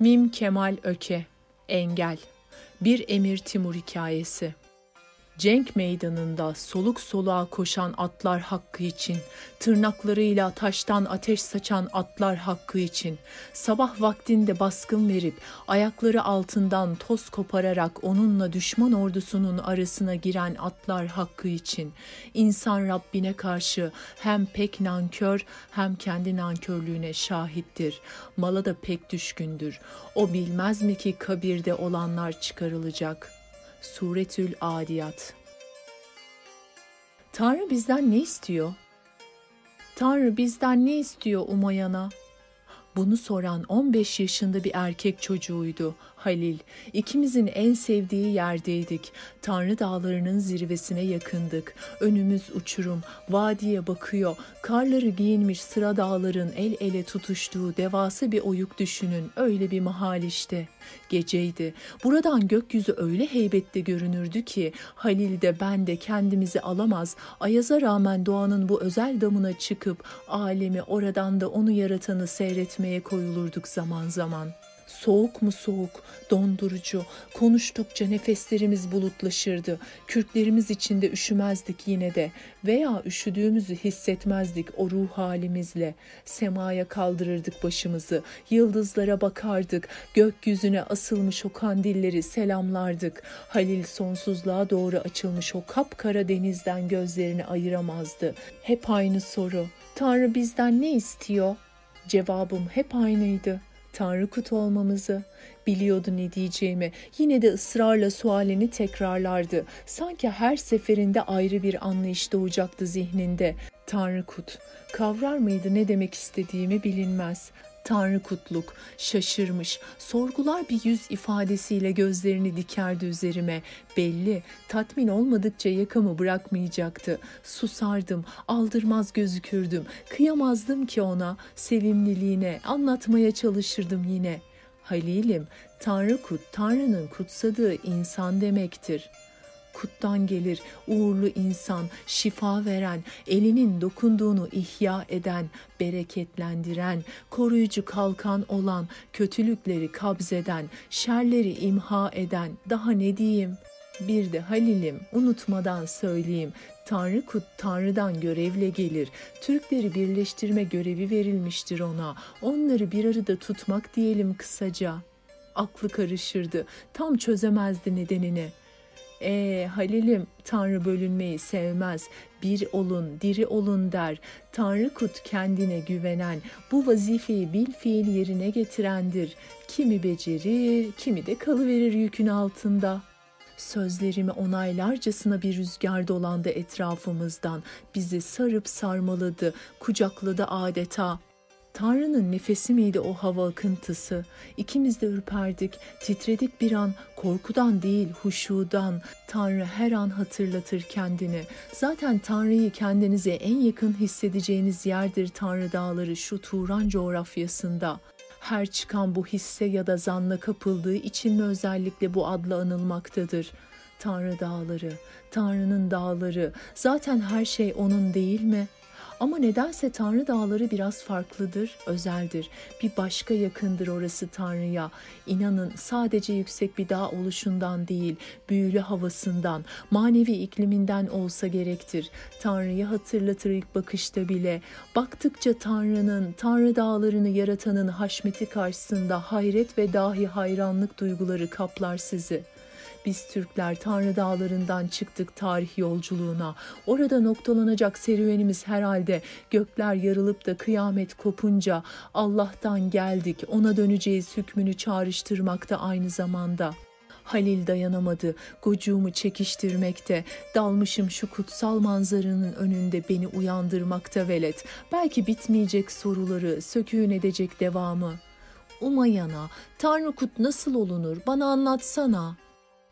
Mim Kemal Öke Engel. Bir Emir Timur Hikayesi Cenk meydanında soluk soluğa koşan atlar hakkı için, tırnaklarıyla taştan ateş saçan atlar hakkı için, sabah vaktinde baskın verip ayakları altından toz kopararak onunla düşman ordusunun arasına giren atlar hakkı için, insan Rabbine karşı hem pek nankör hem kendi nankörlüğüne şahittir. Mala da pek düşkündür. O bilmez mi ki kabirde olanlar çıkarılacak.'' Suretül Adiyat Tanrı bizden ne istiyor? Tanrı bizden ne istiyor Umayana? Bunu soran 15 yaşında bir erkek çocuğuydu. Halil. İkimizin en sevdiği yerdeydik. Tanrı dağlarının zirvesine yakındık. Önümüz uçurum, vadiye bakıyor. Karları giyinmiş sıra dağların el ele tutuştuğu devasa bir oyuk düşünün. Öyle bir mahal işte. Geceydi. Buradan gökyüzü öyle heybetli görünürdü ki Halil de ben de kendimizi alamaz. Ayaza rağmen doğanın bu özel damına çıkıp alemi oradan da onu yaratanı seyretmeye koyulurduk zaman zaman.'' Soğuk mu soğuk, dondurucu, konuştukça nefeslerimiz bulutlaşırdı. Kürklerimiz içinde üşümezdik yine de veya üşüdüğümüzü hissetmezdik o ruh halimizle. Semaya kaldırırdık başımızı, yıldızlara bakardık, gökyüzüne asılmış o kandilleri selamlardık. Halil sonsuzluğa doğru açılmış o kapkara denizden gözlerini ayıramazdı. Hep aynı soru. Tanrı bizden ne istiyor? Cevabım hep aynıydı. Tanrı kut olmamızı, biliyordu ne diyeceğimi. Yine de ısrarla sualini tekrarlardı. Sanki her seferinde ayrı bir anlayış doğacaktı zihninde. Tanrı kut, kavrar mıydı ne demek istediğimi bilinmez. Tanrı kutluk, şaşırmış, sorgular bir yüz ifadesiyle gözlerini dikerdi üzerime. Belli, tatmin olmadıkça yakamı bırakmayacaktı. Susardım, aldırmaz gözükürdüm. Kıyamazdım ki ona, sevimliliğine, anlatmaya çalışırdım yine. Halilim, Tanrı kut, Tanrı'nın kutsadığı insan demektir.'' Kuttan gelir, uğurlu insan, şifa veren, elinin dokunduğunu ihya eden, bereketlendiren, koruyucu kalkan olan, kötülükleri kabzeden, şerleri imha eden, daha ne diyeyim? Bir de Halil'im unutmadan söyleyeyim, Tanrı kut Tanrı'dan görevle gelir. Türkleri birleştirme görevi verilmiştir ona. Onları bir arada tutmak diyelim kısaca. Aklı karışırdı. Tam çözemezdi nedenini.'' E Halil'im Tanrı bölünmeyi sevmez. Bir olun, diri olun der. Tanrı kut kendine güvenen, bu vazifeyi bil fiil yerine getirendir. Kimi becerir, kimi de kalıverir yükün altında.'' Sözlerimi onaylarcasına bir rüzgar dolandı etrafımızdan. Bizi sarıp sarmaladı, kucakladı adeta. Tanrı'nın nefesi miydi o hava akıntısı? İkimiz de ürperdik, titredik bir an, korkudan değil huşudan. Tanrı her an hatırlatır kendini. Zaten Tanrı'yı kendinize en yakın hissedeceğiniz yerdir Tanrı dağları şu Turan coğrafyasında. Her çıkan bu hisse ya da zanla kapıldığı için mi özellikle bu adla anılmaktadır? Tanrı dağları, Tanrı'nın dağları, zaten her şey onun değil mi?'' Ama nedense Tanrı dağları biraz farklıdır, özeldir. Bir başka yakındır orası Tanrı'ya. İnanın sadece yüksek bir dağ oluşundan değil, büyülü havasından, manevi ikliminden olsa gerektir. Tanrı'yı hatırlatır ilk bakışta bile. Baktıkça Tanrı'nın, Tanrı dağlarını yaratanın haşmeti karşısında hayret ve dahi hayranlık duyguları kaplar sizi.'' Biz Türkler Tanrı dağlarından çıktık tarih yolculuğuna. Orada noktalanacak serüvenimiz herhalde gökler yarılıp da kıyamet kopunca Allah'tan geldik ona döneceğiz hükmünü çağrıştırmakta aynı zamanda.'' Halil dayanamadı, gocuğumu çekiştirmekte, dalmışım şu kutsal manzaranın önünde beni uyandırmakta velet. Belki bitmeyecek soruları, söküğün edecek devamı. Umayana, Tanrı kut nasıl olunur bana anlatsana.''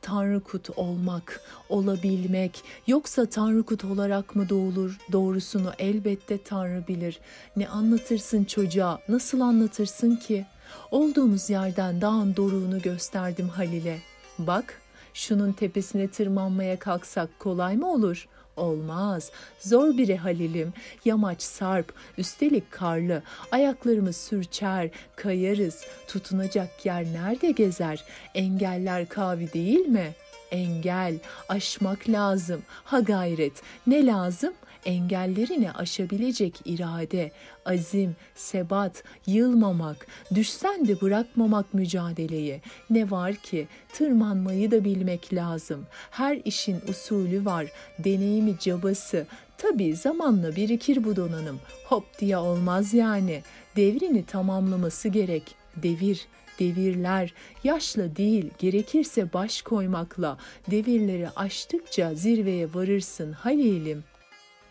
Tanrı kut olmak, olabilmek, yoksa Tanrı kut olarak mı doğulur? Doğrusunu elbette Tanrı bilir. Ne anlatırsın çocuğa, nasıl anlatırsın ki? Olduğumuz yerden dağın doruğunu gösterdim Halil'e. Bak, şunun tepesine tırmanmaya kalksak kolay mı olur? Olmaz. Zor biri Halil'im. Yamaç sarp, üstelik karlı. Ayaklarımız sürçer, kayarız. Tutunacak yer nerede gezer? Engeller kavi değil mi? Engel, aşmak lazım. Ha gayret, ne lazım? Engellerini aşabilecek irade, azim, sebat, yılmamak, düşsen de bırakmamak mücadeleyi. Ne var ki tırmanmayı da bilmek lazım. Her işin usulü var, deneyimi cabası. Tabii zamanla birikir bu donanım. Hop diye olmaz yani. Devrini tamamlaması gerek. Devir, devirler, yaşla değil gerekirse baş koymakla devirleri aştıkça zirveye varırsın Halil'im.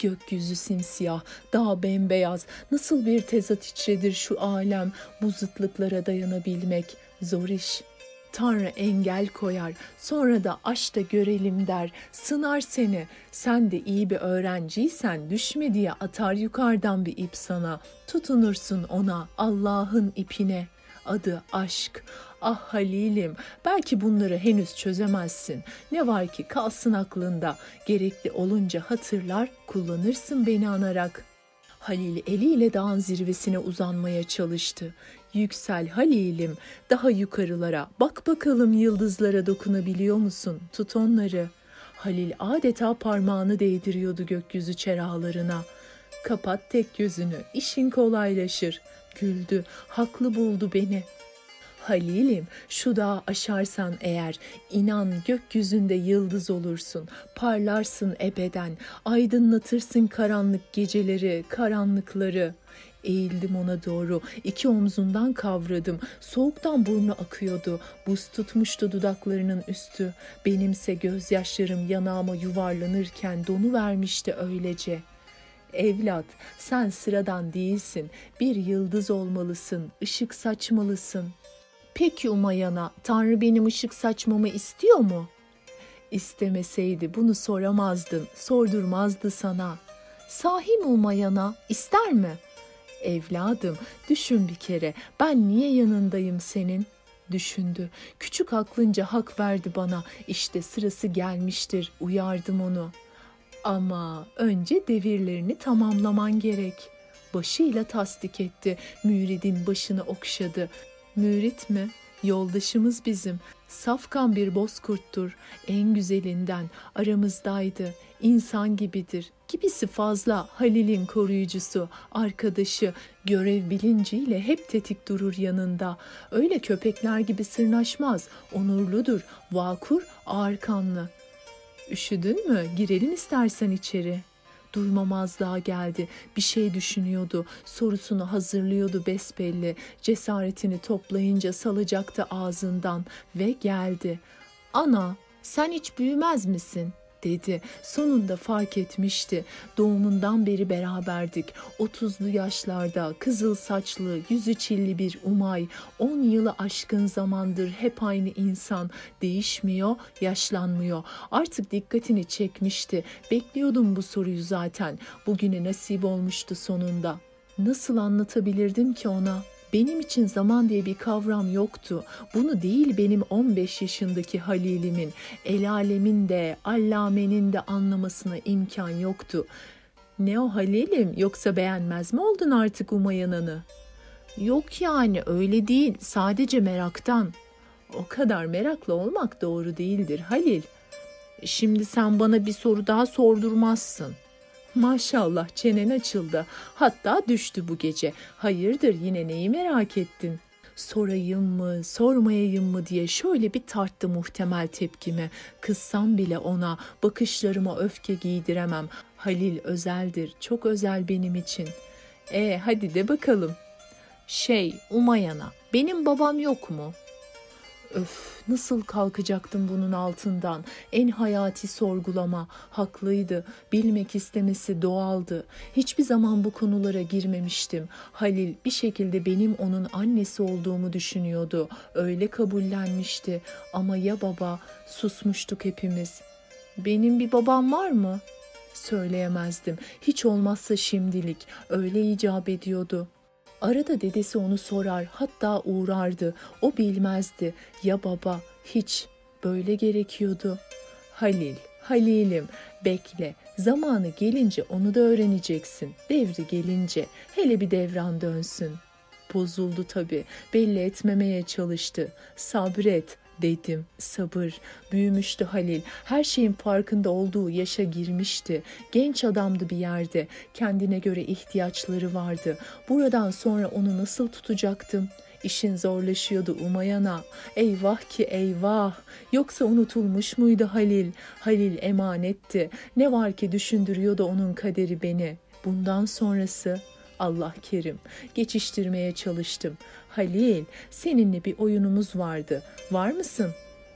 Gökyüzü simsiyah, dağ bembeyaz. Nasıl bir tezat içredir şu alem. Bu zıtlıklara dayanabilmek zor iş. Tanrı engel koyar, sonra da aç da görelim der, sınar seni. Sen de iyi bir öğrenciysen düşme diye atar yukarıdan bir ip sana. Tutunursun ona, Allah'ın ipine. Adı aşk. Ah Halil'im, belki bunları henüz çözemezsin. Ne var ki kalsın aklında. Gerekli olunca hatırlar, kullanırsın beni anarak. Halil eliyle dağın zirvesine uzanmaya çalıştı. Yüksel Halil'im, daha yukarılara, bak bakalım yıldızlara dokunabiliyor musun? Tut onları. Halil adeta parmağını değdiriyordu gökyüzü çeralarına. Kapat tek gözünü, işin kolaylaşır. Güldü, haklı buldu beni.'' Halil'im şu dağı aşarsan eğer inan gökyüzünde yıldız olursun, parlarsın ebeden, aydınlatırsın karanlık geceleri, karanlıkları. Eğildim ona doğru, iki omzundan kavradım. Soğuktan burnu akıyordu, buz tutmuştu dudaklarının üstü. Benimse gözyaşlarım yanağıma yuvarlanırken donu vermişti öylece.'' Evlat, sen sıradan değilsin. Bir yıldız olmalısın, ışık saçmalısın.'' Peki Umayana, Tanrı benim ışık saçmamı istiyor mu? İstemeseydi bunu soramazdın, sordurmazdı sana. Sahi mi Umayana, ister mi? Evladım, düşün bir kere, ben niye yanındayım senin? Düşündü. Küçük aklınca hak verdi bana. İşte sırası gelmiştir. Uyardım onu. Ama önce devirlerini tamamlaman gerek. Başıyla tasdik etti. Müridin başını okşadı. Mürit mi? Yoldaşımız bizim. Safkan bir bozkurttur. En güzelinden aramızdaydı. İnsan gibidir. Gibisi fazla Halil'in koruyucusu, arkadaşı, görev bilinciyle hep tetik durur yanında. Öyle köpekler gibi sırnaşmaz. Onurludur, vakur, ağır kanlı. Üşüdün mü? Girelim istersen içeri.'' Duymamazlığa geldi. Bir şey düşünüyordu. Sorusunu hazırlıyordu besbelli. Cesaretini toplayınca salacaktı ağzından ve geldi. Ana, sen hiç büyümez misin?'' Dedi. Sonunda fark etmişti. Doğumundan beri beraberdik. Otuzlu yaşlarda, kızıl saçlı, yüzü çilli bir umay. On yılı aşkın zamandır hep aynı insan. Değişmiyor, yaşlanmıyor. Artık dikkatini çekmişti. Bekliyordum bu soruyu zaten. Bugüne nasip olmuştu sonunda. Nasıl anlatabilirdim ki ona?'' Benim için zaman diye bir kavram yoktu. Bunu değil benim 15 yaşındaki Halil'imin, el alemin de, allamenin de anlamasına imkan yoktu. Ne o Halil'im yoksa beğenmez mi oldun artık Umayanan'ı? Yok yani öyle değil sadece meraktan. O kadar meraklı olmak doğru değildir Halil. Şimdi sen bana bir soru daha sordurmazsın. Maşallah çenen açıldı. Hatta düştü bu gece. Hayırdır yine neyi merak ettin? Sorayım mı, sormayayım mı diye şöyle bir tarttı muhtemel tepkimi. Kızsam bile ona, bakışlarıma öfke giydiremem. Halil özeldir, çok özel benim için. E hadi de bakalım. Şey, Umayana, benim babam yok mu?'' Öf nasıl kalkacaktım bunun altından? En hayati sorgulama haklıydı. Bilmek istemesi doğaldı. Hiçbir zaman bu konulara girmemiştim. Halil bir şekilde benim onun annesi olduğumu düşünüyordu. Öyle kabullenmişti. Ama ya baba? Susmuştuk hepimiz. Benim bir babam var mı? Söyleyemezdim. Hiç olmazsa şimdilik. Öyle icap ediyordu. Arada dedesi onu sorar, hatta uğrardı. O bilmezdi. Ya baba, hiç böyle gerekiyordu. Halil, Halilim bekle zamanı gelince onu da öğreneceksin. Devri gelince hele bir devran dönsün. Bozuldu tabii belli etmemeye çalıştı. Sabret dedim. Sabır. Büyümüştü Halil. Her şeyin farkında olduğu yaşa girmişti. Genç adamdı bir yerde. Kendine göre ihtiyaçları vardı. Buradan sonra onu nasıl tutacaktım? İşin zorlaşıyordu Umayana. Eyvah ki eyvah. Yoksa unutulmuş muydu Halil? Halil emanetti. Ne var ki düşündürüyordu onun kaderi beni. Bundan sonrası Allah kerim. Geçiştirmeye çalıştım. Halil, seninle bir oyunumuz vardı. Var mısın?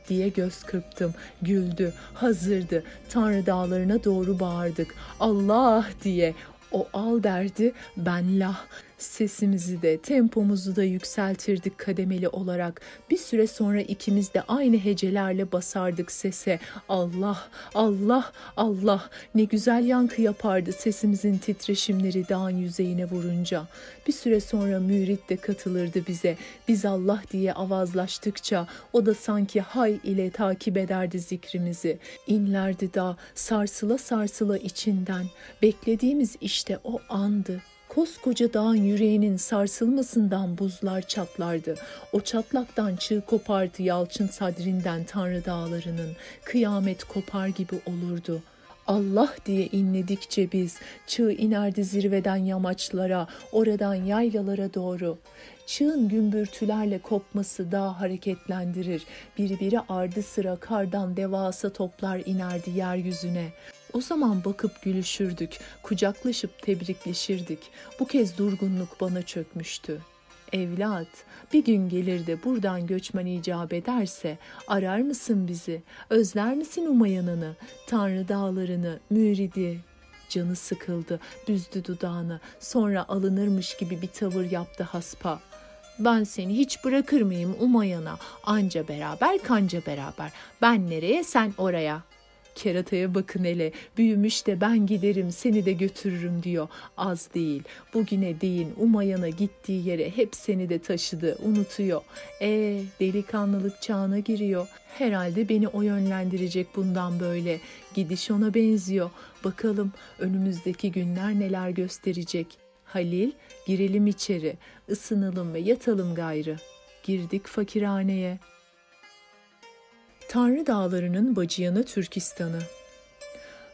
diye göz kırptım. Güldü, hazırdı. Tanrı dağlarına doğru bağırdık. Allah diye. O al derdi, ben lah. Sesimizi de tempomuzu da yükseltirdik kademeli olarak. Bir süre sonra ikimiz de aynı hecelerle basardık sese. Allah, Allah, Allah ne güzel yankı yapardı sesimizin titreşimleri dağın yüzeyine vurunca. Bir süre sonra mürit de katılırdı bize. Biz Allah diye avazlaştıkça o da sanki hay ile takip ederdi zikrimizi. İnlerdi dağ sarsıla sarsıla içinden. Beklediğimiz işte o andı. Koskoca dağın yüreğinin sarsılmasından buzlar çatlardı. O çatlaktan çığ kopardı yalçın sadrinden tanrı dağlarının. Kıyamet kopar gibi olurdu.'' Allah diye inledikçe biz çığ inerdi zirveden yamaçlara, oradan yaylalara doğru. Çığın gümbürtülerle kopması dağ hareketlendirir. Birbiri ardı sıra kardan devasa toplar inerdi yeryüzüne. O zaman bakıp gülüşürdük, kucaklaşıp tebrikleşirdik. Bu kez durgunluk bana çökmüştü. Evlat, bir gün gelir de buradan göçmen icap ederse arar mısın bizi? Özler misin Umayan'ını, Tanrı dağlarını, müridi? Canı sıkıldı, büzdü dudağını, sonra alınırmış gibi bir tavır yaptı haspa. Ben seni hiç bırakır mıyım Umayan'a? Anca beraber kanca beraber. Ben nereye sen oraya.'' Kerataya bakın hele büyümüş de ben giderim seni de götürürüm diyor. Az değil bugüne değin Umayana gittiği yere hep seni de taşıdı unutuyor. E delikanlılık çağına giriyor. Herhalde beni o yönlendirecek bundan böyle. Gidiş ona benziyor. Bakalım önümüzdeki günler neler gösterecek. Halil girelim içeri ısınalım ve yatalım gayrı. Girdik fakirhaneye. Tanrı Dağları'nın bacıyanı Türkistan'ı.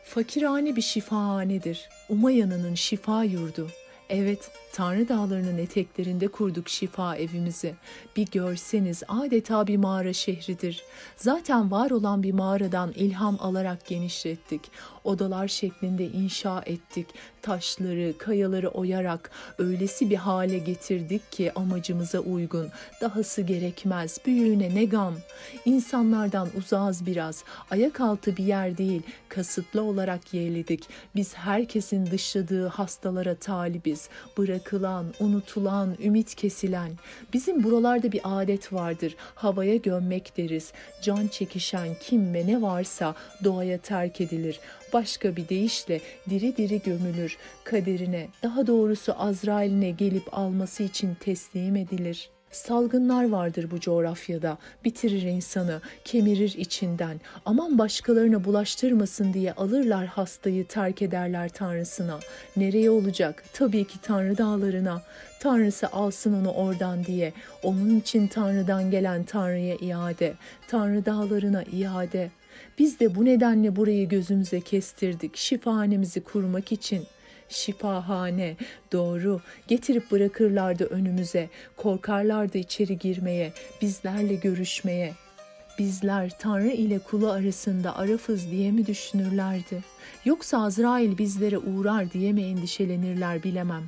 Fakirhane bir şifahanedir. Umayana'nın şifa yurdu. Evet, Tanrı Dağları'nın eteklerinde kurduk şifa evimizi. Bir görseniz adeta bir mağara şehridir. Zaten var olan bir mağaradan ilham alarak genişlettik. Odalar şeklinde inşa ettik. Taşları, kayaları oyarak öylesi bir hale getirdik ki amacımıza uygun. Dahası gerekmez. Büyüğüne ne gam. İnsanlardan uzağız biraz. Ayak altı bir yer değil. Kasıtlı olarak yeğledik. Biz herkesin dışladığı hastalara talibiz. Bırak bırakılan, unutulan, ümit kesilen. Bizim buralarda bir adet vardır. Havaya gömmek deriz. Can çekişen kim ve ne varsa doğaya terk edilir. Başka bir deyişle diri diri gömülür. Kaderine, daha doğrusu Azrail'ine gelip alması için teslim edilir.'' Salgınlar vardır bu coğrafyada. Bitirir insanı, kemirir içinden. Aman başkalarına bulaştırmasın diye alırlar hastayı terk ederler Tanrısına. Nereye olacak? Tabii ki Tanrı dağlarına. Tanrısı alsın onu oradan diye. Onun için Tanrı'dan gelen Tanrı'ya iade. Tanrı dağlarına iade. Biz de bu nedenle burayı gözümüze kestirdik. Şifahanemizi kurmak için.'' Şifahane, doğru getirip bırakırlardı önümüze, korkarlardı içeri girmeye, bizlerle görüşmeye. Bizler Tanrı ile kulu arasında arafız diye mi düşünürlerdi? Yoksa Azrail bizlere uğrar diye mi endişelenirler bilemem.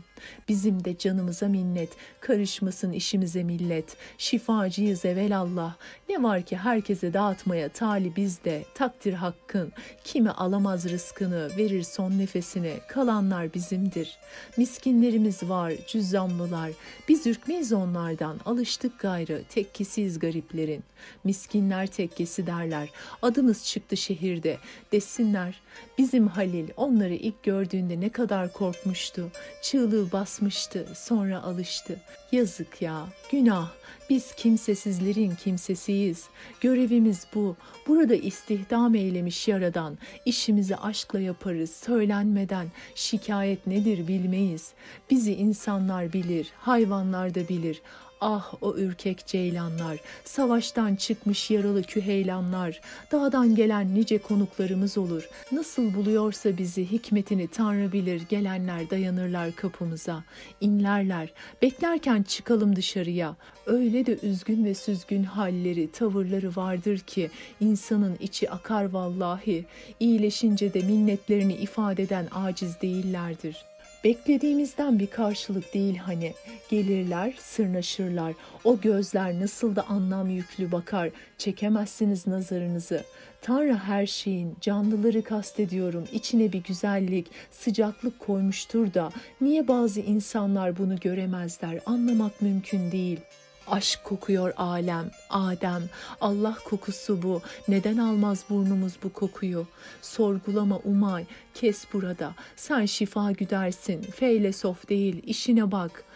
Bizim de canımıza minnet, karışmasın işimize millet. Şifacıyız evelallah. Ne var ki herkese dağıtmaya talibiz de takdir hakkın. Kimi alamaz rızkını, verir son nefesini. Kalanlar bizimdir. Miskinlerimiz var, cüzzamlılar. Biz ürkmeyiz onlardan, alıştık gayrı, tekkesiz gariplerin. Miskinler tekkesi derler. Adımız çıktı şehirde. Desinler, biz Bizim Halil onları ilk gördüğünde ne kadar korkmuştu. Çığlığı basmıştı, sonra alıştı. Yazık ya, günah. Biz kimsesizlerin kimsesiyiz. Görevimiz bu. Burada istihdam eylemiş yaradan. İşimizi aşkla yaparız, söylenmeden. Şikayet nedir bilmeyiz. Bizi insanlar bilir, hayvanlar da bilir. Ah o ürkek ceylanlar, savaştan çıkmış yaralı küheylanlar, dağdan gelen nice konuklarımız olur. Nasıl buluyorsa bizi hikmetini Tanrı bilir, gelenler dayanırlar kapımıza. İnlerler, beklerken çıkalım dışarıya. Öyle de üzgün ve süzgün halleri, tavırları vardır ki insanın içi akar vallahi. İyileşince de minnetlerini ifade eden aciz değillerdir.'' Beklediğimizden bir karşılık değil hani. Gelirler, sırnaşırlar. O gözler nasıl da anlam yüklü bakar. Çekemezsiniz nazarınızı. Tanrı her şeyin, canlıları kastediyorum, içine bir güzellik, sıcaklık koymuştur da niye bazı insanlar bunu göremezler anlamak mümkün değil.'' Aşk kokuyor alem, Adem. Allah kokusu bu. Neden almaz burnumuz bu kokuyu? Sorgulama umay, kes burada. Sen şifa güdersin. Feylesof değil, işine bak.''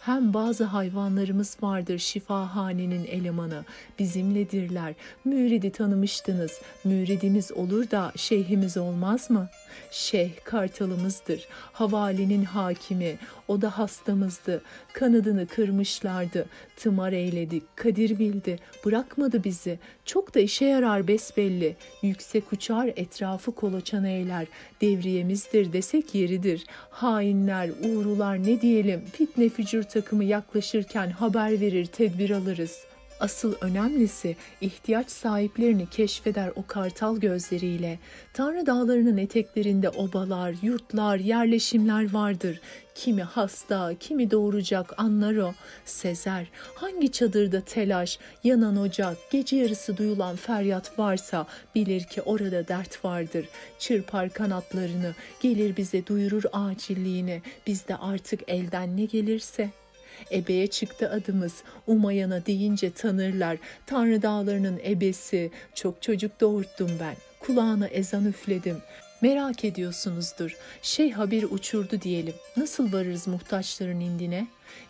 Hem bazı hayvanlarımız vardır şifahanenin elemanı. Bizimledirler. Müridi tanımıştınız. Müridimiz olur da şeyhimiz olmaz mı? Şeyh kartalımızdır. Havalinin hakimi. O da hastamızdı. Kanadını kırmışlardı. Tımar eyledik. Kadir bildi. Bırakmadı bizi. Çok da işe yarar besbelli. Yüksek uçar etrafı kolaçan eyler. Devriyemizdir desek yeridir. Hainler, uğrular ne diyelim. Fitne fücur takımı yaklaşırken haber verir, tedbir alırız. Asıl önemlisi ihtiyaç sahiplerini keşfeder o kartal gözleriyle. Tanrı dağlarının eteklerinde obalar, yurtlar, yerleşimler vardır. Kimi hasta, kimi doğuracak anlar o. Sezer, hangi çadırda telaş, yanan ocak, gece yarısı duyulan feryat varsa bilir ki orada dert vardır. Çırpar kanatlarını, gelir bize duyurur acilliğini. Bizde artık elden ne gelirse Ebeye çıktı adımız, Umayana deyince tanırlar. Tanrı dağlarının ebesi, çok çocuk doğurttum ben. Kulağına ezan üfledim. Merak ediyorsunuzdur. Şey haber uçurdu diyelim. Nasıl varırız muhtaçların indine?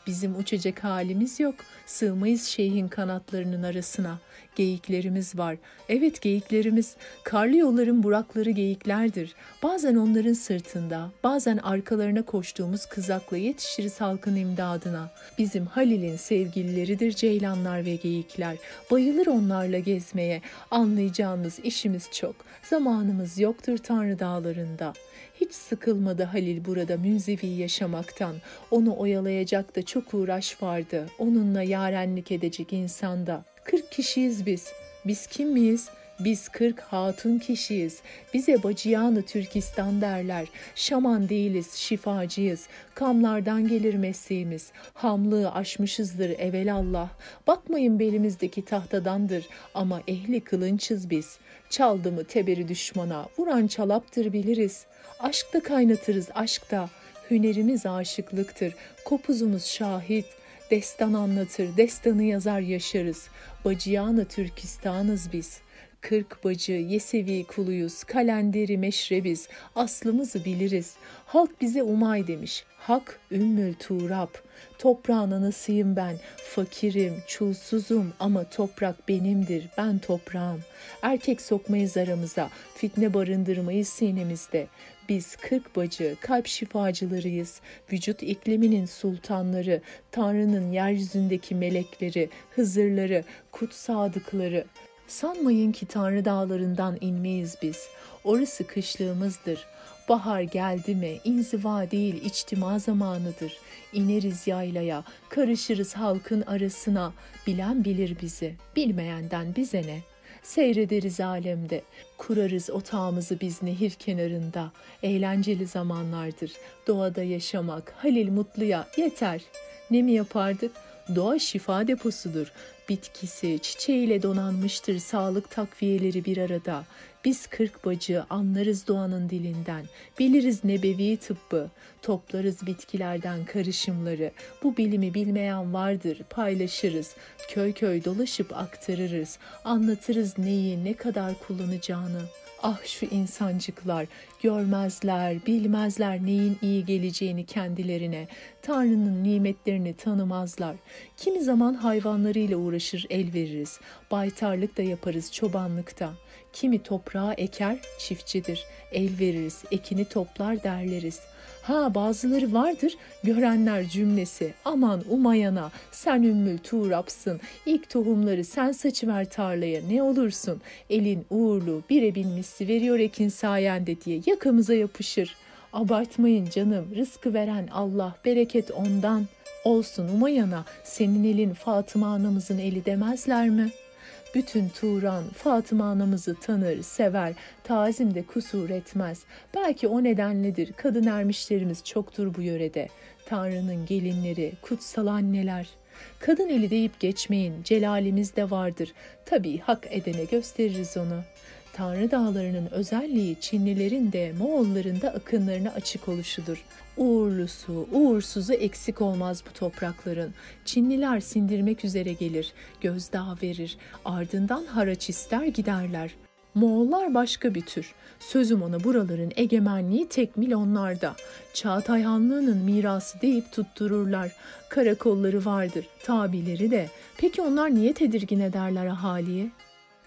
Bizim uçacak halimiz yok. Sığmayız şeyhin kanatlarının arasına. Geyiklerimiz var. Evet geyiklerimiz. Karlı yolların burakları geyiklerdir. Bazen onların sırtında, bazen arkalarına koştuğumuz kızakla yetişiriz halkın imdadına. Bizim Halil'in sevgilileridir ceylanlar ve geyikler. Bayılır onlarla gezmeye. Anlayacağınız işimiz çok. Zamanımız yoktur Tanrı dağlarında.'' Hiç sıkılmadı Halil burada münzevi yaşamaktan. Onu oyalayacak da çok uğraş vardı. Onunla yarenlik edecek insanda. Kırk kişiyiz biz. Biz kim miyiz? Biz kırk hatun kişiyiz. Bize bacıyanı Türkistan derler. Şaman değiliz, şifacıyız. Kamlardan gelir mesleğimiz. Hamlığı aşmışızdır evelallah. Bakmayın belimizdeki tahtadandır ama ehli kılınçız biz. Çaldı mı teberi düşmana, vuran çalaptır biliriz. Aşkta kaynatırız aşkta. Hünerimiz aşıklıktır. Kopuzumuz şahit. Destan anlatır, destanı yazar yaşarız. Bacıyanı Türkistan'ız biz.'' Kırk bacı, Yesevi kuluyuz, kalenderi meşrebiz, aslımızı biliriz. Halk bize umay demiş, hak ümmül turab. Toprağın anasıyım ben, fakirim, çulsuzum ama toprak benimdir, ben toprağım. Erkek sokmayız aramıza, fitne barındırmayız sinemizde. Biz kırk bacı, kalp şifacılarıyız. Vücut ikliminin sultanları, Tanrı'nın yeryüzündeki melekleri, hızırları, kut sadıkları. Sanmayın ki Tanrı dağlarından inmeyiz biz. Orası kışlığımızdır. Bahar geldi mi inziva değil içtima zamanıdır. İneriz yaylaya, karışırız halkın arasına. Bilen bilir bizi, bilmeyenden bize ne? Seyrederiz alemde, kurarız otağımızı biz nehir kenarında. Eğlenceli zamanlardır, doğada yaşamak, Halil Mutlu'ya yeter. Ne mi yapardık? Doğa şifa deposudur. Bitkisi, çiçeğiyle donanmıştır sağlık takviyeleri bir arada. Biz kırk bacı anlarız doğanın dilinden, biliriz nebevi tıbbı, toplarız bitkilerden karışımları. Bu bilimi bilmeyen vardır, paylaşırız. Köy köy dolaşıp aktarırız, anlatırız neyi ne kadar kullanacağını. Ah şu insancıklar görmezler, bilmezler neyin iyi geleceğini kendilerine. Tanrı'nın nimetlerini tanımazlar. Kimi zaman hayvanlarıyla uğraşır el veririz. Baytarlık da yaparız çobanlıkta. Kimi toprağa eker, çiftçidir. El veririz, ekini toplar derleriz. Ha bazıları vardır görenler cümlesi. Aman umayana sen ümmül tuğrapsın. İlk tohumları sen saçıver tarlaya ne olursun. Elin uğurlu bire binmişsi veriyor ekin sayende diye yakamıza yapışır. Abartmayın canım rızkı veren Allah bereket ondan. Olsun umayana senin elin Fatıma anamızın eli demezler mi?'' Bütün Turan Fatıma anamızı tanır, sever, tazimde kusur etmez. Belki o nedenledir kadın ermişlerimiz çoktur bu yörede. Tanrı'nın gelinleri, kutsal anneler. Kadın eli deyip geçmeyin, celalimiz de vardır. Tabii hak edene gösteririz onu. Tanrı dağlarının özelliği Çinlilerin de Moğolların da akınlarına açık oluşudur. Uğurlusu, uğursuzu eksik olmaz bu toprakların. Çinliler sindirmek üzere gelir, gözdağı verir, ardından haraç ister giderler. Moğollar başka bir tür. Sözüm ona buraların egemenliği tekmil onlarda. Çağatay Hanlığı'nın mirası deyip tuttururlar. Karakolları vardır, tabileri de. Peki onlar niye tedirgin ederler ahaliye?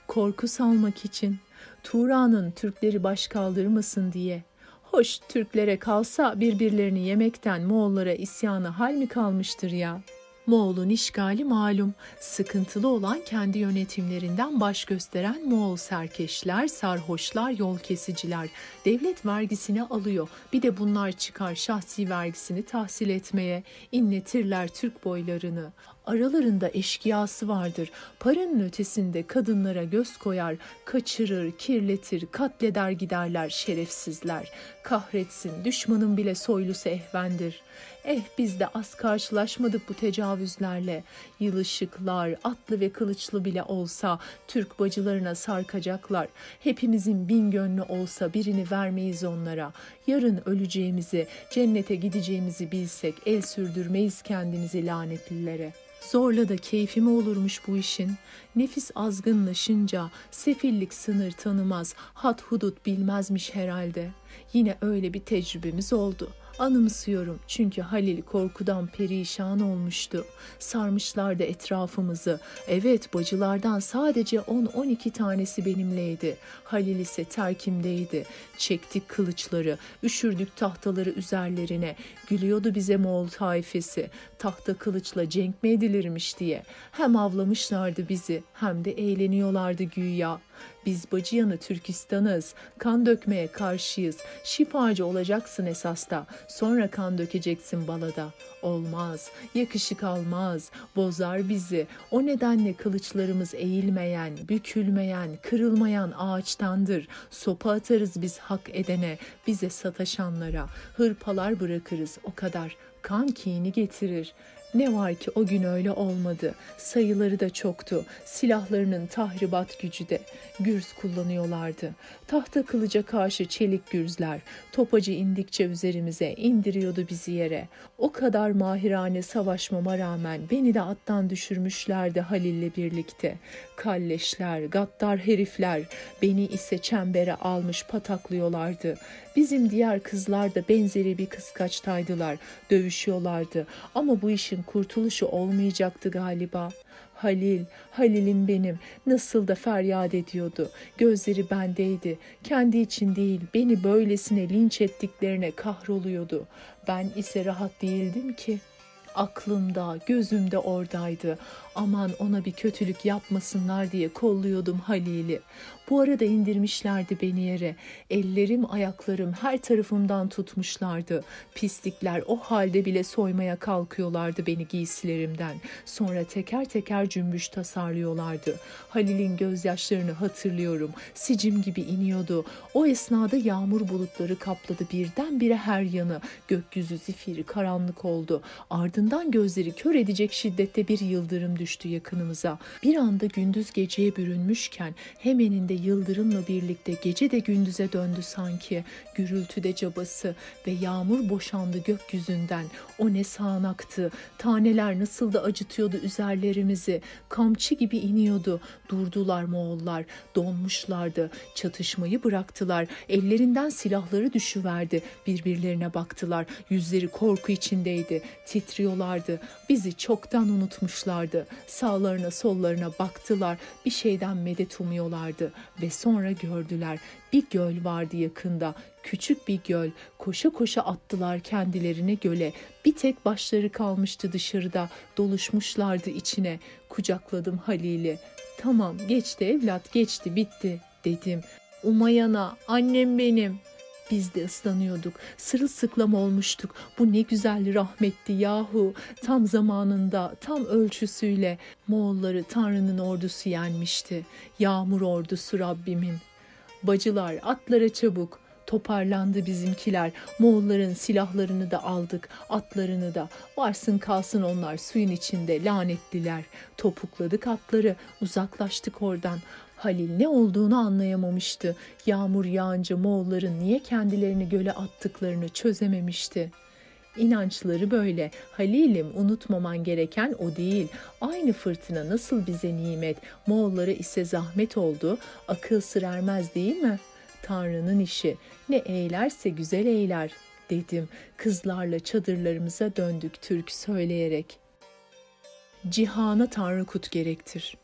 Korku salmak için. Turan'ın Türkleri baş kaldırmasın diye. Hoş Türklere kalsa birbirlerini yemekten Moğollara isyanı hal mi kalmıştır ya? Moğol'un işgali malum. Sıkıntılı olan kendi yönetimlerinden baş gösteren Moğol serkeşler, sarhoşlar, yol kesiciler. Devlet vergisini alıyor. Bir de bunlar çıkar şahsi vergisini tahsil etmeye. inletirler Türk boylarını. Aralarında eşkıyası vardır. Paranın ötesinde kadınlara göz koyar, kaçırır, kirletir, katleder giderler şerefsizler. Kahretsin, düşmanın bile soylusu ehvendir. Eh biz de az karşılaşmadık bu tecavüzlerle. Yılışıklar, atlı ve kılıçlı bile olsa Türk bacılarına sarkacaklar. Hepimizin bin gönlü olsa birini vermeyiz onlara. Yarın öleceğimizi, cennete gideceğimizi bilsek el sürdürmeyiz kendimizi lanetlilere.'' Zorla da keyfi mi olurmuş bu işin? Nefis azgınlaşınca sefillik sınır tanımaz, hat hudut bilmezmiş herhalde. Yine öyle bir tecrübemiz oldu. Anımsıyorum çünkü Halil korkudan perişan olmuştu. Sarmışlardı etrafımızı. Evet bacılardan sadece 10-12 tanesi benimleydi. Halil ise terkimdeydi. Çektik kılıçları, üşürdük tahtaları üzerlerine. Gülüyordu bize Moğol taifesi. Tahta kılıçla cenk mi edilirmiş diye. Hem avlamışlardı bizi hem de eğleniyorlardı güya. Biz Bacıyanı Türkistan'ız. Kan dökmeye karşıyız. Şifacı olacaksın esasta. Sonra kan dökeceksin balada. Olmaz. Yakışık almaz. Bozar bizi. O nedenle kılıçlarımız eğilmeyen, bükülmeyen, kırılmayan ağaçtandır. Sopa atarız biz hak edene, bize sataşanlara. Hırpalar bırakırız o kadar. Kan kini getirir. Ne var ki o gün öyle olmadı. Sayıları da çoktu. Silahlarının tahribat gücü de. Gürz kullanıyorlardı. Tahta kılıca karşı çelik gürzler. Topacı indikçe üzerimize indiriyordu bizi yere. O kadar mahirane savaşmama rağmen beni de attan düşürmüşlerdi Halil'le birlikte. Kalleşler, gaddar herifler beni ise çembere almış pataklıyorlardı. Bizim diğer kızlar da benzeri bir kıskaçtaydılar. Dövüşüyorlardı ama bu işin kurtuluşu olmayacaktı galiba. Halil, Halil'im benim nasıl da feryat ediyordu. Gözleri bendeydi. Kendi için değil beni böylesine linç ettiklerine kahroluyordu. Ben ise rahat değildim ki.'' aklımda, gözümde oradaydı. Aman ona bir kötülük yapmasınlar diye kolluyordum Halil'i. Bu arada indirmişlerdi beni yere. Ellerim, ayaklarım her tarafımdan tutmuşlardı. Pislikler o halde bile soymaya kalkıyorlardı beni giysilerimden. Sonra teker teker cümbüş tasarlıyorlardı. Halil'in gözyaşlarını hatırlıyorum. Sicim gibi iniyordu. O esnada yağmur bulutları kapladı birdenbire her yanı. Gökyüzü zifiri karanlık oldu. Ardından gözleri kör edecek şiddette bir yıldırım düştü yakınımıza. Bir anda gündüz geceye bürünmüşken hemeninde yıldırımla birlikte gece de gündüze döndü sanki. Gürültüde cabası ve yağmur boşandı gökyüzünden. O ne sağanaktı. Taneler nasıl da acıtıyordu üzerlerimizi. Kamçı gibi iniyordu. Durdular Moğollar. Donmuşlardı. Çatışmayı bıraktılar. Ellerinden silahları düşüverdi. Birbirlerine baktılar. Yüzleri korku içindeydi. Titriyorlardı. Bizi çoktan unutmuşlardı. Sağlarına sollarına baktılar. Bir şeyden medet umuyorlardı. Ve sonra gördüler. Bir göl vardı yakında. Küçük bir göl. Koşa koşa attılar kendilerine göle. Bir tek başları kalmıştı dışarıda. Doluşmuşlardı içine. Kucakladım Halil'i. Tamam geçti evlat geçti bitti dedim. Umayana annem benim. Biz de ıslanıyorduk. Sırılsıklam olmuştuk. Bu ne güzel rahmetti yahu. Tam zamanında, tam ölçüsüyle Moğolları Tanrı'nın ordusu yenmişti. Yağmur ordusu Rabbimin. Bacılar atlara çabuk. Toparlandı bizimkiler. Moğolların silahlarını da aldık, atlarını da. Varsın kalsın onlar suyun içinde lanetliler. Topukladık atları, uzaklaştık oradan. Halil ne olduğunu anlayamamıştı. Yağmur yağınca Moğolların niye kendilerini göle attıklarını çözememişti. İnançları böyle. Halil'im unutmaman gereken o değil. Aynı fırtına nasıl bize nimet, Moğollara ise zahmet oldu. Akıl sır ermez değil mi? Tanrı'nın işi. Ne eylerse güzel eyler dedim. Kızlarla çadırlarımıza döndük Türk söyleyerek. Cihana Tanrı kut gerektir.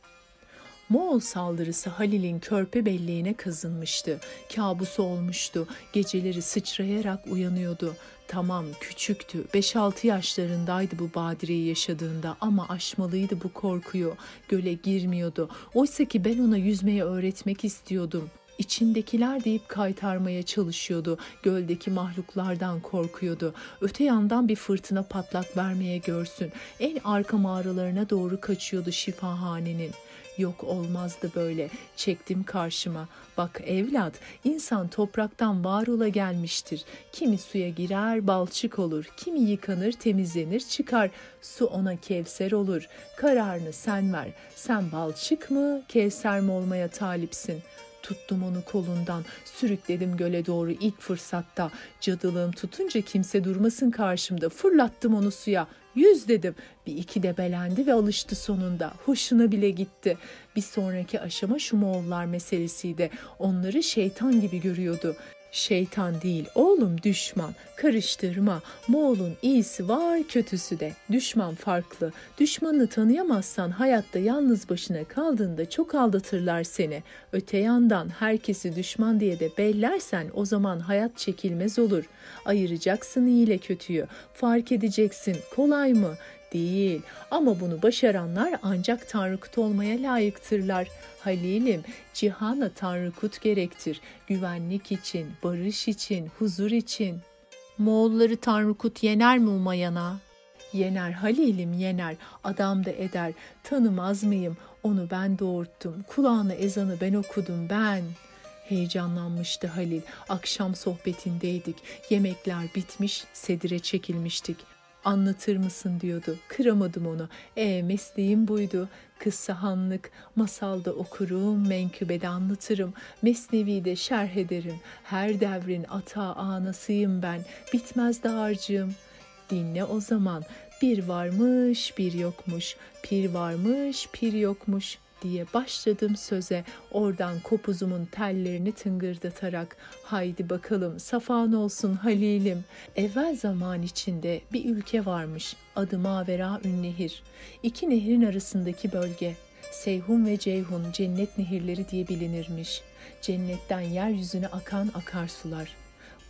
Moğol saldırısı Halil'in körpe belleğine kazınmıştı. Kabusu olmuştu. Geceleri sıçrayarak uyanıyordu. Tamam küçüktü. 5-6 yaşlarındaydı bu badireyi yaşadığında ama aşmalıydı bu korkuyu. Göle girmiyordu. Oysa ki ben ona yüzmeyi öğretmek istiyordum. İçindekiler deyip kaytarmaya çalışıyordu. Göldeki mahluklardan korkuyordu. Öte yandan bir fırtına patlak vermeye görsün. En arka mağaralarına doğru kaçıyordu şifahanenin. Yok olmazdı böyle. Çektim karşıma. Bak evlat, insan topraktan var ola gelmiştir. Kimi suya girer, balçık olur. Kimi yıkanır, temizlenir, çıkar. Su ona kevser olur. Kararını sen ver. Sen balçık mı, kevser mi olmaya talipsin?'' Tuttum onu kolundan, sürükledim göle doğru ilk fırsatta. Cadılığım tutunca kimse durmasın karşımda. Fırlattım onu suya. Yüz dedim. Bir iki de belendi ve alıştı sonunda. Hoşuna bile gitti. Bir sonraki aşama şu Moğollar meselesiydi. Onları şeytan gibi görüyordu. Şeytan değil oğlum düşman. Karıştırma. Moğol'un iyisi var kötüsü de. Düşman farklı. Düşmanını tanıyamazsan hayatta yalnız başına kaldığında çok aldatırlar seni. Öte yandan herkesi düşman diye de bellersen o zaman hayat çekilmez olur. Ayıracaksın iyi ile kötüyü. Fark edeceksin. Kolay mı? Değil ama bunu başaranlar ancak Tanrıkut olmaya layıktırlar. Halilim, cihana Tanrıkut gerektir. Güvenlik için, barış için, huzur için. Moğolları Tanrıkut yener mi Umayana? Yener Halil'im yener, adam da eder. Tanımaz mıyım? Onu ben doğurttum. Kulağına ezanı ben okudum ben.'' Heyecanlanmıştı Halil. Akşam sohbetindeydik. Yemekler bitmiş, sedire çekilmiştik anlatır mısın diyordu. Kıramadım onu. E mesleğim buydu. Kıssa hanlık, masalda okurum, menkıbede anlatırım, mesnevide şerh ederim. Her devrin ata anasıyım ben, bitmez dağarcığım. Dinle o zaman, bir varmış bir yokmuş, pir varmış pir yokmuş.'' Diye başladım söze oradan kopuzumun tellerini tıngırdatarak haydi bakalım safan olsun Halilim. Evvel zaman içinde bir ülke varmış adı Mavera Ünnehir. İki nehrin arasındaki bölge Seyhun ve Ceyhun cennet nehirleri diye bilinirmiş. Cennetten yeryüzüne akan akarsular.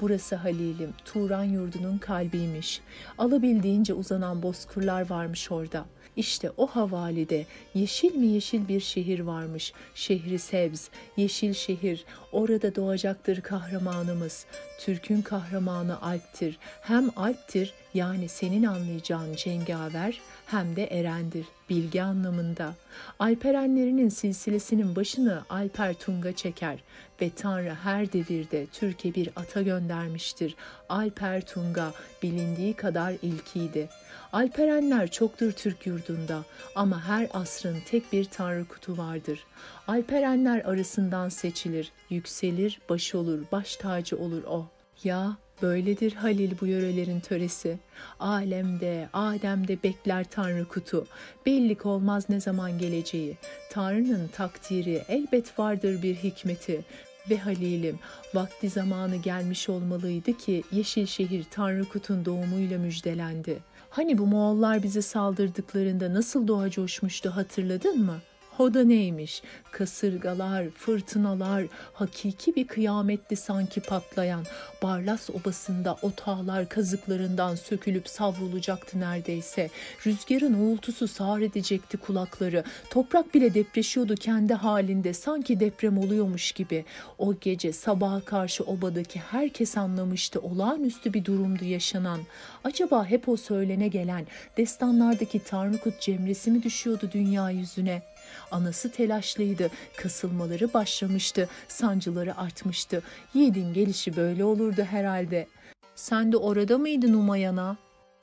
Burası Halil'im, Turan yurdunun kalbiymiş. Alabildiğince uzanan bozkırlar varmış orada. İşte o havalide yeşil mi yeşil bir şehir varmış. Şehri Sebz, yeşil şehir. Orada doğacaktır kahramanımız. Türk'ün kahramanı Alp'tir. Hem Alp'tir Yani senin anlayacağın cengaver hem de erendir, bilgi anlamında. Alperenlerinin silsilesinin başını Alper Tunga çeker ve Tanrı her devirde Türkiye bir ata göndermiştir. Alper Tunga bilindiği kadar ilkiydi. Alperenler çoktur Türk yurdunda ama her asrın tek bir tanrı kutu vardır. Alperenler arasından seçilir, yükselir, baş olur, baş tacı olur o. Ya böyledir Halil bu yörelerin töresi. Alemde, Adem'de bekler Tanrı kutu. Bellik olmaz ne zaman geleceği. Tanrı'nın takdiri elbet vardır bir hikmeti. Ve Halil'im vakti zamanı gelmiş olmalıydı ki Yeşilşehir Tanrı Kut'un doğumuyla müjdelendi. Hani bu Moğollar bize saldırdıklarında nasıl doğa coşmuştu hatırladın mı? O da neymiş? Kasırgalar, fırtınalar, hakiki bir kıyametti sanki patlayan. Barlas obasında otağlar kazıklarından sökülüp savrulacaktı neredeyse. Rüzgarın uğultusu sağır edecekti kulakları. Toprak bile depreşiyordu kendi halinde sanki deprem oluyormuş gibi. O gece sabaha karşı obadaki herkes anlamıştı olağanüstü bir durumdu yaşanan. Acaba hep o söylene gelen destanlardaki Tanrıkut cemresi mi düşüyordu dünya yüzüne? Anası telaşlıydı, kasılmaları başlamıştı, sancıları artmıştı. Yiğidin gelişi böyle olurdu herhalde. Sen de orada mıydın Umayan'a?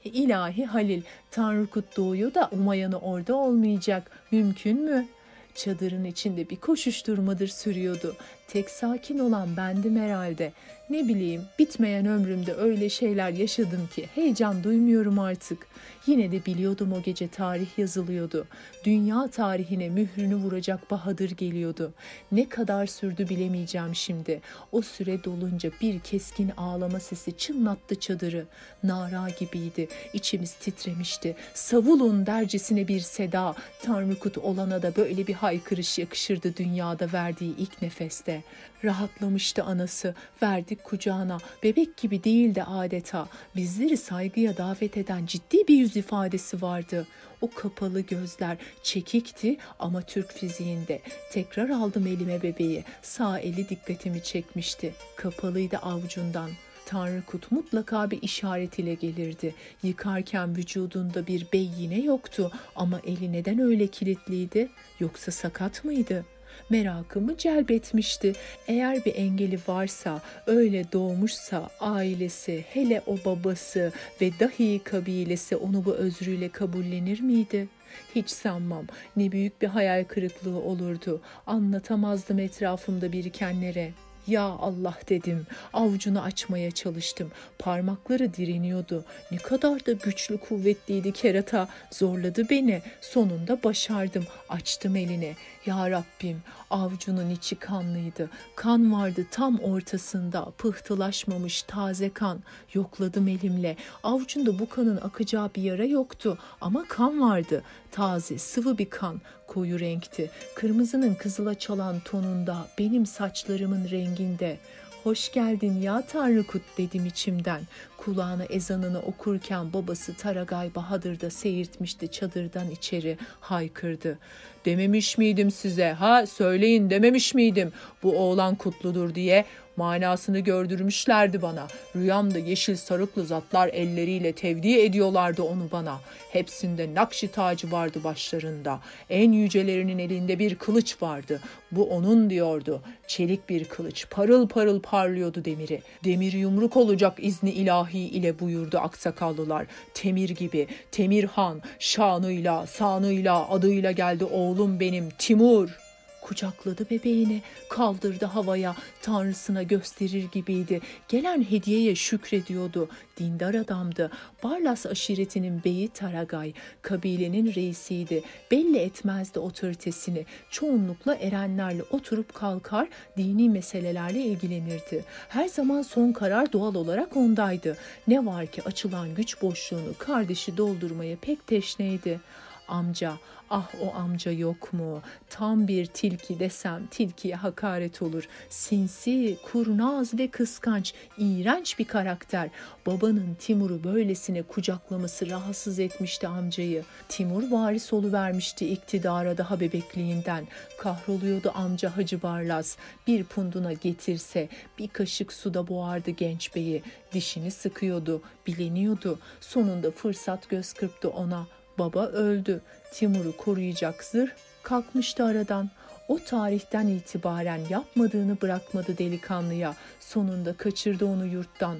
İlahi Halil, Tanrıkut doğuyor da Umayan'ı orada olmayacak. Mümkün mü? Çadırın içinde bir koşuşturmadır sürüyordu. Tek sakin olan bendim herhalde. Ne bileyim bitmeyen ömrümde öyle şeyler yaşadım ki heyecan duymuyorum artık. Yine de biliyordum o gece tarih yazılıyordu. Dünya tarihine mührünü vuracak Bahadır geliyordu. Ne kadar sürdü bilemeyeceğim şimdi. O süre dolunca bir keskin ağlama sesi çınlattı çadırı. Nara gibiydi. İçimiz titremişti. Savulun dercesine bir seda. Tanrıkut olana da böyle bir haykırış yakışırdı dünyada verdiği ilk nefeste. Rahatlamıştı anası. Verdik kucağına. Bebek gibi değildi adeta. Bizleri saygıya davet eden ciddi bir yüz ifadesi vardı. O kapalı gözler çekikti ama Türk fiziğinde. Tekrar aldım elime bebeği. Sağ eli dikkatimi çekmişti. Kapalıydı avucundan. Tanrı Kut mutlaka bir işaret ile gelirdi. Yıkarken vücudunda bir bey yine yoktu ama eli neden öyle kilitliydi? Yoksa sakat mıydı?'' Merakımı celbetmişti. Eğer bir engeli varsa, öyle doğmuşsa ailesi, hele o babası ve dahi kabilesi onu bu özrüyle kabullenir miydi? Hiç sanmam. Ne büyük bir hayal kırıklığı olurdu. Anlatamazdım etrafımda birikenlere.'' Ya Allah dedim. Avucunu açmaya çalıştım. Parmakları direniyordu. Ne kadar da güçlü kuvvetliydi kerata. Zorladı beni. Sonunda başardım. Açtım elini. Ya Rabbim avucunun içi kanlıydı. Kan vardı tam ortasında. Pıhtılaşmamış taze kan. Yokladım elimle. Avucunda bu kanın akacağı bir yara yoktu. Ama kan vardı. Taze sıvı bir kan koyu renkti. Kırmızının kızıla çalan tonunda, benim saçlarımın renginde. Hoş geldin ya Tanrıkut dedim içimden. Kulağına ezanını okurken babası Taragay Bahadır da seyirtmişti çadırdan içeri haykırdı. Dememiş miydim size ha söyleyin dememiş miydim bu oğlan kutludur diye manasını gördürmüşlerdi bana. Rüyamda yeşil sarıklı zatlar elleriyle tevdi ediyorlardı onu bana. Hepsinde nakşi tacı vardı başlarında. En yücelerinin elinde bir kılıç vardı. Bu onun diyordu. Çelik bir kılıç. Parıl parıl parlıyordu demiri. Demir yumruk olacak izni ilahi ile buyurdu aksakallılar. Temir gibi. Temir Han şanıyla, sanıyla, adıyla geldi oğlum benim Timur.'' Kucakladı bebeğini, kaldırdı havaya, tanrısına gösterir gibiydi. Gelen hediyeye şükrediyordu. Dindar adamdı. Barlas aşiretinin beyi Taragay, kabilenin reisiydi. Belli etmezdi otoritesini. Çoğunlukla erenlerle oturup kalkar, dini meselelerle ilgilenirdi. Her zaman son karar doğal olarak ondaydı. Ne var ki açılan güç boşluğunu kardeşi doldurmaya pek teşneydi. Amca, Ah o amca yok mu? Tam bir tilki desem tilkiye hakaret olur. Sinsi, kurnaz ve kıskanç, iğrenç bir karakter. Babanın Timur'u böylesine kucaklaması rahatsız etmişti amcayı. Timur varis vermişti iktidara daha bebekliğinden. Kahroluyordu amca Hacı Barlas. Bir punduna getirse bir kaşık suda boğardı genç beyi. Dişini sıkıyordu, bileniyordu. Sonunda fırsat göz kırptı ona. Baba öldü. Timur'u koruyacak zırh kalkmıştı aradan. O tarihten itibaren yapmadığını bırakmadı delikanlıya. Sonunda kaçırdı onu yurttan.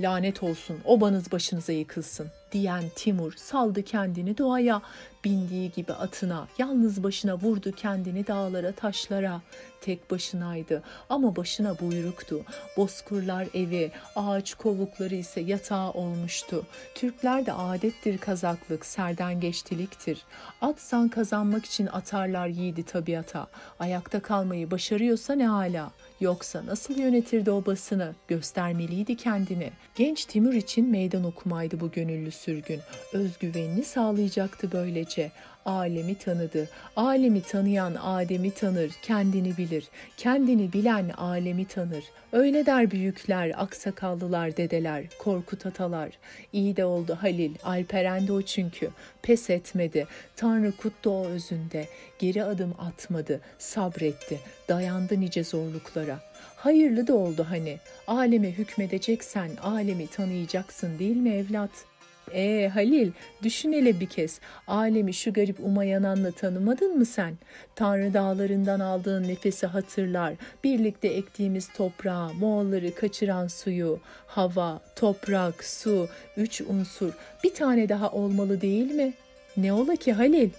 Lanet olsun obanız başınıza yıkılsın diyen Timur saldı kendini doğaya. Bindiği gibi atına, yalnız başına vurdu kendini dağlara, taşlara. Tek başınaydı ama başına buyruktu. Bozkurlar evi, ağaç kovukları ise yatağı olmuştu. Türklerde adettir kazaklık, serden geçtiliktir. Atsan kazanmak için atarlar yiğidi tabiata. Ayakta kalmayı başarıyorsa ne hala. Yoksa nasıl yönetirdi obasını? Göstermeliydi kendini. Genç Timur için meydan okumaydı bu gönüllü sürgün. Özgüvenini sağlayacaktı böylece. Alemi tanıdı. Alemi tanıyan Adem'i tanır, kendini bilir. Kendini bilen alemi tanır. Öyle der büyükler, aksakallılar, dedeler, Korkut atalar. İyi de oldu Halil, Alperen de o çünkü. Pes etmedi. Tanrı kuttu o özünde. Geri adım atmadı, sabretti, dayandı nice zorluklara. Hayırlı da oldu hani. Aleme hükmedeceksen alemi tanıyacaksın değil mi evlat?'' Ee Halil, düşün hele bir kez. Alemi şu garip Umayanan'la tanımadın mı sen? Tanrı dağlarından aldığın nefesi hatırlar. Birlikte ektiğimiz toprağı, Moğolları kaçıran suyu, hava, toprak, su, üç unsur. Bir tane daha olmalı değil mi? Ne ola ki Halil?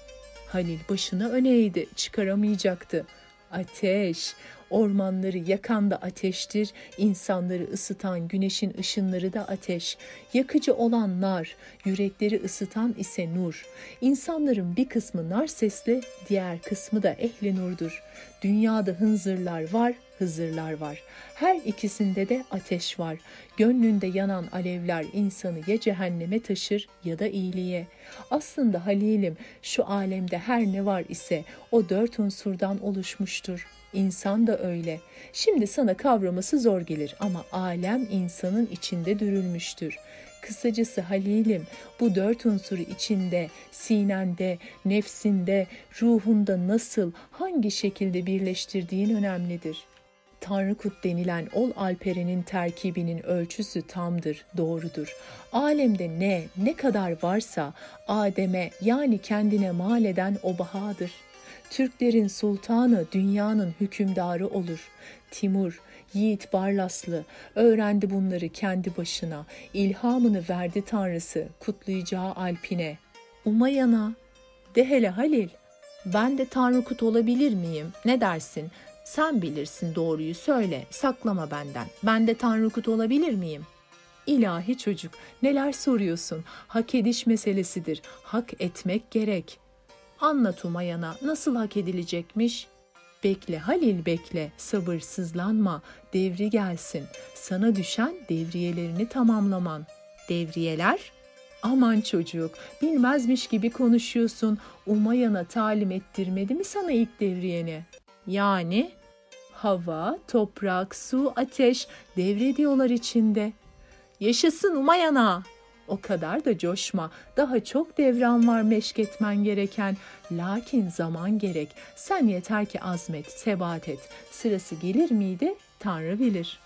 Halil başını öne eğdi, çıkaramayacaktı. Ateş, Ormanları yakan da ateştir, insanları ısıtan güneşin ışınları da ateş. Yakıcı olan nar, yürekleri ısıtan ise nur. İnsanların bir kısmı nar sesli, diğer kısmı da ehli nurdur. Dünyada hınzırlar var, hızırlar var. Her ikisinde de ateş var. Gönlünde yanan alevler insanı ya cehenneme taşır ya da iyiliğe. Aslında Halil'im şu alemde her ne var ise o dört unsurdan oluşmuştur. İnsan da öyle. Şimdi sana kavraması zor gelir ama alem insanın içinde dürülmüştür. Kısacası Halil'im bu dört unsuru içinde, sinende, nefsinde, ruhunda nasıl, hangi şekilde birleştirdiğin önemlidir. Tanrıkut denilen ol alperenin terkibinin ölçüsü tamdır, doğrudur. Alemde ne, ne kadar varsa Adem'e yani kendine mal eden o bahadır.'' Türklerin sultanı dünyanın hükümdarı olur. Timur, Yiğit Barlaslı öğrendi bunları kendi başına. İlhamını verdi tanrısı kutlayacağı Alpine. Umayana, de hele Halil, ben de tanrı kut olabilir miyim? Ne dersin? Sen bilirsin doğruyu söyle, saklama benden. Ben de tanrı kut olabilir miyim?'' İlahi çocuk, neler soruyorsun? Hak ediş meselesidir. Hak etmek gerek. Anlat Umayana nasıl hak edilecekmiş? Bekle Halil bekle, sabırsızlanma, devri gelsin. Sana düşen devriyelerini tamamlaman. Devriyeler? Aman çocuk, bilmezmiş gibi konuşuyorsun. Umayana talim ettirmedi mi sana ilk devriyeni? Yani hava, toprak, su, ateş devrediyorlar içinde. Yaşasın Umayana! O kadar da coşma. Daha çok devran var meşk etmen gereken. Lakin zaman gerek. Sen yeter ki azmet, sebat et. Sırası gelir miydi? Tanrı bilir.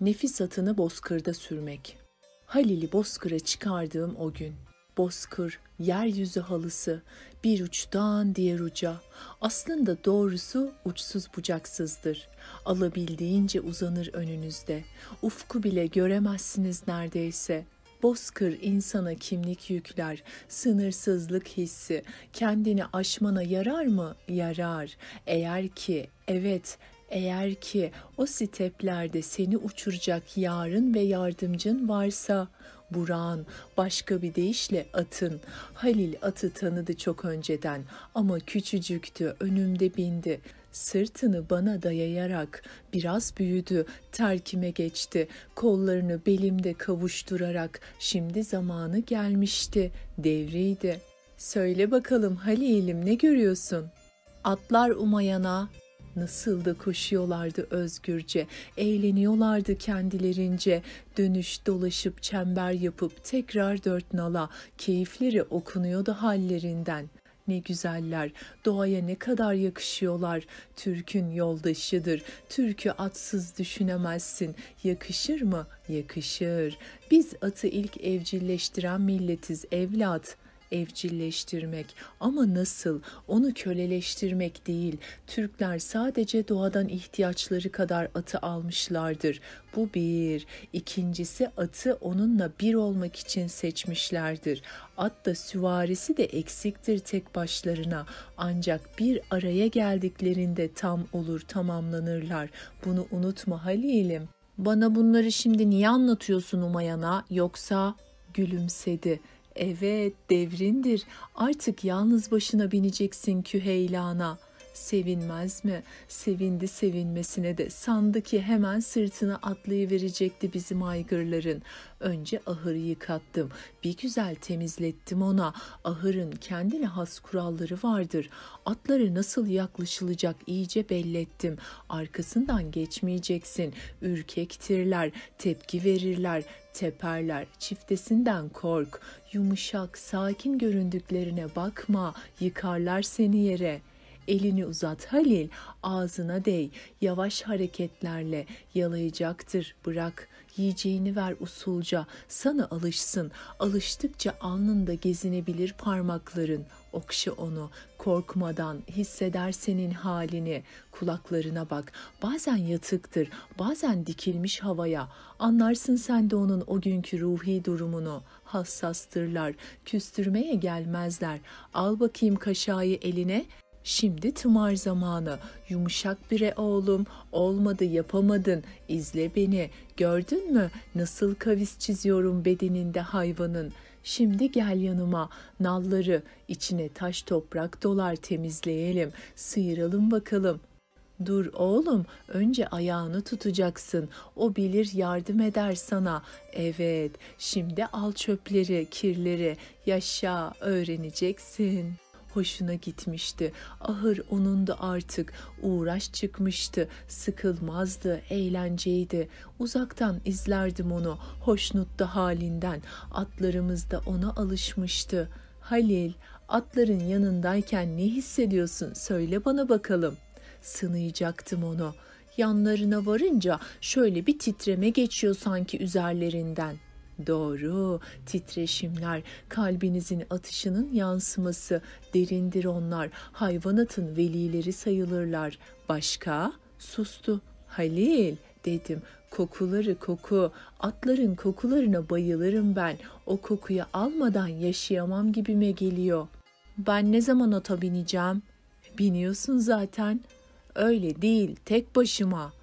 Nefis atını bozkırda sürmek. Halil'i bozkıra çıkardığım o gün bozkır, yeryüzü halısı, bir uçtan diğer uca. Aslında doğrusu uçsuz bucaksızdır. Alabildiğince uzanır önünüzde. Ufku bile göremezsiniz neredeyse. Bozkır insana kimlik yükler, sınırsızlık hissi. Kendini aşmana yarar mı? Yarar. Eğer ki, evet, eğer ki o steplerde seni uçuracak yarın ve yardımcın varsa Buran, başka bir deyişle atın. Halil atı tanıdı çok önceden ama küçücüktü, önümde bindi. Sırtını bana dayayarak biraz büyüdü, terkime geçti. Kollarını belimde kavuşturarak şimdi zamanı gelmişti, devriydi. Söyle bakalım Halil'im ne görüyorsun? Atlar umayana, Nasıl da koşuyorlardı özgürce, eğleniyorlardı kendilerince, dönüş dolaşıp çember yapıp tekrar dört nala, keyifleri okunuyordu hallerinden. Ne güzeller, doğaya ne kadar yakışıyorlar. Türk'ün yoldaşıdır, Türk'ü atsız düşünemezsin. Yakışır mı? Yakışır. Biz atı ilk evcilleştiren milletiz evlat.'' Evcilleştirmek ama nasıl onu köleleştirmek değil. Türkler sadece doğadan ihtiyaçları kadar atı almışlardır. Bu bir. İkincisi atı onunla bir olmak için seçmişlerdir. At da süvarisi de eksiktir tek başlarına. Ancak bir araya geldiklerinde tam olur, tamamlanırlar. Bunu unutma Halil'im. Bana bunları şimdi niye anlatıyorsun Umayana yoksa gülümsedi. Evet devrindir. Artık yalnız başına bineceksin Küheylana. Sevinmez mi? Sevindi sevinmesine de sandı ki hemen sırtına atlayıverecekti bizim aygırların. Önce ahırı yıkattım. Bir güzel temizlettim ona. Ahırın kendine has kuralları vardır. Atları nasıl yaklaşılacak iyice bellettim. Arkasından geçmeyeceksin. Ürkektirler, tepki verirler, teperler. Çiftesinden kork. Yumuşak, sakin göründüklerine bakma. Yıkarlar seni yere.'' Elini uzat Halil, ağzına değ, yavaş hareketlerle yalayacaktır, bırak. Yiyeceğini ver usulca, sana alışsın. Alıştıkça alnında gezinebilir parmakların. Okşa onu, korkmadan hisseder senin halini. Kulaklarına bak, bazen yatıktır, bazen dikilmiş havaya. Anlarsın sen de onun o günkü ruhi durumunu. Hassastırlar, küstürmeye gelmezler. Al bakayım kaşayı eline, Şimdi tımar zamanı. Yumuşak bire oğlum. Olmadı yapamadın. İzle beni. Gördün mü? Nasıl kavis çiziyorum bedeninde hayvanın. Şimdi gel yanıma. Nalları içine taş toprak dolar temizleyelim. Sıyıralım bakalım. Dur oğlum, önce ayağını tutacaksın. O bilir yardım eder sana. Evet, şimdi al çöpleri, kirleri. Yaşa, öğreneceksin.'' Hoşuna gitmişti. Ahır onun da artık uğraş çıkmıştı. Sıkılmazdı, eğlenceydi. Uzaktan izlerdim onu, hoşnuttu halinden. Atlarımız da ona alışmıştı. Halil, atların yanındayken ne hissediyorsun? Söyle bana bakalım. Sınıyacaktım onu. Yanlarına varınca şöyle bir titreme geçiyor sanki üzerlerinden.'' Doğru, titreşimler kalbinizin atışının yansıması, derindir onlar, hayvanatın velileri sayılırlar. Başka? Sustu. Halil dedim. Kokuları koku, atların kokularına bayılırım ben. O kokuyu almadan yaşayamam gibime geliyor. Ben ne zaman ata bineceğim? Biniyorsun zaten. Öyle değil, tek başıma.''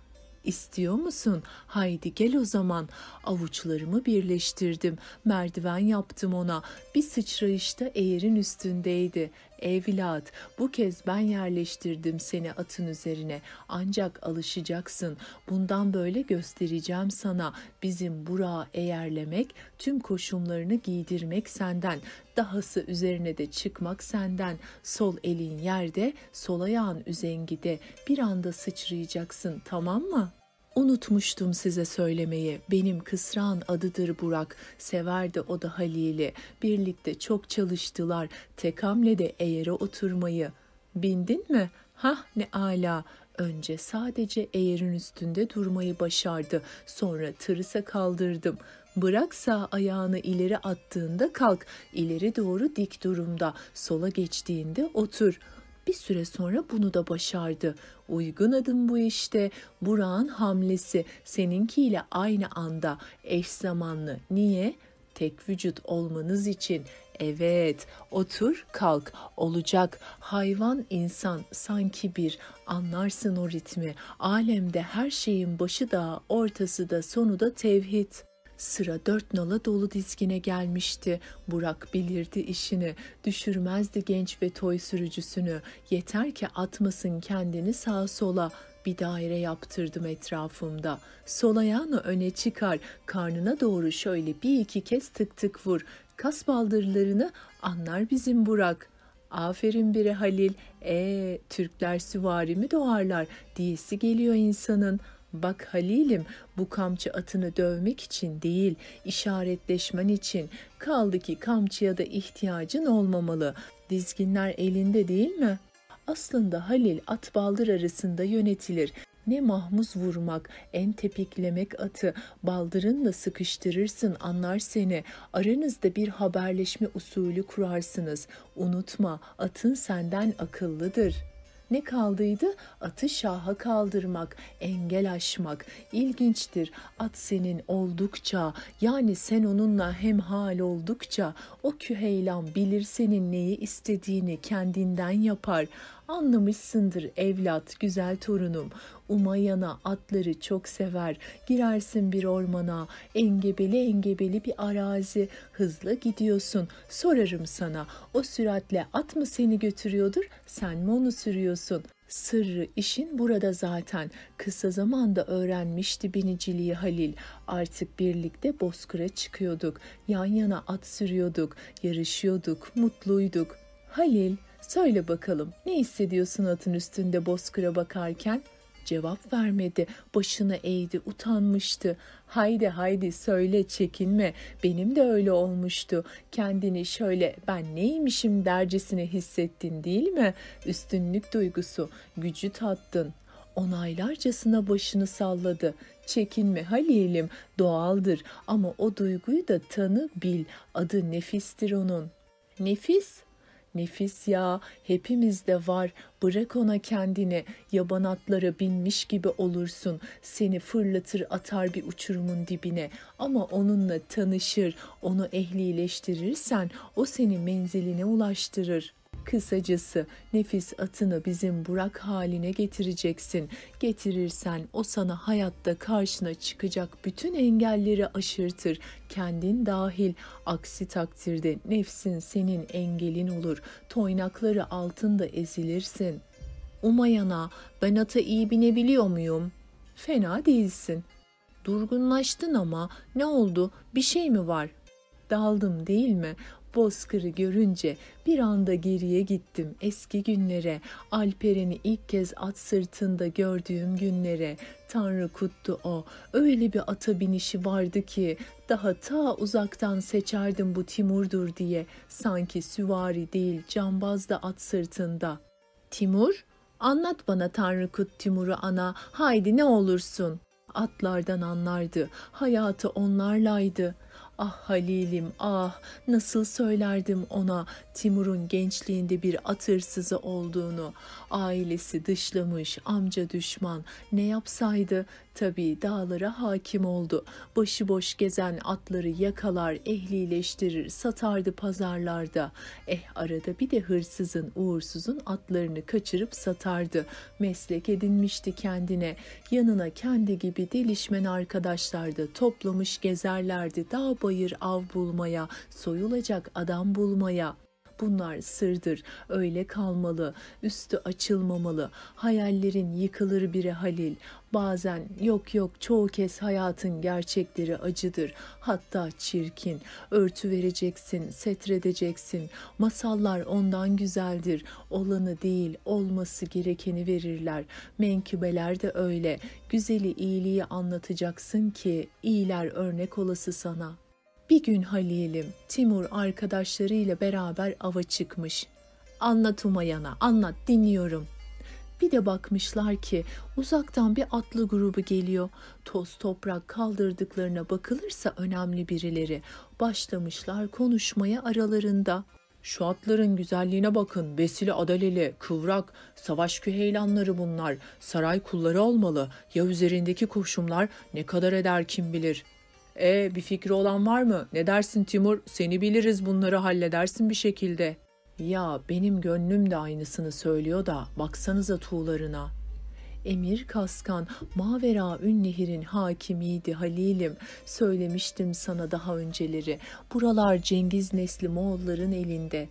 İstiyor musun? Haydi gel o zaman. Avuçlarımı birleştirdim. Merdiven yaptım ona. Bir sıçrayışta eğerin üstündeydi. Evlat, bu kez ben yerleştirdim seni atın üzerine. Ancak alışacaksın. Bundan böyle göstereceğim sana. Bizim Burak'ı eğerlemek, tüm koşumlarını giydirmek senden. Dahası üzerine de çıkmak senden. Sol elin yerde, sol ayağın üzengide. Bir anda sıçrayacaksın, tamam mı?'' Unutmuştum size söylemeyi. Benim kısran adıdır Burak. Severdi o da Halil'i. Birlikte çok çalıştılar. Tek hamlede eğere oturmayı. Bindin mi? Hah ne ala. Önce sadece eğerin üstünde durmayı başardı. Sonra tırısa kaldırdım. Bırak sağ ayağını ileri attığında kalk. İleri doğru dik durumda. Sola geçtiğinde otur.'' Bir süre sonra bunu da başardı. Uygun adım bu işte. Burak'ın hamlesi seninkiyle aynı anda eş zamanlı. Niye? Tek vücut olmanız için. Evet, otur, kalk. Olacak. Hayvan, insan sanki bir. Anlarsın o ritmi. Alemde her şeyin başı da, ortası da, sonu da tevhid. Sıra dört nala dolu dizgine gelmişti. Burak bilirdi işini, düşürmezdi genç ve toy sürücüsünü. Yeter ki atmasın kendini sağa sola. Bir daire yaptırdım etrafımda. Sol ayağını öne çıkar, karnına doğru şöyle bir iki kez tık tık vur. Kas baldırlarını anlar bizim Burak.'' Aferin biri Halil. E Türkler süvari mi doğarlar diyesi geliyor insanın. Bak Halil'im bu kamçı atını dövmek için değil, işaretleşmen için. Kaldı ki kamçıya da ihtiyacın olmamalı. Dizginler elinde değil mi? Aslında Halil at baldır arasında yönetilir. Ne mahmuz vurmak, en tepiklemek atı, baldırınla sıkıştırırsın anlar seni. Aranızda bir haberleşme usulü kurarsınız. Unutma atın senden akıllıdır.'' Ne kaldıydı? Atı şaha kaldırmak, engel aşmak. İlginçtir. At senin oldukça, yani sen onunla hemhal oldukça, o küheylan bilir senin neyi istediğini kendinden yapar. Anlamışsındır evlat, güzel torunum. Umayana atları çok sever. Girersin bir ormana, engebeli engebeli bir arazi. Hızlı gidiyorsun. Sorarım sana, o süratle at mı seni götürüyordur, sen mi onu sürüyorsun? Sırrı işin burada zaten. Kısa zamanda öğrenmişti biniciliği Halil. Artık birlikte bozkıra çıkıyorduk. Yan yana at sürüyorduk. Yarışıyorduk. Mutluyduk. Halil Söyle bakalım ne hissediyorsun atın üstünde bozkıra bakarken? Cevap vermedi, başını eğdi, utanmıştı. Haydi haydi söyle çekinme, benim de öyle olmuştu. Kendini şöyle ben neymişim dercesine hissettin değil mi? Üstünlük duygusu, gücü tattın. Onaylarcasına başını salladı. Çekinme Halil'im, doğaldır ama o duyguyu da tanı bil. Adı nefistir onun. Nefis Nefis ya hepimizde var. Bırak ona kendini. Yaban atlara binmiş gibi olursun. Seni fırlatır atar bir uçurumun dibine. Ama onunla tanışır, onu ehlileştirirsen o seni menziline ulaştırır. Kısacası nefis atını bizim Burak haline getireceksin. Getirirsen o sana hayatta karşına çıkacak bütün engelleri aşırtır. Kendin dahil. Aksi takdirde nefsin senin engelin olur. Toynakları altında ezilirsin. Umayana ben ata iyi binebiliyor muyum? Fena değilsin. Durgunlaştın ama ne oldu? Bir şey mi var? Daldım değil mi? Bozkır'ı görünce bir anda geriye gittim eski günlere. Alperen'i ilk kez at sırtında gördüğüm günlere. Tanrı kuttu o. Öyle bir ata binişi vardı ki daha ta uzaktan seçerdim bu Timur'dur diye. Sanki süvari değil cambaz da at sırtında. Timur? Anlat bana Tanrı Kut Timur'u ana. Haydi ne olursun. Atlardan anlardı. Hayatı onlarlaydı.'' Ah Halil'im ah nasıl söylerdim ona Timur'un gençliğinde bir at hırsızı olduğunu. Ailesi dışlamış, amca düşman. Ne yapsaydı? Tabii dağlara hakim oldu. Başıboş gezen atları yakalar, ehlileştirir, satardı pazarlarda. Eh arada bir de hırsızın, uğursuzun atlarını kaçırıp satardı. Meslek edinmişti kendine. Yanına kendi gibi delişmen arkadaşlar da toplamış gezerlerdi dağ bayır av bulmaya, soyulacak adam bulmaya. Bunlar sırdır, öyle kalmalı, üstü açılmamalı, hayallerin yıkılır biri Halil. Bazen yok yok çoğu kez hayatın gerçekleri acıdır, hatta çirkin. Örtü vereceksin, setredeceksin. Masallar ondan güzeldir, olanı değil olması gerekeni verirler. Menkıbeler de öyle, güzeli iyiliği anlatacaksın ki iyiler örnek olası sana.'' Bir gün Halil'im Timur arkadaşlarıyla beraber ava çıkmış. Anlat Umayan'a, anlat dinliyorum. Bir de bakmışlar ki uzaktan bir atlı grubu geliyor. Toz toprak kaldırdıklarına bakılırsa önemli birileri. Başlamışlar konuşmaya aralarında. Şu atların güzelliğine bakın. Besili adaleli, kıvrak, savaş küheylanları bunlar. Saray kulları olmalı. Ya üzerindeki kurşunlar ne kadar eder kim bilir. E bir fikri olan var mı? Ne dersin Timur? Seni biliriz bunları halledersin bir şekilde. Ya benim gönlüm de aynısını söylüyor da baksanıza tuğlarına. Emir Kaskan, Mavera Ünnehir'in hakimiydi Halil'im. Söylemiştim sana daha önceleri. Buralar Cengiz nesli Moğolların elinde.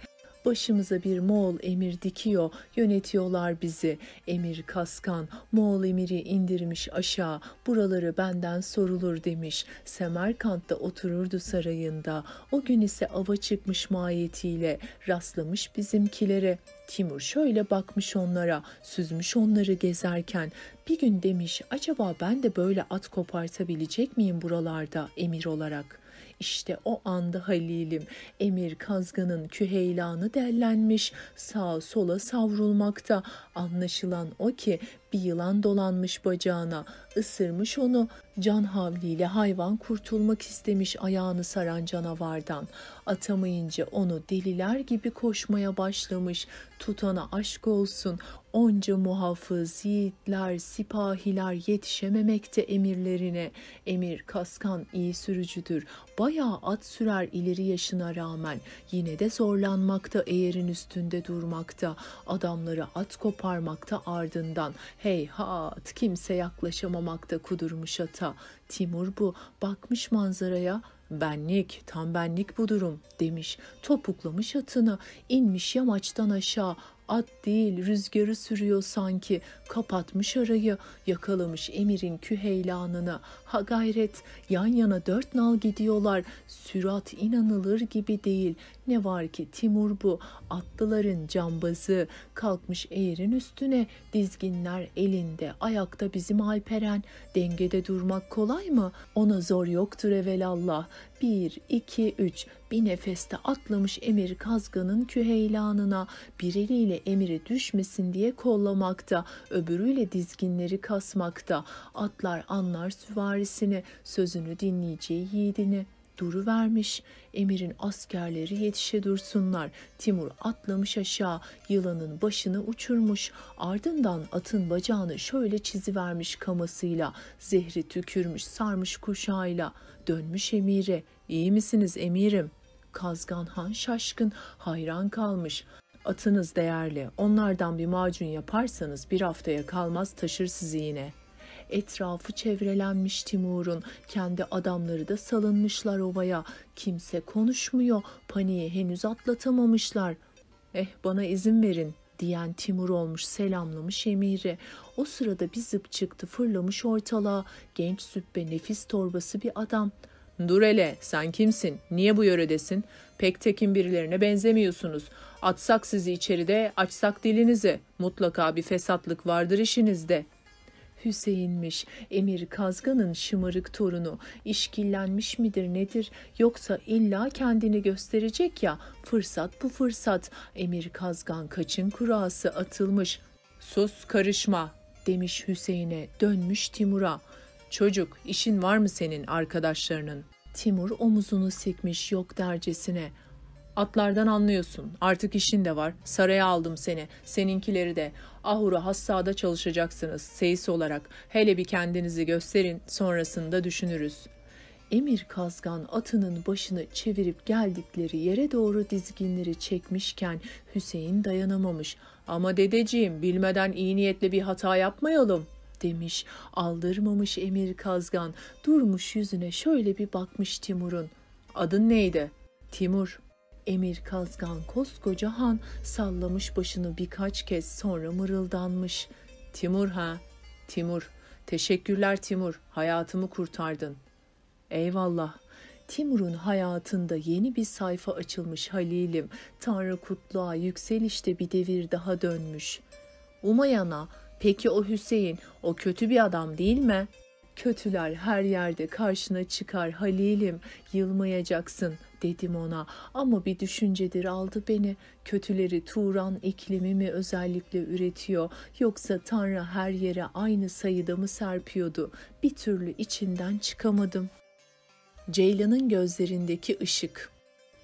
Başımıza bir Moğol emir dikiyor, yönetiyorlar bizi. Emir Kaskan, Moğol emiri indirmiş aşağı, buraları benden sorulur demiş. Semerkant'ta otururdu sarayında. O gün ise ava çıkmış mahiyetiyle, rastlamış bizimkilere. Timur şöyle bakmış onlara, süzmüş onları gezerken. Bir gün demiş, acaba ben de böyle at kopartabilecek miyim buralarda emir olarak?'' İşte o anda Halil'im Emir Kazgan'ın küheylanı dellenmiş, sağa sola savrulmakta. Anlaşılan o ki bir yılan dolanmış bacağına, ısırmış onu. Can havliyle hayvan kurtulmak istemiş ayağını saran canavardan. Atamayınca onu deliler gibi koşmaya başlamış. Tutana aşk olsun. Onca muhafız, yiğitler, sipahiler yetişememekte emirlerine. Emir Kaskan iyi sürücüdür. Bayağı at sürer ileri yaşına rağmen. Yine de zorlanmakta eğerin üstünde durmakta. Adamları at koparmakta ardından. Heyhat kimse yaklaşamamakta kudurmuş ata. Timur bu bakmış manzaraya benlik tam benlik bu durum demiş topuklamış atını inmiş yamaçtan aşağı At değil rüzgarı sürüyor sanki. Kapatmış arayı, yakalamış emirin küheylanını. Ha gayret, yan yana dört nal gidiyorlar. Sürat inanılır gibi değil. Ne var ki Timur bu, atlıların cambazı. Kalkmış eğerin üstüne, dizginler elinde. Ayakta bizim Alperen. Dengede durmak kolay mı? Ona zor yoktur evelallah. Bir, iki, üç. Bir nefeste atlamış emir kazganın küheylanına. Bir eliyle emiri düşmesin diye kollamakta. Öbürüyle dizginleri kasmakta. Atlar anlar süvarisini, sözünü dinleyeceği yiğidini duru vermiş. Emirin askerleri yetişe dursunlar. Timur atlamış aşağı, yılanın başını uçurmuş. Ardından atın bacağını şöyle çizivermiş kamasıyla. Zehri tükürmüş, sarmış kuşağıyla. Dönmüş emire. İyi misiniz emirim? Kazgan Han şaşkın, hayran kalmış. Atınız değerli, onlardan bir macun yaparsanız bir haftaya kalmaz taşır sizi yine.'' Etrafı çevrelenmiş Timur'un. Kendi adamları da salınmışlar ovaya. Kimse konuşmuyor. Paniği henüz atlatamamışlar. Eh bana izin verin diyen Timur olmuş selamlamış emiri. O sırada bir zıp çıktı fırlamış ortalığa. Genç züppe nefis torbası bir adam. Dur hele sen kimsin? Niye bu yöredesin? Pek tekin birilerine benzemiyorsunuz. Atsak sizi içeride, açsak dilinizi. Mutlaka bir fesatlık vardır işinizde.'' Hüseyin'miş. Emir Kazgan'ın şımarık torunu. İşkillenmiş midir nedir yoksa illa kendini gösterecek ya. Fırsat bu fırsat. Emir Kazgan kaçın kurası atılmış. Sus karışma demiş Hüseyin'e dönmüş Timur'a. Çocuk işin var mı senin arkadaşlarının? Timur omuzunu sikmiş yok dercesine. Atlardan anlıyorsun. Artık işin de var. Saraya aldım seni. Seninkileri de. Ahura Hassa'da çalışacaksınız. Seyis olarak. Hele bir kendinizi gösterin. Sonrasında düşünürüz. Emir Kazgan atının başını çevirip geldikleri yere doğru dizginleri çekmişken Hüseyin dayanamamış. Ama dedeciğim bilmeden iyi niyetle bir hata yapmayalım demiş. Aldırmamış Emir Kazgan. Durmuş yüzüne şöyle bir bakmış Timur'un. Adın neydi? Timur. Emir Kazgan koskoca han sallamış başını birkaç kez sonra mırıldanmış. Timur ha, Timur. Teşekkürler Timur, hayatımı kurtardın. Eyvallah. Timur'un hayatında yeni bir sayfa açılmış Halil'im. Tanrı kutluğa yükselişte bir devir daha dönmüş. Umayana, peki o Hüseyin, o kötü bir adam değil mi?'' Kötüler her yerde karşına çıkar Halil'im, yılmayacaksın dedim ona ama bir düşüncedir aldı beni. Kötüleri Turan iklimi mi özellikle üretiyor yoksa Tanrı her yere aynı sayıda mı serpiyordu? Bir türlü içinden çıkamadım. Ceylan'ın gözlerindeki ışık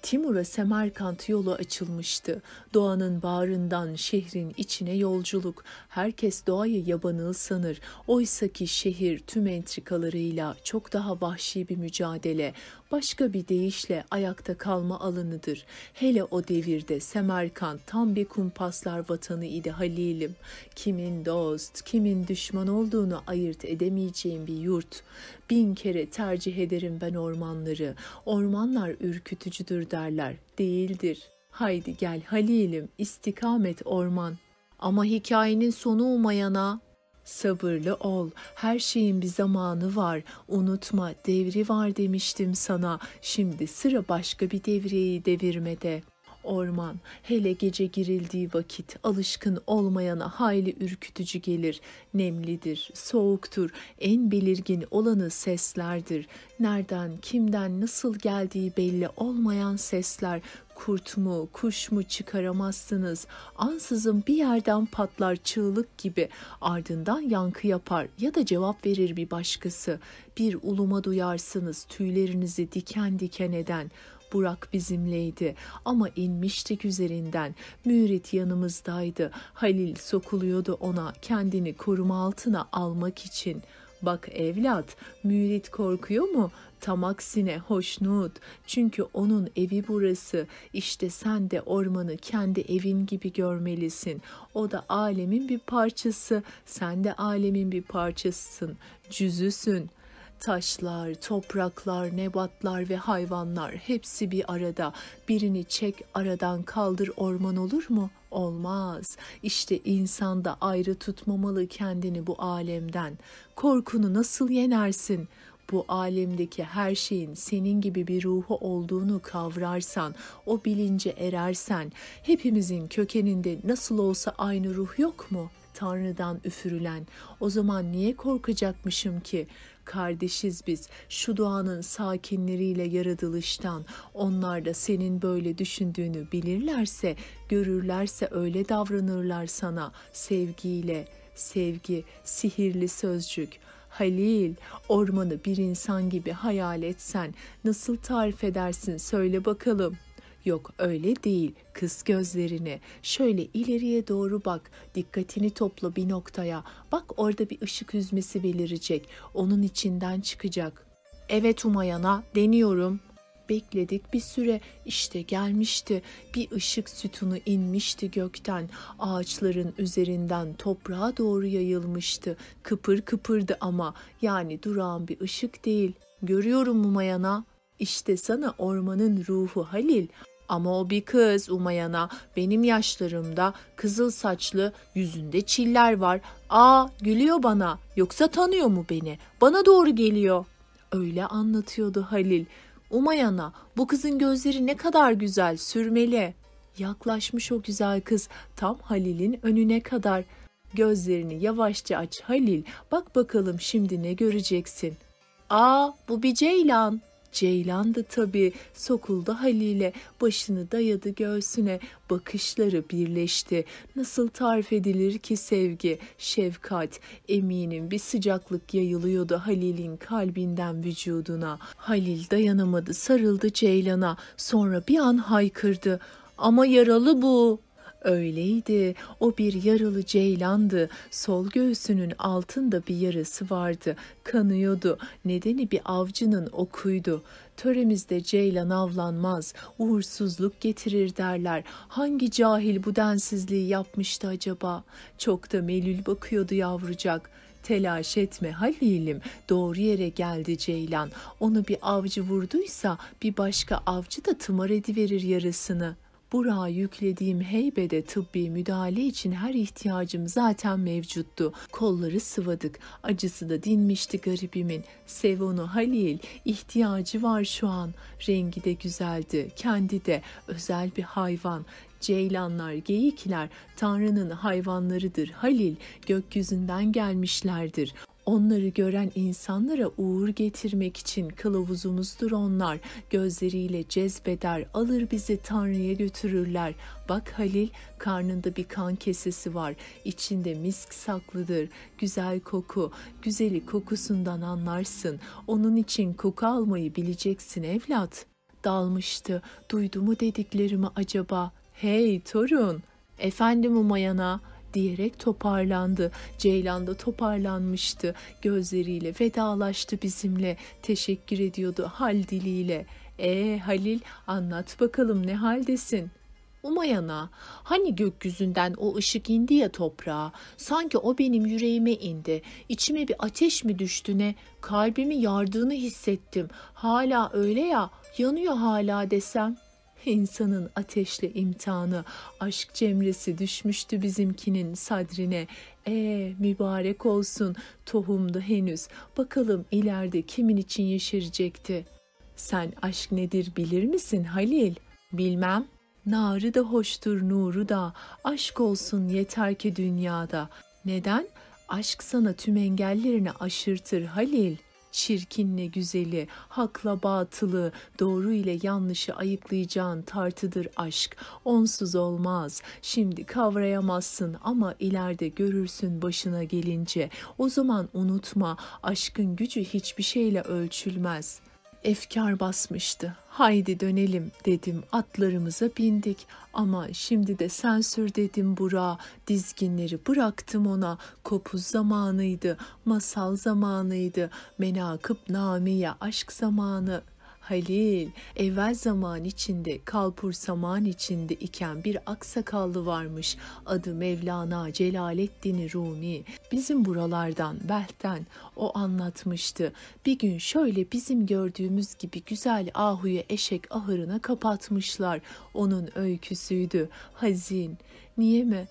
Timur'a Semerkant yolu açılmıştı. Doğanın bağrından şehrin içine yolculuk. Herkes doğayı yabanıl sanır. Oysa ki şehir tüm entrikalarıyla çok daha vahşi bir mücadele, başka bir deyişle ayakta kalma alanıdır. Hele o devirde Semerkant tam bir kumpaslar vatanı idi Halil'im. Kimin dost, kimin düşman olduğunu ayırt edemeyeceğim bir yurt. Bin kere tercih ederim ben ormanları. Ormanlar ürkütücüdür derler. Değildir. Haydi gel Halil'im, istikamet orman. Ama hikayenin sonu umayana Sabırlı ol, her şeyin bir zamanı var. Unutma, devri var demiştim sana. Şimdi sıra başka bir devreyi devirmede. Orman, hele gece girildiği vakit alışkın olmayana hayli ürkütücü gelir. Nemlidir, soğuktur, en belirgin olanı seslerdir. Nereden, kimden, nasıl geldiği belli olmayan sesler, kurt mu, kuş mu çıkaramazsınız. Ansızın bir yerden patlar çığlık gibi ardından yankı yapar ya da cevap verir bir başkası. Bir uluma duyarsınız tüylerinizi diken diken eden. Burak bizimleydi ama inmiştik üzerinden. Mürit yanımızdaydı. Halil sokuluyordu ona kendini koruma altına almak için.'' Bak evlat, mürit korkuyor mu? Tam aksine hoşnut. Çünkü onun evi burası. İşte sen de ormanı kendi evin gibi görmelisin. O da alemin bir parçası. Sen de alemin bir parçasısın. Cüzüsün.'' Taşlar, topraklar, nebatlar ve hayvanlar hepsi bir arada. Birini çek aradan kaldır orman olur mu? Olmaz. İşte insan da ayrı tutmamalı kendini bu alemden. Korkunu nasıl yenersin? bu alemdeki her şeyin senin gibi bir ruhu olduğunu kavrarsan, o bilince erersen, hepimizin kökeninde nasıl olsa aynı ruh yok mu? Tanrı'dan üfürülen. O zaman niye korkacakmışım ki? Kardeşiz biz şu doğanın sakinleriyle yaratılıştan. Onlar da senin böyle düşündüğünü bilirlerse, görürlerse öyle davranırlar sana sevgiyle. Sevgi, sihirli sözcük. Halil, ormanı bir insan gibi hayal etsen nasıl tarif edersin söyle bakalım.'' Yok öyle değil. Kız gözlerini. Şöyle ileriye doğru bak. Dikkatini topla bir noktaya. Bak orada bir ışık yüzmesi belirecek. Onun içinden çıkacak. Evet Umayana deniyorum. Bekledik bir süre işte gelmişti bir ışık sütunu inmişti gökten ağaçların üzerinden toprağa doğru yayılmıştı kıpır kıpırdı ama yani durağan bir ışık değil görüyorum Umayana işte sana ormanın ruhu Halil ama o bir kız Umayana benim yaşlarımda kızıl saçlı yüzünde çiller var. Aa gülüyor bana yoksa tanıyor mu beni? Bana doğru geliyor. Öyle anlatıyordu Halil. Umayana bu kızın gözleri ne kadar güzel sürmeli. Yaklaşmış o güzel kız tam Halil'in önüne kadar. Gözlerini yavaşça aç Halil bak bakalım şimdi ne göreceksin. Aa bu bir ceylan Ceylandı tabii sokuldu Halil'e başını dayadı göğsüne bakışları birleşti. Nasıl tarif edilir ki sevgi, şefkat eminim bir sıcaklık yayılıyordu Halil'in kalbinden vücuduna. Halil dayanamadı sarıldı Ceylan'a sonra bir an haykırdı. Ama yaralı bu. Öyleydi. O bir yaralı ceylandı. Sol göğsünün altında bir yarası vardı. Kanıyordu. Nedeni bir avcının okuydu. Töremizde ceylan avlanmaz, uğursuzluk getirir derler. Hangi cahil bu densizliği yapmıştı acaba? Çok da melül bakıyordu yavrucak. Telaş etme Halil'im, doğru yere geldi Ceylan. Onu bir avcı vurduysa bir başka avcı da tımar ediverir yarısını.'' Burak'a yüklediğim heybede tıbbi müdahale için her ihtiyacım zaten mevcuttu. Kolları sıvadık. Acısı da dinmişti garibimin. Sev onu Halil. ihtiyacı var şu an. Rengi de güzeldi. Kendi de özel bir hayvan. Ceylanlar, geyikler Tanrı'nın hayvanlarıdır. Halil gökyüzünden gelmişlerdir. Onları gören insanlara uğur getirmek için kılavuzumuzdur onlar. Gözleriyle cezbeder, alır bizi Tanrı'ya götürürler. Bak Halil, karnında bir kan kesesi var. İçinde misk saklıdır. Güzel koku, güzeli kokusundan anlarsın. Onun için koku almayı bileceksin evlat.'' dalmıştı. Duydu mu dediklerimi acaba? Hey torun, efendim Umayana diyerek toparlandı. Ceylan da toparlanmıştı. Gözleriyle vedalaştı bizimle. Teşekkür ediyordu hal diliyle. E Halil anlat bakalım ne haldesin?'' Umayana, hani gökyüzünden o ışık indi ya toprağa, sanki o benim yüreğime indi, içime bir ateş mi düştü ne, kalbimi yardığını hissettim, hala öyle ya, yanıyor hala desem. İnsanın ateşle imtihanı, aşk cemresi düşmüştü bizimkinin sadrine. E mübarek olsun, tohumdu henüz, bakalım ileride kimin için yeşerecekti. Sen aşk nedir bilir misin Halil? Bilmem, Narı da hoştur nuru da, aşk olsun yeter ki dünyada. Neden? Aşk sana tüm engellerini aşırtır Halil. Çirkinle güzeli, hakla batılı, doğru ile yanlışı ayıklayacağın tartıdır aşk. Onsuz olmaz. Şimdi kavrayamazsın ama ileride görürsün başına gelince. O zaman unutma, aşkın gücü hiçbir şeyle ölçülmez.'' Efkar basmıştı. Haydi dönelim dedim atlarımıza bindik. Ama şimdi de sen sür dedim Burak'a dizginleri bıraktım ona. Kopuz zamanıydı masal zamanıydı menakıp namiye aşk zamanı Halil, evvel zaman içinde, kalpur saman içinde iken bir aksakallı varmış. Adı Mevlana Celaleddin Rumi. Bizim buralardan, Belh'ten o anlatmıştı. Bir gün şöyle bizim gördüğümüz gibi güzel ahuyu eşek ahırına kapatmışlar. Onun öyküsüydü. Hazin. Niye mi?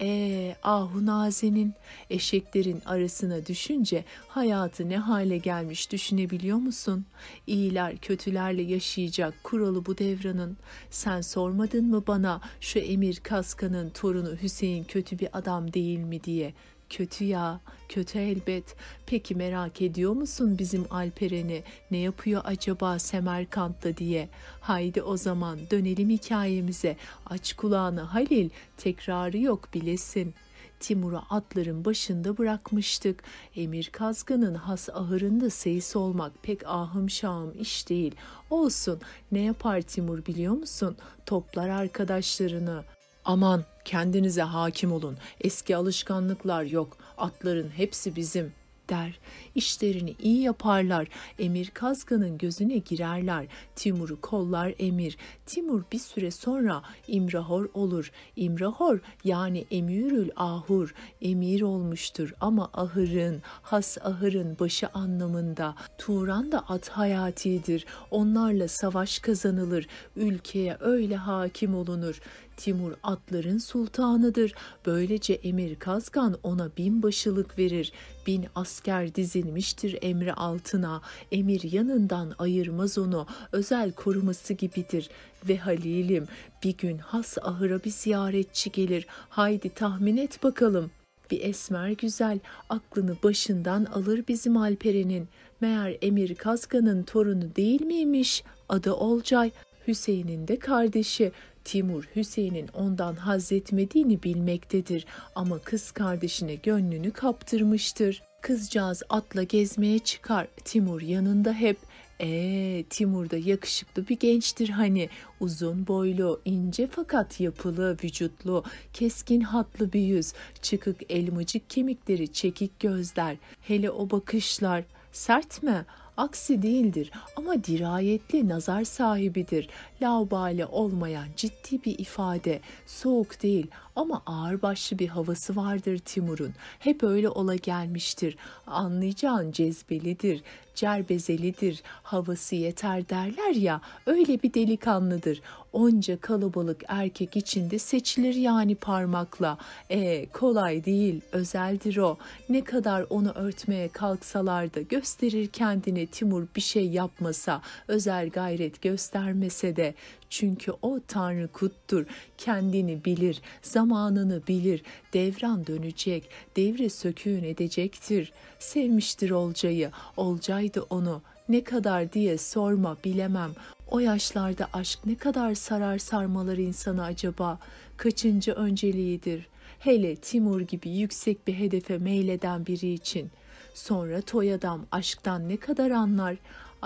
Ee, ahu nazenin eşeklerin arasına düşünce hayatı ne hale gelmiş düşünebiliyor musun? İyiler kötülerle yaşayacak kuralı bu devranın. Sen sormadın mı bana şu Emir Kaskan'ın torunu Hüseyin kötü bir adam değil mi diye? Kötü ya, kötü elbet. Peki merak ediyor musun bizim Alperen'i? Ne yapıyor acaba Semerkant'ta diye? Haydi o zaman dönelim hikayemize. Aç kulağını Halil, tekrarı yok bilesin.'' Timur'u atların başında bırakmıştık. Emir Kazgan'ın has ahırında seyis olmak pek ahım şahım iş değil. Olsun ne yapar Timur biliyor musun? Toplar arkadaşlarını, Aman kendinize hakim olun. Eski alışkanlıklar yok. Atların hepsi bizim der. İşlerini iyi yaparlar. Emir Kazgan'ın gözüne girerler. Timur'u kollar Emir. Timur bir süre sonra İmrahor olur. İmrahor yani Emirül Ahur emir olmuştur ama ahırın, has ahırın başı anlamında. Turan da at hayatidir. Onlarla savaş kazanılır. Ülkeye öyle hakim olunur. Timur atların sultanıdır. Böylece Emir Kazgan ona binbaşılık verir. Bin asker dizilmiştir emri altına. Emir yanından ayırmaz onu. Özel koruması gibidir. Ve Halil'im bir gün has ahıra bir ziyaretçi gelir. Haydi tahmin et bakalım. Bir esmer güzel aklını başından alır bizim Alperen'in. Meğer Emir Kazgan'ın torunu değil miymiş? Adı Olcay. Hüseyin'in de kardeşi. Timur Hüseyin'in ondan haz etmediğini bilmektedir ama kız kardeşine gönlünü kaptırmıştır. Kızcağız atla gezmeye çıkar. Timur yanında hep. Ee, Timur da yakışıklı bir gençtir hani. Uzun boylu, ince fakat yapılı, vücutlu, keskin hatlı bir yüz, çıkık elmacık kemikleri, çekik gözler. Hele o bakışlar. Sert mi? Aksi değildir ama dirayetli nazar sahibidir. Laubali olmayan ciddi bir ifade. Soğuk değil ama ağırbaşlı bir havası vardır Timur'un. Hep öyle ola gelmiştir. Anlayacağın cezbelidir, cerbezelidir, havası yeter derler ya öyle bir delikanlıdır. Onca kalabalık erkek içinde seçilir yani parmakla. E kolay değil, özeldir o. Ne kadar onu örtmeye kalksalar da gösterir kendini Timur bir şey yapmasa, özel gayret göstermese de çünkü o Tanrı kuttur, kendini bilir, zamanını bilir, devran dönecek, devre söküğün edecektir. Sevmiştir Olcay'ı, Olcay da onu, ne kadar diye sorma bilemem. O yaşlarda aşk ne kadar sarar sarmalar insanı acaba? Kaçıncı önceliğidir? Hele Timur gibi yüksek bir hedefe meyleden biri için. Sonra toy adam aşktan ne kadar anlar?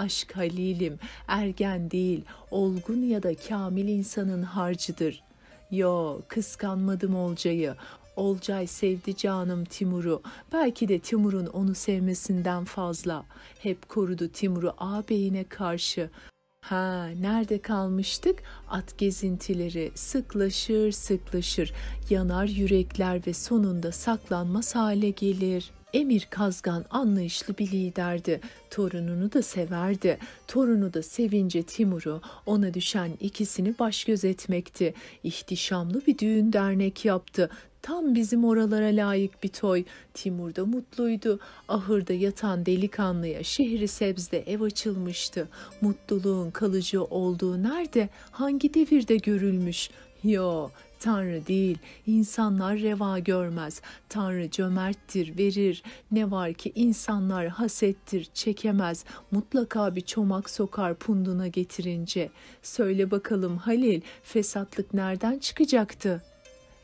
Aşk Halil'im ergen değil, olgun ya da kamil insanın harcıdır. Yo, kıskanmadım Olcay'ı. Olcay sevdi canım Timur'u. Belki de Timur'un onu sevmesinden fazla. Hep korudu Timur'u ağabeyine karşı. Ha, nerede kalmıştık? At gezintileri sıklaşır sıklaşır, yanar yürekler ve sonunda saklanmaz hale gelir. Emir Kazgan anlayışlı bir liderdi. Torununu da severdi. Torunu da sevince Timur'u ona düşen ikisini baş göz etmekti. İhtişamlı bir düğün dernek yaptı. Tam bizim oralara layık bir toy. Timur da mutluydu. Ahırda yatan delikanlıya şehri sebzde ev açılmıştı. Mutluluğun kalıcı olduğu nerede, hangi devirde görülmüş? Yo, Tanrı değil, insanlar reva görmez. Tanrı cömerttir, verir. Ne var ki insanlar hasettir, çekemez. Mutlaka bir çomak sokar punduna getirince. Söyle bakalım Halil, fesatlık nereden çıkacaktı?''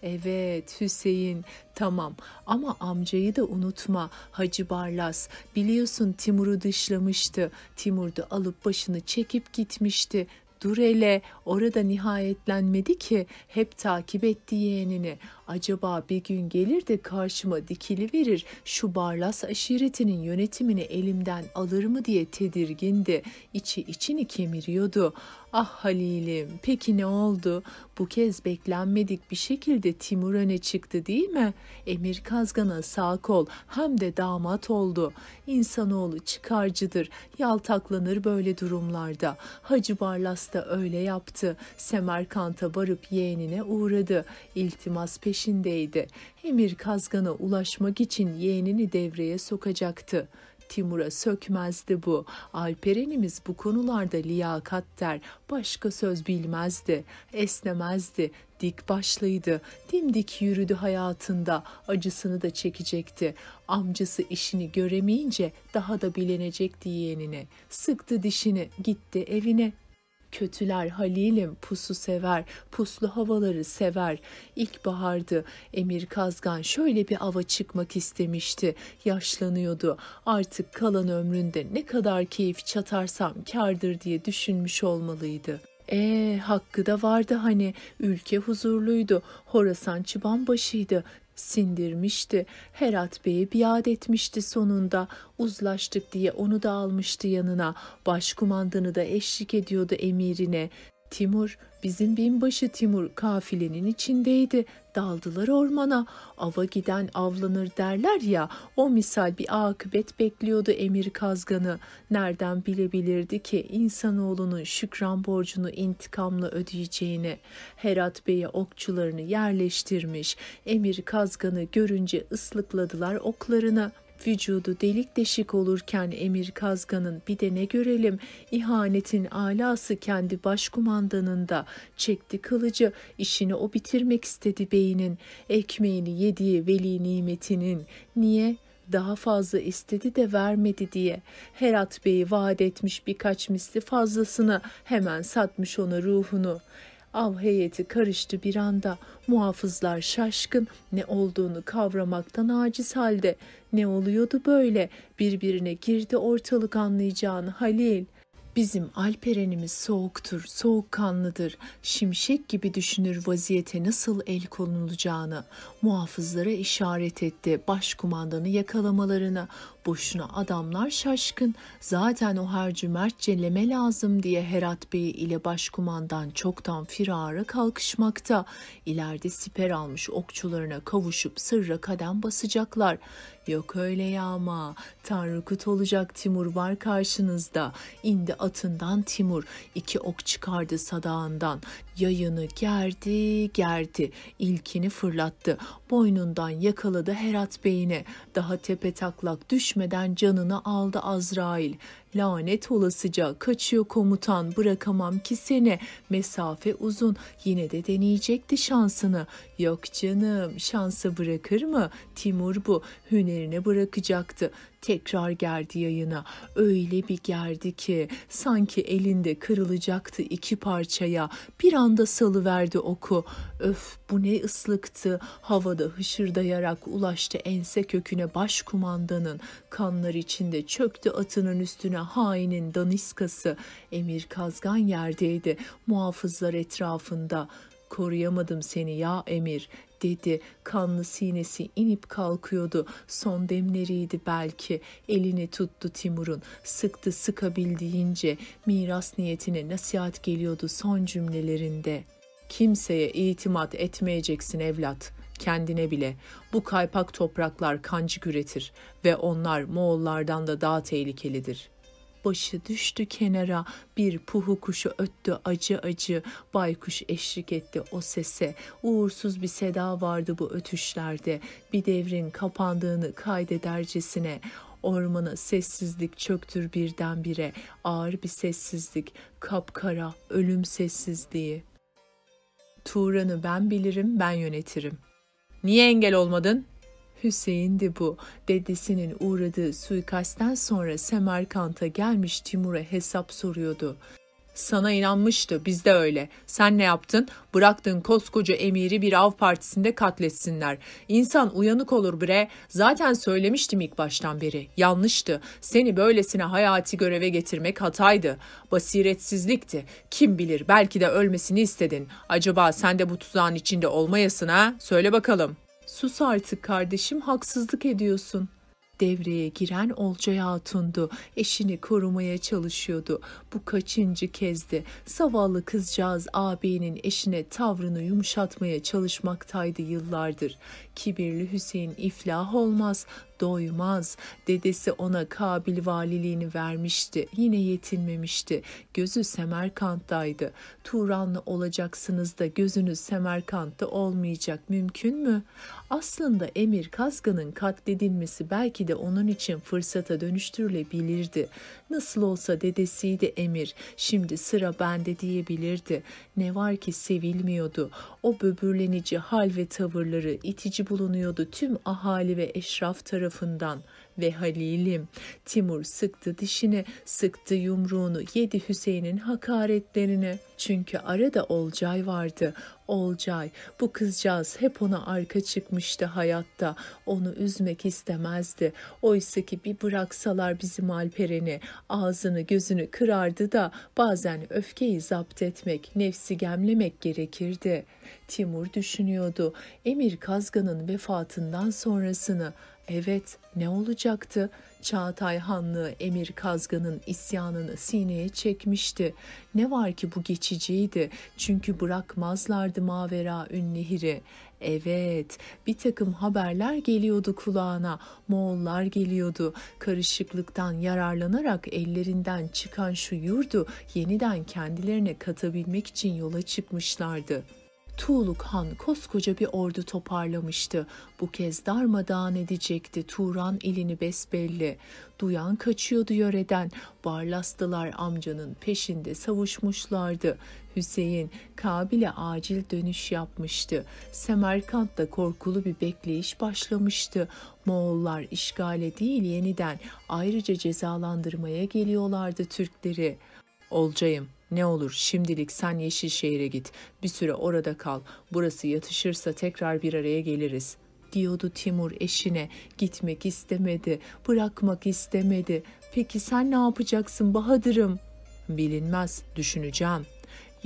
Evet Hüseyin tamam ama amcayı da unutma Hacı Barlas biliyorsun Timur'u dışlamıştı. Timur da alıp başını çekip gitmişti. Dur hele orada nihayetlenmedi ki hep takip etti yeğenini. Acaba bir gün gelir de karşıma dikili verir şu Barlas aşiretinin yönetimini elimden alır mı diye tedirgindi. İçi içini kemiriyordu. Ah Halil'im peki ne oldu? Bu kez beklenmedik bir şekilde Timur öne çıktı değil mi? Emir Kazgan'a sağ kol hem de damat oldu. İnsanoğlu çıkarcıdır, yaltaklanır böyle durumlarda. Hacı Barlas da öyle yaptı. Semerkant'a varıp yeğenine uğradı. İltimas peşindeydi. Emir Kazgan'a ulaşmak için yeğenini devreye sokacaktı. Timur'a sökmezdi bu. Alperenimiz bu konularda liyakat der, başka söz bilmezdi, esnemezdi, dik başlıydı, dimdik yürüdü hayatında, acısını da çekecekti. Amcası işini göremeyince daha da bilenecekti yeğenine. Sıktı dişini, gitti evine, Kötüler Halil'im pusu sever, puslu havaları sever. İlkbahardı. Emir Kazgan şöyle bir ava çıkmak istemişti. Yaşlanıyordu. Artık kalan ömründe ne kadar keyif çatarsam kardır diye düşünmüş olmalıydı. E hakkı da vardı hani ülke huzurluydu. Horasan çıban başıydı sindirmişti. Herat Bey'i biat etmişti sonunda. Uzlaştık diye onu da almıştı yanına. Başkumandanı da eşlik ediyordu emirine. Timur, bizim binbaşı Timur kafilenin içindeydi. Daldılar ormana. Ava giden avlanır derler ya, o misal bir akıbet bekliyordu emir kazganı. Nereden bilebilirdi ki insanoğlunun şükran borcunu intikamla ödeyeceğini. Herat Bey'e okçularını yerleştirmiş. Emir kazganı görünce ıslıkladılar oklarını.'' Vücudu delik deşik olurken Emir Kazgan'ın bir de ne görelim? ihanetin alası kendi başkumandanında. Çekti kılıcı işini o bitirmek istedi beynin. Ekmeğini yediği veli nimetinin. Niye? Daha fazla istedi de vermedi diye. Herat Bey'i vaat etmiş birkaç misli fazlasını hemen satmış ona ruhunu. Av heyeti karıştı bir anda. Muhafızlar şaşkın, ne olduğunu kavramaktan aciz halde. Ne oluyordu böyle? Birbirine girdi ortalık anlayacağın Halil. Bizim Alperen'imiz soğuktur, soğukkanlıdır. Şimşek gibi düşünür vaziyete nasıl el konulacağını. Muhafızlara işaret etti başkumandanı yakalamalarına. Boşuna adamlar şaşkın. Zaten o harcümertçe celleme lazım diye Herat Bey ile başkumandan çoktan firara kalkışmakta. İleride siper almış okçularına kavuşup sırra kadem basacaklar. Yok öyle ya ama Tanrı kut olacak Timur var karşınızda. İndi atından Timur iki ok çıkardı sadağından. Yayını gerdi gerdi ilkini fırlattı. Boynundan yakaladı Herat Bey'ine. Daha tepe taklak düşmeden canını aldı Azrail. Lanet olasıca kaçıyor komutan bırakamam ki seni. Mesafe uzun yine de deneyecekti şansını. Yok canım şansı bırakır mı? Timur bu hünerine bırakacaktı. Tekrar gerdi yayına. Öyle bir gerdi ki sanki elinde kırılacaktı iki parçaya. Bir anda salıverdi oku. Öf bu ne ıslıktı. Havada hışırdayarak ulaştı ense köküne başkumandanın. Kanlar içinde çöktü atının üstüne hainin daniskası. Emir Kazgan yerdeydi. Muhafızlar etrafında. Koruyamadım seni ya emir dedi. Kanlı sinesi inip kalkıyordu. Son demleriydi belki. Elini tuttu Timur'un. Sıktı sıkabildiğince. Miras niyetine nasihat geliyordu son cümlelerinde. Kimseye itimat etmeyeceksin evlat kendine bile. Bu kaypak topraklar kancık üretir ve onlar Moğollardan da daha tehlikelidir.'' Başı düştü kenara, bir puhu kuşu öttü acı acı, baykuş eşlik etti o sese, uğursuz bir seda vardı bu ötüşlerde, bir devrin kapandığını kaydedercesine, ormana sessizlik çöktür birdenbire, ağır bir sessizlik, kapkara, ölüm sessizliği. Turan'ı ben bilirim, ben yönetirim. Niye engel olmadın? Hüseyin'di bu. Dedesinin uğradığı suikastten sonra Semerkant'a gelmiş Timur'a hesap soruyordu. Sana inanmıştı, biz de öyle. Sen ne yaptın? Bıraktın koskoca emiri bir av partisinde katletsinler. İnsan uyanık olur bre. Zaten söylemiştim ilk baştan beri. Yanlıştı. Seni böylesine hayati göreve getirmek hataydı. Basiretsizlikti. Kim bilir belki de ölmesini istedin. Acaba sen de bu tuzağın içinde olmayasın ha? Söyle bakalım.'' Sus artık kardeşim haksızlık ediyorsun. Devreye giren Olcay Hatun'du. Eşini korumaya çalışıyordu. Bu kaçıncı kezdi. Zavallı kızcağız ağabeyinin eşine tavrını yumuşatmaya çalışmaktaydı yıllardır. Kibirli Hüseyin iflah olmaz, doymaz. Dedesi ona Kabil valiliğini vermişti. Yine yetinmemişti. Gözü Semerkant'taydı. Turanlı olacaksınız da gözünüz Semerkant'ta olmayacak mümkün mü? Aslında Emir Kazgan'ın katledilmesi belki de onun için fırsata dönüştürülebilirdi. Nasıl olsa dedesiydi Emir, şimdi sıra bende diyebilirdi. Ne var ki sevilmiyordu. O böbürlenici hal ve tavırları itici bulunuyordu tüm ahali ve eşraf tarafından ve Halil'im. Timur sıktı dişini, sıktı yumruğunu, yedi Hüseyin'in hakaretlerini. Çünkü arada Olcay vardı. Olcay, bu kızcağız hep ona arka çıkmıştı hayatta. Onu üzmek istemezdi. Oysa ki bir bıraksalar bizim Alperen'i, ağzını gözünü kırardı da bazen öfkeyi zapt etmek, nefsi gemlemek gerekirdi. Timur düşünüyordu. Emir Kazgan'ın vefatından sonrasını Evet, ne olacaktı? Çağatay Hanlığı Emir Kazgan'ın isyanını sineye çekmişti. Ne var ki bu geçiciydi. Çünkü bırakmazlardı Mavera Ün Nehir'i. Evet, bir takım haberler geliyordu kulağına. Moğollar geliyordu. Karışıklıktan yararlanarak ellerinden çıkan şu yurdu yeniden kendilerine katabilmek için yola çıkmışlardı. Tuğluk Han koskoca bir ordu toparlamıştı. Bu kez darmadağın edecekti Turan ilini besbelli. Duyan kaçıyordu yöreden. Barlastılar amcanın peşinde savuşmuşlardı. Hüseyin Kabil'e acil dönüş yapmıştı. Semerkant'ta korkulu bir bekleyiş başlamıştı. Moğollar işgale değil yeniden ayrıca cezalandırmaya geliyorlardı Türkleri. Olcayım ne olur şimdilik sen Yeşilşehir'e git. Bir süre orada kal. Burası yatışırsa tekrar bir araya geliriz.'' diyordu Timur eşine. Gitmek istemedi, bırakmak istemedi. Peki sen ne yapacaksın Bahadır'ım? Bilinmez, düşüneceğim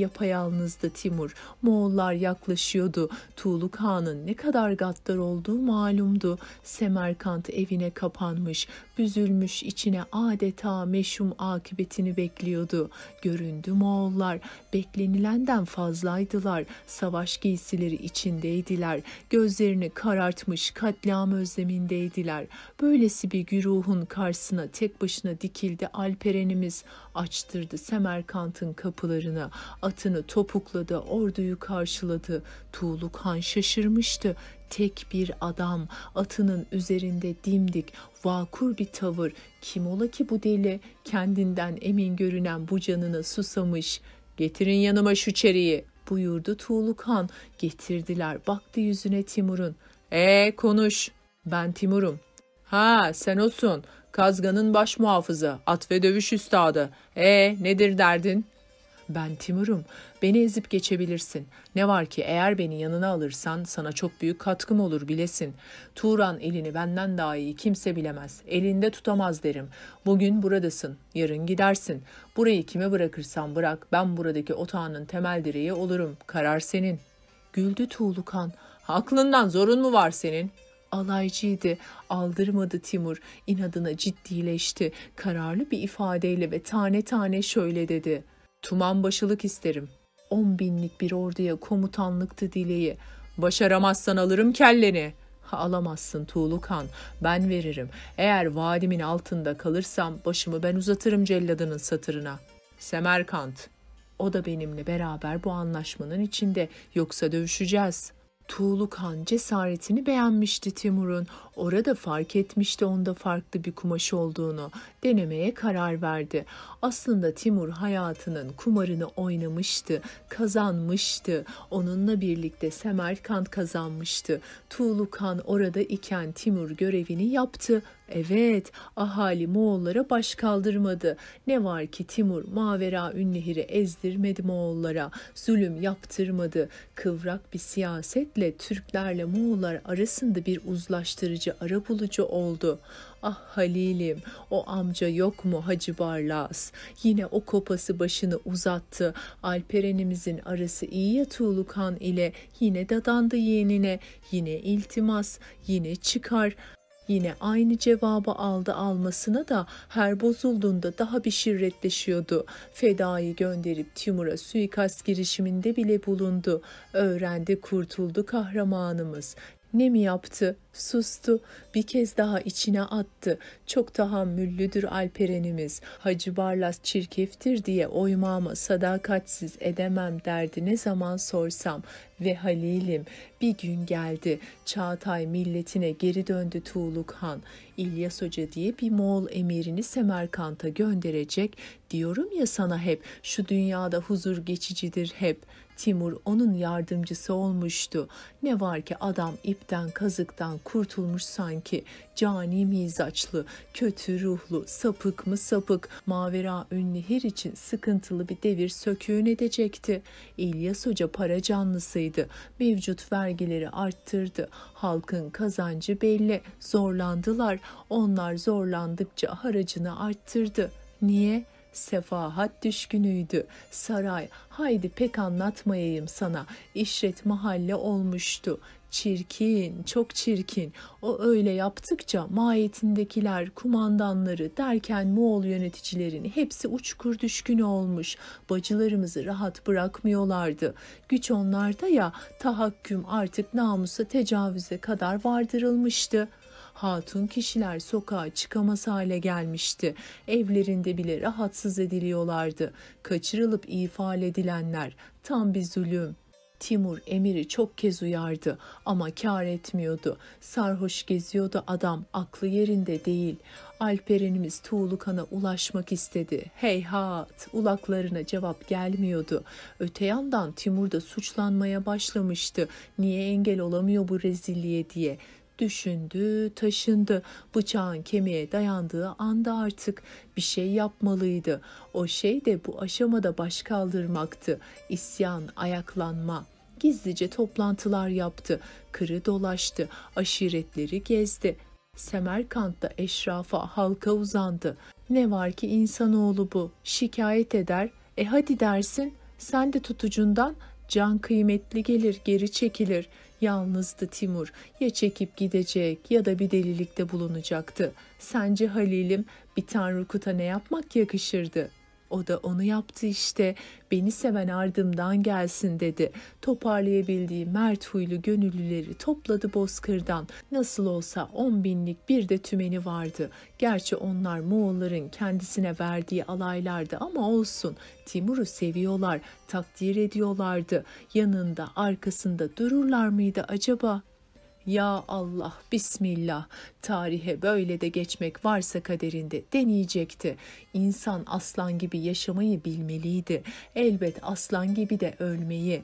yapayalnızdı Timur. Moğollar yaklaşıyordu. Tuğluk Han'ın ne kadar gaddar olduğu malumdu. Semerkant evine kapanmış, büzülmüş içine adeta meşhum akıbetini bekliyordu. Göründü Moğollar, beklenilenden fazlaydılar. Savaş giysileri içindeydiler. Gözlerini karartmış katliam özlemindeydiler. Böylesi bir güruhun karşısına tek başına dikildi Alperenimiz. Açtırdı Semerkant'ın kapılarını atını topukladı, orduyu karşıladı. Tuğluk Han şaşırmıştı. Tek bir adam, atının üzerinde dimdik, vakur bir tavır. Kim ola ki bu deli, kendinden emin görünen bu canına susamış. Getirin yanıma şu çeriyi, buyurdu Tuğluk Han. Getirdiler, baktı yüzüne Timur'un. Ee konuş, ben Timur'um. Ha sen olsun, Kazgan'ın baş muhafızı, at ve dövüş üstadı. E nedir derdin? Ben Timur'um. Beni ezip geçebilirsin. Ne var ki eğer beni yanına alırsan sana çok büyük katkım olur bilesin. Turan elini benden daha iyi kimse bilemez. Elinde tutamaz derim. Bugün buradasın, yarın gidersin. Burayı kime bırakırsan bırak, ben buradaki otağının temel direği olurum. Karar senin. Güldü Tuğlukan. Aklından zorun mu var senin? Alaycıydı, aldırmadı Timur. İnadına ciddileşti. Kararlı bir ifadeyle ve tane tane şöyle dedi. Tuman başılık isterim. On binlik bir orduya komutanlıktı dileği. Başaramazsan alırım kelleni. Alamazsın Tuğlukan, ben veririm. Eğer vadimin altında kalırsam başımı ben uzatırım celladının satırına. Semerkant, o da benimle beraber bu anlaşmanın içinde, yoksa dövüşeceğiz.'' Tuğluk Han cesaretini beğenmişti Timur'un. Orada fark etmişti onda farklı bir kumaş olduğunu. Denemeye karar verdi. Aslında Timur hayatının kumarını oynamıştı, kazanmıştı. Onunla birlikte Semerkant kazanmıştı. Tuğluk Han orada iken Timur görevini yaptı. Evet, ahali Moğollara baş kaldırmadı. Ne var ki Timur Mavera Ünnehir'i ezdirmedi Moğollara, zulüm yaptırmadı. Kıvrak bir siyasetle Türklerle Moğollar arasında bir uzlaştırıcı ara bulucu oldu. Ah Halil'im o amca yok mu Hacı Barlas? Yine o kopası başını uzattı. Alperenimizin arası iyi ya Tuğlukan ile yine dadandı yeğenine. Yine iltimas, yine çıkar. Yine aynı cevabı aldı almasına da her bozulduğunda daha bir şirretleşiyordu. Feda'yı gönderip Timur'a suikast girişiminde bile bulundu. Öğrendi kurtuldu kahramanımız. Ne mi yaptı? Sustu. Bir kez daha içine attı. Çok tahammüllüdür Alperenimiz. Hacı Barlas çirkeftir diye oymağıma sadakatsiz edemem derdi ne zaman sorsam. Ve Halil'im bir gün geldi. Çağatay milletine geri döndü Tuğluk Han. İlyas Hoca diye bir Moğol emirini Semerkant'a gönderecek. Diyorum ya sana hep şu dünyada huzur geçicidir hep. Timur onun yardımcısı olmuştu. Ne var ki adam ipten kazıktan kurtulmuş sanki. Cani mizaçlı, kötü ruhlu, sapık mı sapık, Mavera Ünnehir için sıkıntılı bir devir söküğün edecekti. İlyas Hoca para canlısıydı. Mevcut vergileri arttırdı. Halkın kazancı belli. Zorlandılar. Onlar zorlandıkça haracını arttırdı. Niye? sefahat düşkünüydü. Saray, haydi pek anlatmayayım sana. İşret mahalle olmuştu. Çirkin, çok çirkin. O öyle yaptıkça mahiyetindekiler, kumandanları derken Moğol yöneticilerin hepsi uçkur düşkünü olmuş. Bacılarımızı rahat bırakmıyorlardı. Güç onlarda ya tahakküm artık namusa tecavüze kadar vardırılmıştı hatun kişiler sokağa çıkamaz hale gelmişti. Evlerinde bile rahatsız ediliyorlardı. Kaçırılıp ifade edilenler tam bir zulüm. Timur emiri çok kez uyardı ama kar etmiyordu. Sarhoş geziyordu adam, aklı yerinde değil. Alperenimiz Tuğlukan'a ulaşmak istedi. Heyhat, ulaklarına cevap gelmiyordu. Öte yandan Timur da suçlanmaya başlamıştı. Niye engel olamıyor bu rezilliğe diye. Düşündü, taşındı. Bıçağın kemiğe dayandığı anda artık bir şey yapmalıydı. O şey de bu aşamada baş kaldırmaktı. İsyan, ayaklanma. Gizlice toplantılar yaptı. Kırı dolaştı. Aşiretleri gezdi. Semerkant'ta eşrafa, halka uzandı. Ne var ki insanoğlu bu. Şikayet eder. E hadi dersin. Sen de tutucundan can kıymetli gelir, geri çekilir. Yalnızdı Timur. Ya çekip gidecek ya da bir delilikte bulunacaktı. Sence Halil'im bir tanrı kuta ne yapmak yakışırdı?'' O da onu yaptı işte. Beni seven ardımdan gelsin dedi. Toparlayabildiği mert huylu gönüllüleri topladı bozkırdan. Nasıl olsa on binlik bir de tümeni vardı. Gerçi onlar Moğolların kendisine verdiği alaylardı ama olsun. Timur'u seviyorlar, takdir ediyorlardı. Yanında, arkasında dururlar mıydı acaba?'' Ya Allah, Bismillah, tarihe böyle de geçmek varsa kaderinde deneyecekti. İnsan aslan gibi yaşamayı bilmeliydi. Elbet aslan gibi de ölmeyi.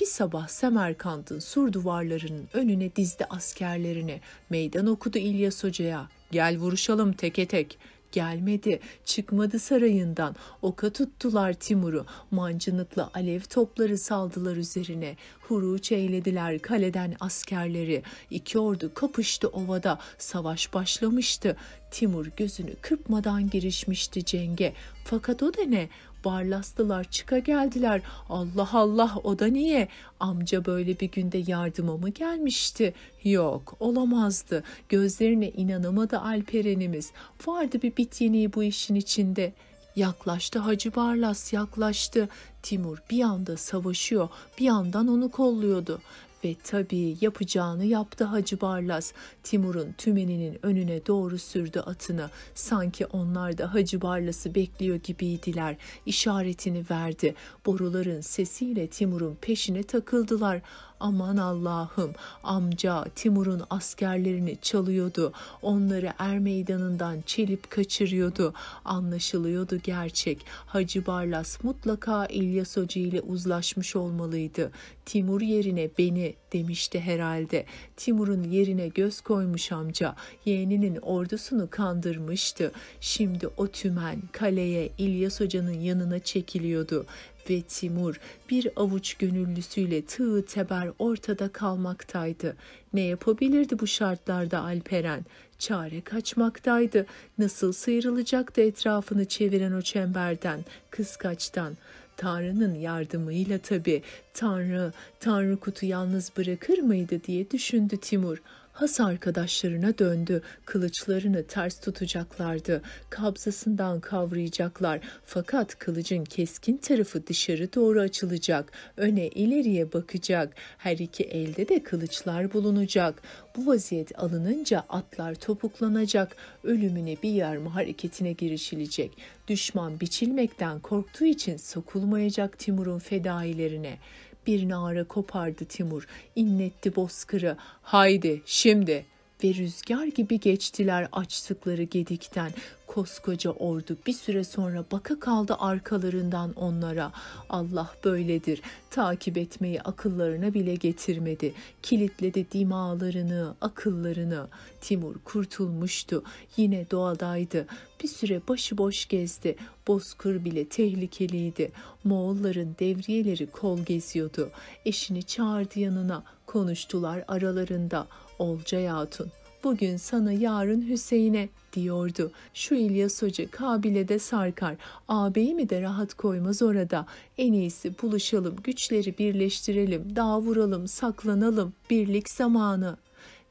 Bir sabah Semerkant'ın sur duvarlarının önüne dizdi askerlerini. Meydan okudu İlyas Hoca'ya. Gel vuruşalım teke tek. Gelmedi, çıkmadı sarayından. Oka tuttular Timur'u. Mancınıkla alev topları saldılar üzerine. Huruç eylediler kaleden askerleri. İki ordu kapıştı ovada. Savaş başlamıştı. Timur gözünü kırpmadan girişmişti cenge. Fakat o da ne? Barlastılar çıka geldiler. Allah Allah o da niye? Amca böyle bir günde yardıma mı gelmişti? Yok olamazdı. Gözlerine inanamadı Alperen'imiz. Vardı bir bit yeniği bu işin içinde. Yaklaştı Hacı Barlas yaklaştı. Timur bir anda savaşıyor bir yandan onu kolluyordu. Ve tabii yapacağını yaptı Hacı Barlas. Timur'un tümeninin önüne doğru sürdü atını. Sanki onlar da Hacı Barlas'ı bekliyor gibiydiler. İşaretini verdi. Boruların sesiyle Timur'un peşine takıldılar. Aman Allah'ım amca Timur'un askerlerini çalıyordu. Onları er meydanından çelip kaçırıyordu. Anlaşılıyordu gerçek. Hacı Barlas mutlaka İlyas Hoca ile uzlaşmış olmalıydı. Timur yerine beni demişti herhalde. Timur'un yerine göz koymuş amca. Yeğeninin ordusunu kandırmıştı. Şimdi o tümen kaleye İlyas Hoca'nın yanına çekiliyordu ve Timur bir avuç gönüllüsüyle tığ teber ortada kalmaktaydı. Ne yapabilirdi bu şartlarda Alperen? Çare kaçmaktaydı. Nasıl sıyrılacaktı etrafını çeviren o çemberden, kıskaçtan? Tanrı'nın yardımıyla tabii. Tanrı, Tanrı kutu yalnız bırakır mıydı diye düşündü Timur. Has arkadaşlarına döndü. Kılıçlarını ters tutacaklardı. Kabzasından kavrayacaklar. Fakat kılıcın keskin tarafı dışarı doğru açılacak. Öne ileriye bakacak. Her iki elde de kılıçlar bulunacak. Bu vaziyet alınınca atlar topuklanacak. Ölümüne bir yarma hareketine girişilecek. Düşman biçilmekten korktuğu için sokulmayacak Timur'un fedailerine. Bir nara kopardı Timur, inletti bozkırı. Haydi şimdi ve rüzgar gibi geçtiler açtıkları gedikten. Koskoca ordu bir süre sonra baka kaldı arkalarından onlara. Allah böyledir. Takip etmeyi akıllarına bile getirmedi. Kilitledi dimalarını, akıllarını. Timur kurtulmuştu. Yine doğadaydı. Bir süre başıboş gezdi. Bozkır bile tehlikeliydi. Moğolların devriyeleri kol geziyordu. Eşini çağırdı yanına. Konuştular aralarında. Olcay Hatun bugün sana yarın Hüseyin'e diyordu. Şu İlyas Hoca Kabile'de sarkar. Ağabeyimi de rahat koymaz orada. En iyisi buluşalım, güçleri birleştirelim, dağ vuralım, saklanalım. Birlik zamanı.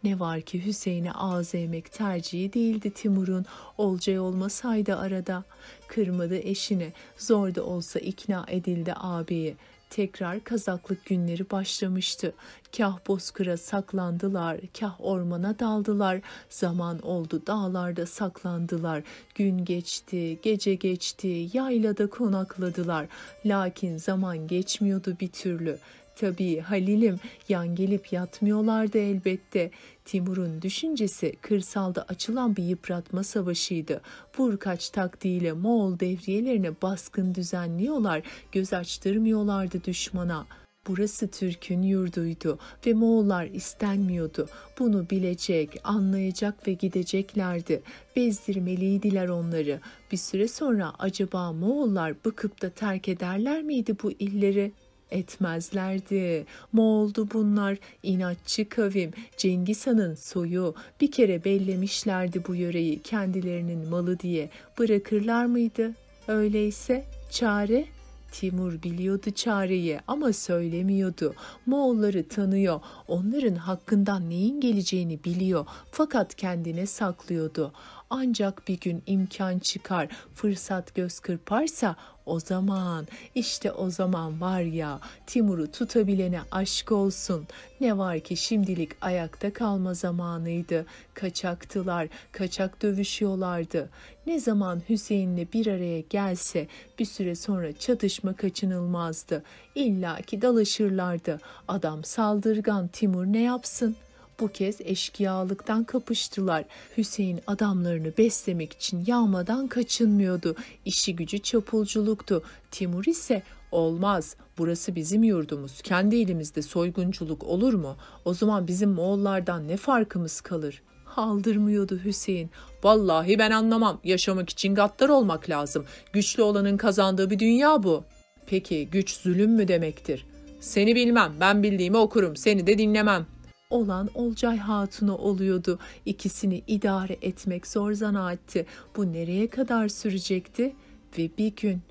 Ne var ki Hüseyin'e ağız eğmek tercihi değildi Timur'un. Olcay olmasaydı arada. Kırmadı eşini. Zor da olsa ikna edildi ağabeyi tekrar kazaklık günleri başlamıştı. Kah bozkıra saklandılar, kah ormana daldılar. Zaman oldu dağlarda saklandılar. Gün geçti, gece geçti, yaylada konakladılar. Lakin zaman geçmiyordu bir türlü. Tabii Halil'im yan gelip yatmıyorlardı elbette. Timur'un düşüncesi kırsalda açılan bir yıpratma savaşıydı. Vurkaç taktiğiyle Moğol devriyelerine baskın düzenliyorlar, göz açtırmıyorlardı düşmana. Burası Türk'ün yurduydu ve Moğollar istenmiyordu. Bunu bilecek, anlayacak ve gideceklerdi. Bezdirmeliydiler onları. Bir süre sonra acaba Moğollar bıkıp da terk ederler miydi bu illeri? Etmezlerdi. Moğoldu bunlar, inatçı kavim, Cengiz Han'ın soyu. Bir kere bellemişlerdi bu yöreyi kendilerinin malı diye. Bırakırlar mıydı? Öyleyse çare Timur biliyordu çareyi ama söylemiyordu. Moğolları tanıyor. Onların hakkından neyin geleceğini biliyor fakat kendine saklıyordu. Ancak bir gün imkan çıkar, fırsat göz kırparsa o zaman, işte o zaman var ya Timur'u tutabilene aşk olsun. Ne var ki şimdilik ayakta kalma zamanıydı. Kaçaktılar, kaçak dövüşüyorlardı. Ne zaman Hüseyin'le bir araya gelse bir süre sonra çatışma kaçınılmazdı. İlla ki dalaşırlardı. Adam saldırgan Timur ne yapsın?'' Bu kez eşkıyalıktan kapıştılar. Hüseyin adamlarını beslemek için yağmadan kaçınmıyordu. İşi gücü çapulculuktu. Timur ise Olmaz. Burası bizim yurdumuz. Kendi elimizde soygunculuk olur mu? O zaman bizim Moğollardan ne farkımız kalır? Aldırmıyordu Hüseyin. Vallahi ben anlamam. Yaşamak için gaddar olmak lazım. Güçlü olanın kazandığı bir dünya bu. Peki güç zulüm mü demektir? Seni bilmem. Ben bildiğimi okurum. Seni de dinlemem. Olan Olcay Hatun'u oluyordu. İkisini idare etmek zor zanaatti. Bu nereye kadar sürecekti? Ve bir gün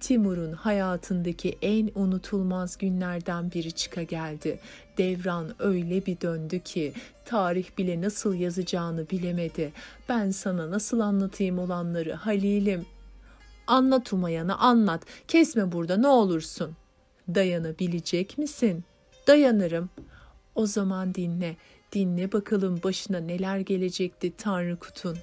Timur'un hayatındaki en unutulmaz günlerden biri çıka geldi. Devran öyle bir döndü ki tarih bile nasıl yazacağını bilemedi. Ben sana nasıl anlatayım olanları Halil'im? Anlat Umayan'a anlat. Kesme burada ne olursun. Dayanabilecek misin? Dayanırım. O zaman dinle. Dinle bakalım başına neler gelecekti Tanrı Kut'un.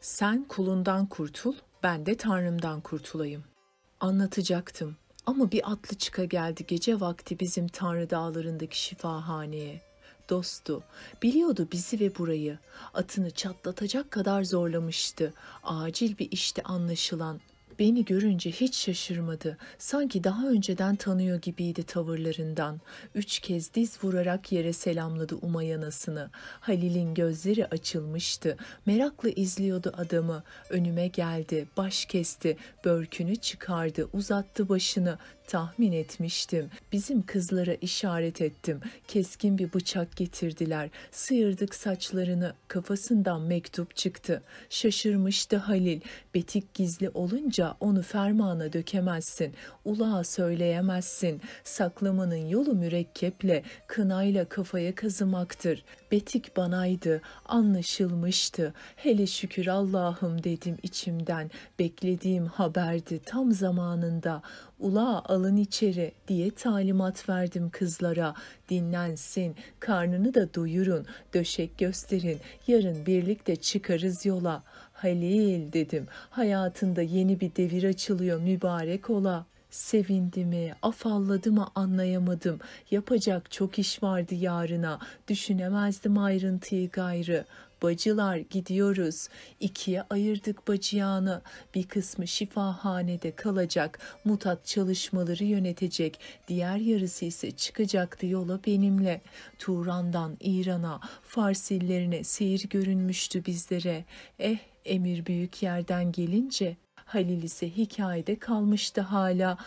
Sen kulundan kurtul, ben de Tanrım'dan kurtulayım. Anlatacaktım ama bir atlı çıka geldi gece vakti bizim Tanrı dağlarındaki şifahaneye. Dostu, biliyordu bizi ve burayı. Atını çatlatacak kadar zorlamıştı. Acil bir işte anlaşılan. Beni görünce hiç şaşırmadı. Sanki daha önceden tanıyor gibiydi tavırlarından. Üç kez diz vurarak yere selamladı Umayanasını. Halil'in gözleri açılmıştı. Merakla izliyordu adamı. Önüme geldi, baş kesti, börkünü çıkardı, uzattı başını. Tahmin etmiştim. Bizim kızlara işaret ettim. Keskin bir bıçak getirdiler. Sıyırdık saçlarını. Kafasından mektup çıktı. Şaşırmıştı Halil. Betik gizli olunca onu fermana dökemezsin. Ulağa söyleyemezsin. Saklamanın yolu mürekkeple, kınayla kafaya kazımaktır. Betik banaydı, anlaşılmıştı. Hele şükür Allah'ım dedim içimden. Beklediğim haberdi tam zamanında. Ula alın içeri diye talimat verdim kızlara. Dinlensin, karnını da doyurun, döşek gösterin, yarın birlikte çıkarız yola. Halil dedim, hayatında yeni bir devir açılıyor mübarek ola. Sevindi mi, afalladı mı anlayamadım. Yapacak çok iş vardı yarına. Düşünemezdim ayrıntıyı gayrı. Bacılar gidiyoruz. İkiye ayırdık bacıyağını. Bir kısmı şifahanede kalacak. Mutat çalışmaları yönetecek. Diğer yarısı ise çıkacaktı yola benimle. Turan'dan İran'a, Fars illerine seyir görünmüştü bizlere. Eh emir büyük yerden gelince Halil ise hikayede kalmıştı hala.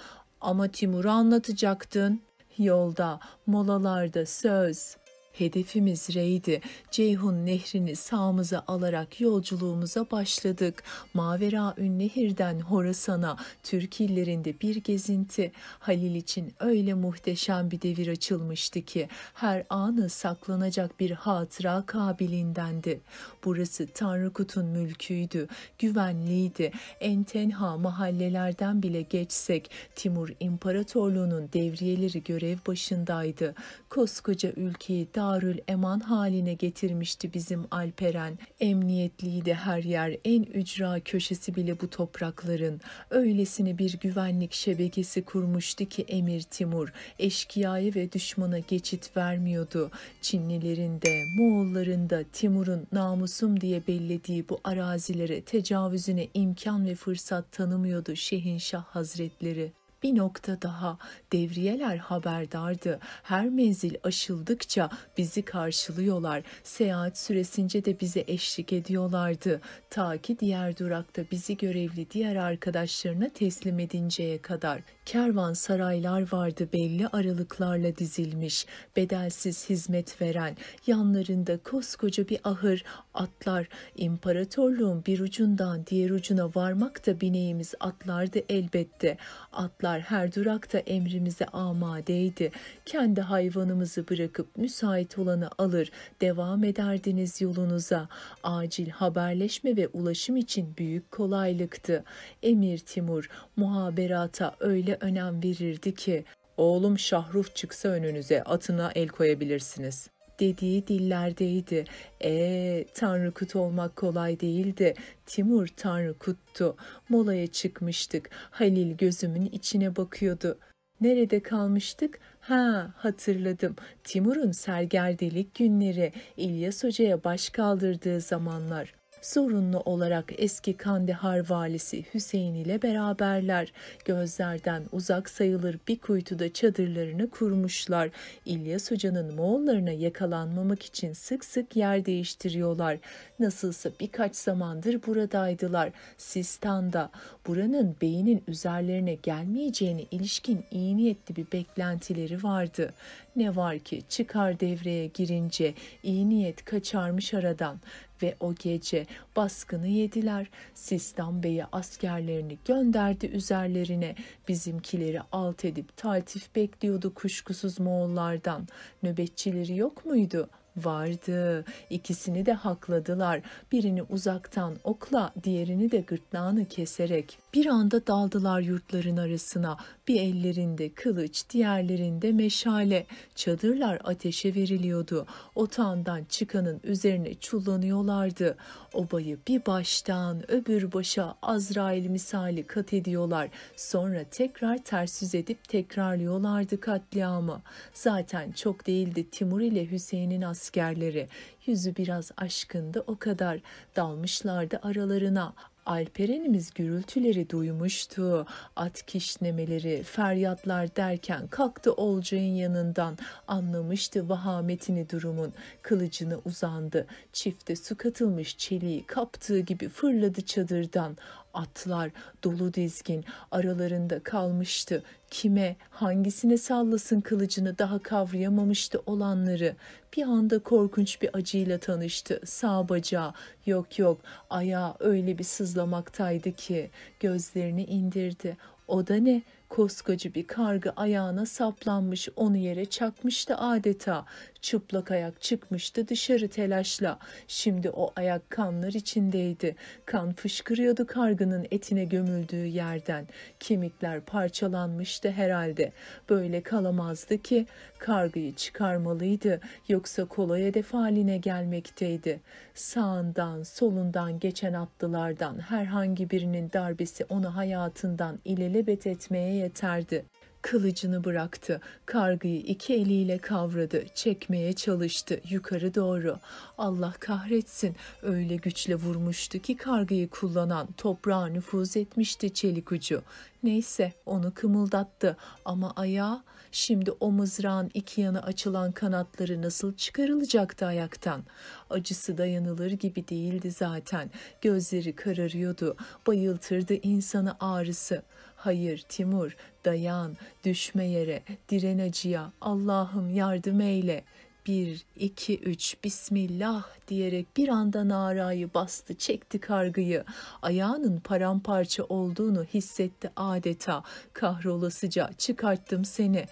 Ama Timur'u anlatacaktın. Yolda, molalarda söz. Hedefimiz Rey'di. Ceyhun nehrini sağımıza alarak yolculuğumuza başladık. Mavera Nehir'den Horasan'a, Türk illerinde bir gezinti. Halil için öyle muhteşem bir devir açılmıştı ki her anı saklanacak bir hatıra kabilindendi. Burası Tanrıkut'un mülküydü, güvenliydi. En tenha mahallelerden bile geçsek Timur İmparatorluğu'nun devriyeleri görev başındaydı. Koskoca ülkeyi daha Darül Eman haline getirmişti bizim Alperen. Emniyetliydi her yer, en ücra köşesi bile bu toprakların. Öylesine bir güvenlik şebekesi kurmuştu ki Emir Timur, eşkıyayı ve düşmana geçit vermiyordu. Çinlilerin de, Moğolların da Timur'un namusum diye bellediği bu arazilere tecavüzüne imkan ve fırsat tanımıyordu Şehinşah Hazretleri. Bir nokta daha devriyeler haberdardı. Her menzil aşıldıkça bizi karşılıyorlar. Seyahat süresince de bize eşlik ediyorlardı. Ta ki diğer durakta bizi görevli diğer arkadaşlarına teslim edinceye kadar. Kervan saraylar vardı belli aralıklarla dizilmiş, bedelsiz hizmet veren, yanlarında koskoca bir ahır, atlar, imparatorluğun bir ucundan diğer ucuna varmak da bineğimiz atlardı elbette. Atlar her durakta emrimize amadeydi. Kendi hayvanımızı bırakıp müsait olanı alır, devam ederdiniz yolunuza. Acil haberleşme ve ulaşım için büyük kolaylıktı. Emir Timur muhaberata öyle önem verirdi ki oğlum Şahruh çıksa önünüze atına el koyabilirsiniz dediği dillerdeydi. E Tanrı Kut olmak kolay değildi. Timur Tanrı Kut'tu. Molaya çıkmıştık. Halil gözümün içine bakıyordu. Nerede kalmıştık? Ha hatırladım. Timur'un sergerdelik günleri, İlyas Hoca'ya baş kaldırdığı zamanlar. Zorunlu olarak eski Kandahar valisi Hüseyin ile beraberler. Gözlerden uzak sayılır bir kuytuda çadırlarını kurmuşlar. İlyas Hoca'nın Moğollarına yakalanmamak için sık sık yer değiştiriyorlar. Nasılsa birkaç zamandır buradaydılar. Sistan'da buranın beynin üzerlerine gelmeyeceğine ilişkin iyi niyetli bir beklentileri vardı. Ne var ki çıkar devreye girince iyi niyet kaçarmış aradan ve o gece baskını yediler. Sistan Bey'e askerlerini gönderdi üzerlerine. Bizimkileri alt edip taltif bekliyordu kuşkusuz Moğollardan. Nöbetçileri yok muydu? Vardı. İkisini de hakladılar. Birini uzaktan okla, diğerini de gırtlağını keserek. Bir anda daldılar yurtların arasına. Bir ellerinde kılıç, diğerlerinde meşale. Çadırlar ateşe veriliyordu. Otağından çıkanın üzerine çullanıyorlardı. Obayı bir baştan öbür başa Azrail misali kat ediyorlar. Sonra tekrar ters yüz edip tekrarlıyorlardı katliamı. Zaten çok değildi Timur ile Hüseyin'in askerleri. Yüzü biraz aşkındı o kadar. Dalmışlardı aralarına. Alperenimiz gürültüleri duymuştu. At kişnemeleri, feryatlar derken kalktı Olcay'ın yanından. Anlamıştı vahametini durumun. Kılıcını uzandı. Çifte su katılmış çeliği kaptığı gibi fırladı çadırdan. Atlar dolu dizgin aralarında kalmıştı. Kime, hangisine sallasın kılıcını daha kavrayamamıştı olanları. Bir anda korkunç bir acıyla tanıştı. Sağ bacağı, yok yok, ayağı öyle bir sızlamaktaydı ki gözlerini indirdi. O da ne? Koskoca bir kargı ayağına saplanmış onu yere çakmıştı adeta. Çıplak ayak çıkmıştı dışarı telaşla. Şimdi o ayak kanlar içindeydi. Kan fışkırıyordu kargının etine gömüldüğü yerden. Kemikler parçalanmıştı herhalde. Böyle kalamazdı ki kargıyı çıkarmalıydı. Yoksa kolay hedef haline gelmekteydi. Sağından solundan geçen atlılardan herhangi birinin darbesi onu hayatından ilelebet etmeye yeterdi. Kılıcını bıraktı. Kargıyı iki eliyle kavradı. Çekmeye çalıştı yukarı doğru. Allah kahretsin. Öyle güçle vurmuştu ki kargıyı kullanan toprağa nüfuz etmişti çelik ucu. Neyse onu kımıldattı ama ayağı Şimdi o mızrağın iki yanı açılan kanatları nasıl çıkarılacaktı ayaktan? Acısı dayanılır gibi değildi zaten. Gözleri kararıyordu. Bayıltırdı insanı ağrısı. Hayır Timur, dayan, düşme yere, diren acıya, Allah'ım yardım eyle. Bir, iki, üç, Bismillah diyerek bir anda narayı bastı, çekti kargıyı. Ayağının paramparça olduğunu hissetti adeta. Kahrolasıca çıkarttım seni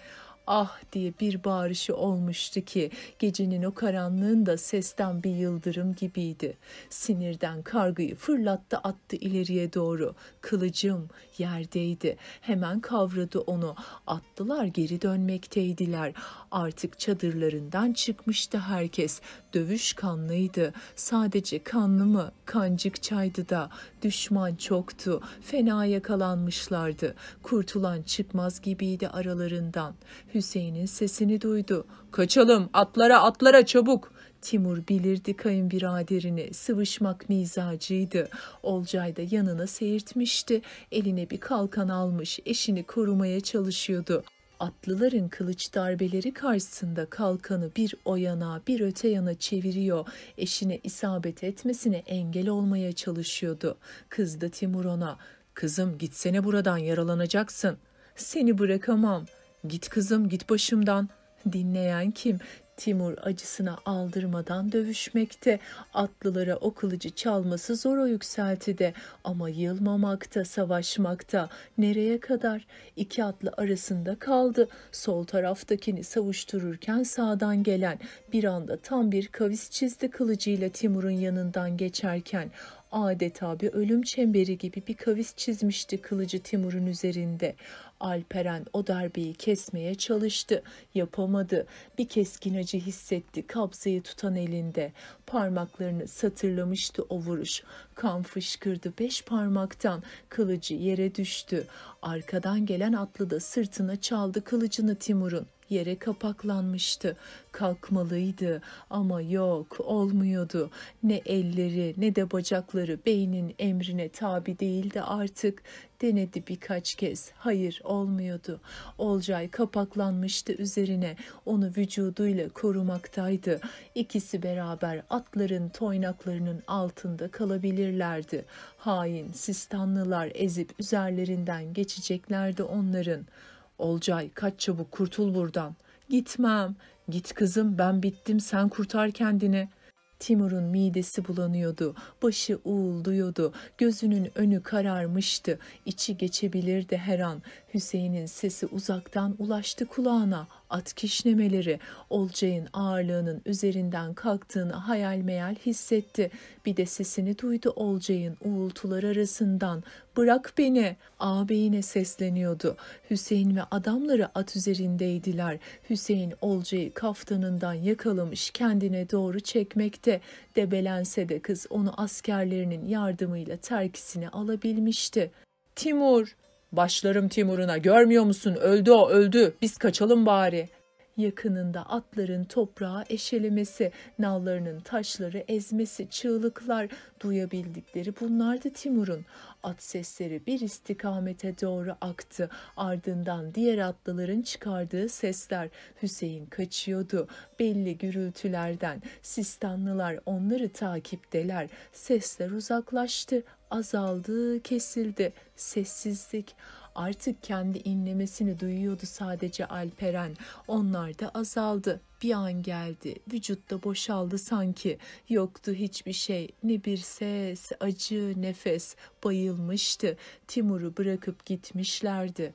ah diye bir bağırışı olmuştu ki gecenin o karanlığında sesten bir yıldırım gibiydi. Sinirden kargıyı fırlattı attı ileriye doğru. Kılıcım yerdeydi. Hemen kavradı onu. Attılar geri dönmekteydiler. Artık çadırlarından çıkmıştı herkes. Dövüş kanlıydı. Sadece kanlı mı? Kancık çaydı da. Düşman çoktu. Fena yakalanmışlardı. Kurtulan çıkmaz gibiydi aralarından. Hüseyin'in sesini duydu. Kaçalım atlara atlara çabuk. Timur bilirdi kayınbiraderini, sıvışmak mizacıydı. Olcay da yanına seyirtmişti. Eline bir kalkan almış, eşini korumaya çalışıyordu. Atlıların kılıç darbeleri karşısında kalkanı bir o yana bir öte yana çeviriyor, eşine isabet etmesine engel olmaya çalışıyordu. Kızdı Timur ona, kızım gitsene buradan yaralanacaksın. Seni bırakamam. Git kızım git başımdan. Dinleyen kim? Timur acısına aldırmadan dövüşmekte, atlılara o kılıcı çalması zor o yükseltide ama yılmamakta, savaşmakta. Nereye kadar? İki atlı arasında kaldı. Sol taraftakini savuştururken sağdan gelen bir anda tam bir kavis çizdi kılıcıyla Timur'un yanından geçerken adeta bir ölüm çemberi gibi bir kavis çizmişti kılıcı Timur'un üzerinde. Alperen o darbeyi kesmeye çalıştı. Yapamadı. Bir keskin acı hissetti kabzayı tutan elinde. Parmaklarını satırlamıştı o vuruş. Kan fışkırdı beş parmaktan. Kılıcı yere düştü. Arkadan gelen atlı da sırtına çaldı kılıcını Timur'un. Yere kapaklanmıştı. Kalkmalıydı ama yok olmuyordu. Ne elleri ne de bacakları beynin emrine tabi değildi artık. Denedi birkaç kez. Hayır olmuyordu. Olcay kapaklanmıştı üzerine. Onu vücuduyla korumaktaydı. İkisi beraber atların toynaklarının altında kalabilirlerdi. Hain sistanlılar ezip üzerlerinden geçeceklerdi onların. Olcay kaç çabuk kurtul buradan. Gitmem. Git kızım ben bittim sen kurtar kendini. Timur'un midesi bulanıyordu, başı uğulduyordu, gözünün önü kararmıştı, içi geçebilirdi her an. Hüseyin'in sesi uzaktan ulaştı kulağına. At kişnemeleri, Olcay'ın ağırlığının üzerinden kalktığını hayal meyal hissetti. Bir de sesini duydu Olcay'ın uğultular arasından. Bırak beni! Ağabeyine sesleniyordu. Hüseyin ve adamları at üzerindeydiler. Hüseyin Olcay'ı kaftanından yakalamış kendine doğru çekmekte. Debelense de kız onu askerlerinin yardımıyla terkisine alabilmişti. Timur! Başlarım Timur'una. Görmüyor musun? Öldü o öldü. Biz kaçalım bari. Yakınında atların toprağa eşelemesi, nallarının taşları ezmesi, çığlıklar duyabildikleri bunlardı Timur'un. At sesleri bir istikamete doğru aktı. Ardından diğer atlıların çıkardığı sesler. Hüseyin kaçıyordu. Belli gürültülerden. Sistanlılar onları takipteler. Sesler uzaklaştı. Azaldı, kesildi. Sessizlik. Artık kendi inlemesini duyuyordu sadece Alperen. Onlar da azaldı. Bir an geldi. Vücutta boşaldı sanki. Yoktu hiçbir şey. Ne bir ses, acı, nefes. Bayılmıştı. Timur'u bırakıp gitmişlerdi.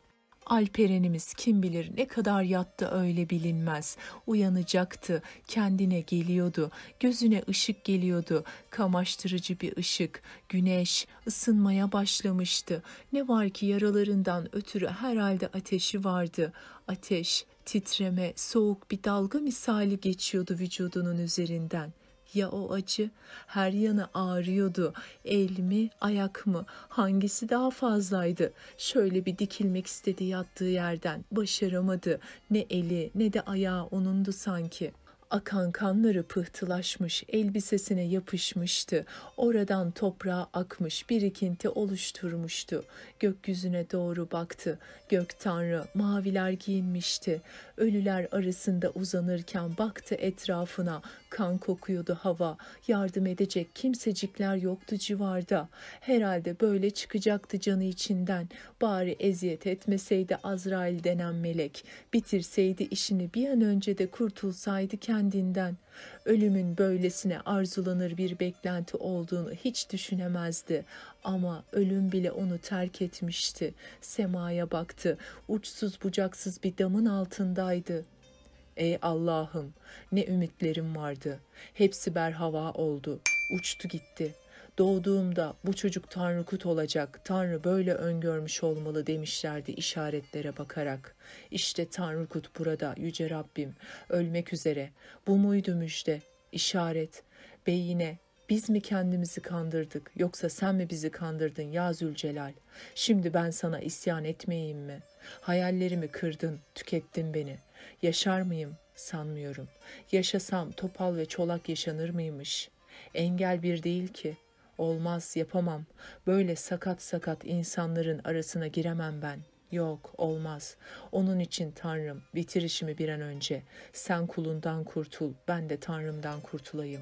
Alperenimiz kim bilir ne kadar yattı öyle bilinmez. Uyanacaktı, kendine geliyordu, gözüne ışık geliyordu, kamaştırıcı bir ışık. Güneş ısınmaya başlamıştı. Ne var ki yaralarından ötürü herhalde ateşi vardı. Ateş, titreme, soğuk bir dalga misali geçiyordu vücudunun üzerinden. Ya o acı? Her yanı ağrıyordu. El mi, ayak mı? Hangisi daha fazlaydı? Şöyle bir dikilmek istedi yattığı yerden. Başaramadı. Ne eli ne de ayağı onundu sanki. Akan kanları pıhtılaşmış, elbisesine yapışmıştı. Oradan toprağa akmış, birikinti oluşturmuştu. Gökyüzüne doğru baktı. Gök tanrı maviler giyinmişti. Ölüler arasında uzanırken baktı etrafına. Kan kokuyordu hava. Yardım edecek kimsecikler yoktu civarda. Herhalde böyle çıkacaktı canı içinden. Bari eziyet etmeseydi Azrail denen melek. Bitirseydi işini bir an önce de kurtulsaydı kendinden. Ölümün böylesine arzulanır bir beklenti olduğunu hiç düşünemezdi. Ama ölüm bile onu terk etmişti. Semaya baktı. Uçsuz bucaksız bir damın altındaydı. Ey Allah'ım ne ümitlerim vardı. Hepsi berhava oldu. Uçtu gitti. Doğduğumda bu çocuk Tanrı kut olacak, Tanrı böyle öngörmüş olmalı demişlerdi işaretlere bakarak. İşte Tanrı kut burada, Yüce Rabbim, ölmek üzere. Bu muydu müjde, işaret, beyine, biz mi kendimizi kandırdık yoksa sen mi bizi kandırdın ya Zülcelal? Şimdi ben sana isyan etmeyeyim mi? Hayallerimi kırdın, tükettin beni. Yaşar mıyım? Sanmıyorum. Yaşasam topal ve çolak yaşanır mıymış? Engel bir değil ki. Olmaz, yapamam. Böyle sakat sakat insanların arasına giremem ben. Yok, olmaz. Onun için Tanrım, bitir işimi bir an önce. Sen kulundan kurtul, ben de Tanrım'dan kurtulayım.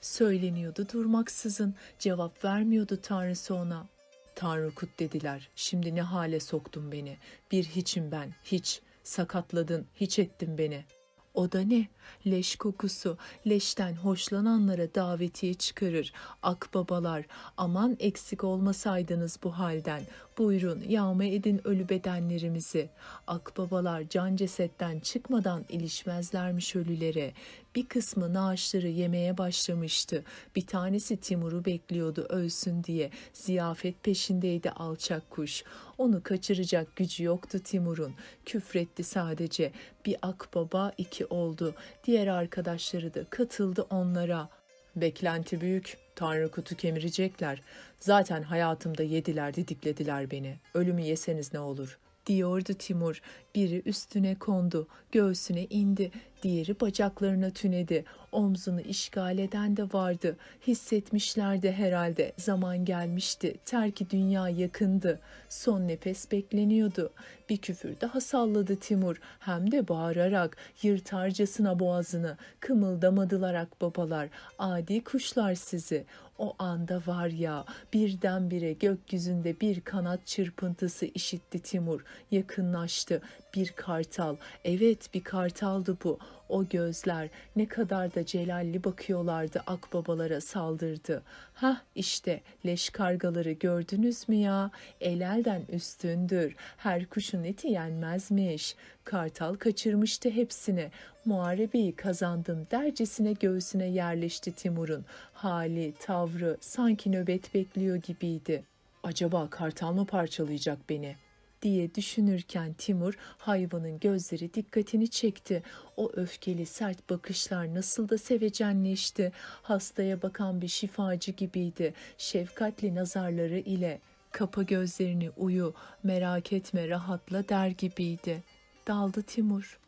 Söyleniyordu durmaksızın, cevap vermiyordu Tanrısı ona. Tanrı kut dediler, şimdi ne hale soktun beni. Bir hiçim ben, hiç. Sakatladın, hiç ettin beni.'' O da ne? Leş kokusu, leşten hoşlananlara davetiye çıkarır. Akbabalar, aman eksik olmasaydınız bu halden. Buyurun yağma edin ölü bedenlerimizi. Akbabalar can cesetten çıkmadan ilişmezlermiş ölülere. Bir kısmı naaşları yemeye başlamıştı. Bir tanesi Timur'u bekliyordu ölsün diye. Ziyafet peşindeydi alçak kuş. Onu kaçıracak gücü yoktu Timur'un. Küfretti sadece. Bir akbaba iki oldu. Diğer arkadaşları da katıldı onlara. Beklenti büyük. Tanrı kutu kemirecekler. Zaten hayatımda yediler, didiklediler beni. Ölümü yeseniz ne olur? Diyordu Timur. Biri üstüne kondu, göğsüne indi, diğeri bacaklarına tünedi. Omzunu işgal eden de vardı. Hissetmişlerdi herhalde. Zaman gelmişti. Terki dünya yakındı. Son nefes bekleniyordu. Bir küfür daha salladı Timur. Hem de bağırarak, yırtarcasına boğazını. Kımıldamadılar babalar. Adi kuşlar sizi. O anda var ya birdenbire gökyüzünde bir kanat çırpıntısı işitti Timur. Yakınlaştı. Bir kartal. Evet bir kartaldı bu. O gözler ne kadar da celalli bakıyorlardı akbabalara saldırdı. Hah işte leş kargaları gördünüz mü ya? El elden üstündür. Her kuşun eti yenmezmiş. Kartal kaçırmıştı hepsini. Muharebeyi kazandım dercesine göğsüne yerleşti Timur'un. Hali, tavrı sanki nöbet bekliyor gibiydi. Acaba kartal mı parçalayacak beni?'' Diye düşünürken Timur hayvanın gözleri dikkatini çekti. O öfkeli sert bakışlar nasıl da sevecenleşti. Hastaya bakan bir şifacı gibiydi. Şefkatli nazarları ile kapa gözlerini uyu, merak etme rahatla der gibiydi. Daldı Timur.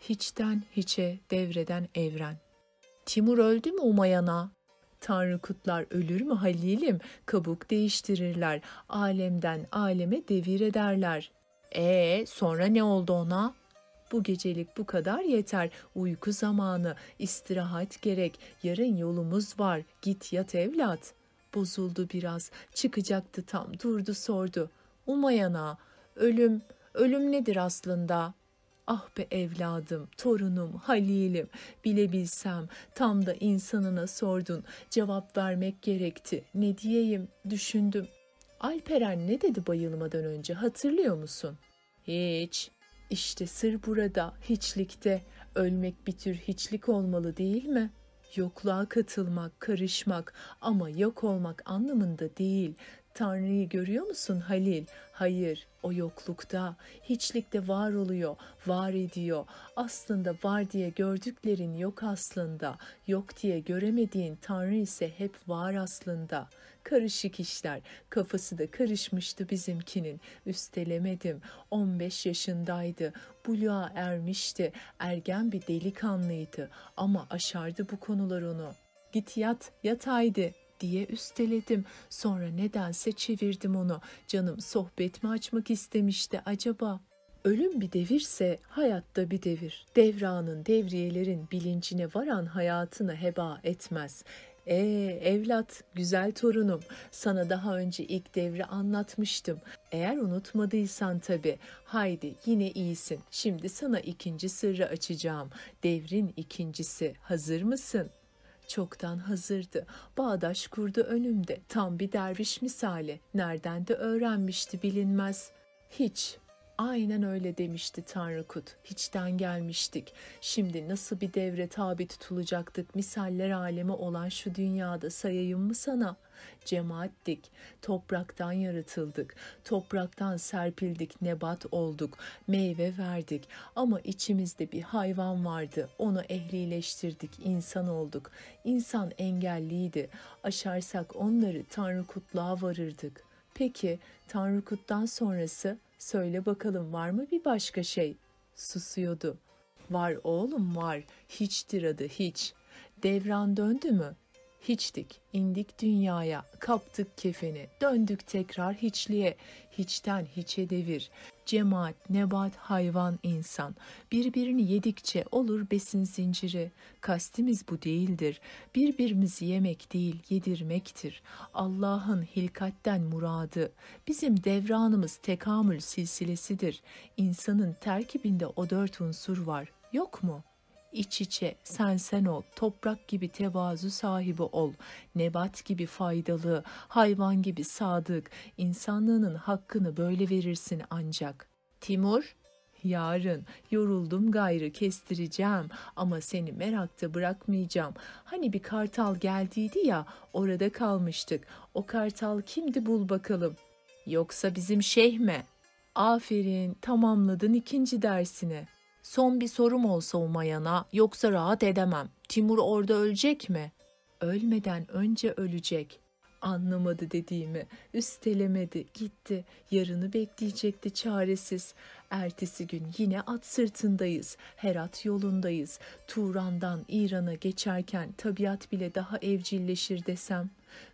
Hiçten hiçe devreden evren. Timur öldü mü Umayana? Tanrı kutlar ölür mü Halil'im? Kabuk değiştirirler. Alemden aleme devir ederler. E sonra ne oldu ona? Bu gecelik bu kadar yeter. Uyku zamanı, istirahat gerek. Yarın yolumuz var. Git yat evlat. Bozuldu biraz. Çıkacaktı tam. Durdu sordu. Umayana, ölüm, ölüm nedir aslında?'' Ah be evladım, torunum, Halil'im, bilebilsem tam da insanına sordun, cevap vermek gerekti. Ne diyeyim, düşündüm. Alperen ne dedi bayılmadan önce hatırlıyor musun? Hiç. İşte sır burada, hiçlikte. Ölmek bir tür hiçlik olmalı değil mi?'' Yokluğa katılmak, karışmak ama yok olmak anlamında değil. Tanrı'yı görüyor musun Halil? Hayır, o yoklukta, hiçlikte var oluyor, var ediyor. Aslında var diye gördüklerin yok aslında. Yok diye göremediğin Tanrı ise hep var aslında. Karışık işler, kafası da karışmıştı bizimkinin. Üstelemedim, 15 yaşındaydı, buluğa ermişti, ergen bir delikanlıydı ama aşardı bu konular onu. Git yat, yat haydi diye üsteledim. Sonra nedense çevirdim onu. Canım sohbet mi açmak istemişti acaba? Ölüm bir devirse hayatta bir devir. Devranın, devriyelerin bilincine varan hayatını heba etmez. Ee evlat, güzel torunum, sana daha önce ilk devri anlatmıştım. Eğer unutmadıysan tabii. Haydi yine iyisin. Şimdi sana ikinci sırrı açacağım. Devrin ikincisi. Hazır mısın?'' Çoktan hazırdı. Bağdaş kurdu önümde. Tam bir derviş misali. Nereden de öğrenmişti bilinmez. Hiç Aynen öyle demişti Tanrıkut. Hiçten gelmiştik. Şimdi nasıl bir devre tabi tutulacaktık misaller alemi olan şu dünyada sayayım mı sana? Cemaattik, topraktan yaratıldık, topraktan serpildik, nebat olduk, meyve verdik. Ama içimizde bir hayvan vardı, onu ehlileştirdik, insan olduk. İnsan engelliydi, aşarsak onları Tanrıkutluğa varırdık. Peki Tanrıkut'tan sonrası Söyle bakalım var mı bir başka şey? Susuyordu. Var oğlum var. Hiçtir adı hiç. Devran döndü mü? Hiçtik, indik dünyaya, kaptık kefeni, döndük tekrar hiçliğe, hiçten hiçe devir. Cemaat, nebat, hayvan, insan. Birbirini yedikçe olur besin zinciri. Kastimiz bu değildir. Birbirimizi yemek değil, yedirmektir. Allah'ın hilkatten muradı. Bizim devranımız tekamül silsilesidir. İnsanın terkibinde o dört unsur var. Yok mu?'' İç içe sen sen ol, toprak gibi tevazu sahibi ol, nebat gibi faydalı, hayvan gibi sadık, insanlığının hakkını böyle verirsin ancak. Timur, Yarın yoruldum gayrı kestireceğim ama seni merakta bırakmayacağım. Hani bir kartal geldiydi ya orada kalmıştık. O kartal kimdi bul bakalım. Yoksa bizim şeyh mi? Aferin tamamladın ikinci dersini. Son bir sorum olsa Umayan'a yoksa rahat edemem. Timur orada ölecek mi? Ölmeden önce ölecek. Anlamadı dediğimi, üstelemedi, gitti. Yarını bekleyecekti çaresiz. Ertesi gün yine at sırtındayız, Herat yolundayız. Turan'dan İran'a geçerken tabiat bile daha evcilleşir desem.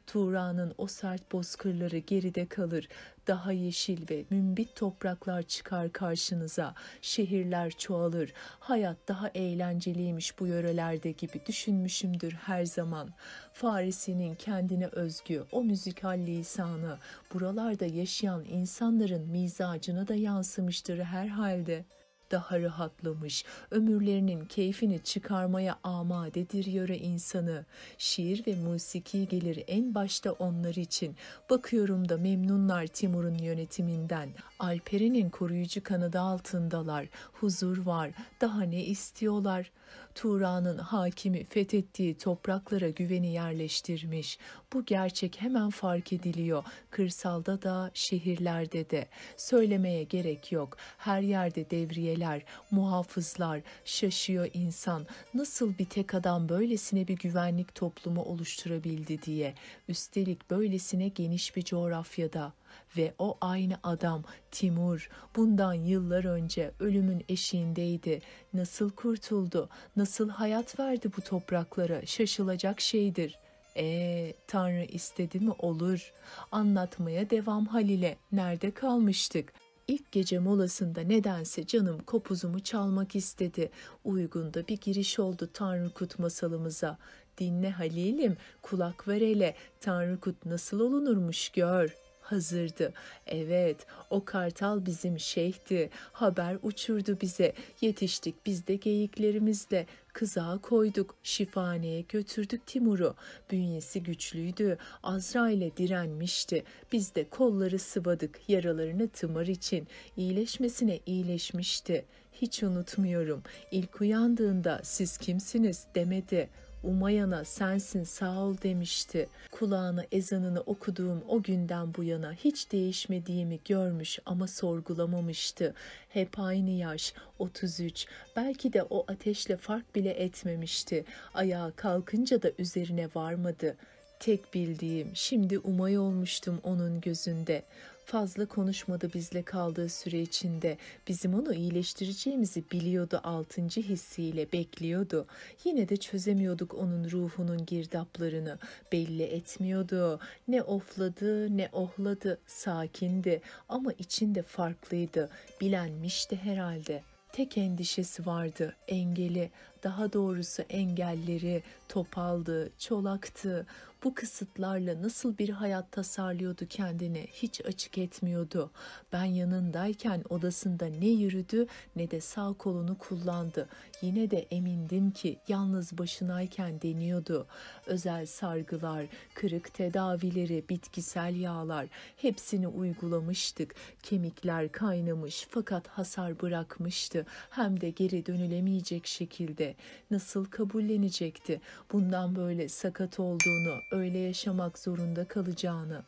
Turan'ın o sert bozkırları geride kalır. Daha yeşil ve mümbit topraklar çıkar karşınıza. Şehirler çoğalır. Hayat daha eğlenceliymiş bu yörelerde gibi düşünmüşümdür her zaman. Farisi'nin kendine özgü o müzikal lisanı buralarda yaşayan insanların mizacına da yansımıştır herhalde daha rahatlamış, ömürlerinin keyfini çıkarmaya amadedir yöre insanı. Şiir ve musiki gelir en başta onlar için. Bakıyorum da memnunlar Timur'un yönetiminden. Alperen'in koruyucu kanadı altındalar. Huzur var. Daha ne istiyorlar? Turan'ın hakimi fethettiği topraklara güveni yerleştirmiş. Bu gerçek hemen fark ediliyor. Kırsalda da, şehirlerde de. Söylemeye gerek yok. Her yerde devriyeler, muhafızlar, şaşıyor insan. Nasıl bir tek adam böylesine bir güvenlik toplumu oluşturabildi diye. Üstelik böylesine geniş bir coğrafyada ve o aynı adam Timur bundan yıllar önce ölümün eşiğindeydi. Nasıl kurtuldu? Nasıl hayat verdi bu topraklara? Şaşılacak şeydir. E Tanrı istedi mi olur. Anlatmaya devam Halil'e. Nerede kalmıştık? İlk gece molasında nedense canım kopuzumu çalmak istedi. Uygunda bir giriş oldu Tanrı Kut masalımıza. Dinle Halil'im, kulak ver hele, Tanrı Kut nasıl olunurmuş gör.'' Hazırdı. Evet, o kartal bizim şeyhti. Haber uçurdu bize. Yetiştik biz de geyiklerimizle. Kızağa koyduk, şifaneye götürdük Timur'u. Bünyesi güçlüydü, Azra ile direnmişti. Biz de kolları sıvadık yaralarını tımar için. İyileşmesine iyileşmişti. Hiç unutmuyorum. İlk uyandığında siz kimsiniz demedi. Umayana sensin sağ ol demişti. Kulağına ezanını okuduğum o günden bu yana hiç değişmediğimi görmüş ama sorgulamamıştı. Hep aynı yaş, 33. Belki de o ateşle fark bile etmemişti. Ayağa kalkınca da üzerine varmadı. Tek bildiğim şimdi umay olmuştum onun gözünde. Fazla konuşmadı bizle kaldığı süre içinde. Bizim onu iyileştireceğimizi biliyordu altıncı hissiyle bekliyordu. Yine de çözemiyorduk onun ruhunun girdaplarını. Belli etmiyordu. Ne ofladı ne ohladı. Sakindi ama içinde farklıydı. Bilenmişti herhalde. Tek endişesi vardı, engeli, daha doğrusu engelleri, topaldı, çolaktı. Bu kısıtlarla nasıl bir hayat tasarlıyordu kendini hiç açık etmiyordu. Ben yanındayken odasında ne yürüdü ne de sağ kolunu kullandı. Yine de emindim ki yalnız başınayken deniyordu. Özel sargılar, kırık tedavileri, bitkisel yağlar hepsini uygulamıştık. Kemikler kaynamış fakat hasar bırakmıştı. Hem de geri dönülemeyecek şekilde nasıl kabullenecekti bundan böyle sakat olduğunu, öyle yaşamak zorunda kalacağını.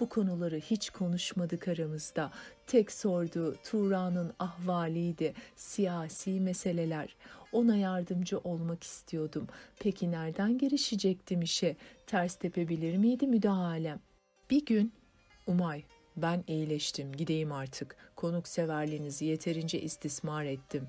Bu konuları hiç konuşmadık aramızda. Tek sorduğu Turan'ın ahvaliydi, siyasi meseleler. Ona yardımcı olmak istiyordum. Peki nereden girişecektim işe? Ters tepebilir miydi müdahalem? Bir gün, Umay, ben iyileştim, gideyim artık. Konuk severliğinizi yeterince istismar ettim.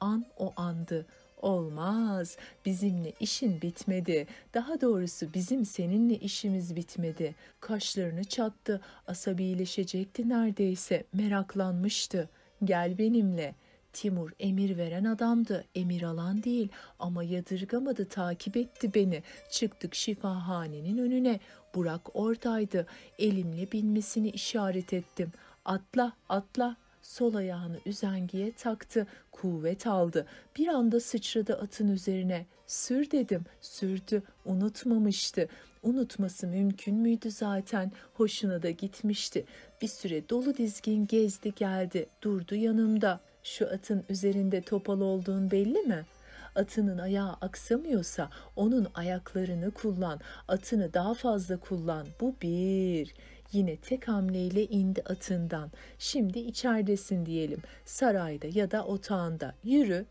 An o andı. Olmaz. Bizimle işin bitmedi. Daha doğrusu bizim seninle işimiz bitmedi. Kaşlarını çattı. Asabileşecekti neredeyse. Meraklanmıştı. Gel benimle. Timur emir veren adamdı, emir alan değil ama yadırgamadı, takip etti beni. Çıktık şifahanenin önüne. Burak oradaydı. Elimle binmesini işaret ettim. Atla, atla, Sol ayağını üzengiye taktı, kuvvet aldı. Bir anda sıçradı atın üzerine. Sür dedim, sürdü, unutmamıştı. Unutması mümkün müydü zaten? Hoşuna da gitmişti. Bir süre dolu dizgin gezdi geldi, durdu yanımda. Şu atın üzerinde topal olduğun belli mi?'' atının ayağı aksamıyorsa onun ayaklarını kullan, atını daha fazla kullan. Bu bir. Yine tek hamleyle indi atından. Şimdi içeridesin diyelim. Sarayda ya da otağında. Yürü.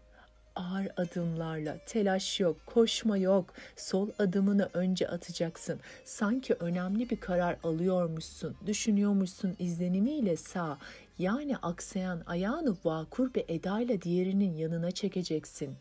ağır adımlarla, telaş yok, koşma yok. Sol adımını önce atacaksın. Sanki önemli bir karar alıyormuşsun, düşünüyormuşsun izlenimiyle sağ. Yani aksayan ayağını vakur bir edayla diğerinin yanına çekeceksin.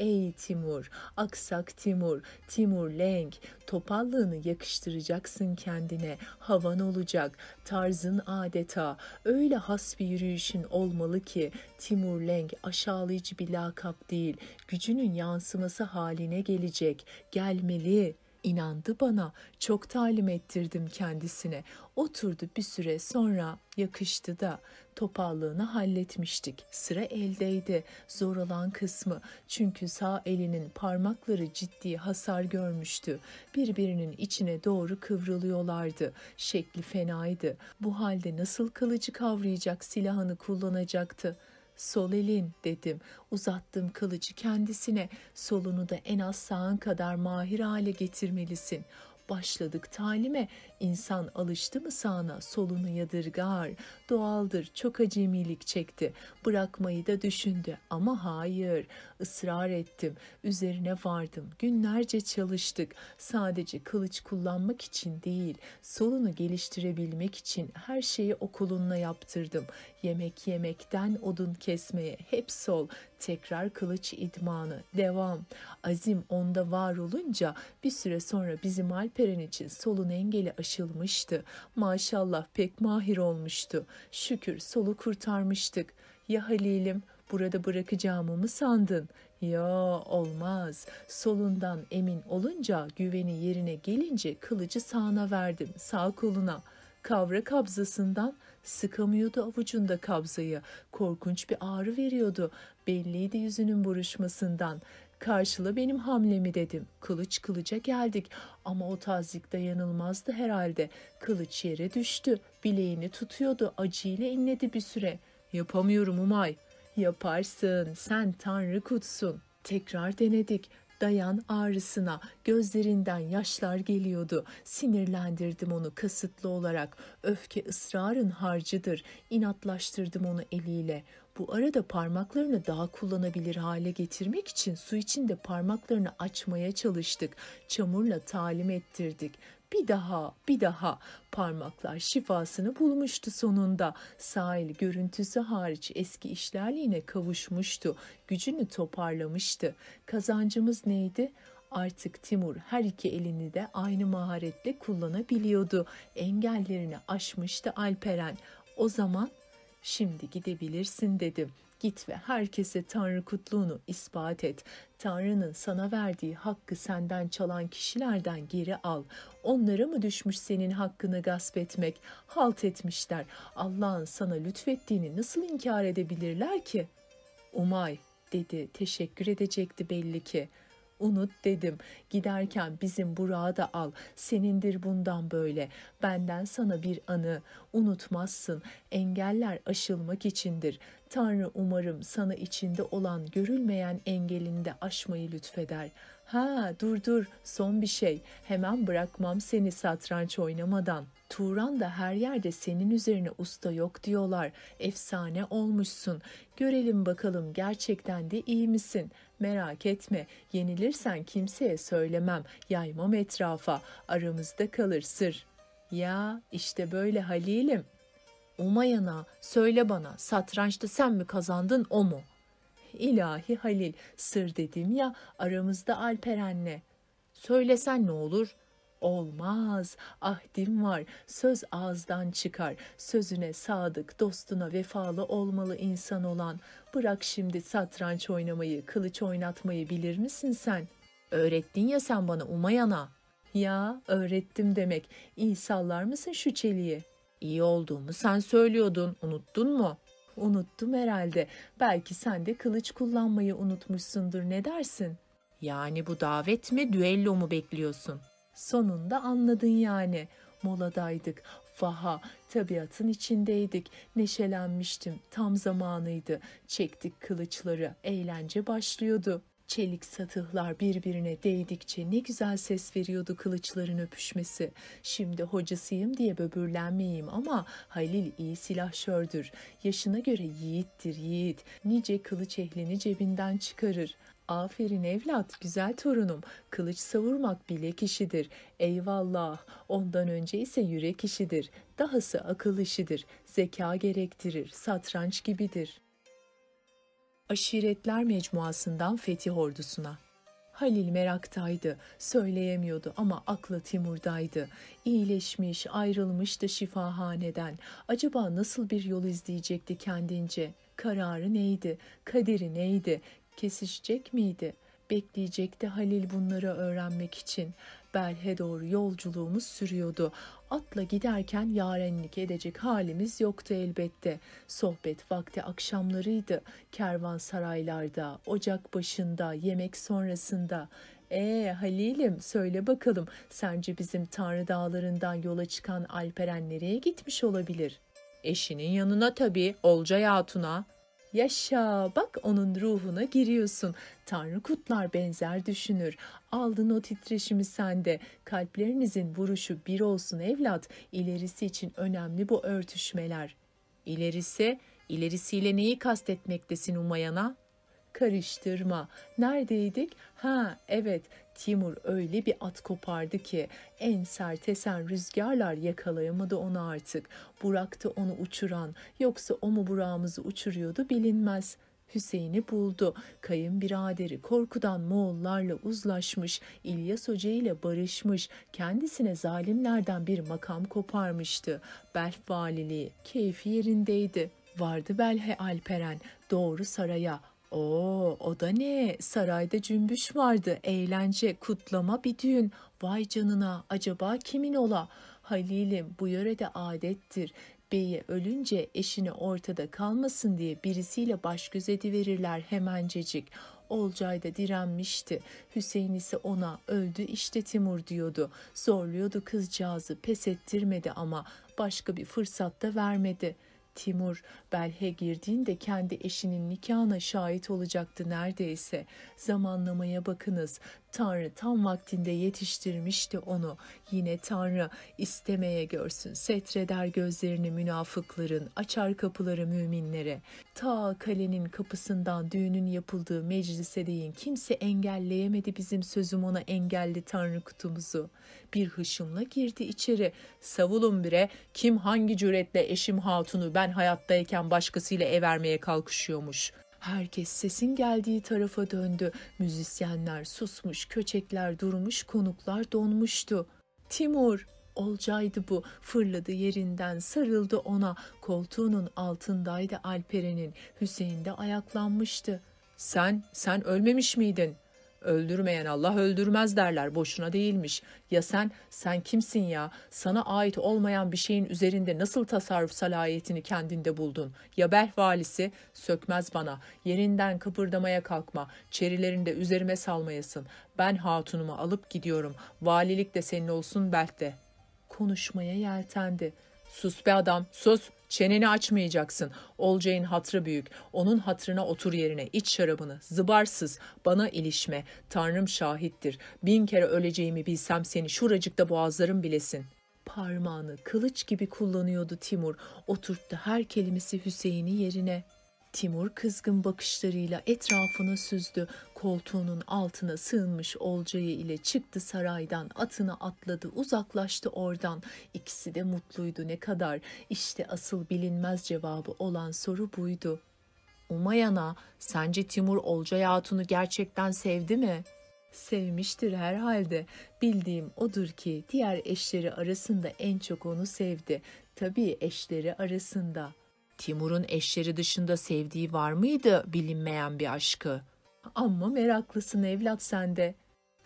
Ey Timur, aksak Timur, Timur Lenk, topallığını yakıştıracaksın kendine, havan olacak, tarzın adeta, öyle has bir yürüyüşün olmalı ki Timur Lenk aşağılayıcı bir lakap değil, gücünün yansıması haline gelecek, gelmeli.'' İnandı bana. Çok talim ettirdim kendisine. Oturdu bir süre sonra yakıştı da topallığını halletmiştik. Sıra eldeydi. Zor olan kısmı. Çünkü sağ elinin parmakları ciddi hasar görmüştü. Birbirinin içine doğru kıvrılıyorlardı. Şekli fenaydı. Bu halde nasıl kılıcı kavrayacak silahını kullanacaktı? Sol elin dedim. Uzattım kılıcı kendisine. Solunu da en az sağın kadar mahir hale getirmelisin. Başladık talime. İnsan alıştı mı sağına solunu yadırgar. Doğaldır çok acemilik çekti. Bırakmayı da düşündü ama hayır. Israr ettim. Üzerine vardım. Günlerce çalıştık. Sadece kılıç kullanmak için değil, solunu geliştirebilmek için her şeyi okulunla yaptırdım. Yemek yemekten odun kesmeye hep sol. Tekrar kılıç idmanı. Devam. Azim onda var olunca bir süre sonra bizim Alperen için solun engeli aşılmıştı. Maşallah pek mahir olmuştu. Şükür solu kurtarmıştık. Ya Halil'im burada bırakacağımı mı sandın? Ya olmaz. Solundan emin olunca güveni yerine gelince kılıcı sağına verdim sağ koluna. Kavra kabzasından sıkamıyordu avucunda kabzayı. Korkunç bir ağrı veriyordu. Belliydi yüzünün buruşmasından. Karşıla benim hamlemi dedim. Kılıç kılıca geldik ama o tazik dayanılmazdı herhalde. Kılıç yere düştü. Bileğini tutuyordu. Acıyla inledi bir süre. Yapamıyorum Umay. Yaparsın. Sen Tanrı kutsun. Tekrar denedik. Dayan ağrısına, gözlerinden yaşlar geliyordu. Sinirlendirdim onu kasıtlı olarak. Öfke ısrarın harcıdır. İnatlaştırdım onu eliyle. Bu arada parmaklarını daha kullanabilir hale getirmek için su içinde parmaklarını açmaya çalıştık. Çamurla talim ettirdik. Bir daha, bir daha parmaklar şifasını bulmuştu sonunda. Sahil görüntüsü hariç eski işlerliğine kavuşmuştu. Gücünü toparlamıştı. Kazancımız neydi? Artık Timur her iki elini de aynı maharetle kullanabiliyordu. Engellerini aşmıştı Alperen. O zaman şimdi gidebilirsin dedim. Git ve herkese Tanrı kutluğunu ispat et. Tanrı'nın sana verdiği hakkı senden çalan kişilerden geri al. Onlara mı düşmüş senin hakkını gasp etmek? Halt etmişler. Allah'ın sana lütfettiğini nasıl inkar edebilirler ki? Umay dedi. Teşekkür edecekti belli ki. Unut dedim. Giderken bizim Burak'ı da al. Senindir bundan böyle. Benden sana bir anı. Unutmazsın. Engeller aşılmak içindir. Tanrı umarım sana içinde olan görülmeyen engelinde aşmayı lütfeder. Ha dur dur son bir şey. Hemen bırakmam seni satranç oynamadan. Turan da her yerde senin üzerine usta yok diyorlar. Efsane olmuşsun. Görelim bakalım gerçekten de iyi misin? Merak etme. Yenilirsen kimseye söylemem. Yaymam etrafa. Aramızda kalır sır. Ya işte böyle Halil'im. Umayana söyle bana satrançta sen mi kazandın o mu? İlahi Halil sır dedim ya aramızda Alperen'le. Söylesen ne olur? Olmaz. Ahdim var. Söz ağızdan çıkar. Sözüne sadık, dostuna vefalı olmalı insan olan. Bırak şimdi satranç oynamayı, kılıç oynatmayı bilir misin sen? Öğrettin ya sen bana Umayana. Ya öğrettim demek. İyi sallar mısın şu çeliği? İyi olduğumu sen söylüyordun. Unuttun mu? Unuttum herhalde. Belki sen de kılıç kullanmayı unutmuşsundur. Ne dersin? Yani bu davet mi, düello mu bekliyorsun? Sonunda anladın yani. Moladaydık. Vaha, tabiatın içindeydik. Neşelenmiştim. Tam zamanıydı. Çektik kılıçları. Eğlence başlıyordu. Çelik satıhlar birbirine değdikçe ne güzel ses veriyordu kılıçların öpüşmesi. Şimdi hocasıyım diye böbürlenmeyeyim ama Halil iyi silahşördür. Yaşına göre yiğittir yiğit. Nice kılıç ehlini cebinden çıkarır. Aferin evlat, güzel torunum. Kılıç savurmak bilek işidir. Eyvallah. Ondan önce ise yürek işidir. Dahası akıl işidir. Zeka gerektirir. Satranç gibidir. Aşiretler Mecmuasından Fetih Ordusu'na Halil meraktaydı, söyleyemiyordu ama aklı Timur'daydı. İyileşmiş, ayrılmıştı şifahaneden. Acaba nasıl bir yol izleyecekti kendince? Kararı neydi? Kaderi neydi? Kesişecek miydi? Bekleyecekti Halil bunları öğrenmek için. Belhe doğru yolculuğumuz sürüyordu. Atla giderken yarenlik edecek halimiz yoktu elbette. Sohbet vakti akşamlarıydı. Kervan saraylarda, ocak başında, yemek sonrasında. Ee Halil'im söyle bakalım sence bizim Tanrı dağlarından yola çıkan Alperen nereye gitmiş olabilir? Eşinin yanına tabii, Olcay Hatun'a. Yaşa bak onun ruhuna giriyorsun. Tanrı kutlar benzer düşünür. Aldın o titreşimi sende. Kalplerinizin vuruşu bir olsun evlat. İlerisi için önemli bu örtüşmeler. İlerisi, ilerisiyle neyi kastetmektesin Umayana? Karıştırma. Neredeydik? Ha evet Timur öyle bir at kopardı ki en sert esen rüzgarlar yakalayamadı onu artık. Burak'tı onu uçuran yoksa o mu Burak'ımızı uçuruyordu bilinmez.'' Hüseyin'i buldu. Kayınbiraderi korkudan Moğollarla uzlaşmış, İlyas Hoca ile barışmış, kendisine zalimlerden bir makam koparmıştı. Belh valiliği keyfi yerindeydi. Vardı Belhe Alperen doğru saraya Oo, o da ne? Sarayda cümbüş vardı, eğlence, kutlama bir düğün. Vay canına, acaba kimin ola? Halil'im bu yörede adettir. Beyi ölünce eşini ortada kalmasın diye birisiyle baş göz ediverirler hemencecik. Olcay da direnmişti. Hüseyin ise ona öldü işte Timur diyordu. Zorluyordu kızcağızı pes ettirmedi ama başka bir fırsat da vermedi.'' Timur Belhe girdiğinde kendi eşinin nikahına şahit olacaktı neredeyse. Zamanlamaya bakınız. Tanrı tam vaktinde yetiştirmişti onu. Yine Tanrı istemeye görsün. Setreder gözlerini münafıkların, açar kapıları müminlere. Ta kalenin kapısından düğünün yapıldığı meclise değin kimse engelleyemedi bizim sözüm ona engelli Tanrı kutumuzu. Bir hışımla girdi içeri. Savulun bire kim hangi cüretle eşim hatunu ben hayattayken başkasıyla ev vermeye kalkışıyormuş.'' Herkes sesin geldiği tarafa döndü. Müzisyenler susmuş, köçekler durmuş, konuklar donmuştu. Timur, Olcaydı bu. Fırladı yerinden, sarıldı ona. Koltuğunun altındaydı Alperen'in. Hüseyin de ayaklanmıştı. Sen, sen ölmemiş miydin?'' Öldürmeyen Allah öldürmez derler boşuna değilmiş. Ya sen, sen kimsin ya? Sana ait olmayan bir şeyin üzerinde nasıl tasarruf salayetini kendinde buldun? Ya Belh valisi, sökmez bana, yerinden kıpırdamaya kalkma, çerilerinde üzerime salmayasın. Ben hatunumu alıp gidiyorum, valilik de senin olsun Belh'te. Konuşmaya yeltendi. Sus be adam, sus. Çeneni açmayacaksın. Olcay'ın hatrı büyük. Onun hatrına otur yerine. iç şarabını. Zıbarsız. Bana ilişme. Tanrım şahittir. Bin kere öleceğimi bilsem seni şuracıkta boğazlarım bilesin. Parmağını kılıç gibi kullanıyordu Timur. Oturttu her kelimesi Hüseyin'i yerine. Timur kızgın bakışlarıyla etrafını süzdü. Koltuğunun altına sığınmış olcayı ile çıktı saraydan. Atını atladı, uzaklaştı oradan. İkisi de mutluydu ne kadar. İşte asıl bilinmez cevabı olan soru buydu. Umayana, sence Timur Olcay Hatun'u gerçekten sevdi mi?'' Sevmiştir herhalde. Bildiğim odur ki diğer eşleri arasında en çok onu sevdi. Tabii eşleri arasında. Timur'un eşleri dışında sevdiği var mıydı bilinmeyen bir aşkı? Amma meraklısın evlat sende.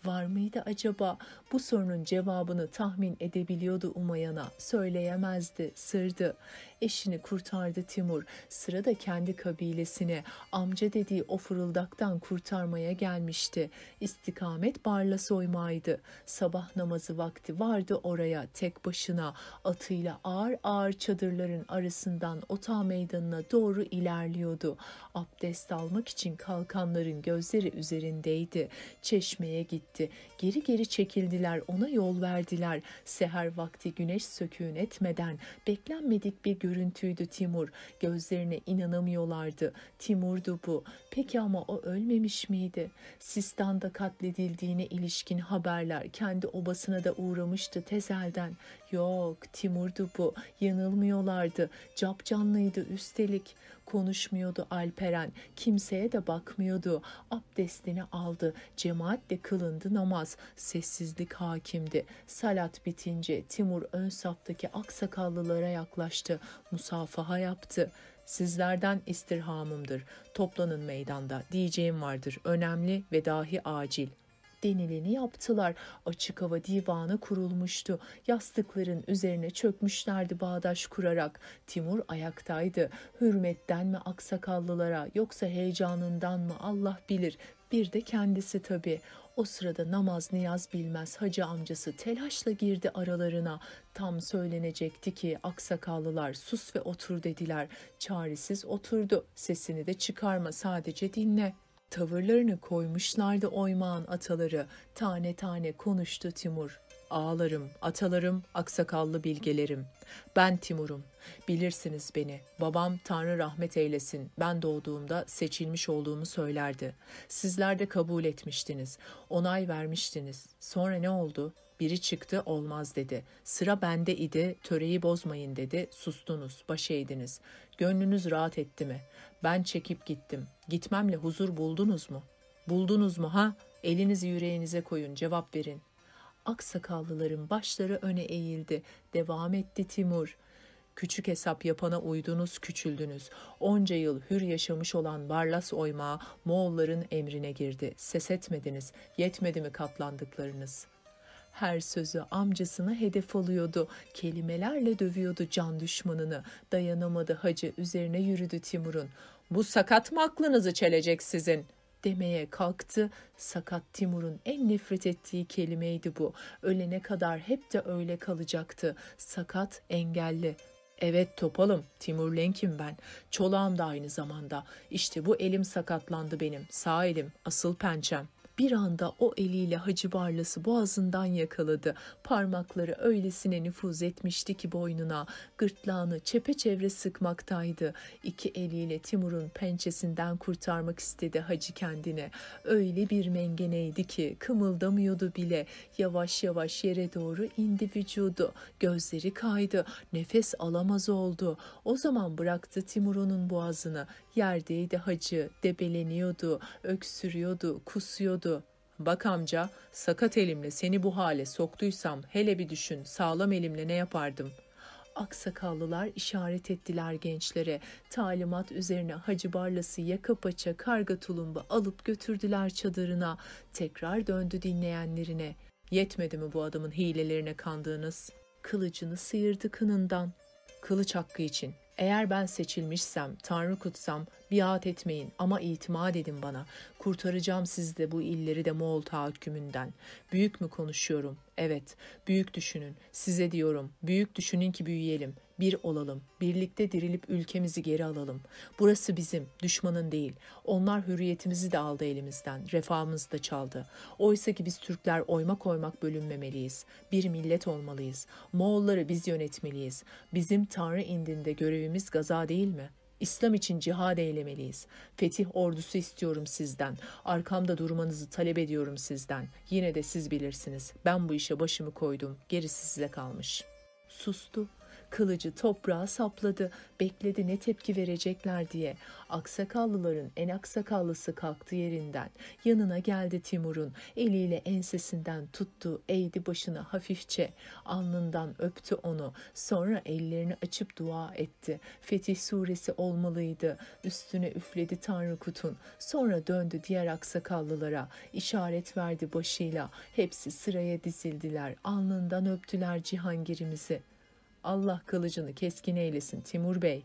Var mıydı acaba? Bu sorunun cevabını tahmin edebiliyordu Umayana. Söyleyemezdi, sırdı. Eşini kurtardı Timur. Sıra da kendi kabilesine, amca dediği o fırıldaktan kurtarmaya gelmişti. İstikamet Barla soymaydı. Sabah namazı vakti vardı oraya tek başına. Atıyla ağır ağır çadırların arasından ota meydanına doğru ilerliyordu. Abdest almak için kalkanların gözleri üzerindeydi. Çeşmeye gitti. Geri geri çekildiler, ona yol verdiler. Seher vakti güneş söküğün etmeden beklenmedik bir görüntüydü Timur. Gözlerine inanamıyorlardı. Timur'du bu. Peki ama o ölmemiş miydi? Sistan'da katledildiğine ilişkin haberler kendi obasına da uğramıştı tezelden. Yok Timur'du bu. Yanılmıyorlardı. Cap canlıydı üstelik. Konuşmuyordu Alperen. Kimseye de bakmıyordu. Abdestini aldı. Cemaatle kılındı namaz. Sessizlik hakimdi. Salat bitince Timur ön saftaki aksakallılara yaklaştı. Musafaha yaptı. Sizlerden istirhamımdır. Toplanın meydanda. Diyeceğim vardır. Önemli ve dahi acil denileni yaptılar. Açık hava divanı kurulmuştu. Yastıkların üzerine çökmüşlerdi bağdaş kurarak. Timur ayaktaydı. Hürmetten mi aksakallılara yoksa heyecanından mı Allah bilir. Bir de kendisi tabii. O sırada namaz niyaz bilmez hacı amcası telaşla girdi aralarına. Tam söylenecekti ki aksakallılar sus ve otur dediler. Çaresiz oturdu. Sesini de çıkarma sadece dinle. Tavırlarını koymuşlardı oymağın ataları. Tane tane konuştu Timur. Ağlarım, atalarım, aksakallı bilgelerim. Ben Timur'um. Bilirsiniz beni. Babam Tanrı rahmet eylesin. Ben doğduğumda seçilmiş olduğumu söylerdi. Sizler de kabul etmiştiniz. Onay vermiştiniz. Sonra ne oldu? Biri çıktı olmaz dedi. Sıra bende idi, töreyi bozmayın dedi. Sustunuz, baş eğdiniz. Gönlünüz rahat etti mi? Ben çekip gittim. Gitmemle huzur buldunuz mu? Buldunuz mu ha? Elinizi yüreğinize koyun, cevap verin. Aksakallıların başları öne eğildi. Devam etti Timur. Küçük hesap yapana uydunuz, küçüldünüz. Onca yıl hür yaşamış olan Barlas oymağı Moğolların emrine girdi. Ses etmediniz. Yetmedi mi katlandıklarınız?'' Her sözü amcasına hedef alıyordu. Kelimelerle dövüyordu can düşmanını. Dayanamadı hacı üzerine yürüdü Timur'un. Bu sakat mı aklınızı çelecek sizin? demeye kalktı. Sakat Timur'un en nefret ettiği kelimeydi bu. Ölene kadar hep de öyle kalacaktı. Sakat, engelli. Evet topalım, Timur Lenk'im ben. Çolağım da aynı zamanda. İşte bu elim sakatlandı benim, sağ elim, asıl pençem. Bir anda o eliyle Hacı Barlas'ı boğazından yakaladı. Parmakları öylesine nüfuz etmişti ki boynuna, gırtlağını çepeçevre sıkmaktaydı. İki eliyle Timur'un pençesinden kurtarmak istedi Hacı kendine. Öyle bir mengeneydi ki kımıldamıyordu bile. Yavaş yavaş yere doğru indi vücudu. Gözleri kaydı. Nefes alamaz oldu. O zaman bıraktı Timur'un boğazını. Yerdeydi Hacı. Debeleniyordu, öksürüyordu, kusuyordu Bak amca, sakat elimle seni bu hale soktuysam hele bir düşün, sağlam elimle ne yapardım? Aksakallılar işaret ettiler gençlere. Talimat üzerine Hacı Barlas'ı yaka paça karga tulumba alıp götürdüler çadırına. Tekrar döndü dinleyenlerine. Yetmedi mi bu adamın hilelerine kandığınız? Kılıcını sıyırdı kınından. Kılıç hakkı için eğer ben seçilmişsem, Tanrı kutsam, biat etmeyin ama itimat edin bana. Kurtaracağım sizi de bu illeri de Moğol tahakkümünden. Büyük mü konuşuyorum? Evet, büyük düşünün. Size diyorum, büyük düşünün ki büyüyelim. Bir olalım, birlikte dirilip ülkemizi geri alalım. Burası bizim, düşmanın değil. Onlar hürriyetimizi de aldı elimizden, refahımızı da çaldı. Oysa ki biz Türkler oymak oymak bölünmemeliyiz. Bir millet olmalıyız. Moğolları biz yönetmeliyiz. Bizim Tanrı indinde görevimiz gaza değil mi?'' İslam için cihad eylemeliyiz. Fetih ordusu istiyorum sizden. Arkamda durmanızı talep ediyorum sizden. Yine de siz bilirsiniz. Ben bu işe başımı koydum. Gerisi size kalmış. Sustu. Kılıcı toprağa sapladı, bekledi ne tepki verecekler diye. Aksakallıların en aksakallısı kalktı yerinden. Yanına geldi Timur'un, eliyle ensesinden tuttu, eğdi başını hafifçe. Alnından öptü onu, sonra ellerini açıp dua etti. Fetih suresi olmalıydı. Üstüne üfledi Tanrı Kut'un. Sonra döndü diğer aksakallılara, işaret verdi başıyla. Hepsi sıraya dizildiler, alnından öptüler Cihangir'imizi. Allah kılıcını keskin eylesin Timur Bey.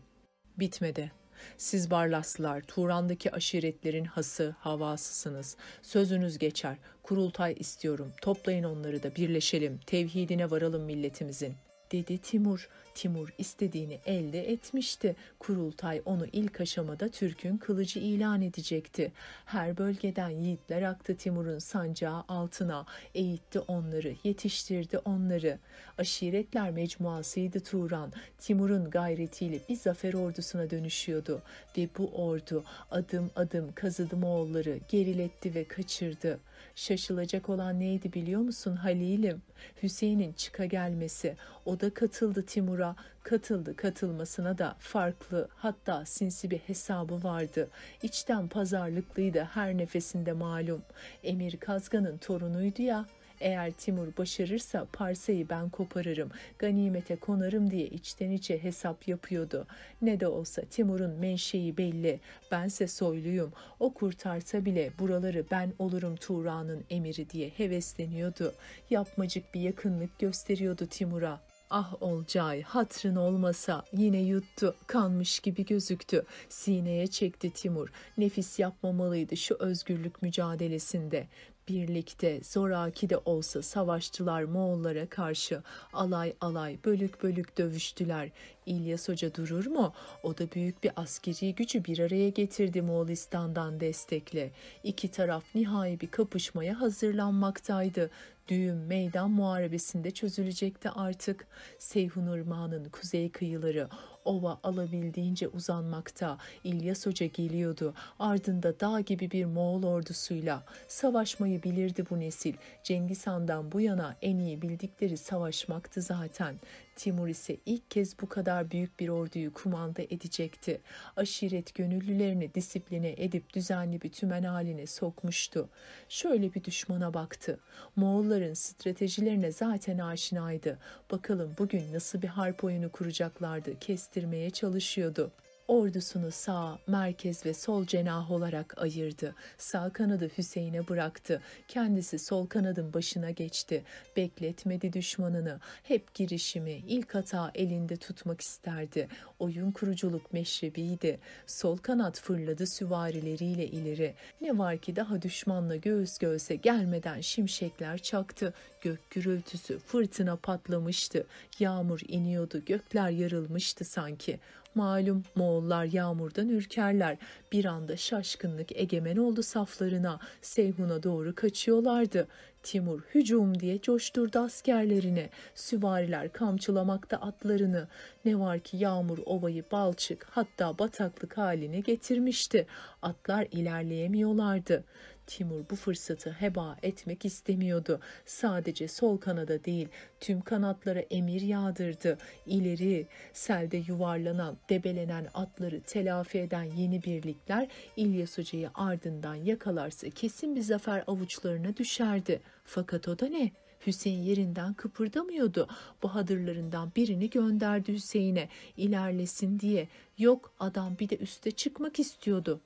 Bitmedi. Siz Barlaslılar, Turan'daki aşiretlerin hası, havasısınız. Sözünüz geçer. Kurultay istiyorum. Toplayın onları da birleşelim. Tevhidine varalım milletimizin.'' Dedi Timur. Timur istediğini elde etmişti. Kurultay onu ilk aşamada Türk'ün kılıcı ilan edecekti. Her bölgeden yiğitler aktı Timur'un sancağı altına, eğitti onları, yetiştirdi onları. Aşiretler mecmuasıydı Turan. Timur'un gayretiyle bir zafer ordusuna dönüşüyordu ve bu ordu adım adım kazıdı Moğolları, geriletti ve kaçırdı. Şaşılacak olan neydi biliyor musun Halil'im? Hüseyin'in çıka gelmesi. O da katıldı Timur'a. Katıldı katılmasına da farklı hatta sinsi bir hesabı vardı. İçten pazarlıklıydı her nefesinde malum. Emir Kazgan'ın torunuydu ya eğer Timur başarırsa parsayı ben koparırım, ganimete konarım diye içten içe hesap yapıyordu. Ne de olsa Timur'un menşei belli, bense soyluyum, o kurtarsa bile buraları ben olurum Tuğra'nın emiri diye hevesleniyordu. Yapmacık bir yakınlık gösteriyordu Timur'a. Ah Olcay hatrın olmasa yine yuttu kanmış gibi gözüktü. Sineye çekti Timur. Nefis yapmamalıydı şu özgürlük mücadelesinde birlikte zoraki de olsa savaştılar Moğollara karşı. Alay alay bölük bölük dövüştüler. İlyas Hoca durur mu? O da büyük bir askeri gücü bir araya getirdi Moğolistan'dan destekle. İki taraf nihai bir kapışmaya hazırlanmaktaydı. Düğüm meydan muharebesinde çözülecekti artık. Seyhun Irmağı'nın kuzey kıyıları ova alabildiğince uzanmakta. İlyas Hoca geliyordu. Ardında dağ gibi bir Moğol ordusuyla. Savaşmayı bilirdi bu nesil. Cengiz Han'dan bu yana en iyi bildikleri savaşmaktı zaten. Timur ise ilk kez bu kadar büyük bir orduyu kumanda edecekti. Aşiret gönüllülerini disipline edip düzenli bir tümen haline sokmuştu. Şöyle bir düşmana baktı. Moğolların stratejilerine zaten aşinaydı. Bakalım bugün nasıl bir harp oyunu kuracaklardı kestirmeye çalışıyordu ordusunu sağ, merkez ve sol cenah olarak ayırdı. Sağ kanadı Hüseyin'e bıraktı. Kendisi sol kanadın başına geçti. Bekletmedi düşmanını. Hep girişimi, ilk hata elinde tutmak isterdi. Oyun kuruculuk meşrebiydi. Sol kanat fırladı süvarileriyle ileri. Ne var ki daha düşmanla göğüs göğüse gelmeden şimşekler çaktı. Gök gürültüsü, fırtına patlamıştı. Yağmur iniyordu, gökler yarılmıştı sanki. Malum Moğollar yağmurdan ürkerler. Bir anda şaşkınlık egemen oldu saflarına. Seyhun'a doğru kaçıyorlardı. Timur hücum diye coşturdu askerlerini. Süvariler kamçılamakta atlarını. Ne var ki yağmur ovayı balçık hatta bataklık haline getirmişti. Atlar ilerleyemiyorlardı. Timur bu fırsatı heba etmek istemiyordu. Sadece sol kanada değil, tüm kanatlara emir yağdırdı. İleri, selde yuvarlanan, debelenen atları telafi eden yeni birlikler İlyas Hoca'yı ardından yakalarsa kesin bir zafer avuçlarına düşerdi. Fakat o da ne? Hüseyin yerinden kıpırdamıyordu. Bahadırlarından birini gönderdi Hüseyin'e ilerlesin diye. Yok adam bir de üste çıkmak istiyordu.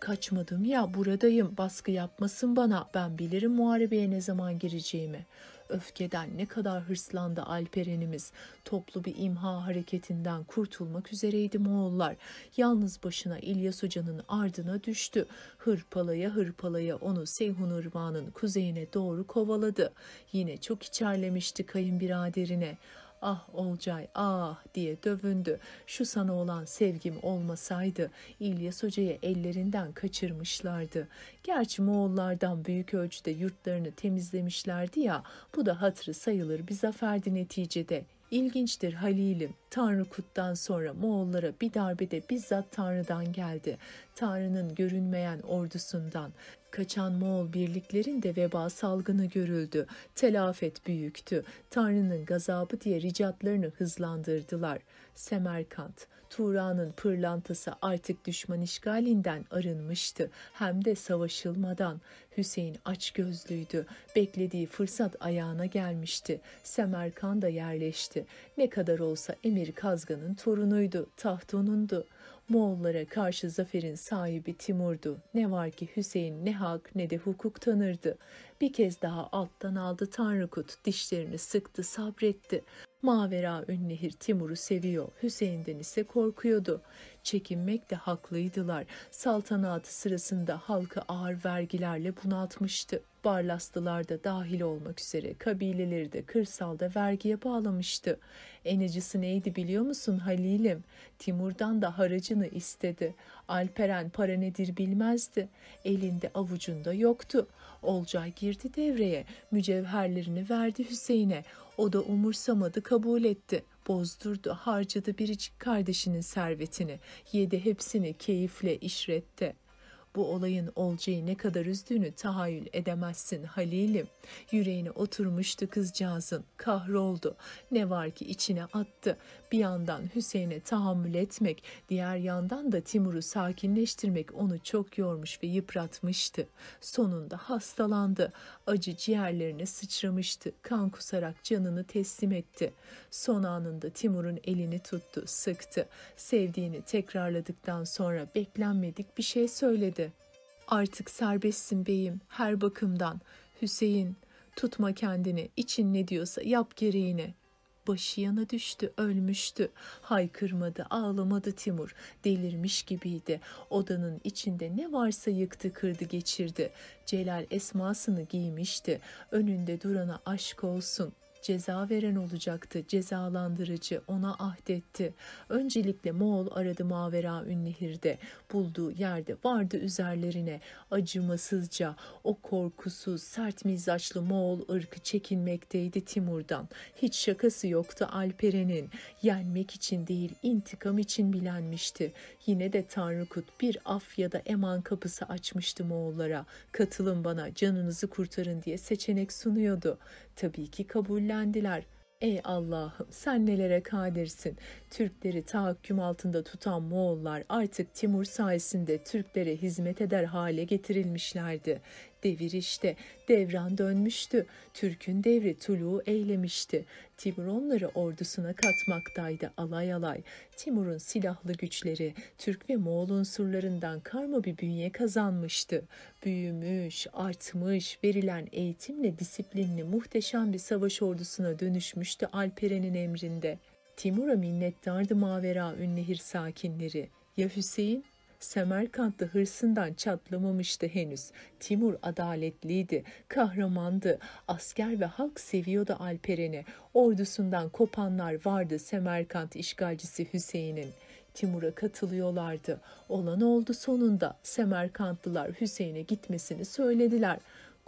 Kaçmadım ya buradayım baskı yapmasın bana ben bilirim muharebeye ne zaman gireceğimi. Öfkeden ne kadar hırslandı Alperen'imiz. Toplu bir imha hareketinden kurtulmak üzereydi Moğollar. Yalnız başına İlyas Hoca'nın ardına düştü. Hırpalaya hırpalaya onu Seyhun Irmağı'nın kuzeyine doğru kovaladı. Yine çok içerlemişti kayınbiraderine. Ah Olcay ah diye dövündü. Şu sana olan sevgim olmasaydı İlyas Hoca'yı ellerinden kaçırmışlardı. Gerçi Moğollardan büyük ölçüde yurtlarını temizlemişlerdi ya bu da hatırı sayılır bir zaferdi neticede. İlginçtir Halil'im. Tanrı Kut'tan sonra Moğollara bir darbe de bizzat Tanrı'dan geldi. Tanrı'nın görünmeyen ordusundan. Kaçan Moğol birliklerin de veba salgını görüldü. Telafet büyüktü. Tanrı'nın gazabı diye ricatlarını hızlandırdılar. Semerkant, Turan'ın pırlantası artık düşman işgalinden arınmıştı. Hem de savaşılmadan. Hüseyin aç gözlüydü. Beklediği fırsat ayağına gelmişti. Semerkant'a yerleşti. Ne kadar olsa Emir Kazgan'ın torunuydu, taht onundu. Moğollara karşı zaferin sahibi Timur'du. Ne var ki Hüseyin ne hak ne de hukuk tanırdı. Bir kez daha alttan aldı Tanrıkut, dişlerini sıktı, sabretti. Mavera Ünnehir Timur'u seviyor, Hüseyin'den ise korkuyordu. Çekinmek de haklıydılar. Saltanatı sırasında halkı ağır vergilerle bunaltmıştı. Barlastılar da dahil olmak üzere kabileleri de kırsalda vergiye bağlamıştı. En acısı neydi biliyor musun Halil'im? Timur'dan da haracını istedi. Alperen para nedir bilmezdi. Elinde avucunda yoktu. Olcay girdi devreye. Mücevherlerini verdi Hüseyin'e. O da umursamadı kabul etti. Bozdurdu, harcadı biricik kardeşinin servetini. Yedi hepsini keyifle işrette.'' Bu olayın Olcay'ı ne kadar üzdüğünü tahayyül edemezsin Halil'im. Yüreğine oturmuştu kızcağızın. Kahroldu. Ne var ki içine attı. Bir yandan Hüseyin'e tahammül etmek, diğer yandan da Timur'u sakinleştirmek onu çok yormuş ve yıpratmıştı. Sonunda hastalandı. Acı ciğerlerine sıçramıştı. Kan kusarak canını teslim etti. Son anında Timur'un elini tuttu, sıktı. Sevdiğini tekrarladıktan sonra beklenmedik bir şey söyledi. Artık serbestsin beyim her bakımdan. Hüseyin tutma kendini için ne diyorsa yap gereğini. Başı yana düştü, ölmüştü. Haykırmadı, ağlamadı Timur. Delirmiş gibiydi. Odanın içinde ne varsa yıktı, kırdı, geçirdi. Celal esmasını giymişti. Önünde durana aşk olsun ceza veren olacaktı, cezalandırıcı ona ahdetti. Öncelikle Moğol aradı Mavera Ünnehir'de, bulduğu yerde vardı üzerlerine acımasızca o korkusuz, sert mizaçlı Moğol ırkı çekinmekteydi Timur'dan. Hiç şakası yoktu Alperen'in. Yenmek için değil, intikam için bilenmişti. Yine de Tanrıkut bir af ya da eman kapısı açmıştı Moğollara. Katılın bana, canınızı kurtarın diye seçenek sunuyordu. Tabii ki kabullendiler. Ey Allah'ım sen nelere kadirsin. Türkleri tahakküm altında tutan Moğollar artık Timur sayesinde Türklere hizmet eder hale getirilmişlerdi. Devir işte, devran dönmüştü. Türk'ün devri tuluğu eylemişti. Timur onları ordusuna katmaktaydı alay alay. Timur'un silahlı güçleri Türk ve Moğol unsurlarından karma bir bünye kazanmıştı. Büyümüş, artmış, verilen eğitimle disiplinli muhteşem bir savaş ordusuna dönüşmüştü Alperen'in emrinde. Timur'a minnettardı Mavera Ünnehir sakinleri. Ya Hüseyin? Semerkant'ta hırsından çatlamamıştı henüz. Timur adaletliydi, kahramandı. Asker ve halk seviyordu Alperen'i. Ordusundan kopanlar vardı Semerkant işgalcisi Hüseyin'in. Timur'a katılıyorlardı. Olan oldu sonunda. Semerkantlılar Hüseyin'e gitmesini söylediler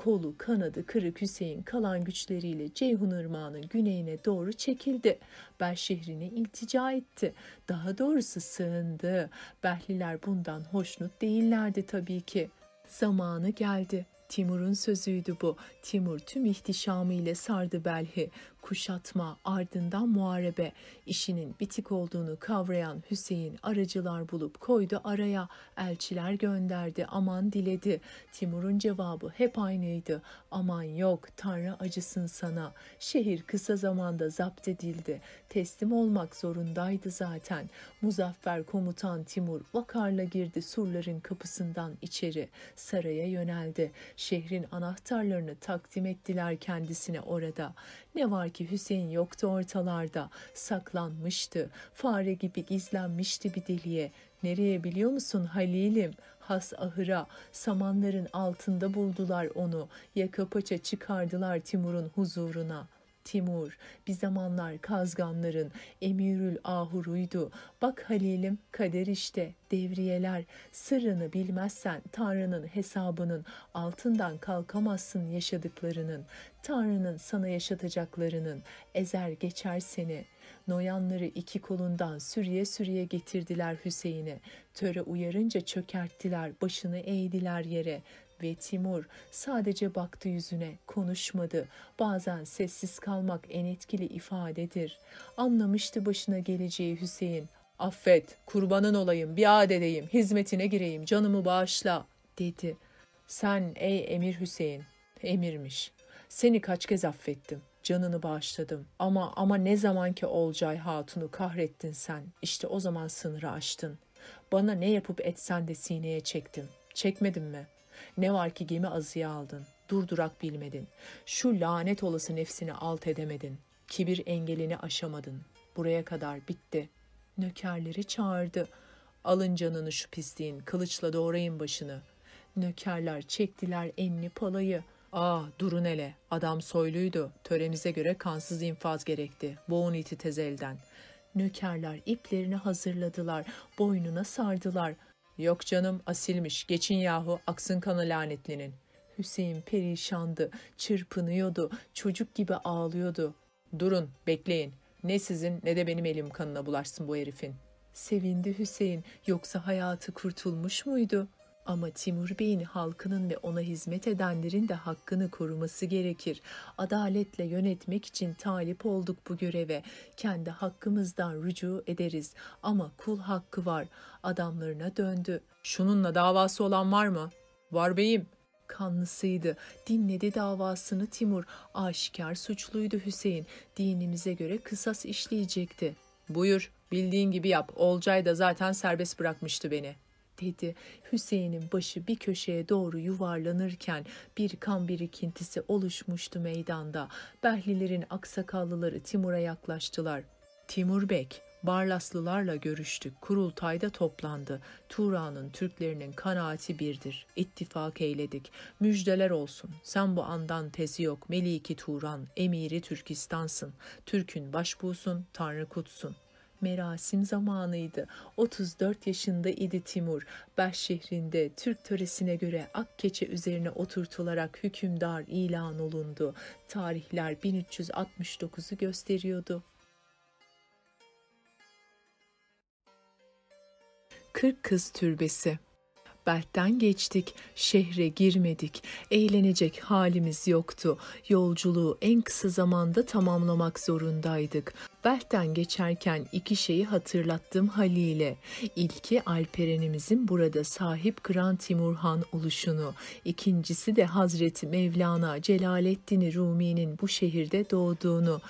kolu kanadı kırık Hüseyin kalan güçleriyle Ceyhun Irmağı'nın güneyine doğru çekildi. Bel şehrine iltica etti. Daha doğrusu sığındı. Behliler bundan hoşnut değillerdi tabii ki. Zamanı geldi. Timur'un sözüydü bu. Timur tüm ihtişamıyla sardı Belhi kuşatma, ardından muharebe. İşinin bitik olduğunu kavrayan Hüseyin aracılar bulup koydu araya. Elçiler gönderdi, aman diledi. Timur'un cevabı hep aynıydı. Aman yok, Tanrı acısın sana. Şehir kısa zamanda zapt edildi. Teslim olmak zorundaydı zaten. Muzaffer komutan Timur vakarla girdi surların kapısından içeri. Saraya yöneldi. Şehrin anahtarlarını takdim ettiler kendisine orada. Ne var ki Hüseyin yoktu ortalarda. Saklanmıştı. Fare gibi gizlenmişti bir deliğe. Nereye biliyor musun Halil'im? Has ahıra, samanların altında buldular onu. Yaka paça çıkardılar Timur'un huzuruna.'' Timur bir zamanlar Kazganların emirül ahuruydu. Bak Halil'im kader işte devriyeler sırrını bilmezsen Tanrı'nın hesabının altından kalkamazsın yaşadıklarının. Tanrı'nın sana yaşatacaklarının ezer geçer seni. Noyanları iki kolundan sürüye sürüye getirdiler Hüseyin'e. Töre uyarınca çökerttiler, başını eğdiler yere ve Timur sadece baktı yüzüne, konuşmadı. Bazen sessiz kalmak en etkili ifadedir. Anlamıştı başına geleceği Hüseyin. Affet, kurbanın olayım, biat edeyim, hizmetine gireyim, canımı bağışla, dedi. Sen ey Emir Hüseyin, emirmiş. Seni kaç kez affettim, canını bağışladım. Ama ama ne zaman ki Olcay Hatun'u kahrettin sen, işte o zaman sınırı aştın. Bana ne yapıp etsen de sineye çektim. Çekmedim mi?'' Ne var ki gemi azıya aldın, durdurak bilmedin. Şu lanet olası nefsini alt edemedin. Kibir engelini aşamadın. Buraya kadar bitti. Nökerleri çağırdı. Alın canını şu pisliğin, kılıçla doğrayın başını. Nökerler çektiler enli palayı. Aa durun hele, adam soyluydu. Töremize göre kansız infaz gerekti. Boğun iti tez elden. Nökerler iplerini hazırladılar, boynuna sardılar. Yok canım asilmiş, geçin yahu, aksın kanı lanetlinin. Hüseyin perişandı, çırpınıyordu, çocuk gibi ağlıyordu. Durun, bekleyin. Ne sizin ne de benim elim kanına bulaşsın bu herifin. Sevindi Hüseyin, yoksa hayatı kurtulmuş muydu? Ama Timur Bey'in halkının ve ona hizmet edenlerin de hakkını koruması gerekir. Adaletle yönetmek için talip olduk bu göreve. Kendi hakkımızdan rücu ederiz. Ama kul hakkı var. Adamlarına döndü. Şununla davası olan var mı? Var beyim. Kanlısıydı. Dinledi davasını Timur. Aşikar suçluydu Hüseyin. Dinimize göre kısas işleyecekti. Buyur, bildiğin gibi yap. Olcay da zaten serbest bırakmıştı beni.'' Dedi. Hüseyin'in başı bir köşeye doğru yuvarlanırken bir kan birikintisi oluşmuştu meydanda. Behlilerin aksakallıları Timur'a yaklaştılar. Timur Bek, Barlaslılarla görüştük. Kurultayda toplandı. Turan'ın Türklerinin kanaati birdir. İttifak eyledik. Müjdeler olsun. Sen bu andan tezi yok. Meliki Turan, emiri Türkistan'sın. Türk'ün başbuğsun, Tanrı kutsun merasim zamanıydı. 34 yaşında idi Timur. Beş şehrinde Türk töresine göre ak keçe üzerine oturtularak hükümdar ilan olundu. Tarihler 1369'u gösteriyordu. Kırk Kız Türbesi Belt'ten geçtik, şehre girmedik, eğlenecek halimiz yoktu. Yolculuğu en kısa zamanda tamamlamak zorundaydık. Belt'ten geçerken iki şeyi hatırlattım Halil'e. İlki Alperen'imizin burada sahip Kıran Timurhan oluşunu. İkincisi de Hazreti Mevlana Celaleddin Rumi'nin bu şehirde doğduğunu.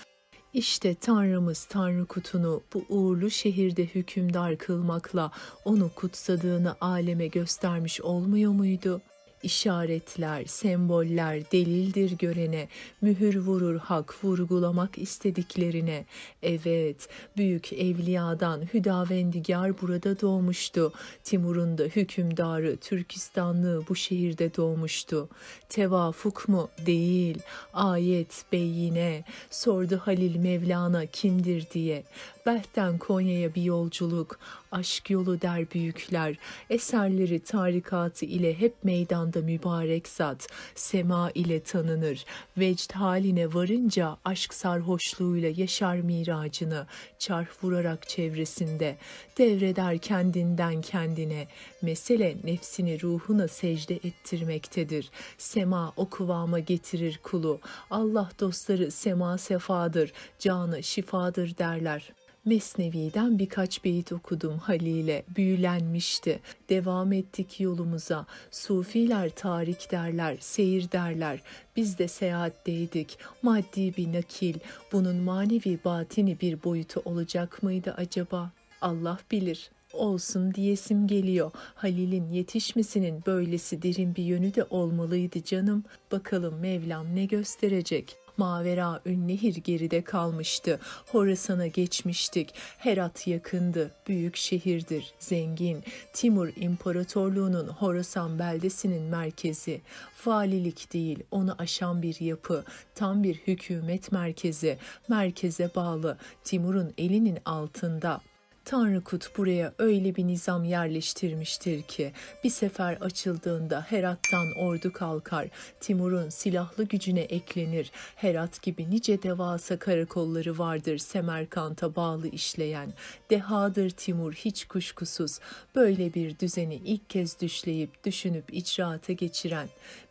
İşte Tanrımız Tanrı kutunu bu uğurlu şehirde hükümdar kılmakla onu kutsadığını aleme göstermiş olmuyor muydu?'' İşaretler, semboller delildir görene, mühür vurur hak vurgulamak istediklerine. Evet, büyük evliyadan Hüdavendigar burada doğmuştu. Timur'un da hükümdarı Türkistanlı bu şehirde doğmuştu. Tevafuk mu? Değil. Ayet, beyine. Sordu Halil Mevlana kimdir diye. Belh'ten Konya'ya bir yolculuk, aşk yolu der büyükler, eserleri tarikatı ile hep meydanda mübarek zat, sema ile tanınır, vecd haline varınca aşk sarhoşluğuyla yaşar miracını, çarh vurarak çevresinde, devreder kendinden kendine, mesele nefsini ruhuna secde ettirmektedir. Sema o kıvama getirir kulu, Allah dostları sema sefadır, canı şifadır derler. Mesnevi'den birkaç beyit okudum Halil'e. Büyülenmişti. Devam ettik yolumuza. Sufiler tarik derler, seyir derler. Biz de seyahatteydik. Maddi bir nakil. Bunun manevi batini bir boyutu olacak mıydı acaba? Allah bilir olsun diyesim geliyor. Halil'in yetişmesinin böylesi derin bir yönü de olmalıydı canım. Bakalım Mevlam ne gösterecek. Mavera Ünnehir geride kalmıştı. Horasan'a geçmiştik. Herat yakındı. Büyük şehirdir. Zengin. Timur İmparatorluğu'nun Horasan beldesinin merkezi. Valilik değil, onu aşan bir yapı. Tam bir hükümet merkezi. Merkeze bağlı. Timur'un elinin altında Tanrı Kut buraya öyle bir nizam yerleştirmiştir ki bir sefer açıldığında Herat'tan ordu kalkar, Timur'un silahlı gücüne eklenir. Herat gibi nice devasa karakolları vardır Semerkant'a bağlı işleyen. Dehadır Timur hiç kuşkusuz. Böyle bir düzeni ilk kez düşleyip düşünüp icraata geçiren.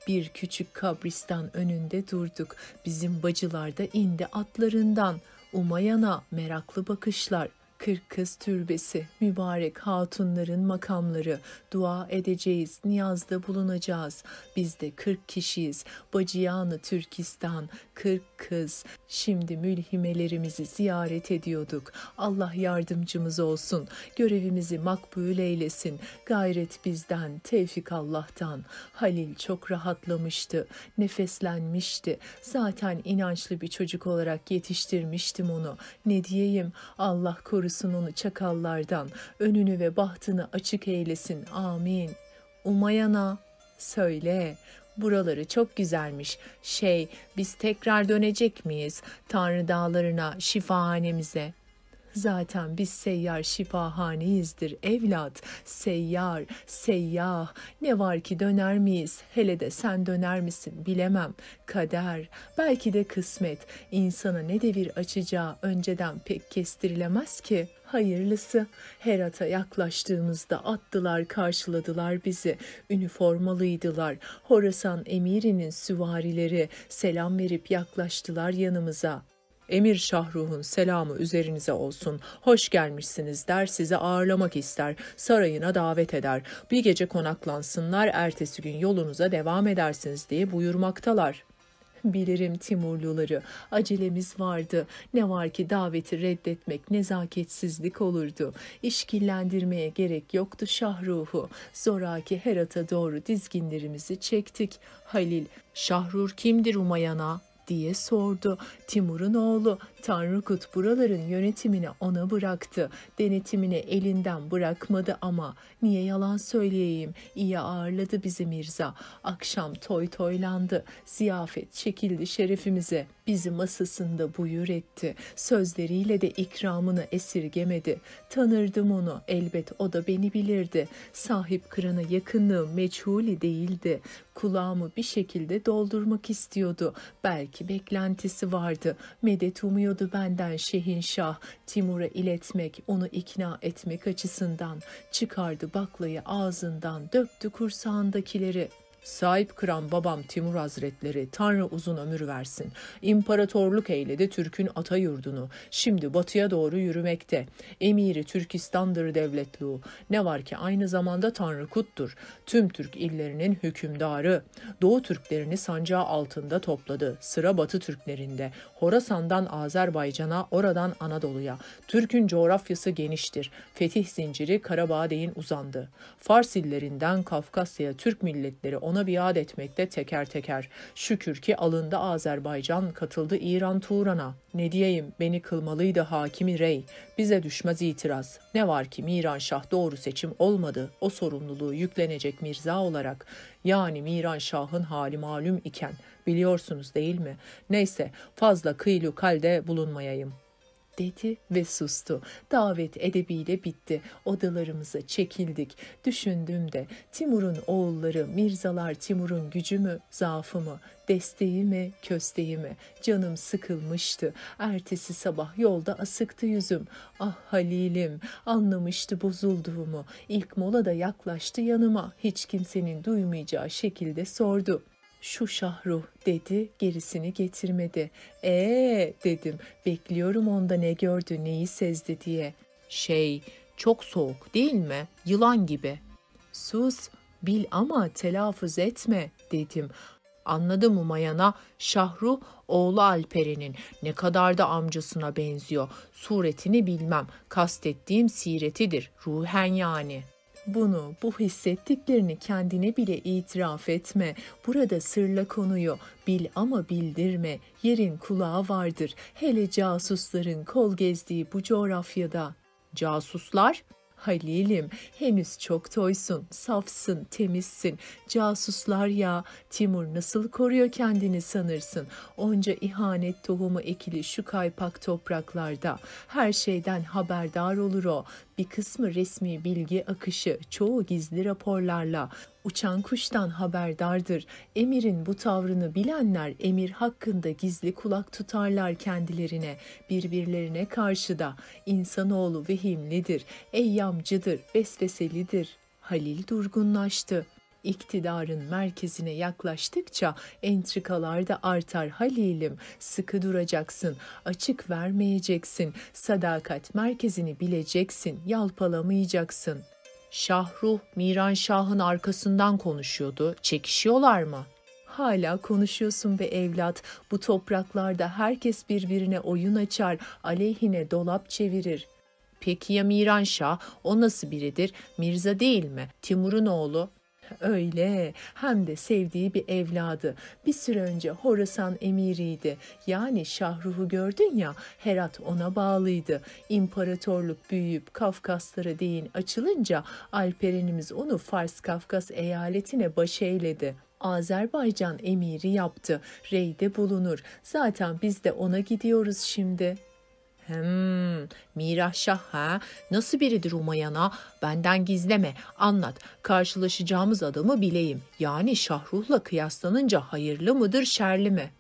Bir küçük kabristan önünde durduk. Bizim bacılar da indi atlarından. Umayana meraklı bakışlar Kırk kız türbesi, mübarek hatunların makamları, dua edeceğiz, niyazda bulunacağız. Biz de kırk kişiyiz, Bacıyanı Türkistan, kırk kız. Şimdi mülhimelerimizi ziyaret ediyorduk. Allah yardımcımız olsun, görevimizi makbul eylesin. Gayret bizden, tevfik Allah'tan. Halil çok rahatlamıştı, nefeslenmişti. Zaten inançlı bir çocuk olarak yetiştirmiştim onu. Ne diyeyim, Allah korusun onu çakallardan, önünü ve bahtını açık eylesin. Amin. Umayana, söyle, buraları çok güzelmiş. Şey, biz tekrar dönecek miyiz Tanrı dağlarına, şifahanemize? Zaten biz seyyar şifahaneyizdir evlat. Seyyar, seyyah. Ne var ki döner miyiz? Hele de sen döner misin bilemem. Kader, belki de kısmet. İnsana ne devir açacağı önceden pek kestirilemez ki. Hayırlısı. Herat'a yaklaştığımızda attılar karşıladılar bizi. Üniformalıydılar. Horasan emirinin süvarileri selam verip yaklaştılar yanımıza. Emir Şahruh'un selamı üzerinize olsun. Hoş gelmişsiniz der, sizi ağırlamak ister, sarayına davet eder. Bir gece konaklansınlar, ertesi gün yolunuza devam edersiniz diye buyurmaktalar. Bilirim Timurluları, acelemiz vardı. Ne var ki daveti reddetmek nezaketsizlik olurdu. İşkillendirmeye gerek yoktu Şahruh'u. Zoraki Herat'a doğru dizginlerimizi çektik. Halil, Şahrur kimdir Umayana? Diye sordu. Timur'un oğlu Tanrıkut buraların yönetimini ona bıraktı. Denetimini elinden bırakmadı ama niye yalan söyleyeyim? İyi ağırladı bizi Mirza. Akşam toy toylandı. Ziyafet çekildi şerefimize. Bizi masasında buyur etti. Sözleriyle de ikramını esirgemedi. Tanırdım onu. Elbet o da beni bilirdi. Sahip kırana yakınlığım meçhuli değildi. Kulağımı bir şekilde doldurmak istiyordu. Belki beklentisi vardı. Medet umuyordu benden Şehinşah. Timur'a iletmek, onu ikna etmek açısından. Çıkardı baklayı ağzından, döktü kursağındakileri. Sahip kıran babam Timur Hazretleri Tanrı uzun ömür versin. İmparatorluk eyledi Türk'ün ata yurdunu. Şimdi batıya doğru yürümekte. Emiri Türkistan'dır devletluğu. Ne var ki aynı zamanda Tanrı kuttur. Tüm Türk illerinin hükümdarı. Doğu Türklerini sancağı altında topladı. Sıra Batı Türklerinde. Horasan'dan Azerbaycan'a, oradan Anadolu'ya. Türk'ün coğrafyası geniştir. Fetih zinciri Karabağ'a değin uzandı. Fars illerinden Kafkasya'ya Türk milletleri ona biat etmekte teker teker. Şükür ki alındı Azerbaycan, katıldı İran Turan'a. Ne diyeyim beni kılmalıydı hakimi rey. Bize düşmez itiraz. Ne var ki Miran Şah doğru seçim olmadı. O sorumluluğu yüklenecek Mirza olarak. Yani Miran Şah'ın hali malum iken. Biliyorsunuz değil mi? Neyse fazla kıylu kalde bulunmayayım.'' Dedi ve sustu. Davet edebiyle bitti. Odalarımıza çekildik. Düşündüm de Timur'un oğulları Mirzalar Timur'un gücü mü, zaafı mı, desteği mi, kösteği mi? Canım sıkılmıştı. Ertesi sabah yolda asıktı yüzüm. Ah Halil'im, anlamıştı bozulduğumu. İlk molada yaklaştı yanıma. Hiç kimsenin duymayacağı şekilde sordu. Şu şahruh dedi, gerisini getirmedi. Ee dedim, bekliyorum onda ne gördü, neyi sezdi diye. Şey, çok soğuk değil mi? Yılan gibi. Sus, bil ama telaffuz etme dedim. Anladım Umayana, Şahru oğlu Alperen'in ne kadar da amcasına benziyor. Suretini bilmem, kastettiğim siretidir, ruhen yani.'' Bunu, bu hissettiklerini kendine bile itiraf etme. Burada sırla konuyu bil ama bildirme. Yerin kulağı vardır. Hele casusların kol gezdiği bu coğrafyada. Casuslar? Halil'im henüz çok toysun, safsın, temizsin. Casuslar ya, Timur nasıl koruyor kendini sanırsın. Onca ihanet tohumu ekili şu kaypak topraklarda. Her şeyden haberdar olur o. Bir kısmı resmi bilgi akışı, çoğu gizli raporlarla. Uçan kuştan haberdardır. Emir'in bu tavrını bilenler emir hakkında gizli kulak tutarlar kendilerine, birbirlerine karşı da. İnsanoğlu vehimlidir, eyyamcıdır, vesveselidir. Halil durgunlaştı. İktidarın merkezine yaklaştıkça entrikalar da artar Halil'im. Sıkı duracaksın, açık vermeyeceksin, sadakat merkezini bileceksin, yalpalamayacaksın. Şahruh, Miran Şah'ın arkasından konuşuyordu. Çekişiyorlar mı? Hala konuşuyorsun be evlat. Bu topraklarda herkes birbirine oyun açar, aleyhine dolap çevirir. Peki ya Miran Şah? O nasıl biridir? Mirza değil mi? Timur'un oğlu. Öyle hem de sevdiği bir evladı. Bir süre önce Horasan emiriydi. Yani Şahruh'u gördün ya Herat ona bağlıydı. İmparatorluk büyüyüp Kafkaslara değin açılınca Alperenimiz onu Fars Kafkas eyaletine baş eyledi. Azerbaycan emiri yaptı. Reyde bulunur. Zaten biz de ona gidiyoruz şimdi.'' Hmm, Mirah Şah ha? Nasıl biridir Umayana? Benden gizleme, anlat. Karşılaşacağımız adamı bileyim. Yani Şahruh'la kıyaslanınca hayırlı mıdır, şerli mi?''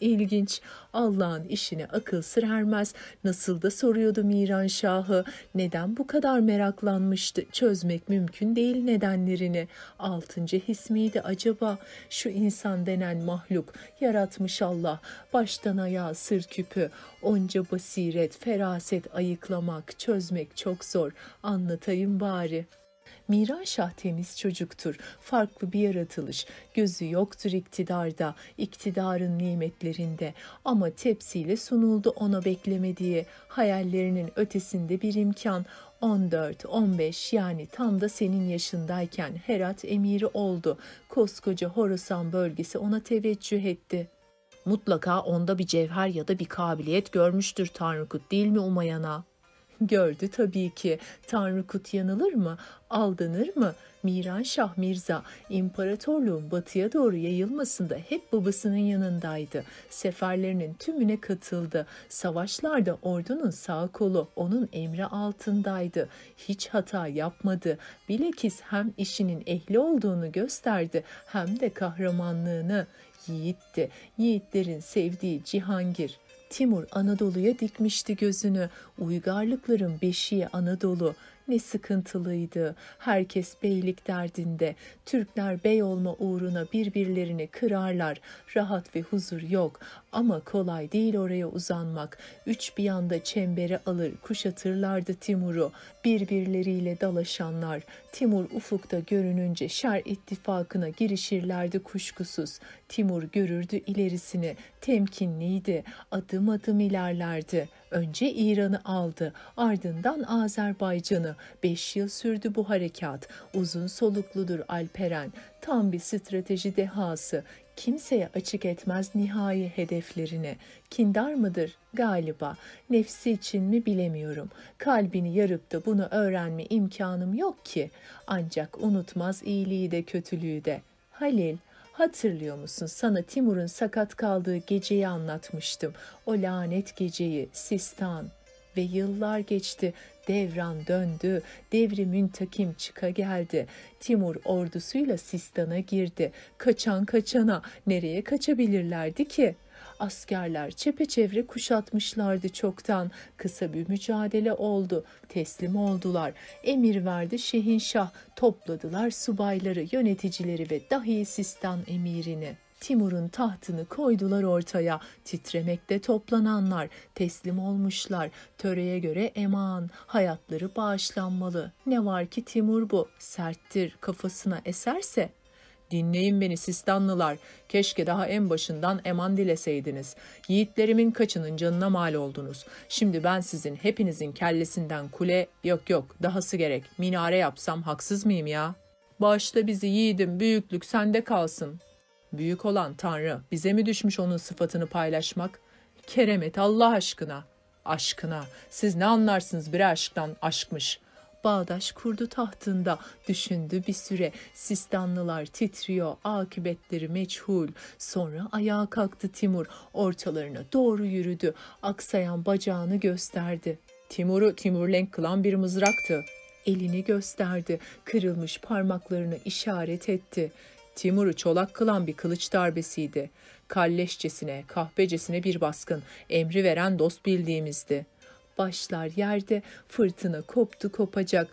İlginç. Allah'ın işine akıl sır ermez. Nasıl da soruyordu Miran Şahı. Neden bu kadar meraklanmıştı? Çözmek mümkün değil nedenlerini. Altıncı his miydi acaba? Şu insan denen mahluk yaratmış Allah. Baştan ayağa sır küpü. Onca basiret, feraset ayıklamak, çözmek çok zor. Anlatayım bari.'' Miran Şah temiz çocuktur, farklı bir yaratılış, gözü yoktur iktidarda, iktidarın nimetlerinde ama tepsiyle sunuldu ona beklemediği, hayallerinin ötesinde bir imkan, 14-15 yani tam da senin yaşındayken Herat emiri oldu. Koskoca Horasan bölgesi ona teveccüh etti. Mutlaka onda bir cevher ya da bir kabiliyet görmüştür Tanrıkut değil mi Umayana?'' Gördü tabii ki. Tanrı Kut yanılır mı? Aldanır mı? Miran Şah Mirza imparatorluğun batıya doğru yayılmasında hep babasının yanındaydı. Seferlerinin tümüne katıldı. Savaşlarda ordunun sağ kolu onun emri altındaydı. Hiç hata yapmadı. Bilakis hem işinin ehli olduğunu gösterdi hem de kahramanlığını. Yiğitti. Yiğitlerin sevdiği Cihangir. Timur Anadolu'ya dikmişti gözünü. Uygarlıkların beşiği Anadolu. Ne sıkıntılıydı. Herkes beylik derdinde. Türkler bey olma uğruna birbirlerini kırarlar. Rahat ve huzur yok. Ama kolay değil oraya uzanmak. Üç bir yanda çembere alır kuşatırlardı Timur'u. Birbirleriyle dalaşanlar. Timur ufukta görününce şer ittifakına girişirlerdi kuşkusuz. Timur görürdü ilerisini. Temkinliydi. Adım adım ilerlerdi. Önce İran'ı aldı, ardından Azerbaycan'ı. Beş yıl sürdü bu harekat. Uzun solukludur Alperen. Tam bir strateji dehası. Kimseye açık etmez nihai hedeflerini. Kindar mıdır? Galiba. Nefsi için mi bilemiyorum. Kalbini yarıp da bunu öğrenme imkanım yok ki. Ancak unutmaz iyiliği de kötülüğü de. Halil, Hatırlıyor musun sana Timur'un sakat kaldığı geceyi anlatmıştım. O lanet geceyi, Sistan. Ve yıllar geçti, devran döndü, devri müntakim çıka geldi. Timur ordusuyla Sistan'a girdi. Kaçan kaçana nereye kaçabilirlerdi ki?'' Askerler çepeçevre kuşatmışlardı çoktan. Kısa bir mücadele oldu. Teslim oldular. Emir verdi Şehinşah. Topladılar subayları, yöneticileri ve dahi Sistan emirini. Timur'un tahtını koydular ortaya. Titremekte toplananlar teslim olmuşlar. Töreye göre eman, hayatları bağışlanmalı. Ne var ki Timur bu, serttir, kafasına eserse Dinleyin beni Sistanlılar. Keşke daha en başından eman dileseydiniz. Yiğitlerimin kaçının canına mal oldunuz. Şimdi ben sizin hepinizin kellesinden kule yok yok dahası gerek. Minare yapsam haksız mıyım ya? Bağışla bizi yiğidim büyüklük sende kalsın. Büyük olan Tanrı bize mi düşmüş onun sıfatını paylaşmak? Keremet Allah aşkına. Aşkına. Siz ne anlarsınız bir aşktan aşkmış bağdaş kurdu tahtında. Düşündü bir süre. Sistanlılar titriyor. Akıbetleri meçhul. Sonra ayağa kalktı Timur. Ortalarına doğru yürüdü. Aksayan bacağını gösterdi. Timur'u Timurlenk kılan bir mızraktı. Elini gösterdi. Kırılmış parmaklarını işaret etti. Timur'u çolak kılan bir kılıç darbesiydi. Kalleşçesine, kahpecesine bir baskın, emri veren dost bildiğimizdi.'' Başlar yerde fırtına koptu kopacak.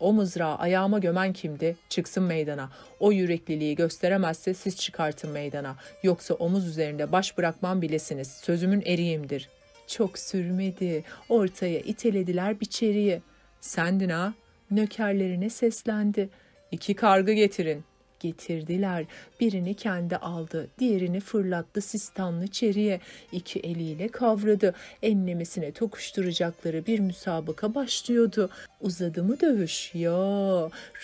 O mızrağı ayağıma gömen kimdi? Çıksın meydana. O yürekliliği gösteremezse siz çıkartın meydana. Yoksa omuz üzerinde baş bırakmam bilesiniz. Sözümün eriyimdir. Çok sürmedi. Ortaya itelediler biçeriye. Sendin ha? Nökerlerine seslendi. İki kargı getirin getirdiler. Birini kendi aldı, diğerini fırlattı sistanlı çeriye. İki eliyle kavradı. Enlemesine tokuşturacakları bir müsabaka başlıyordu. Uzadı mı dövüş? Ya,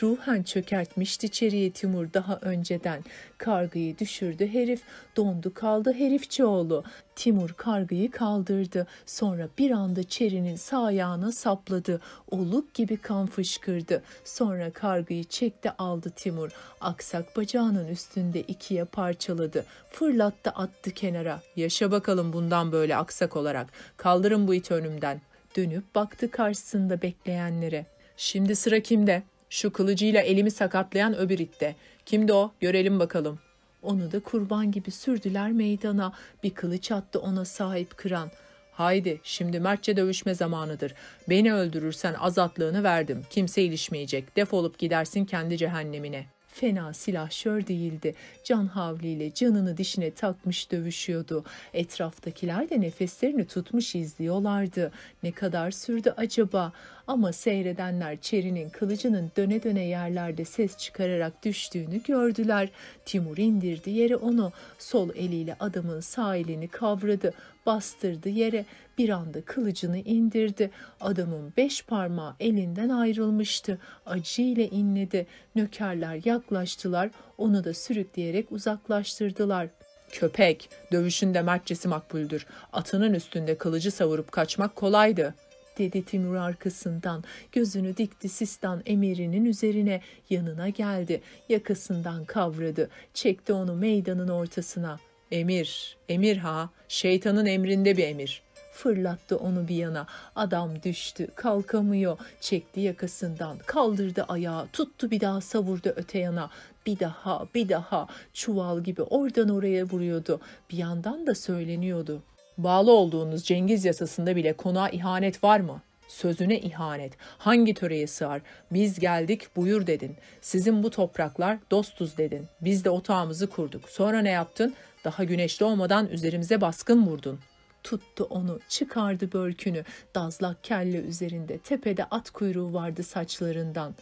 ruhen çökertmişti çeriye Timur daha önceden. Kargıyı düşürdü herif, dondu kaldı herifçioğlu. Timur kargıyı kaldırdı. Sonra bir anda Çeri'nin sağ ayağına sapladı. Oluk gibi kan fışkırdı. Sonra kargıyı çekti aldı Timur. Aksak bacağının üstünde ikiye parçaladı. Fırlattı attı kenara. Yaşa bakalım bundan böyle aksak olarak. Kaldırın bu iti önümden. Dönüp baktı karşısında bekleyenlere. Şimdi sıra kimde? Şu kılıcıyla elimi sakatlayan öbür itte. Kimdi o? Görelim bakalım. Onu da kurban gibi sürdüler meydana. Bir kılıç attı ona sahip kıran. Haydi şimdi mertçe dövüşme zamanıdır. Beni öldürürsen azatlığını verdim. Kimse ilişmeyecek. Defolup gidersin kendi cehennemine. Fena silahşör değildi. Can havliyle canını dişine takmış dövüşüyordu. Etraftakiler de nefeslerini tutmuş izliyorlardı. Ne kadar sürdü acaba? Ama seyredenler Çeri'nin kılıcının döne döne yerlerde ses çıkararak düştüğünü gördüler. Timur indirdi yere onu. Sol eliyle adamın sağ elini kavradı. Bastırdı yere. Bir anda kılıcını indirdi. Adamın beş parmağı elinden ayrılmıştı. Acıyla inledi. Nökerler yaklaştılar. Onu da sürükleyerek uzaklaştırdılar. Köpek, dövüşünde mertçesi makbuldür. Atının üstünde kılıcı savurup kaçmak kolaydı dedi Timur arkasından. Gözünü dikti Sistan emirinin üzerine. Yanına geldi. Yakasından kavradı. Çekti onu meydanın ortasına. Emir, emir ha, şeytanın emrinde bir emir. Fırlattı onu bir yana. Adam düştü, kalkamıyor. Çekti yakasından, kaldırdı ayağı, tuttu bir daha savurdu öte yana. Bir daha, bir daha çuval gibi oradan oraya vuruyordu. Bir yandan da söyleniyordu. Bağlı olduğunuz Cengiz yasasında bile konuğa ihanet var mı? Sözüne ihanet. Hangi töreye sığar? Biz geldik buyur dedin. Sizin bu topraklar dostuz dedin. Biz de otağımızı kurduk. Sonra ne yaptın? Daha güneş doğmadan üzerimize baskın vurdun. Tuttu onu, çıkardı börkünü. Dazlak kelle üzerinde, tepede at kuyruğu vardı saçlarından.''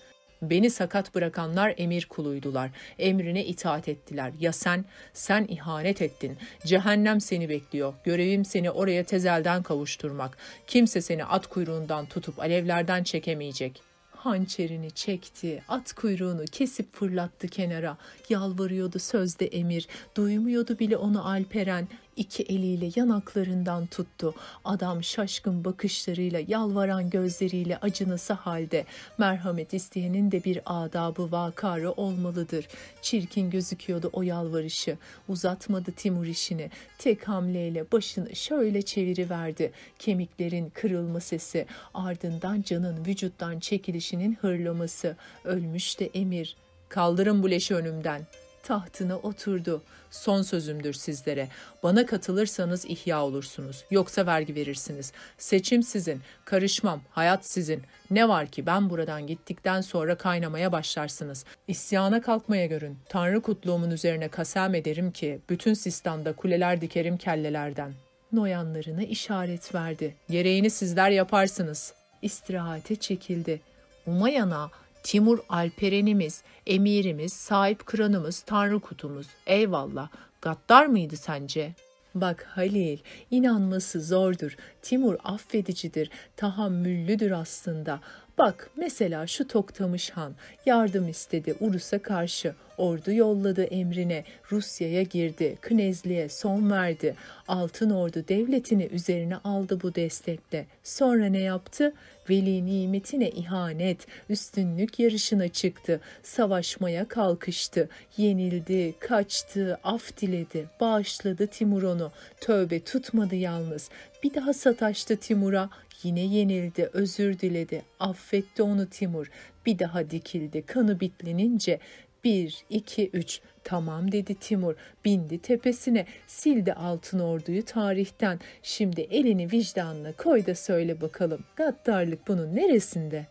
Beni sakat bırakanlar emir kuluydular. Emrine itaat ettiler. Ya sen? Sen ihanet ettin. Cehennem seni bekliyor. Görevim seni oraya tezelden kavuşturmak. Kimse seni at kuyruğundan tutup alevlerden çekemeyecek.'' hançerini çekti, at kuyruğunu kesip fırlattı kenara. Yalvarıyordu sözde emir, duymuyordu bile onu Alperen. İki eliyle yanaklarından tuttu. Adam şaşkın bakışlarıyla, yalvaran gözleriyle acınası halde. Merhamet isteyenin de bir adabı vakarı olmalıdır. Çirkin gözüküyordu o yalvarışı. Uzatmadı Timur işini. Tek hamleyle başını şöyle çeviriverdi. Kemiklerin kırılma sesi, ardından canın vücuttan çekilişinin hırlaması. Ölmüş de emir. Kaldırın bu leşi önümden.'' tahtına oturdu. Son sözümdür sizlere. Bana katılırsanız ihya olursunuz. Yoksa vergi verirsiniz. Seçim sizin. Karışmam. Hayat sizin. Ne var ki ben buradan gittikten sonra kaynamaya başlarsınız. İsyana kalkmaya görün. Tanrı kutluğumun üzerine kasem ederim ki bütün Sistan'da kuleler dikerim kellelerden. Noyanlarına işaret verdi. Gereğini sizler yaparsınız. İstirahate çekildi. Umayana Timur Alperenimiz, emirimiz, sahip kıranımız, tanrı kutumuz. Eyvallah. Gaddar mıydı sence?'' Bak Halil, inanması zordur. Timur affedicidir, tahammüllüdür aslında. Bak mesela şu Toktamış Han yardım istedi Urus'a karşı. Ordu yolladı emrine, Rusya'ya girdi, Knezli'ye son verdi. Altın Ordu devletini üzerine aldı bu destekle. Sonra ne yaptı? Veli nimetine ihanet, üstünlük yarışına çıktı. Savaşmaya kalkıştı. Yenildi, kaçtı, af diledi, bağışladı Timur onu. Tövbe tutmadı yalnız. Bir daha sataştı Timur'a. Yine yenildi, özür diledi, affetti onu Timur. Bir daha dikildi, kanı bitlenince bir, iki, üç. Tamam dedi Timur. Bindi tepesine. Sildi altın orduyu tarihten. Şimdi elini vicdanına koy da söyle bakalım. Gaddarlık bunun neresinde?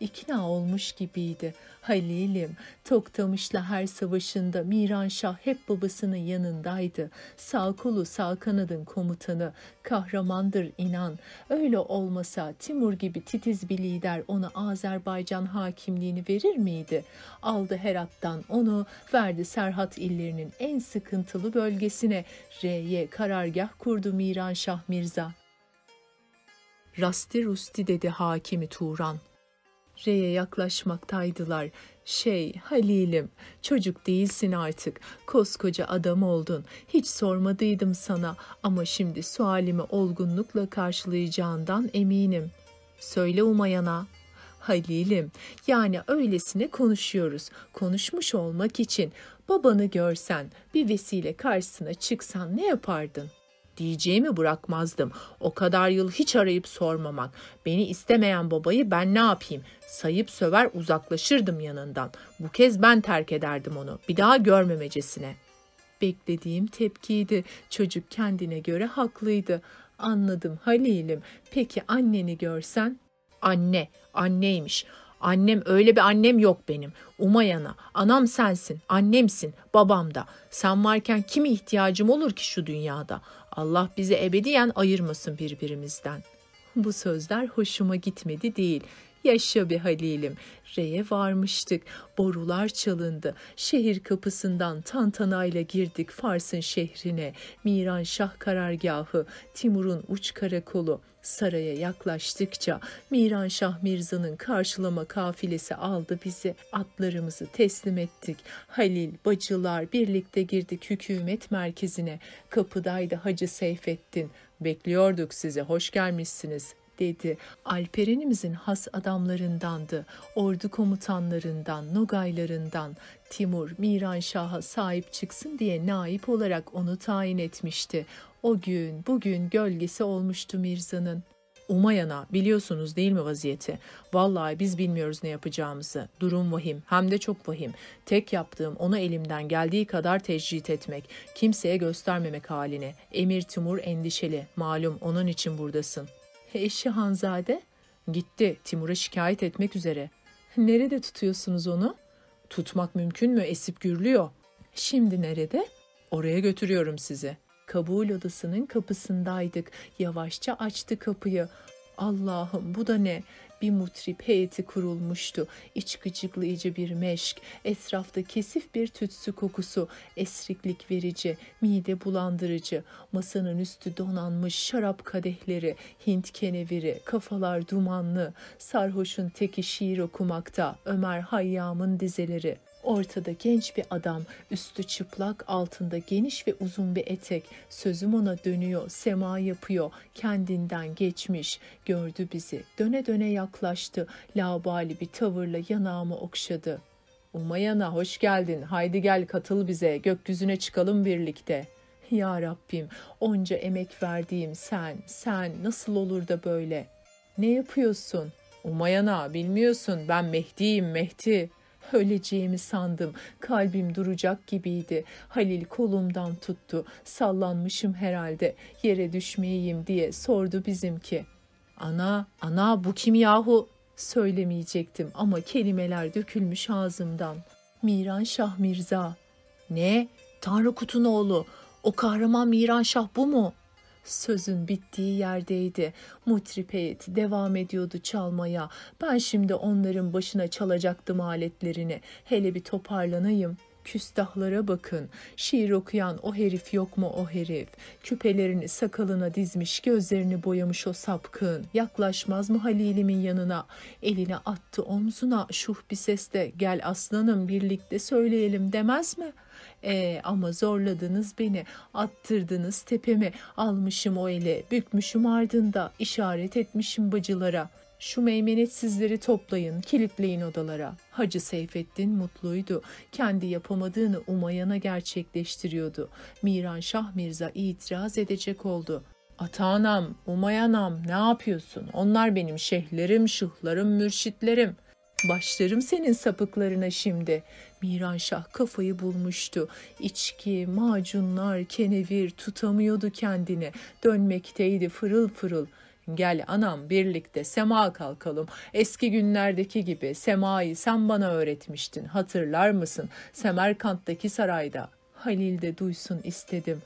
İkna olmuş gibiydi. Halil'im, Toktamış'la her savaşında Miranşah hep babasının yanındaydı. Sağ kolu sağ kanadın komutanı, kahramandır inan. Öyle olmasa Timur gibi titiz bir lider ona Azerbaycan hakimliğini verir miydi? Aldı Herat'tan onu, verdi Serhat illerinin en sıkıntılı bölgesine. R'ye karargah kurdu Miranşah Mirza. Rasti Rusti dedi hakimi Turan. R'ye yaklaşmaktaydılar. Şey Halil'im çocuk değilsin artık koskoca adam oldun hiç sormadıydım sana ama şimdi sualimi olgunlukla karşılayacağından eminim. Söyle Umayan'a. Halil'im yani öylesine konuşuyoruz konuşmuş olmak için babanı görsen bir vesile karşısına çıksan ne yapardın? Diyeceğimi bırakmazdım. O kadar yıl hiç arayıp sormamak. Beni istemeyen babayı ben ne yapayım? Sayıp söver uzaklaşırdım yanından. Bu kez ben terk ederdim onu. Bir daha görmemecesine. Beklediğim tepkiydi. Çocuk kendine göre haklıydı. Anladım Halil'im. Peki anneni görsen? Anne, anneymiş. Annem öyle bir annem yok benim. Umayana, anam sensin, annemsin, babam da. Sen varken kime ihtiyacım olur ki şu dünyada? Allah bizi ebediyen ayırmasın birbirimizden. Bu sözler hoşuma gitmedi değil. Yaşa bir Halil'im. Re'ye varmıştık. Borular çalındı. Şehir kapısından tantanayla girdik Fars'ın şehrine. Miran Şah karargahı, Timur'un uç karakolu. Saraya yaklaştıkça Miran Şah Mirza'nın karşılama kafilesi aldı bizi. Atlarımızı teslim ettik. Halil, bacılar birlikte girdik hükümet merkezine. Kapıdaydı Hacı Seyfettin. Bekliyorduk sizi, hoş gelmişsiniz dedi. Alperenimizin has adamlarındandı. Ordu komutanlarından, Nogaylarından Timur Miran Şah'a sahip çıksın diye naip olarak onu tayin etmişti. O gün bugün gölgesi olmuştu Mirza'nın. Umayana biliyorsunuz değil mi vaziyeti? Vallahi biz bilmiyoruz ne yapacağımızı. Durum vahim hem de çok vahim. Tek yaptığım onu elimden geldiği kadar tecrit etmek. Kimseye göstermemek haline. Emir Timur endişeli. Malum onun için buradasın. Eşi Hanzade? Gitti. Timur'a şikayet etmek üzere. Nerede tutuyorsunuz onu? Tutmak mümkün mü? Esip gürlüyor. Şimdi nerede? Oraya götürüyorum sizi. Kabul odasının kapısındaydık. Yavaşça açtı kapıyı. Allah'ım bu da ne? Bir mutrip heyeti kurulmuştu. İç gıcıklayıcı bir meşk, etrafta kesif bir tütsü kokusu, esriklik verici, mide bulandırıcı, masanın üstü donanmış şarap kadehleri, Hint keneviri, kafalar dumanlı, sarhoşun teki şiir okumakta, Ömer Hayyam'ın dizeleri. Ortada genç bir adam, üstü çıplak, altında geniş ve uzun bir etek. Sözüm ona dönüyor, sema yapıyor, kendinden geçmiş. Gördü bizi, döne döne yaklaştı, labali bir tavırla yanağımı okşadı. Umayana hoş geldin, haydi gel katıl bize, gökyüzüne çıkalım birlikte. Ya Rabbim, onca emek verdiğim sen, sen nasıl olur da böyle? Ne yapıyorsun? Umayana bilmiyorsun, ben Mehdi'yim Mehdi.'' Öleceğimi sandım. Kalbim duracak gibiydi. Halil kolumdan tuttu. Sallanmışım herhalde. Yere düşmeyeyim diye sordu bizimki. Ana, ana bu kim yahu? Söylemeyecektim ama kelimeler dökülmüş ağzımdan. Miran Şah Mirza. Ne? Tanrı Kutunoğlu. O kahraman Miran Şah bu mu? Sözün bittiği yerdeydi. Mutrip heyeti devam ediyordu çalmaya. Ben şimdi onların başına çalacaktım aletlerini. Hele bir toparlanayım. Küstahlara bakın. Şiir okuyan o herif yok mu o herif? Küpelerini sakalına dizmiş, gözlerini boyamış o sapkın. Yaklaşmaz mı Halil'imin yanına? Eline attı omzuna şuh bir sesle gel aslanım birlikte söyleyelim demez mi?'' E ama zorladınız beni, attırdınız tepemi, almışım o ele, bükmüşüm ardında, işaret etmişim bacılara. Şu meymenetsizleri toplayın, kilitleyin odalara. Hacı Seyfettin mutluydu. Kendi yapamadığını Umayan'a gerçekleştiriyordu. Miran Şah Mirza itiraz edecek oldu. Atanam, Umayanam ne yapıyorsun? Onlar benim şeyhlerim, şıhlarım, mürşitlerim.'' Başlarım senin sapıklarına şimdi. Miranşah kafayı bulmuştu. İçki, macunlar, kenevir tutamıyordu kendini. Dönmekteydi fırıl fırıl. Gel anam birlikte sema kalkalım. Eski günlerdeki gibi semayı sen bana öğretmiştin. Hatırlar mısın? Semerkant'taki sarayda. Halil de duysun istedim.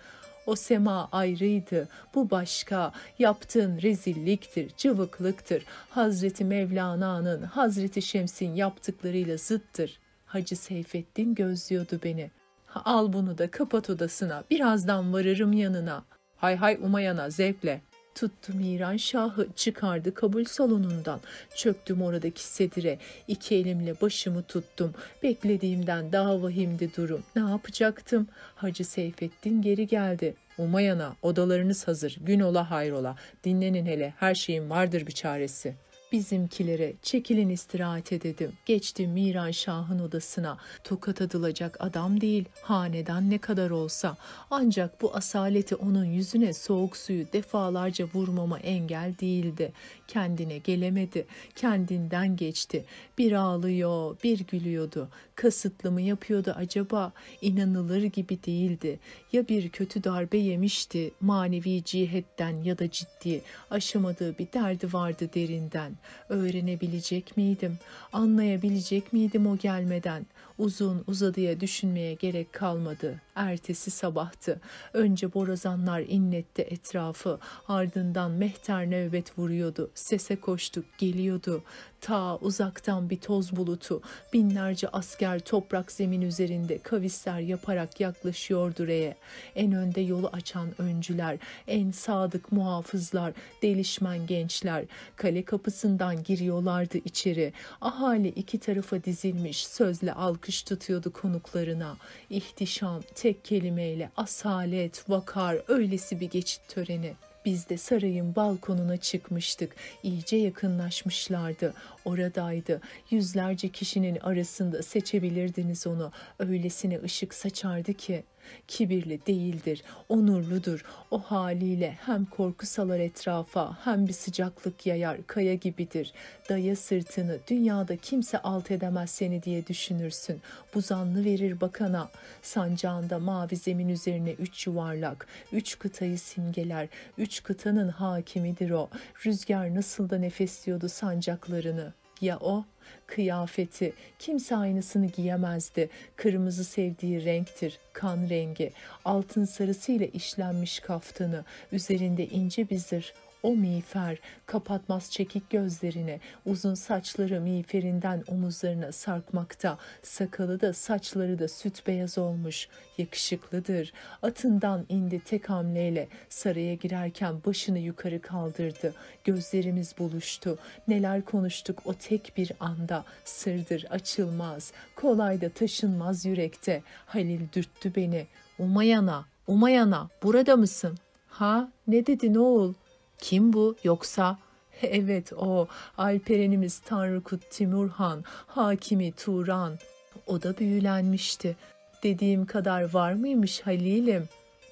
O sema ayrıydı, bu başka. Yaptığın rezilliktir, cıvıklıktır. Hazreti Mevlana'nın, Hazreti Şems'in yaptıklarıyla zıttır. Hacı Seyfettin gözlüyordu beni. Al bunu da kapat odasına, birazdan varırım yanına. Hay hay umayana zevkle. Tuttu Miran Şah'ı çıkardı kabul salonundan. Çöktüm oradaki sedire. İki elimle başımı tuttum. Beklediğimden daha vahimdi durum. Ne yapacaktım? Hacı Seyfettin geri geldi. Umayana odalarınız hazır. Gün ola hayrola. Dinlenin hele her şeyin vardır bir çaresi.'' Bizimkilere çekilin istirahate dedim. Geçtim Miran Şah'ın odasına. Tokat adılacak adam değil, hanedan ne kadar olsa. Ancak bu asaleti onun yüzüne soğuk suyu defalarca vurmama engel değildi. Kendine gelemedi, kendinden geçti. Bir ağlıyor, bir gülüyordu. Kasıtlı mı yapıyordu acaba? İnanılır gibi değildi. Ya bir kötü darbe yemişti, manevi cihetten ya da ciddi, aşamadığı bir derdi vardı derinden. Öğrenebilecek miydim? Anlayabilecek miydim o gelmeden? Uzun uzadıya düşünmeye gerek kalmadı. Ertesi sabahtı. Önce borazanlar inletti etrafı. Ardından mehter nöbet vuruyordu. Sese koştuk geliyordu. Ta uzaktan bir toz bulutu. Binlerce asker toprak zemin üzerinde kavisler yaparak yaklaşıyordu reye. En önde yolu açan öncüler, en sadık muhafızlar, delişmen gençler. Kale kapısından giriyorlardı içeri. Ahali iki tarafa dizilmiş sözle alkış tutuyordu konuklarına. İhtişam, tek kelimeyle asalet, vakar, öylesi bir geçit töreni. Biz de sarayın balkonuna çıkmıştık. İyice yakınlaşmışlardı. Oradaydı. Yüzlerce kişinin arasında seçebilirdiniz onu. Öylesine ışık saçardı ki kibirli değildir, onurludur. O haliyle hem korku salar etrafa hem bir sıcaklık yayar, kaya gibidir. Daya sırtını, dünyada kimse alt edemez seni diye düşünürsün. Buzanlı verir bakana. Sancağında mavi zemin üzerine üç yuvarlak, üç kıtayı simgeler, üç kıtanın hakimidir o. Rüzgar nasıl da nefesliyordu sancaklarını. Ya o? Kıyafeti kimse aynısını giyemezdi. Kırmızı sevdiği renktir, kan rengi. Altın sarısıyla işlenmiş kaftanı, üzerinde ince bir zırh, o miğfer kapatmaz çekik gözlerini, uzun saçları miğferinden omuzlarına sarkmakta, sakalı da saçları da süt beyaz olmuş, yakışıklıdır. Atından indi tek hamleyle, saraya girerken başını yukarı kaldırdı. Gözlerimiz buluştu, neler konuştuk o tek bir anda, sırdır açılmaz, kolay da taşınmaz yürekte. Halil dürttü beni, Umayana, Umayana burada mısın? Ha ne dedin oğul? Kim bu yoksa? Evet o Alperenimiz Tanrıkut Timurhan, Hakimi Turan. O da büyülenmişti. Dediğim kadar var mıymış Halil'im?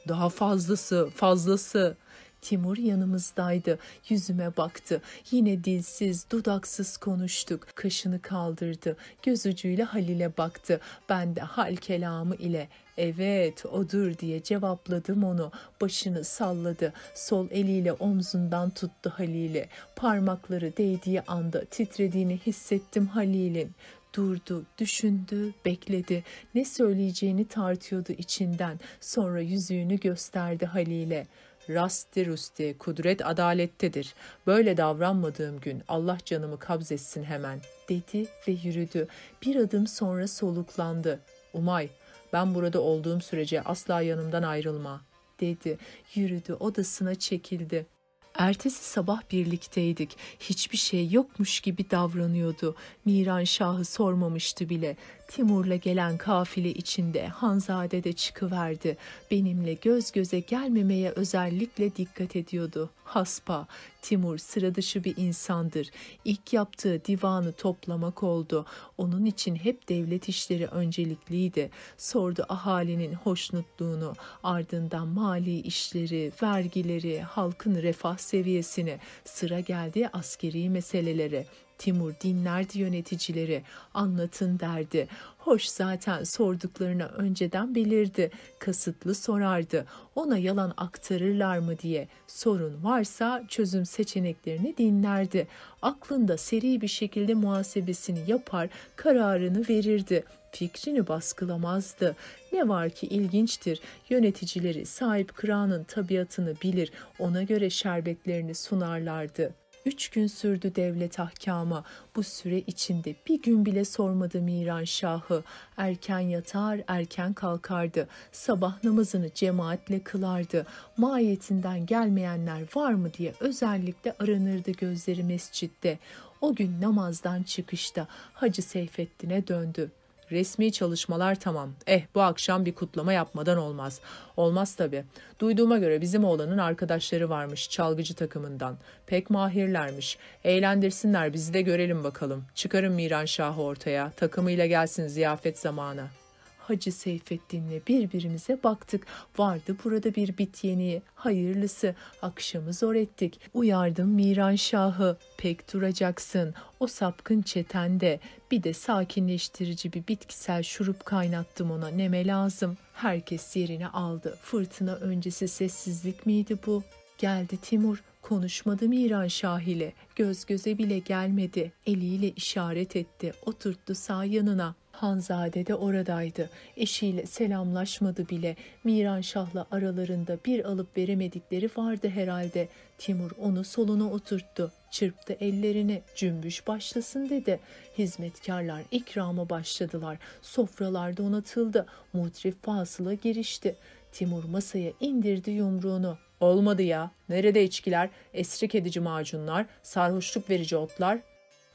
Daha fazlası, fazlası. Timur yanımızdaydı. Yüzüme baktı. Yine dilsiz, dudaksız konuştuk. Kaşını kaldırdı. Göz ucuyla Halil'e baktı. Ben de hal kelamı ile Evet odur diye cevapladım onu. Başını salladı. Sol eliyle omzundan tuttu Halil'i. Parmakları değdiği anda titrediğini hissettim Halil'in. Durdu, düşündü, bekledi. Ne söyleyeceğini tartıyordu içinden. Sonra yüzüğünü gösterdi Halil'e. Rasti rusti, kudret adalettedir. Böyle davranmadığım gün Allah canımı kabzetsin hemen, dedi ve yürüdü. Bir adım sonra soluklandı. Umay, ben burada olduğum sürece asla yanımdan ayrılma, dedi. Yürüdü, odasına çekildi. Ertesi sabah birlikteydik. Hiçbir şey yokmuş gibi davranıyordu. Miran Şah'ı sormamıştı bile. Timur'la gelen kafile içinde Hanzade de çıkıverdi. Benimle göz göze gelmemeye özellikle dikkat ediyordu. Haspa, Timur sıra dışı bir insandır. İlk yaptığı divanı toplamak oldu. Onun için hep devlet işleri öncelikliydi. Sordu ahalinin hoşnutluğunu, ardından mali işleri, vergileri, halkın refah seviyesini, sıra geldi askeri meselelere. Timur dinlerdi yöneticileri, anlatın derdi. Hoş zaten sorduklarına önceden belirdi, kasıtlı sorardı. Ona yalan aktarırlar mı diye. Sorun varsa çözüm seçeneklerini dinlerdi. Aklında seri bir şekilde muhasebesini yapar, kararını verirdi fikrini baskılamazdı. Ne var ki ilginçtir, yöneticileri sahip kıranın tabiatını bilir, ona göre şerbetlerini sunarlardı. Üç gün sürdü devlet ahkamı. Bu süre içinde bir gün bile sormadı Miran Şahı. Erken yatar, erken kalkardı. Sabah namazını cemaatle kılardı. Mahiyetinden gelmeyenler var mı diye özellikle aranırdı gözleri mescitte. O gün namazdan çıkışta Hacı Seyfettin'e döndü. Resmi çalışmalar tamam. Eh bu akşam bir kutlama yapmadan olmaz. Olmaz tabii. Duyduğuma göre bizim oğlanın arkadaşları varmış çalgıcı takımından. Pek mahirlermiş. Eğlendirsinler bizi de görelim bakalım. Çıkarın Miran Şah'ı ortaya. Takımıyla gelsin ziyafet zamanı. Hacı Seyfettin'le birbirimize baktık. Vardı burada bir bit yeniği. Hayırlısı. Akşamı zor ettik. Uyardım Miran Şah'ı. Pek duracaksın. O sapkın çetende. Bir de sakinleştirici bir bitkisel şurup kaynattım ona. Neme lazım. Herkes yerini aldı. Fırtına öncesi sessizlik miydi bu? Geldi Timur. Konuşmadı Miran Şah ile. Göz göze bile gelmedi. Eliyle işaret etti. Oturttu sağ yanına. Hanzade de oradaydı. Eşiyle selamlaşmadı bile. Miran Şah'la aralarında bir alıp veremedikleri vardı herhalde. Timur onu soluna oturttu. Çırptı ellerini. Cümbüş başlasın dedi. Hizmetkarlar ikrama başladılar. Sofralar donatıldı. Mutrif fasıla girişti. Timur masaya indirdi yumruğunu. Olmadı ya. Nerede içkiler, esrik edici macunlar, sarhoşluk verici otlar?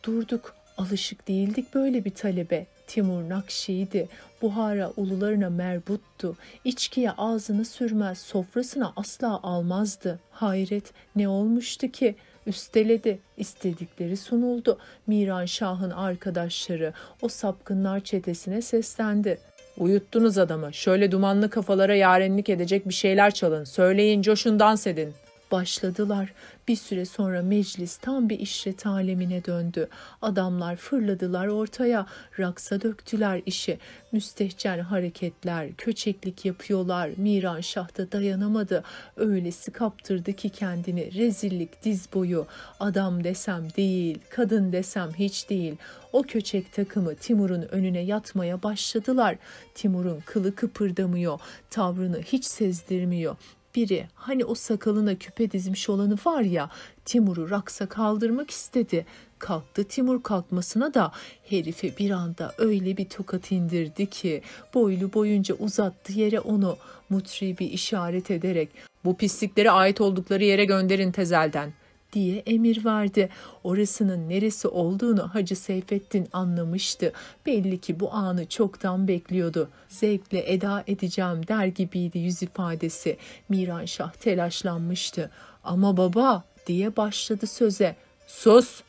Durduk. Alışık değildik böyle bir talebe. Timur Nakşi'ydi. Buhara ulularına merbuttu. İçkiye ağzını sürmez, sofrasına asla almazdı. Hayret ne olmuştu ki? Üsteledi, istedikleri sunuldu. Miran Şah'ın arkadaşları o sapkınlar çetesine seslendi. Uyuttunuz adamı. Şöyle dumanlı kafalara yarenlik edecek bir şeyler çalın. Söyleyin, coşun, dans edin. Başladılar. Bir süre sonra meclis tam bir işret alemine döndü. Adamlar fırladılar ortaya, raksa döktüler işi. Müstehcen hareketler, köçeklik yapıyorlar. Miran Şah da dayanamadı. Öylesi kaptırdı ki kendini rezillik diz boyu. Adam desem değil, kadın desem hiç değil. O köçek takımı Timur'un önüne yatmaya başladılar. Timur'un kılı kıpırdamıyor, tavrını hiç sezdirmiyor biri hani o sakalına küpe dizmiş olanı var ya Timur'u raksa kaldırmak istedi. Kalktı Timur kalkmasına da herife bir anda öyle bir tokat indirdi ki boylu boyunca uzattı yere onu mutribi işaret ederek bu pislikleri ait oldukları yere gönderin tezelden.'' Diye emir verdi. Orasının neresi olduğunu Hacı Seyfettin anlamıştı. Belli ki bu anı çoktan bekliyordu. Zevkle eda edeceğim der gibiydi yüz ifadesi. Miranşah telaşlanmıştı. Ama baba diye başladı söze. Sus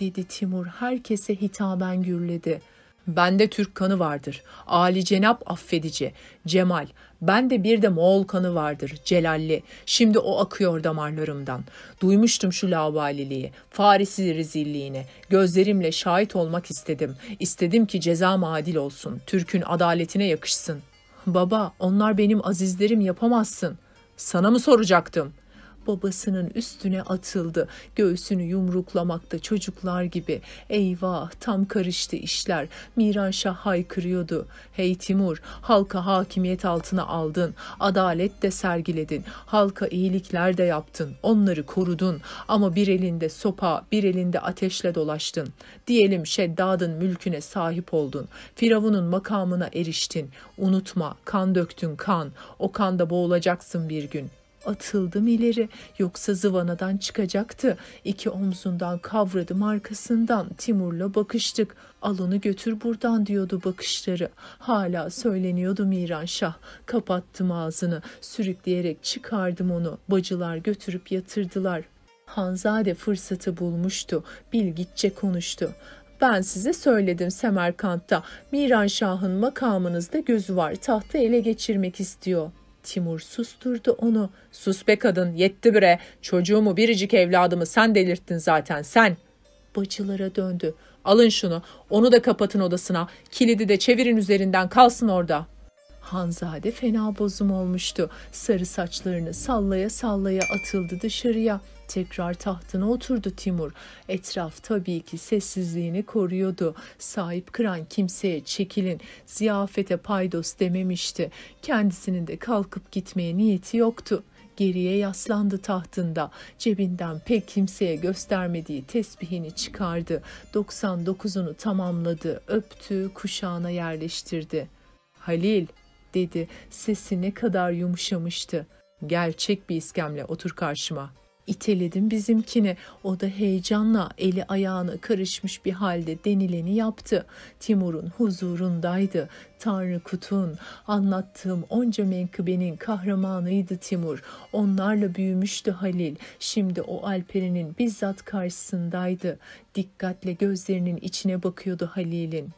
dedi Timur herkese hitaben gürledi. Bende Türk kanı vardır. Ali Cenap affedici. Cemal. Bende bir de Moğol kanı vardır. Celalli. Şimdi o akıyor damarlarımdan. Duymuştum şu lavaliliği. Farisi rezilliğini. Gözlerimle şahit olmak istedim. İstedim ki cezam adil olsun. Türk'ün adaletine yakışsın. Baba onlar benim azizlerim yapamazsın. Sana mı soracaktım?'' Babasının üstüne atıldı. Göğsünü yumruklamakta çocuklar gibi. Eyvah tam karıştı işler. Miranşah haykırıyordu. Hey Timur halka hakimiyet altına aldın. Adalet de sergiledin. Halka iyilikler de yaptın. Onları korudun. Ama bir elinde sopa bir elinde ateşle dolaştın. Diyelim Şeddad'ın mülküne sahip oldun. Firavun'un makamına eriştin. Unutma kan döktün kan. O kanda boğulacaksın bir gün. Atıldım ileri yoksa zıvanadan çıkacaktı. İki omzundan kavradım arkasından Timur'la bakıştık. Al onu götür buradan diyordu bakışları. Hala söyleniyordu Miran Şah. Kapattım ağzını sürükleyerek çıkardım onu. Bacılar götürüp yatırdılar. Hanzade fırsatı bulmuştu. Bilgitçe konuştu. Ben size söyledim Semerkant'ta. Miran Şah'ın makamınızda gözü var. Tahtı ele geçirmek istiyor.'' Timur susturdu onu. Sus be kadın yetti bre çocuğumu biricik evladımı sen delirttin zaten sen. Bacılara döndü. Alın şunu, onu da kapatın odasına, kilidi de çevirin üzerinden kalsın orada. Hanzade fena bozum olmuştu. Sarı saçlarını sallaya sallaya atıldı dışarıya. Tekrar tahtına oturdu Timur. Etraf tabii ki sessizliğini koruyordu. Sahip kıran kimseye çekilin, ziyafete paydos dememişti. Kendisinin de kalkıp gitmeye niyeti yoktu. Geriye yaslandı tahtında. Cebinden pek kimseye göstermediği tesbihini çıkardı. 99'unu tamamladı, öptü, kuşağına yerleştirdi. Halil dedi. Sesi ne kadar yumuşamıştı. Gerçek bir iskemle otur karşıma. İteledim bizimkini. O da heyecanla eli ayağına karışmış bir halde denileni yaptı. Timur'un huzurundaydı. Tanrı Kutun, anlattığım onca menkıbenin kahramanıydı Timur. Onlarla büyümüştü Halil. Şimdi o Alperen'in bizzat karşısındaydı. Dikkatle gözlerinin içine bakıyordu Halil'in.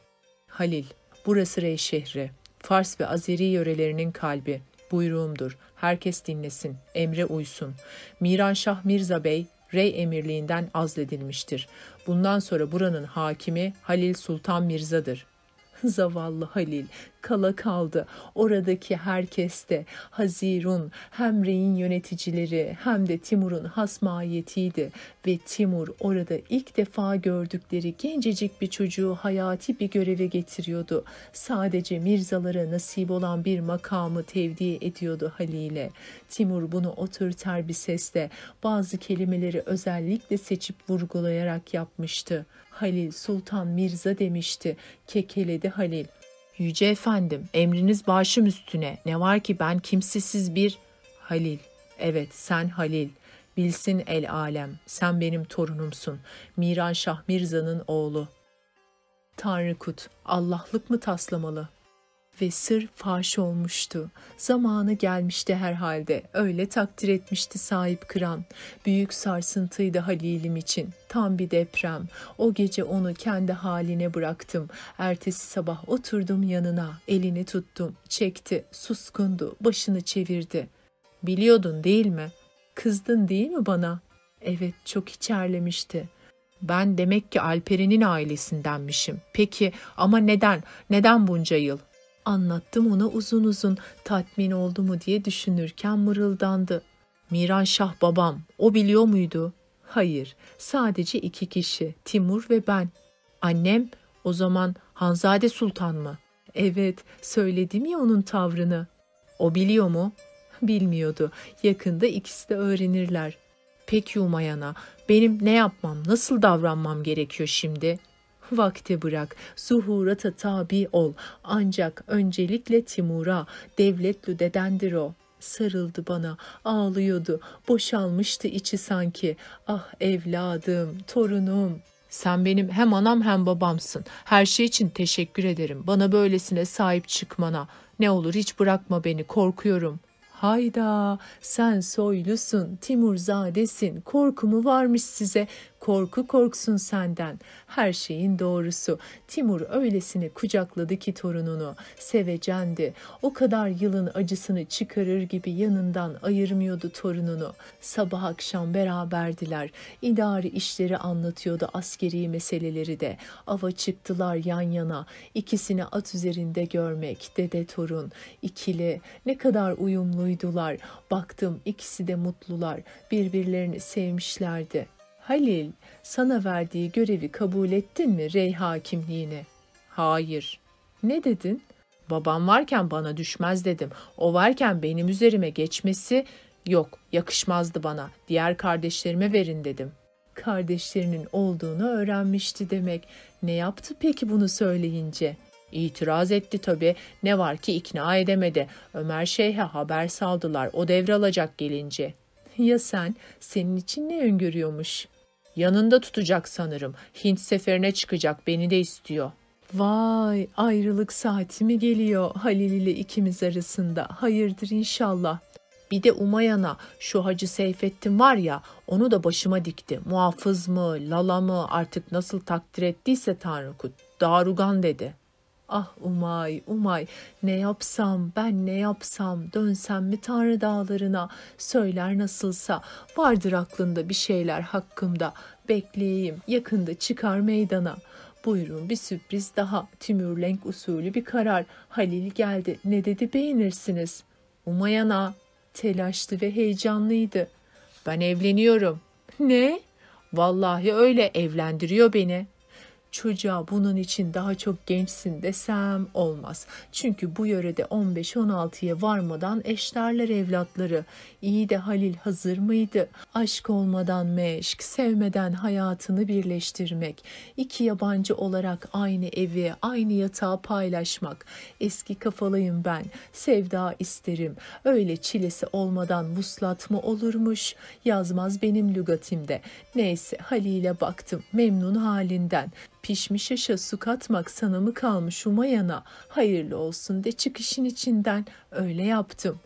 Halil, burası Rey şehri. Fars ve Azeri yörelerinin kalbi. Buyruğumdur. Herkes dinlesin, emre uysun. Miranşah Mirza Bey, Rey emirliğinden azledilmiştir. Bundan sonra buranın hakimi Halil Sultan Mirza'dır. Zavallı Halil kala kaldı. Oradaki herkes de Hazirun hem reyin yöneticileri hem de Timur'un hasmayetiydi ve Timur orada ilk defa gördükleri gencecik bir çocuğu hayati bir göreve getiriyordu. Sadece Mirzalara nasip olan bir makamı tevdi ediyordu Halil'e. Timur bunu otoriter bir sesle bazı kelimeleri özellikle seçip vurgulayarak yapmıştı. Halil Sultan Mirza demişti. Kekeledi Halil. Yüce efendim, emriniz başım üstüne. Ne var ki ben kimsesiz bir... Halil, evet sen Halil. Bilsin el alem, sen benim torunumsun. Miran Şah Mirza'nın oğlu. Tanrı Kut, Allah'lık mı taslamalı? Ve sır faş olmuştu. Zamanı gelmişti herhalde. Öyle takdir etmişti sahip kıran. Büyük sarsıntıydı Halil'im için. Tam bir deprem. O gece onu kendi haline bıraktım. Ertesi sabah oturdum yanına. Elini tuttum. Çekti. Suskundu. Başını çevirdi. Biliyordun değil mi? Kızdın değil mi bana? Evet çok içerlemişti. Ben demek ki Alper'in ailesindenmişim. Peki ama neden? Neden bunca yıl? Anlattım ona uzun uzun tatmin oldu mu diye düşünürken mırıldandı. Miran Şah babam, o biliyor muydu? Hayır, sadece iki kişi, Timur ve ben. Annem, o zaman Hanzade Sultan mı? Evet, söyledim ya onun tavrını. O biliyor mu? Bilmiyordu. Yakında ikisi de öğrenirler. Peki Umayana, benim ne yapmam, nasıl davranmam gerekiyor şimdi?'' Vakti bırak, zuhurata tabi ol. Ancak öncelikle Timur'a, devletli dedendir o. Sarıldı bana, ağlıyordu, boşalmıştı içi sanki. Ah evladım, torunum. Sen benim hem anam hem babamsın. Her şey için teşekkür ederim. Bana böylesine sahip çıkmana. Ne olur hiç bırakma beni, korkuyorum. Hayda, sen soylusun, Timurzadesin, korku mu varmış size? Korku korksun senden. Her şeyin doğrusu. Timur öylesine kucakladı ki torununu. Sevecendi. O kadar yılın acısını çıkarır gibi yanından ayırmıyordu torununu. Sabah akşam beraberdiler. İdari işleri anlatıyordu askeri meseleleri de. Ava çıktılar yan yana. İkisini at üzerinde görmek. Dede torun. ikili. Ne kadar uyumluydular. Baktım ikisi de mutlular. Birbirlerini sevmişlerdi. Halil, sana verdiği görevi kabul ettin mi rey hakimliğini? Hayır. Ne dedin? Babam varken bana düşmez dedim. O varken benim üzerime geçmesi yok, yakışmazdı bana. Diğer kardeşlerime verin dedim. Kardeşlerinin olduğunu öğrenmişti demek. Ne yaptı peki bunu söyleyince?'' İtiraz etti tabii. Ne var ki ikna edemedi. Ömer Şeyh'e haber saldılar. O devralacak gelince. Ya sen? Senin için ne öngörüyormuş? Yanında tutacak sanırım. Hint seferine çıkacak beni de istiyor. Vay ayrılık saati mi geliyor Halil ile ikimiz arasında. Hayırdır inşallah. Bir de Umayana şu Hacı Seyfettin var ya onu da başıma dikti. Muhafız mı, lala mı artık nasıl takdir ettiyse Tanrı Kut. Darugan dedi. Ah Umay, Umay, ne yapsam, ben ne yapsam, dönsem mi Tanrı dağlarına, söyler nasılsa, vardır aklında bir şeyler hakkımda, bekleyeyim, yakında çıkar meydana. Buyurun bir sürpriz daha, Timürlenk usulü bir karar, Halil geldi, ne dedi beğenirsiniz? Umayana, telaşlı ve heyecanlıydı. Ben evleniyorum. Ne? Vallahi öyle evlendiriyor beni çocuğa bunun için daha çok gençsin desem olmaz. Çünkü bu yörede 15-16'ya varmadan eşlerler evlatları. İyi de Halil hazır mıydı? Aşk olmadan meşk, sevmeden hayatını birleştirmek, iki yabancı olarak aynı evi, aynı yatağı paylaşmak. Eski kafalıyım ben, sevda isterim. Öyle çilesi olmadan vuslat mı olurmuş? Yazmaz benim lügatimde. Neyse Halil'e baktım, memnun halinden. Pişmiş aşa su katmak sana mı kalmış Umayana? Hayırlı olsun de çık işin içinden. Öyle yaptım.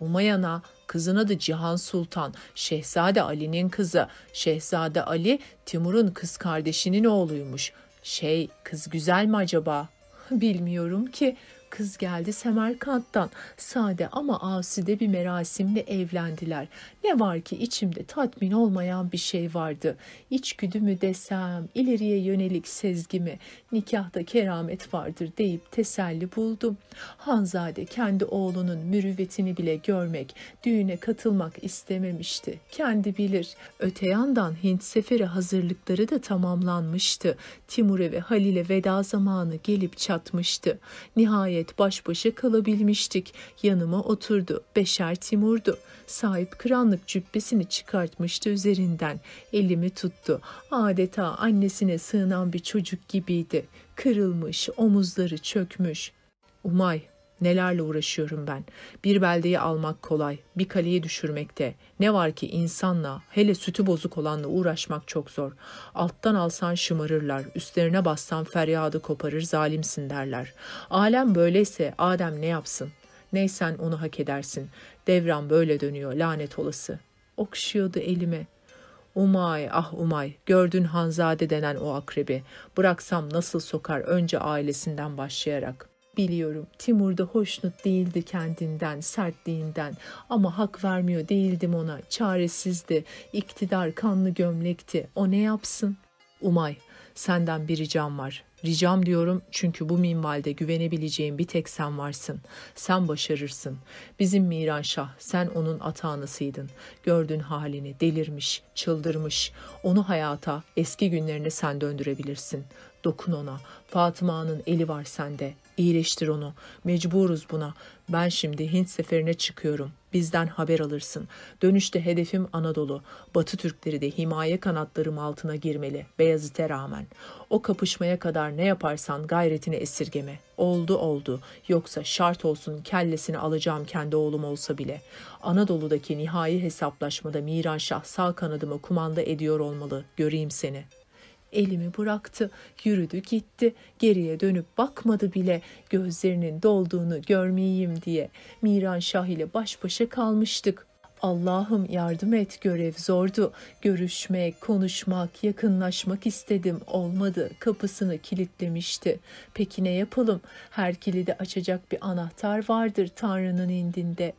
Umayana kızın adı Cihan Sultan, Şehzade Ali'nin kızı. Şehzade Ali Timur'un kız kardeşinin oğluymuş. Şey kız güzel mi acaba? Bilmiyorum ki kız geldi Semerkant'tan. Sade ama aside bir merasimle evlendiler. Ne var ki içimde tatmin olmayan bir şey vardı. İçgüdü mü desem, ileriye yönelik sezgimi, nikahta keramet vardır deyip teselli buldum. Hanzade kendi oğlunun mürüvvetini bile görmek, düğüne katılmak istememişti. Kendi bilir. Öte yandan Hint seferi hazırlıkları da tamamlanmıştı. Timur'e ve Halil'e veda zamanı gelip çatmıştı. Nihayet baş başa kalabilmiştik. Yanıma oturdu. Beşer Timur'du. Sahip kıranlık cübbesini çıkartmıştı üzerinden. Elimi tuttu. Adeta annesine sığınan bir çocuk gibiydi. Kırılmış, omuzları çökmüş. Umay, Nelerle uğraşıyorum ben. Bir beldeyi almak kolay, bir kaleyi düşürmekte. Ne var ki insanla, hele sütü bozuk olanla uğraşmak çok zor. Alttan alsan şımarırlar, üstlerine bassan feryadı koparır, zalimsin derler. Alem böyleyse Adem ne yapsın? Neysen onu hak edersin. Devran böyle dönüyor, lanet olası. Okşuyordu elime. Umay, ah Umay, gördün Hanzade denen o akrebi. Bıraksam nasıl sokar önce ailesinden başlayarak.'' Biliyorum Timur da hoşnut değildi kendinden, sertliğinden ama hak vermiyor değildim ona, çaresizdi, iktidar kanlı gömlekti, o ne yapsın? Umay, senden bir ricam var. Ricam diyorum çünkü bu minvalde güvenebileceğim bir tek sen varsın. Sen başarırsın. Bizim Miran Şah, sen onun atağınısıydın. Gördün halini, delirmiş, çıldırmış. Onu hayata, eski günlerine sen döndürebilirsin. Dokun ona. Fatıma'nın eli var sende. İyileştir onu. Mecburuz buna. Ben şimdi Hint seferine çıkıyorum. Bizden haber alırsın. Dönüşte hedefim Anadolu. Batı Türkleri de himaye kanatlarım altına girmeli. Beyazıt'e rağmen. O kapışmaya kadar ne yaparsan gayretini esirgeme. Oldu oldu. Yoksa şart olsun kellesini alacağım kendi oğlum olsa bile. Anadolu'daki nihai hesaplaşmada Miranşah sağ kanadımı kumanda ediyor olmalı. Göreyim seni.'' Elimi bıraktı, yürüdü gitti. Geriye dönüp bakmadı bile gözlerinin dolduğunu görmeyeyim diye. Miran Şah ile baş başa kalmıştık. Allah'ım yardım et görev zordu. Görüşmek, konuşmak, yakınlaşmak istedim. Olmadı. Kapısını kilitlemişti. Peki ne yapalım? Her kilidi açacak bir anahtar vardır Tanrı'nın indinde.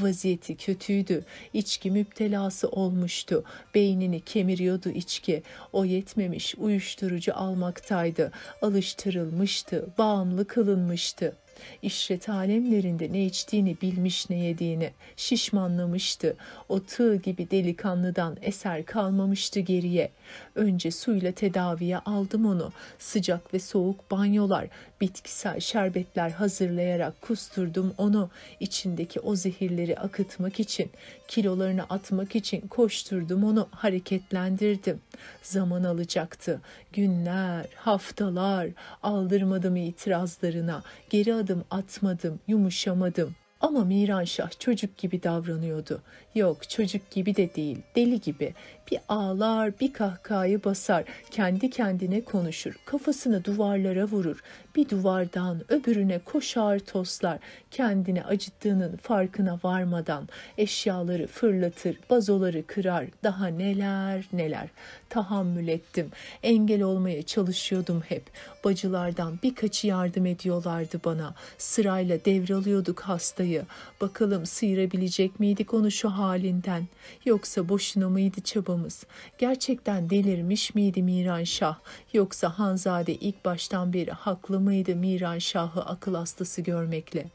Vaziyeti kötüydü. İçki müptelası olmuştu. Beynini kemiriyordu içki. O yetmemiş uyuşturucu almaktaydı. Alıştırılmıştı. Bağımlı kılınmıştı. İşret alemlerinde ne içtiğini bilmiş ne yediğini şişmanlamıştı. O tığ gibi delikanlıdan eser kalmamıştı geriye. Önce suyla tedaviye aldım onu. Sıcak ve soğuk banyolar, bitkisel şerbetler hazırlayarak kusturdum onu. İçindeki o zehirleri akıtmak için, kilolarını atmak için koşturdum onu, hareketlendirdim. Zaman alacaktı. Günler, haftalar aldırmadım itirazlarına. Geri adım atmadım, yumuşamadım. Ama Miranşah çocuk gibi davranıyordu. Yok çocuk gibi de değil, deli gibi. Bir ağlar, bir kahkahayı basar, kendi kendine konuşur, kafasını duvarlara vurur. bir duvardan öbürüne koşar toslar. Kendini acıttığının farkına varmadan eşyaları fırlatır, bazoları kırar. Daha neler neler. Tahammül ettim. Engel olmaya çalışıyordum hep. Bacılardan birkaçı yardım ediyorlardı bana. Sırayla devralıyorduk hastayı. Bakalım sıyırabilecek miydik onu şu halinden? Yoksa boşuna mıydı çabamız? Gerçekten delirmiş miydi Miran Şah? Yoksa Hanzade ilk baştan beri haklı mıydı Miran Şah'ı akıl hastası görmekle?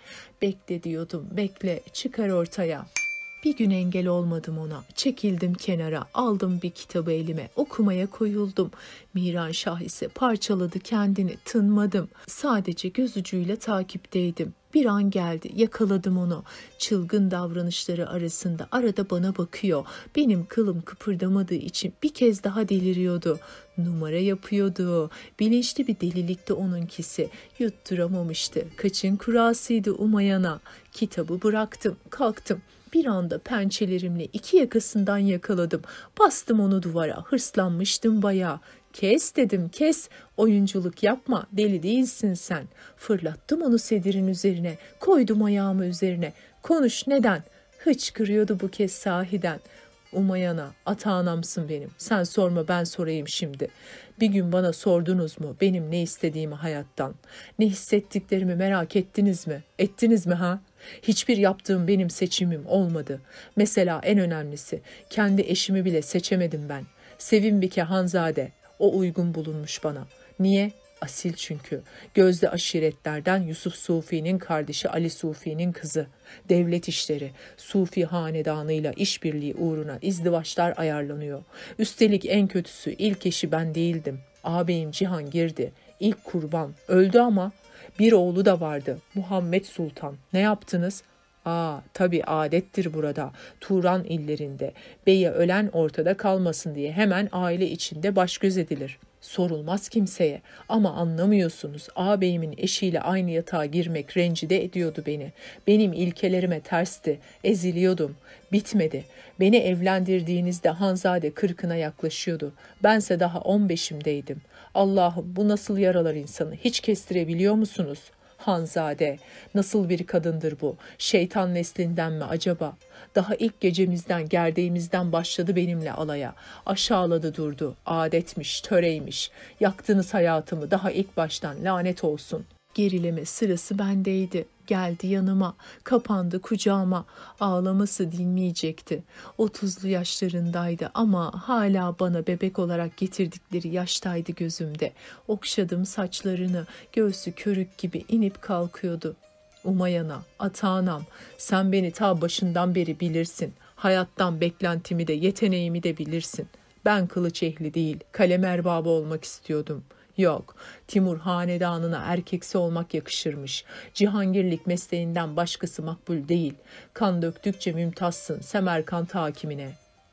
Bekle diyordum, bekle, çıkar ortaya.'' Bir gün engel olmadım ona. Çekildim kenara, aldım bir kitabı elime, okumaya koyuldum. Miran Şah ise parçaladı kendini, tınmadım. Sadece göz ucuyla takipteydim. Bir an geldi, yakaladım onu. Çılgın davranışları arasında arada bana bakıyor. Benim kılım kıpırdamadığı için bir kez daha deliriyordu. Numara yapıyordu. Bilinçli bir delilikti onunkisi. Yutturamamıştı. Kaçın kurasıydı umayana. Kitabı bıraktım, kalktım. Bir anda pençelerimle iki yakasından yakaladım. Bastım onu duvara. Hırslanmıştım bayağı. Kes dedim kes. Oyunculuk yapma. Deli değilsin sen. Fırlattım onu sedirin üzerine. Koydum ayağımı üzerine. Konuş neden? Hıçkırıyordu bu kez sahiden. Umayana, ata anamsın benim. Sen sorma ben sorayım şimdi. Bir gün bana sordunuz mu benim ne istediğimi hayattan? Ne hissettiklerimi merak ettiniz mi? Ettiniz mi ha? Hiçbir yaptığım benim seçimim olmadı. Mesela en önemlisi kendi eşimi bile seçemedim ben. Sevim Bike Hanzade o uygun bulunmuş bana. Niye? Asil çünkü. Gözde aşiretlerden Yusuf Sufi'nin kardeşi Ali Sufi'nin kızı. Devlet işleri, Sufi hanedanıyla işbirliği uğruna izdivaçlar ayarlanıyor. Üstelik en kötüsü ilk eşi ben değildim. Ağabeyim Cihan girdi. İlk kurban. Öldü ama bir oğlu da vardı. Muhammed Sultan. Ne yaptınız? Aa, tabii adettir burada. Turan illerinde. Beye ölen ortada kalmasın diye hemen aile içinde baş göz edilir. Sorulmaz kimseye ama anlamıyorsunuz ağabeyimin eşiyle aynı yatağa girmek rencide ediyordu beni. Benim ilkelerime tersti, eziliyordum. Bitmedi. Beni evlendirdiğinizde Hanzade kırkına yaklaşıyordu. Bense daha on beşimdeydim. Allah'ım bu nasıl yaralar insanı hiç kestirebiliyor musunuz? Hanzade, nasıl bir kadındır bu? Şeytan neslinden mi acaba? Daha ilk gecemizden, gerdeğimizden başladı benimle alaya. Aşağıladı durdu. Adetmiş, töreymiş. Yaktınız hayatımı daha ilk baştan lanet olsun. Gerileme sırası bendeydi. Geldi yanıma, kapandı kucağıma. Ağlaması dinmeyecekti. Otuzlu yaşlarındaydı ama hala bana bebek olarak getirdikleri yaştaydı gözümde. Okşadım saçlarını, göğsü körük gibi inip kalkıyordu. Umayana, Ataanam, sen beni ta başından beri bilirsin. Hayattan beklentimi de yeteneğimi de bilirsin. Ben kılıç ehli değil, kalem erbabı olmak istiyordum. Yok, Timur hanedanına erkeksi olmak yakışırmış. Cihangirlik mesleğinden başkası makbul değil. Kan döktükçe mümtazsın Semerkant hakimine.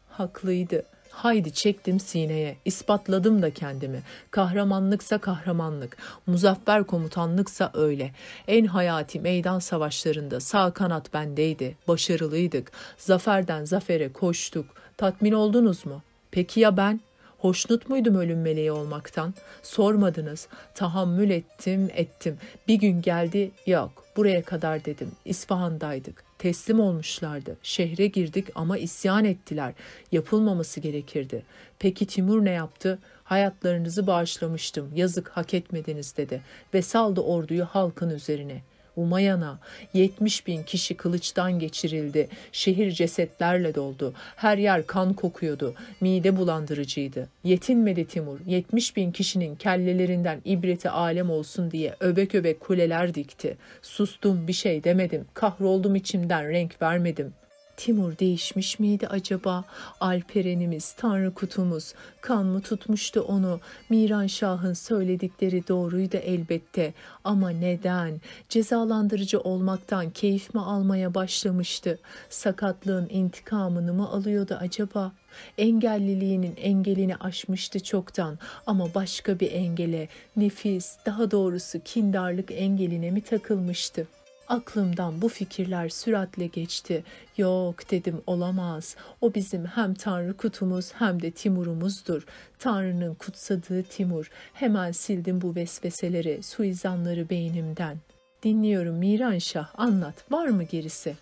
Haklıydı. Haydi çektim sineye, ispatladım da kendimi. Kahramanlıksa kahramanlık, muzaffer komutanlıksa öyle. En hayati meydan savaşlarında sağ kanat bendeydi, başarılıydık. Zaferden zafere koştuk. Tatmin oldunuz mu? Peki ya ben? Hoşnut muydum ölüm meleği olmaktan? Sormadınız. Tahammül ettim, ettim. Bir gün geldi, yok buraya kadar dedim. İsfahan'daydık. Teslim olmuşlardı. Şehre girdik ama isyan ettiler. Yapılmaması gerekirdi. Peki Timur ne yaptı? Hayatlarınızı bağışlamıştım. Yazık hak etmediniz dedi. Ve saldı orduyu halkın üzerine.'' Umayana 70 bin kişi kılıçtan geçirildi. Şehir cesetlerle doldu. Her yer kan kokuyordu. Mide bulandırıcıydı. Yetinmedi Timur. 70 bin kişinin kellelerinden ibreti alem olsun diye öbek öbek kuleler dikti. Sustum bir şey demedim. Kahroldum içimden renk vermedim. Timur değişmiş miydi acaba? Alperenimiz, Tanrı kutumuz, kan mı tutmuştu onu? Miran Şah'ın söyledikleri doğruydu elbette. Ama neden? Cezalandırıcı olmaktan keyif mi almaya başlamıştı? Sakatlığın intikamını mı alıyordu acaba? Engelliliğinin engelini aşmıştı çoktan ama başka bir engele, nefis, daha doğrusu kindarlık engeline mi takılmıştı?'' Aklımdan bu fikirler süratle geçti. Yok dedim olamaz. O bizim hem Tanrı kutumuz hem de Timur'umuzdur. Tanrı'nın kutsadığı Timur. Hemen sildim bu vesveseleri, suizanları beynimden. Dinliyorum Miran Şah anlat var mı gerisi?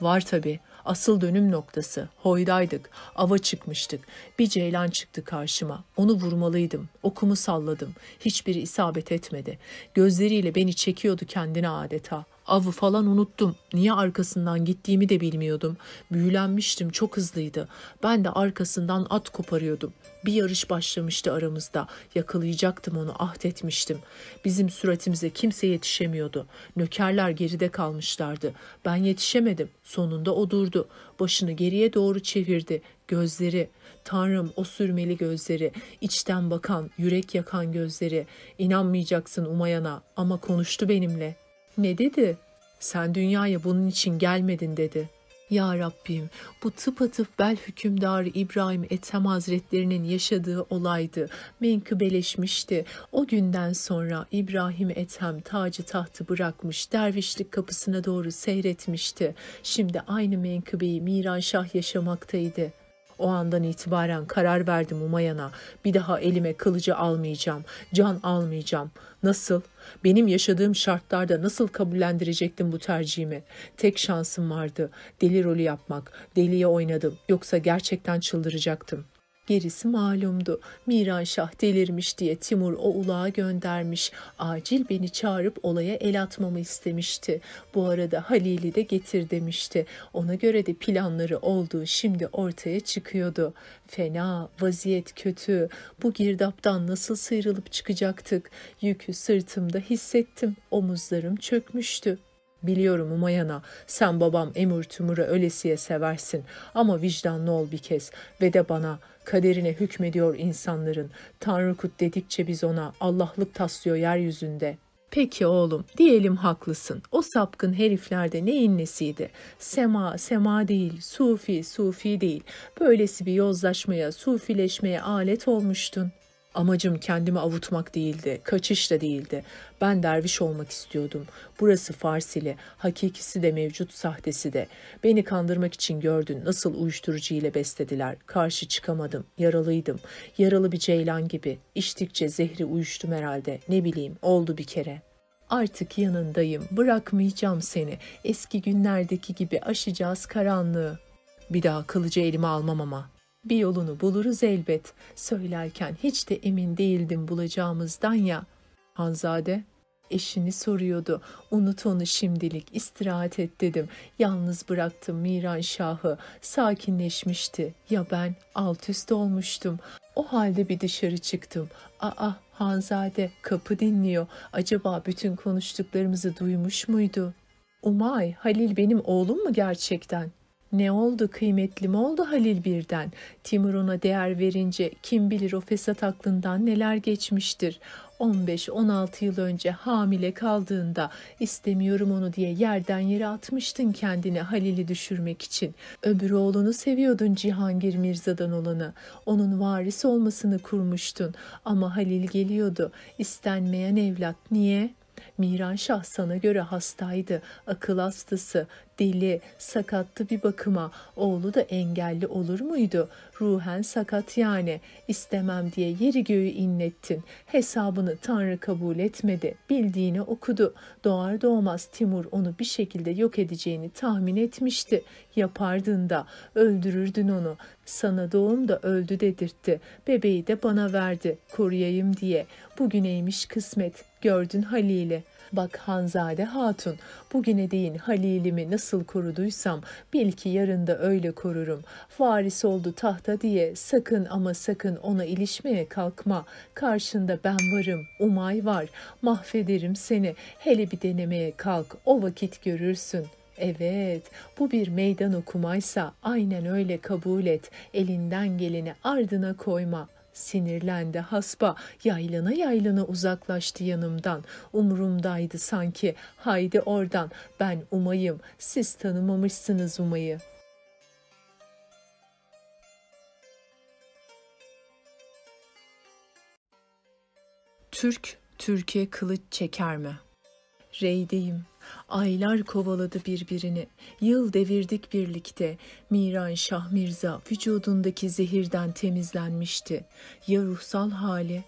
Var tabii. Asıl dönüm noktası. Hoydaydık. Ava çıkmıştık. Bir ceylan çıktı karşıma. Onu vurmalıydım. Okumu salladım. Hiçbiri isabet etmedi. Gözleriyle beni çekiyordu kendine adeta. Avı falan unuttum. Niye arkasından gittiğimi de bilmiyordum. Büyülenmiştim, çok hızlıydı. Ben de arkasından at koparıyordum. Bir yarış başlamıştı aramızda. Yakalayacaktım onu, ahdetmiştim. Bizim süratimize kimse yetişemiyordu. Nökerler geride kalmışlardı. Ben yetişemedim. Sonunda o durdu. Başını geriye doğru çevirdi. Gözleri, Tanrım o sürmeli gözleri, içten bakan, yürek yakan gözleri. İnanmayacaksın Umayan'a ama konuştu benimle. Ne dedi? Sen dünyaya bunun için gelmedin dedi. Ya Rabbim bu tıpatıp bel hükümdarı İbrahim Ethem Hazretlerinin yaşadığı olaydı. Menkıbeleşmişti. O günden sonra İbrahim Ethem tacı tahtı bırakmış, dervişlik kapısına doğru seyretmişti. Şimdi aynı menkıbeyi Miran Şah yaşamaktaydı. O andan itibaren karar verdim Umayan'a. Bir daha elime kılıcı almayacağım, can almayacağım. Nasıl? Benim yaşadığım şartlarda nasıl kabullendirecektim bu tercihimi? Tek şansım vardı. Deli rolü yapmak. Deliye oynadım. Yoksa gerçekten çıldıracaktım. Gerisi malumdu. Miran Şah delirmiş diye Timur o ulağa göndermiş. Acil beni çağırıp olaya el atmamı istemişti. Bu arada Halil'i de getir demişti. Ona göre de planları olduğu şimdi ortaya çıkıyordu. Fena, vaziyet kötü. Bu girdaptan nasıl sıyrılıp çıkacaktık? Yükü sırtımda hissettim. Omuzlarım çökmüştü. Biliyorum Umayana, sen babam Emir Tümur'u ölesiye seversin ama vicdanlı ol bir kez ve de bana kaderine hükmediyor insanların. Tanrı kut dedikçe biz ona Allah'lık taslıyor yeryüzünde. Peki oğlum, diyelim haklısın. O sapkın heriflerde neyin nesiydi? Sema, sema değil, sufi, sufi değil. Böylesi bir yozlaşmaya, sufileşmeye alet olmuştun. Amacım kendimi avutmak değildi, kaçış da değildi. Ben derviş olmak istiyordum. Burası Farsili, hakikisi de mevcut sahtesi de. Beni kandırmak için gördün nasıl uyuşturucu ile beslediler. Karşı çıkamadım, yaralıydım. Yaralı bir ceylan gibi. İçtikçe zehri uyuştum herhalde. Ne bileyim, oldu bir kere.'' Artık yanındayım, bırakmayacağım seni. Eski günlerdeki gibi aşacağız karanlığı. Bir daha kılıcı elime almam ama. Bir yolunu buluruz elbet. Söylerken hiç de emin değildim bulacağımızdan ya. Hanzade eşini soruyordu. Unut onu şimdilik istirahat et dedim. Yalnız bıraktım Miran Şah'ı. Sakinleşmişti. Ya ben alt üst olmuştum. O halde bir dışarı çıktım. Aa Hanzade kapı dinliyor. Acaba bütün konuştuklarımızı duymuş muydu? Umay, Halil benim oğlum mu gerçekten?'' Ne oldu kıymetli mi oldu Halil birden? Timur ona değer verince kim bilir o fesat aklından neler geçmiştir. 15-16 yıl önce hamile kaldığında istemiyorum onu diye yerden yere atmıştın kendini Halil'i düşürmek için. Öbür oğlunu seviyordun Cihangir Mirza'dan olanı. Onun varis olmasını kurmuştun. Ama Halil geliyordu. İstenmeyen evlat. Niye? Miran Şah sana göre hastaydı, akıl hastası, deli, sakattı bir bakıma. Oğlu da engelli olur muydu? Ruhen sakat yani. İstemem diye yeri göğü inlettin. Hesabını Tanrı kabul etmedi. Bildiğini okudu. Doğar doğmaz Timur onu bir şekilde yok edeceğini tahmin etmişti. Yapardın da öldürürdün onu. Sana doğum da öldü dedirtti. Bebeği de bana verdi koruyayım diye. Bugüneymiş kısmet. Gördün Halil'i. Bak Hanzade Hatun, bugüne değin Halil'imi nasıl koruduysam bil ki yarın da öyle korurum. Varis oldu tahta diye sakın ama sakın ona ilişmeye kalkma. Karşında ben varım, Umay var. Mahvederim seni. Hele bir denemeye kalk, o vakit görürsün.'' Evet, bu bir meydan okumaysa aynen öyle kabul et. Elinden geleni ardına koyma. Sinirlendi hasba, yaylana yaylana uzaklaştı yanımdan. Umurumdaydı sanki, haydi oradan, ben umayım, siz tanımamışsınız umayı. Türk, Türkiye kılıç çeker mi? Reydeyim, Aylar kovaladı birbirini. Yıl devirdik birlikte. Miran Şah Mirza vücudundaki zehirden temizlenmişti. Ya ruhsal hali?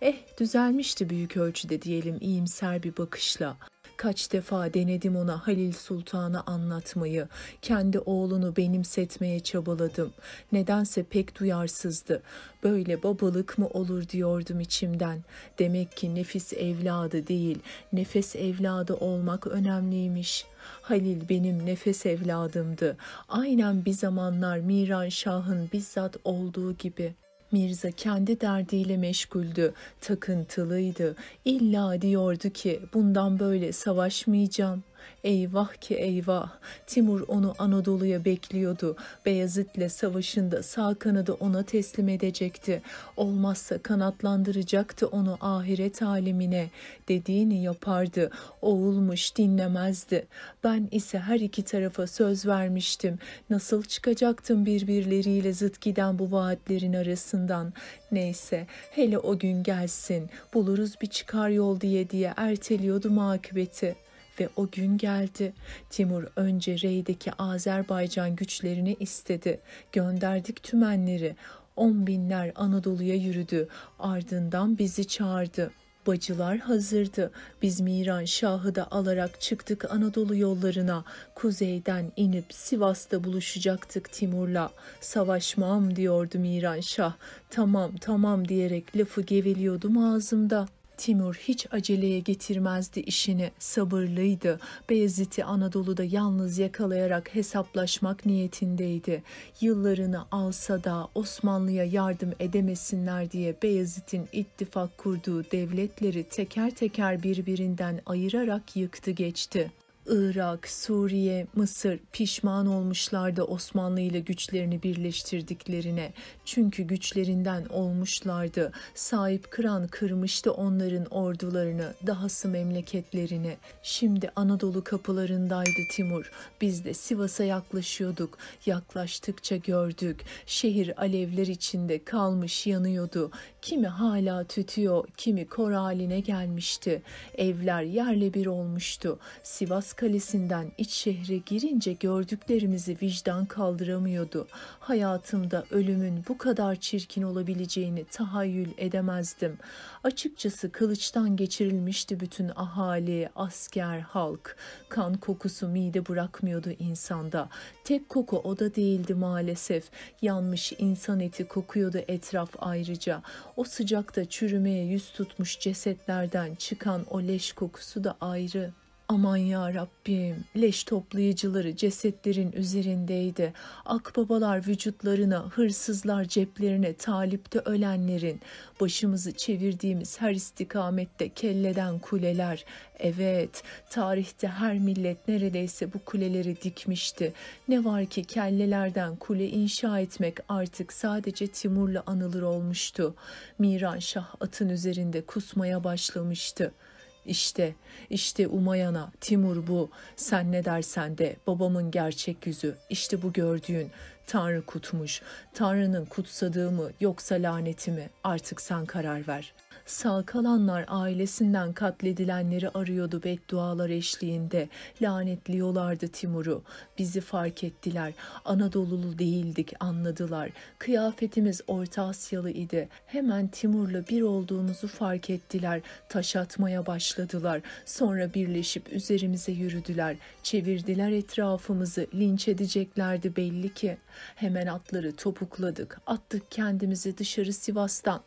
Eh düzelmişti büyük ölçüde diyelim iyimser bir bakışla. Kaç defa denedim ona Halil Sultan'ı anlatmayı, kendi oğlunu benimsetmeye çabaladım. Nedense pek duyarsızdı. Böyle babalık mı olur diyordum içimden. Demek ki nefis evladı değil, nefes evladı olmak önemliymiş. Halil benim nefes evladımdı. Aynen bir zamanlar Miran Şah'ın bizzat olduğu gibi.'' Mirza kendi derdiyle meşguldü, takıntılıydı. İlla diyordu ki bundan böyle savaşmayacağım. Eyvah ki eyvah. Timur onu Anadolu'ya bekliyordu. Beyazıt'le savaşında sağ kanadı ona teslim edecekti. Olmazsa kanatlandıracaktı onu ahiret alemine. Dediğini yapardı. Oğulmuş dinlemezdi. Ben ise her iki tarafa söz vermiştim. Nasıl çıkacaktım birbirleriyle zıt giden bu vaatlerin arasından. Neyse hele o gün gelsin. Buluruz bir çıkar yol diye diye erteliyordum akıbeti ve o gün geldi. Timur önce Rey'deki Azerbaycan güçlerini istedi. Gönderdik tümenleri. On binler Anadolu'ya yürüdü. Ardından bizi çağırdı. Bacılar hazırdı. Biz Miran Şah'ı da alarak çıktık Anadolu yollarına. Kuzeyden inip Sivas'ta buluşacaktık Timur'la. Savaşmam diyordu Miran Şah. Tamam tamam diyerek lafı geveliyordum ağzımda.'' Timur hiç aceleye getirmezdi işini, sabırlıydı. Beyazıt'ı Anadolu'da yalnız yakalayarak hesaplaşmak niyetindeydi. Yıllarını alsa da Osmanlı'ya yardım edemesinler diye Beyazıt'ın ittifak kurduğu devletleri teker teker birbirinden ayırarak yıktı geçti. Irak, Suriye, Mısır pişman olmuşlardı Osmanlı ile güçlerini birleştirdiklerine. Çünkü güçlerinden olmuşlardı. Sahip kıran kırmıştı onların ordularını, dahası memleketlerini. Şimdi Anadolu kapılarındaydı Timur. Biz de Sivas'a yaklaşıyorduk. Yaklaştıkça gördük. Şehir alevler içinde kalmış yanıyordu. Kimi hala tütüyor, kimi kor haline gelmişti. Evler yerle bir olmuştu. Sivas Kalesi'nden iç şehre girince gördüklerimizi vicdan kaldıramıyordu. Hayatımda ölümün bu kadar çirkin olabileceğini tahayyül edemezdim. Açıkçası kılıçtan geçirilmişti bütün ahali, asker, halk. Kan kokusu mide bırakmıyordu insanda. Tek koku o da değildi maalesef. Yanmış insan eti kokuyordu etraf ayrıca. O sıcakta çürümeye yüz tutmuş cesetlerden çıkan o leş kokusu da ayrı. Aman ya Rabbim, leş toplayıcıları cesetlerin üzerindeydi. Akbabalar vücutlarına, hırsızlar ceplerine talipte ölenlerin, başımızı çevirdiğimiz her istikamette kelleden kuleler. Evet, tarihte her millet neredeyse bu kuleleri dikmişti. Ne var ki kellelerden kule inşa etmek artık sadece Timur'la anılır olmuştu. Miran Şah atın üzerinde kusmaya başlamıştı.'' İşte, işte Umayana, Timur bu. Sen ne dersen de babamın gerçek yüzü. İşte bu gördüğün. Tanrı kutmuş. Tanrı'nın kutsadığı mı yoksa laneti mi? Artık sen karar ver. Sağ kalanlar ailesinden katledilenleri arıyordu beddualar eşliğinde. Lanetliyorlardı Timur'u. Bizi fark ettiler. Anadolulu değildik anladılar. Kıyafetimiz Orta Asyalı idi. Hemen Timur'la bir olduğumuzu fark ettiler. Taş atmaya başladılar. Sonra birleşip üzerimize yürüdüler. Çevirdiler etrafımızı. Linç edeceklerdi belli ki. Hemen atları topukladık. Attık kendimizi dışarı Sivas'tan.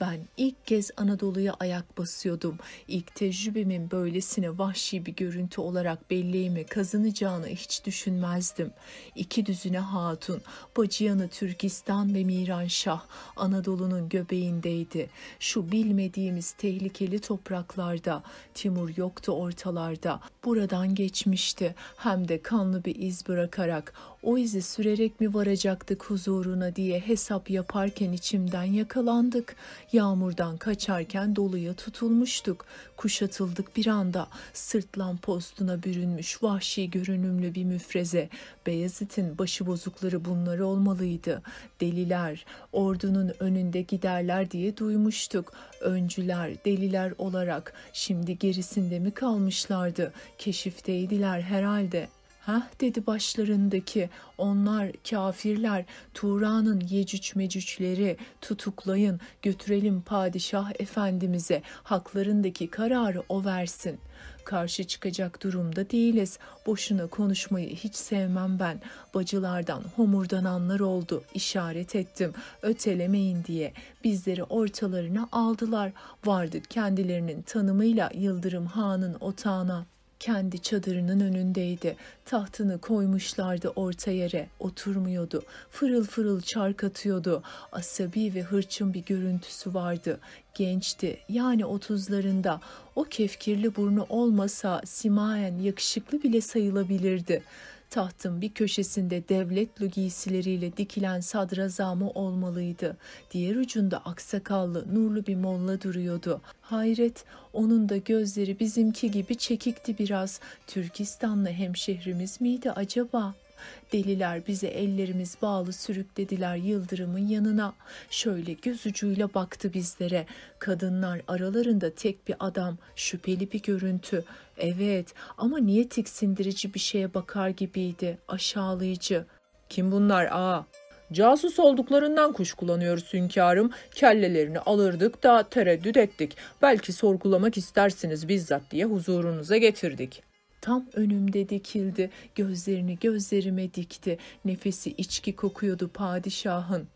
Ben ilk kez Anadolu'ya ayak basıyordum. İlk tecrübemin böylesine vahşi bir görüntü olarak belleğime kazanacağını hiç düşünmezdim. İki düzüne hatun, Bacıyanı Türkistan ve Miranşah Anadolu'nun göbeğindeydi. Şu bilmediğimiz tehlikeli topraklarda Timur yoktu ortalarda. Buradan geçmişti hem de kanlı bir iz bırakarak O izi sürerek mi varacaktık huzuruna diye hesap yaparken içimden yakalandık. Yağmurdan kaçarken doluya tutulmuştuk. Kuşatıldık bir anda. Sırtlan postuna bürünmüş vahşi görünümlü bir müfreze. Beyazıt'ın başıbozukları bunlar olmalıydı. Deliler, ordunun önünde giderler diye duymuştuk. Öncüler, deliler olarak şimdi gerisinde mi kalmışlardı? Keşifteydiler herhalde. Hah dedi başlarındaki onlar kafirler Turan'ın yecüc mecücleri tutuklayın götürelim padişah efendimize haklarındaki kararı o versin. Karşı çıkacak durumda değiliz. Boşuna konuşmayı hiç sevmem ben. Bacılardan homurdananlar oldu. İşaret ettim. Ötelemeyin diye. Bizleri ortalarına aldılar. Vardık kendilerinin tanımıyla Yıldırım Han'ın otağına kendi çadırının önündeydi. Tahtını koymuşlardı orta yere. Oturmuyordu. Fırıl fırıl çark atıyordu. Asabi ve hırçın bir görüntüsü vardı. Gençti. Yani otuzlarında. O kefkirli burnu olmasa simayen yakışıklı bile sayılabilirdi. Tahtın bir köşesinde devlet giysileriyle dikilen sadrazamı olmalıydı. Diğer ucunda aksakallı, nurlu bir molla duruyordu. Hayret, onun da gözleri bizimki gibi çekikti biraz. Türkistanlı hemşehrimiz miydi acaba?'' Deliler bize ellerimiz bağlı sürüklediler yıldırımın yanına. Şöyle göz ucuyla baktı bizlere. Kadınlar aralarında tek bir adam, şüpheli bir görüntü. Evet ama niye tiksindirici bir şeye bakar gibiydi, aşağılayıcı. Kim bunlar ağa? Casus olduklarından kuşkulanıyoruz hünkârım. Kellelerini alırdık da tereddüt ettik. Belki sorgulamak istersiniz bizzat diye huzurunuza getirdik. Tam önümde dikildi, gözlerini gözlerime dikti. Nefesi içki kokuyordu padişahın.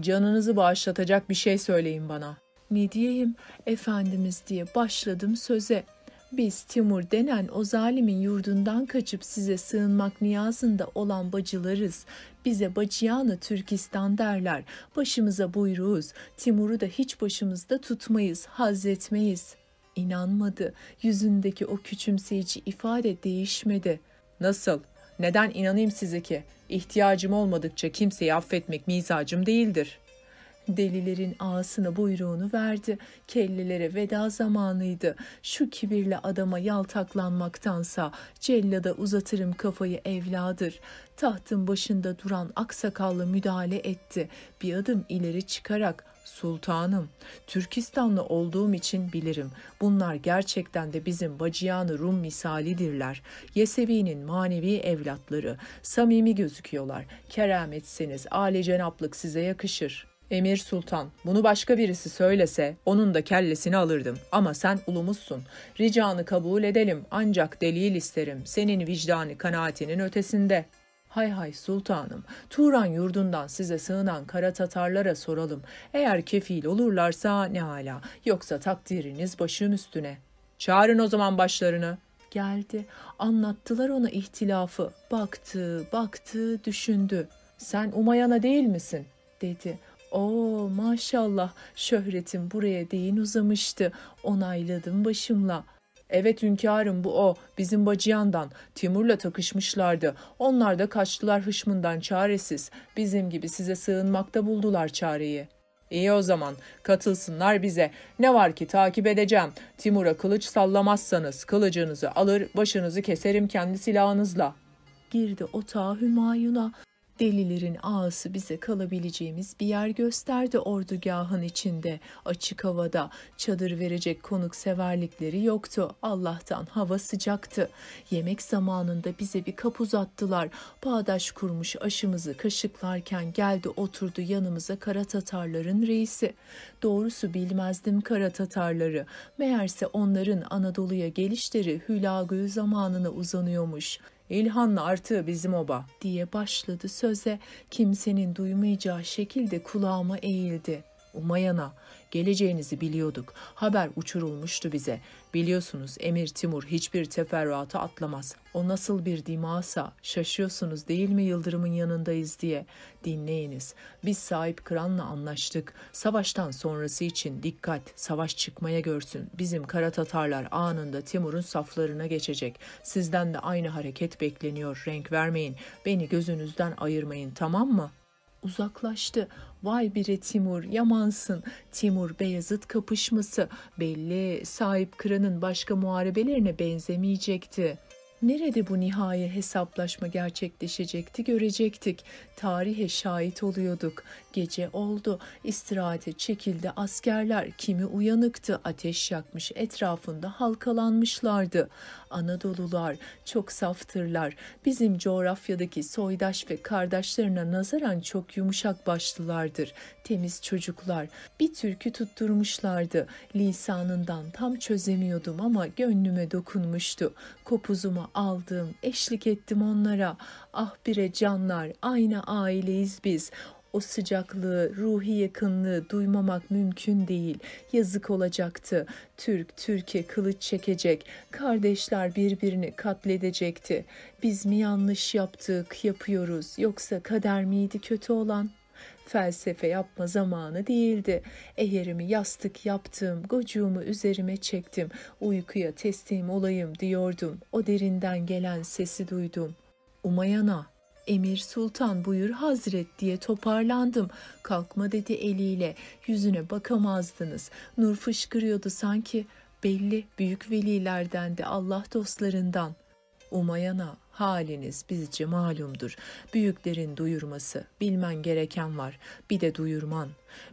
Canınızı bağışlatacak bir şey söyleyin bana. Ne diyeyim efendimiz diye başladım söze. Biz Timur denen o zalimin yurdundan kaçıp size sığınmak niyazında olan bacılarız. Bize bacıyanı Türkistan derler. Başımıza buyruğuz. Timur'u da hiç başımızda tutmayız, hazretmeyiz.'' İnanmadı. Yüzündeki o küçümseyici ifade değişmedi. Nasıl? Neden inanayım size ki? İhtiyacım olmadıkça kimseyi affetmek mizacım değildir. Delilerin ağasına buyruğunu verdi. Kellelere veda zamanıydı. Şu kibirli adama yaltaklanmaktansa cellada uzatırım kafayı evladır. Tahtın başında duran aksakallı müdahale etti. Bir adım ileri çıkarak Sultanım, Türkistanlı olduğum için bilirim. Bunlar gerçekten de bizim Bacıyanı Rum misalidirler. Yesevi'nin manevi evlatları. Samimi gözüküyorlar. Kerametseniz, âli cenaplık size yakışır. Emir Sultan, bunu başka birisi söylese onun da kellesini alırdım. Ama sen ulumuzsun. Ricanı kabul edelim ancak delil isterim. Senin vicdanı kanaatinin ötesinde.'' Hay hay sultanım, Turan yurdundan size sığınan kara Tatarlara soralım. Eğer kefil olurlarsa ne hala, yoksa takdiriniz başım üstüne. Çağırın o zaman başlarını. Geldi, anlattılar ona ihtilafı. Baktı, baktı, düşündü. Sen Umayana değil misin? dedi. Oo maşallah şöhretim buraya değin uzamıştı. Onayladım başımla.'' Evet hünkârım bu o. Bizim bacıyandan. Timur'la takışmışlardı. Onlar da kaçtılar hışmından çaresiz. Bizim gibi size sığınmakta buldular çareyi. İyi o zaman katılsınlar bize. Ne var ki takip edeceğim. Timur'a kılıç sallamazsanız kılıcınızı alır başınızı keserim kendi silahınızla. Girdi otağa Hümayun'a. Delilerin ağası bize kalabileceğimiz bir yer gösterdi ordugahın içinde. Açık havada çadır verecek konuk severlikleri yoktu. Allah'tan hava sıcaktı. Yemek zamanında bize bir kap uzattılar. Bağdaş kurmuş aşımızı kaşıklarken geldi oturdu yanımıza kara Tatarların reisi. Doğrusu bilmezdim kara Tatarları. Meğerse onların Anadolu'ya gelişleri Hülagü zamanına uzanıyormuş. İlhan'la artığı bizim oba diye başladı söze kimsenin duymayacağı şekilde kulağıma eğildi. Umayana, geleceğinizi biliyorduk. Haber uçurulmuştu bize. Biliyorsunuz Emir Timur hiçbir teferruatı atlamaz. O nasıl bir dimasa şaşıyorsunuz değil mi Yıldırım'ın yanındayız diye. Dinleyiniz. Biz sahip Kıran'la anlaştık. Savaştan sonrası için dikkat, savaş çıkmaya görsün. Bizim kara Tatarlar anında Timur'un saflarına geçecek. Sizden de aynı hareket bekleniyor. Renk vermeyin. Beni gözünüzden ayırmayın tamam mı? uzaklaştı. Vay bire Timur, yamansın. Timur Beyazıt kapışması belli sahip kıranın başka muharebelerine benzemeyecekti. Nerede bu nihai hesaplaşma gerçekleşecekti görecektik. Tarihe şahit oluyorduk. Gece oldu, istirahate çekildi askerler. Kimi uyanıktı, ateş yakmış, etrafında halkalanmışlardı. Anadolular çok saftırlar. Bizim coğrafyadaki soydaş ve kardeşlerine nazaran çok yumuşak başlılardır. Temiz çocuklar. Bir türkü tutturmuşlardı. Lisanından tam çözemiyordum ama gönlüme dokunmuştu. Kopuzumu aldım, eşlik ettim onlara. Ah bire canlar, aynı aileyiz biz. O sıcaklığı, ruhi yakınlığı duymamak mümkün değil. Yazık olacaktı. Türk Türkiye kılıç çekecek. Kardeşler birbirini katledecekti. Biz mi yanlış yaptık, yapıyoruz yoksa kader miydi kötü olan? Felsefe yapma zamanı değildi. Eğerimi yastık yaptım, gocuğumu üzerime çektim. Uykuya teslim olayım diyordum. O derinden gelen sesi duydum. Umayana, Emir Sultan buyur Hazret diye toparlandım. Kalkma dedi eliyle. Yüzüne bakamazdınız. Nur fışkırıyordu sanki. Belli büyük velilerden de Allah dostlarından. Umayana haliniz bizce malumdur. Büyüklerin duyurması, bilmen gereken var. Bir de duyurman.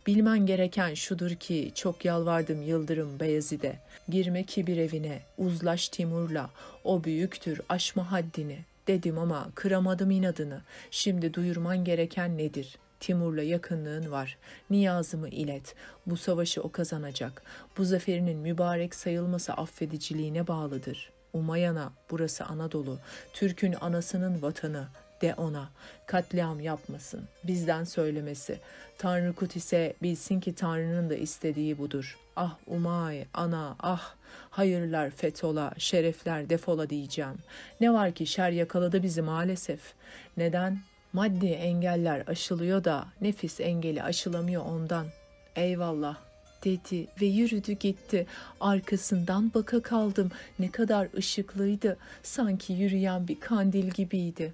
Bilmen gereken şudur ki çok yalvardım Yıldırım Beyazid'e. Girme kibir evine, uzlaş Timur'la. O büyüktür, aşma haddini. Dedim ama kıramadım inadını. Şimdi duyurman gereken nedir? Timur'la yakınlığın var. Niyazımı ilet. Bu savaşı o kazanacak. Bu zaferinin mübarek sayılması affediciliğine bağlıdır. Umayana, burası Anadolu. Türk'ün anasının vatanı. De ona, katliam yapmasın. Bizden söylemesi. Tanrı Kut ise bilsin ki Tanrı'nın da istediği budur. Ah Umay, ana, ah. Hayırlar fetola, şerefler defola diyeceğim. Ne var ki şer yakaladı bizi maalesef. Neden? Maddi engeller aşılıyor da nefis engeli aşılamıyor ondan. Eyvallah dedi ve yürüdü gitti. Arkasından baka kaldım. Ne kadar ışıklıydı. Sanki yürüyen bir kandil gibiydi.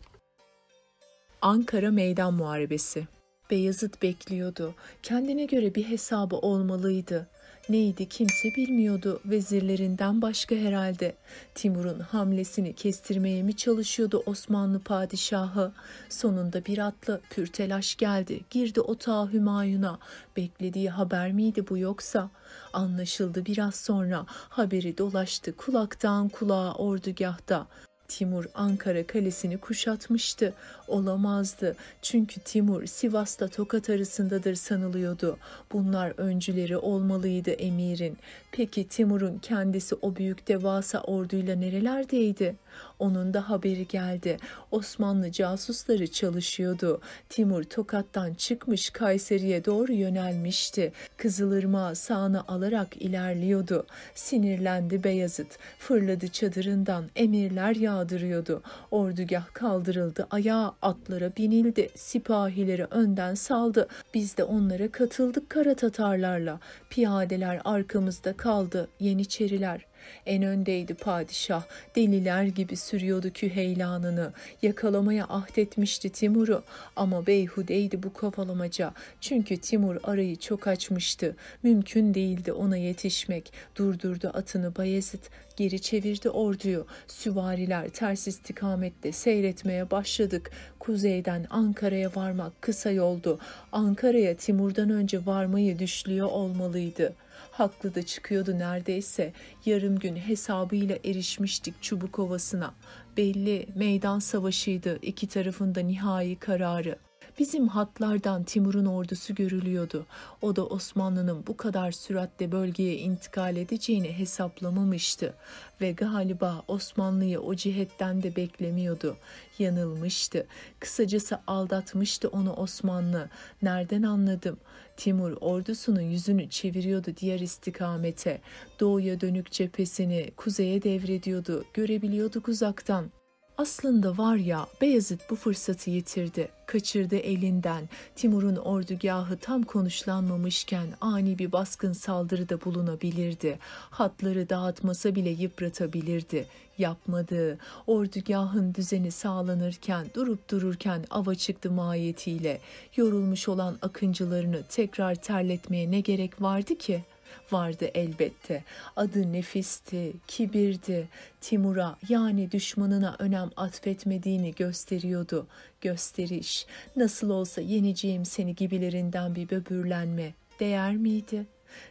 Ankara Meydan Muharebesi Beyazıt bekliyordu. Kendine göre bir hesabı olmalıydı. Neydi kimse bilmiyordu vezirlerinden başka herhalde. Timur'un hamlesini kestirmeye mi çalışıyordu Osmanlı padişahı? Sonunda bir atlı pürtelaş geldi. Girdi otağa Hümayun'a. Beklediği haber miydi bu yoksa? Anlaşıldı biraz sonra. Haberi dolaştı kulaktan kulağa ordugahta. Timur Ankara kalesini kuşatmıştı. Olamazdı. Çünkü Timur Sivas'ta Tokat arasındadır sanılıyordu. Bunlar öncüleri olmalıydı emirin. Peki Timur'un kendisi o büyük devasa orduyla nerelerdeydi? Onun da haberi geldi. Osmanlı casusları çalışıyordu. Timur Tokat'tan çıkmış Kayseri'ye doğru yönelmişti. Kızılırmağı sağına alarak ilerliyordu. Sinirlendi Beyazıt. Fırladı çadırından emirler yağdırıyordu. Ordugah kaldırıldı. Ayağa atlara binildi. Sipahileri önden saldı. Biz de onlara katıldık kara Tatarlarla. Piyadeler arkamızda kaldı. Yeniçeriler. En öndeydi padişah, deliler gibi sürüyordu küheylanını. Yakalamaya ahdetmişti Timur'u ama beyhudeydi bu kovalamaca. Çünkü Timur arayı çok açmıştı. Mümkün değildi ona yetişmek. Durdurdu atını Bayezid, geri çevirdi orduyu. Süvariler ters istikamette seyretmeye başladık. Kuzeyden Ankara'ya varmak kısa yoldu. Ankara'ya Timur'dan önce varmayı düşlüyor olmalıydı.'' Haklı da çıkıyordu neredeyse. Yarım gün hesabıyla erişmiştik Çubuk Ovası'na. Belli meydan savaşıydı iki tarafında nihai kararı. Bizim hatlardan Timur'un ordusu görülüyordu. O da Osmanlı'nın bu kadar süratle bölgeye intikal edeceğini hesaplamamıştı ve galiba Osmanlı'yı o cihetten de beklemiyordu. Yanılmıştı. Kısacası aldatmıştı onu Osmanlı. Nereden anladım? Timur ordusunun yüzünü çeviriyordu diğer istikamete. Doğuya dönük cephesini kuzeye devrediyordu. Görebiliyorduk uzaktan. Aslında var ya Beyazıt bu fırsatı yitirdi, kaçırdı elinden. Timur'un ordugahı tam konuşlanmamışken ani bir baskın saldırıda bulunabilirdi. Hatları dağıtmasa bile yıpratabilirdi. Yapmadı. Ordugahın düzeni sağlanırken, durup dururken ava çıktı mahiyetiyle. Yorulmuş olan akıncılarını tekrar terletmeye ne gerek vardı ki?'' vardı elbette. Adı nefisti, kibirdi. Timur'a yani düşmanına önem atfetmediğini gösteriyordu. Gösteriş, nasıl olsa yeneceğim seni gibilerinden bir böbürlenme değer miydi?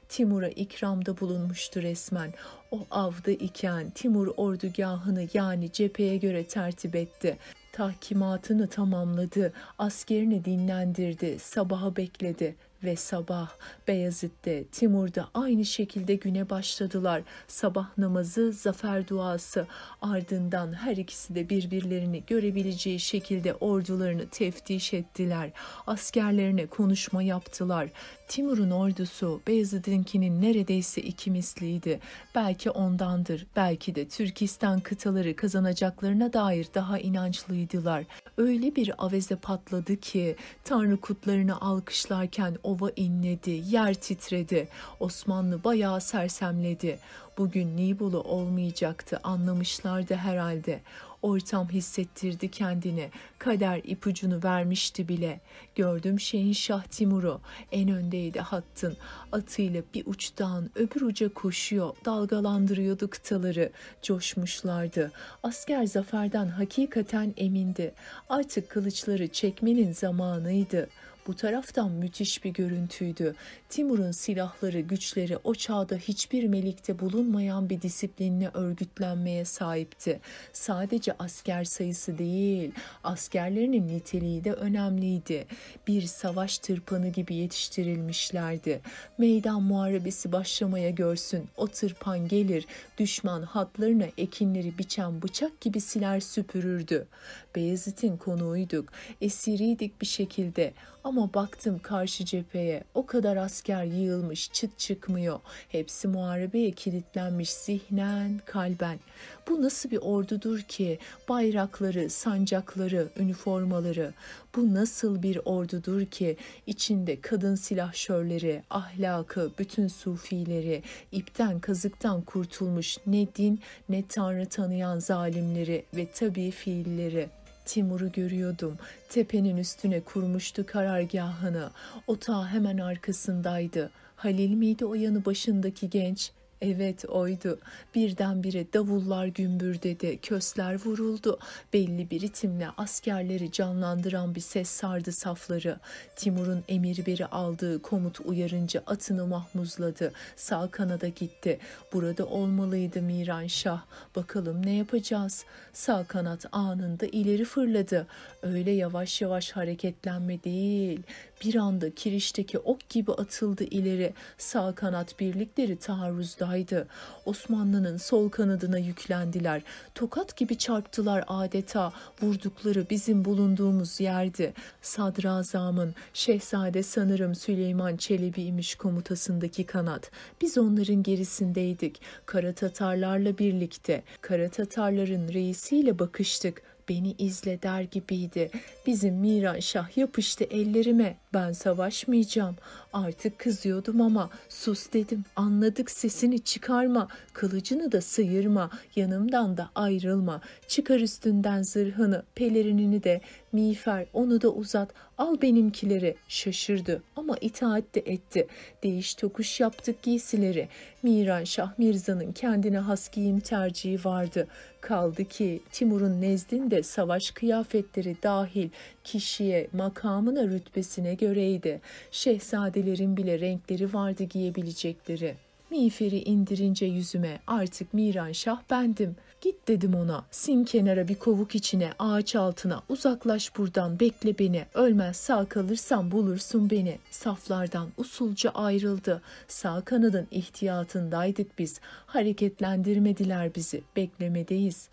Timur'a ikramda bulunmuştu resmen. O avda iken Timur ordugahını yani cepheye göre tertip etti tahkimatını tamamladı, askerini dinlendirdi, sabaha bekledi ve sabah Beyazıt'te, Timur'da aynı şekilde güne başladılar. Sabah namazı, zafer duası ardından her ikisi de birbirlerini görebileceği şekilde ordularını teftiş ettiler. Askerlerine konuşma yaptılar. Timur'un ordusu Beyazıt'ınkinin neredeyse iki misliydi. Belki ondandır, belki de Türkistan kıtaları kazanacaklarına dair daha inançlıydılar. Öyle bir aveze patladı ki Tanrı kutlarını alkışlarken ova inledi, yer titredi. Osmanlı bayağı sersemledi. Bugün Nibolu olmayacaktı anlamışlardı herhalde. Ortam hissettirdi kendini. Kader ipucunu vermişti bile. Gördüm şeyin Şah Timur'u. En öndeydi hattın. Atıyla bir uçtan öbür uca koşuyor. Dalgalandırıyordu kıtaları. Coşmuşlardı. Asker zaferden hakikaten emindi. Artık kılıçları çekmenin zamanıydı.'' Bu taraftan müthiş bir görüntüydü. Timur'un silahları, güçleri o çağda hiçbir melikte bulunmayan bir disiplinle örgütlenmeye sahipti. Sadece asker sayısı değil, askerlerinin niteliği de önemliydi. Bir savaş tırpanı gibi yetiştirilmişlerdi. Meydan muharebesi başlamaya görsün, o tırpan gelir, düşman hatlarına ekinleri biçen bıçak gibi siler süpürürdü. Beyazıt'ın konuğuyduk, esiriydik bir şekilde ama baktım karşı cepheye o kadar asker yığılmış çıt çıkmıyor. Hepsi muharebeye kilitlenmiş zihnen, kalben. Bu nasıl bir ordudur ki bayrakları, sancakları, üniformaları. Bu nasıl bir ordudur ki içinde kadın silahşörleri, ahlakı, bütün sufileri, ipten kazıktan kurtulmuş ne din ne tanrı tanıyan zalimleri ve tabii fiilleri. Timur'u görüyordum. Tepenin üstüne kurmuştu karargahını. Otağı hemen arkasındaydı. Halil miydi o yanı başındaki genç? Evet oydu. Birdenbire davullar gümbür dedi, kösler vuruldu. Belli bir ritimle askerleri canlandıran bir ses sardı safları. Timur'un emir beri aldığı komut uyarınca atını mahmuzladı. Sağ kanada gitti. Burada olmalıydı Miran Şah. Bakalım ne yapacağız? Sağ kanat anında ileri fırladı. Öyle yavaş yavaş hareketlenme değil bir anda kirişteki ok gibi atıldı ileri. Sağ kanat birlikleri taarruzdaydı. Osmanlı'nın sol kanadına yüklendiler. Tokat gibi çarptılar adeta. Vurdukları bizim bulunduğumuz yerdi. Sadrazamın, Şehzade sanırım Süleyman Çelebi'ymiş komutasındaki kanat. Biz onların gerisindeydik. Kara Tatarlarla birlikte. Kara Tatarların reisiyle bakıştık beni izle der gibiydi. Bizim Miran Şah yapıştı ellerime. Ben savaşmayacağım. Artık kızıyordum ama sus dedim. Anladık sesini çıkarma. Kılıcını da sıyırma. Yanımdan da ayrılma. Çıkar üstünden zırhını, pelerinini de. Miğfer onu da uzat. Al benimkileri. Şaşırdı ama itaat de etti. Değiş tokuş yaptık giysileri. Miran Şah Mirza'nın kendine has giyim tercihi vardı. Kaldı ki Timur'un nezdinde savaş kıyafetleri dahil kişiye, makamına, rütbesine göreydi. Şehzadelerin bile renkleri vardı giyebilecekleri. Miğferi indirince yüzüme artık Miran Şah bendim. Git dedim ona sin kenara bir kovuk içine ağaç altına uzaklaş buradan bekle beni ölmez sağ kalırsam bulursun beni. Saflardan usulca ayrıldı. Sağ kanadın ihtiyatındaydık biz. Hareketlendirmediler bizi beklemedeyiz.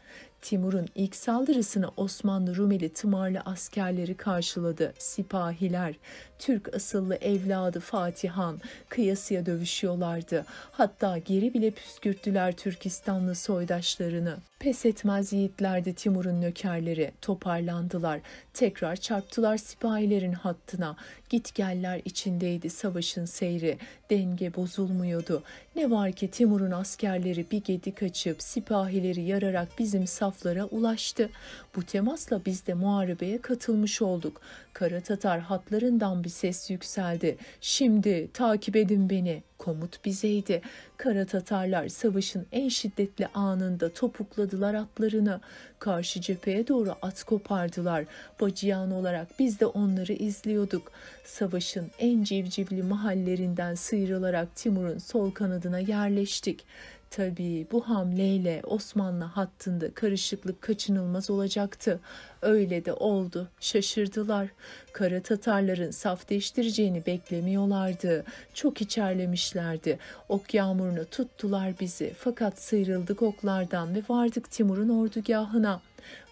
Timur'un ilk saldırısını Osmanlı Rumeli tımarlı askerleri karşıladı. Sipahiler, Türk asıllı evladı Fatihan kıyasıya dövüşüyorlardı. Hatta geri bile püskürttüler Türkistanlı soydaşlarını. Pes etmez yiğitlerdi Timur'un nökerleri. Toparlandılar. Tekrar çarptılar sipahilerin hattına. Gitgeller içindeydi savaşın seyri. Denge bozulmuyordu. Ne var ki Timur'un askerleri bir gedik açıp sipahileri yararak bizim saflara ulaştı. Bu temasla biz de muharebeye katılmış olduk. Kara Tatar hatlarından bir ses yükseldi. Şimdi takip edin beni. Komut bizeydi. Kara Tatarlar savaşın en şiddetli anında topukladılar atlarını. Karşı cepheye doğru at kopardılar. Bacıyan olarak biz de onları izliyorduk. Savaşın en civcivli mahallerinden sıyrılarak Timur'un sol kanadına yerleştik. Tabii bu hamleyle Osmanlı hattında karışıklık kaçınılmaz olacaktı. Öyle de oldu. Şaşırdılar. Kara Tatarların saf değiştireceğini beklemiyorlardı. Çok içerlemişlerdi. Ok yağmurunu tuttular bizi. Fakat sıyrıldık oklardan ve vardık Timur'un ordugahına.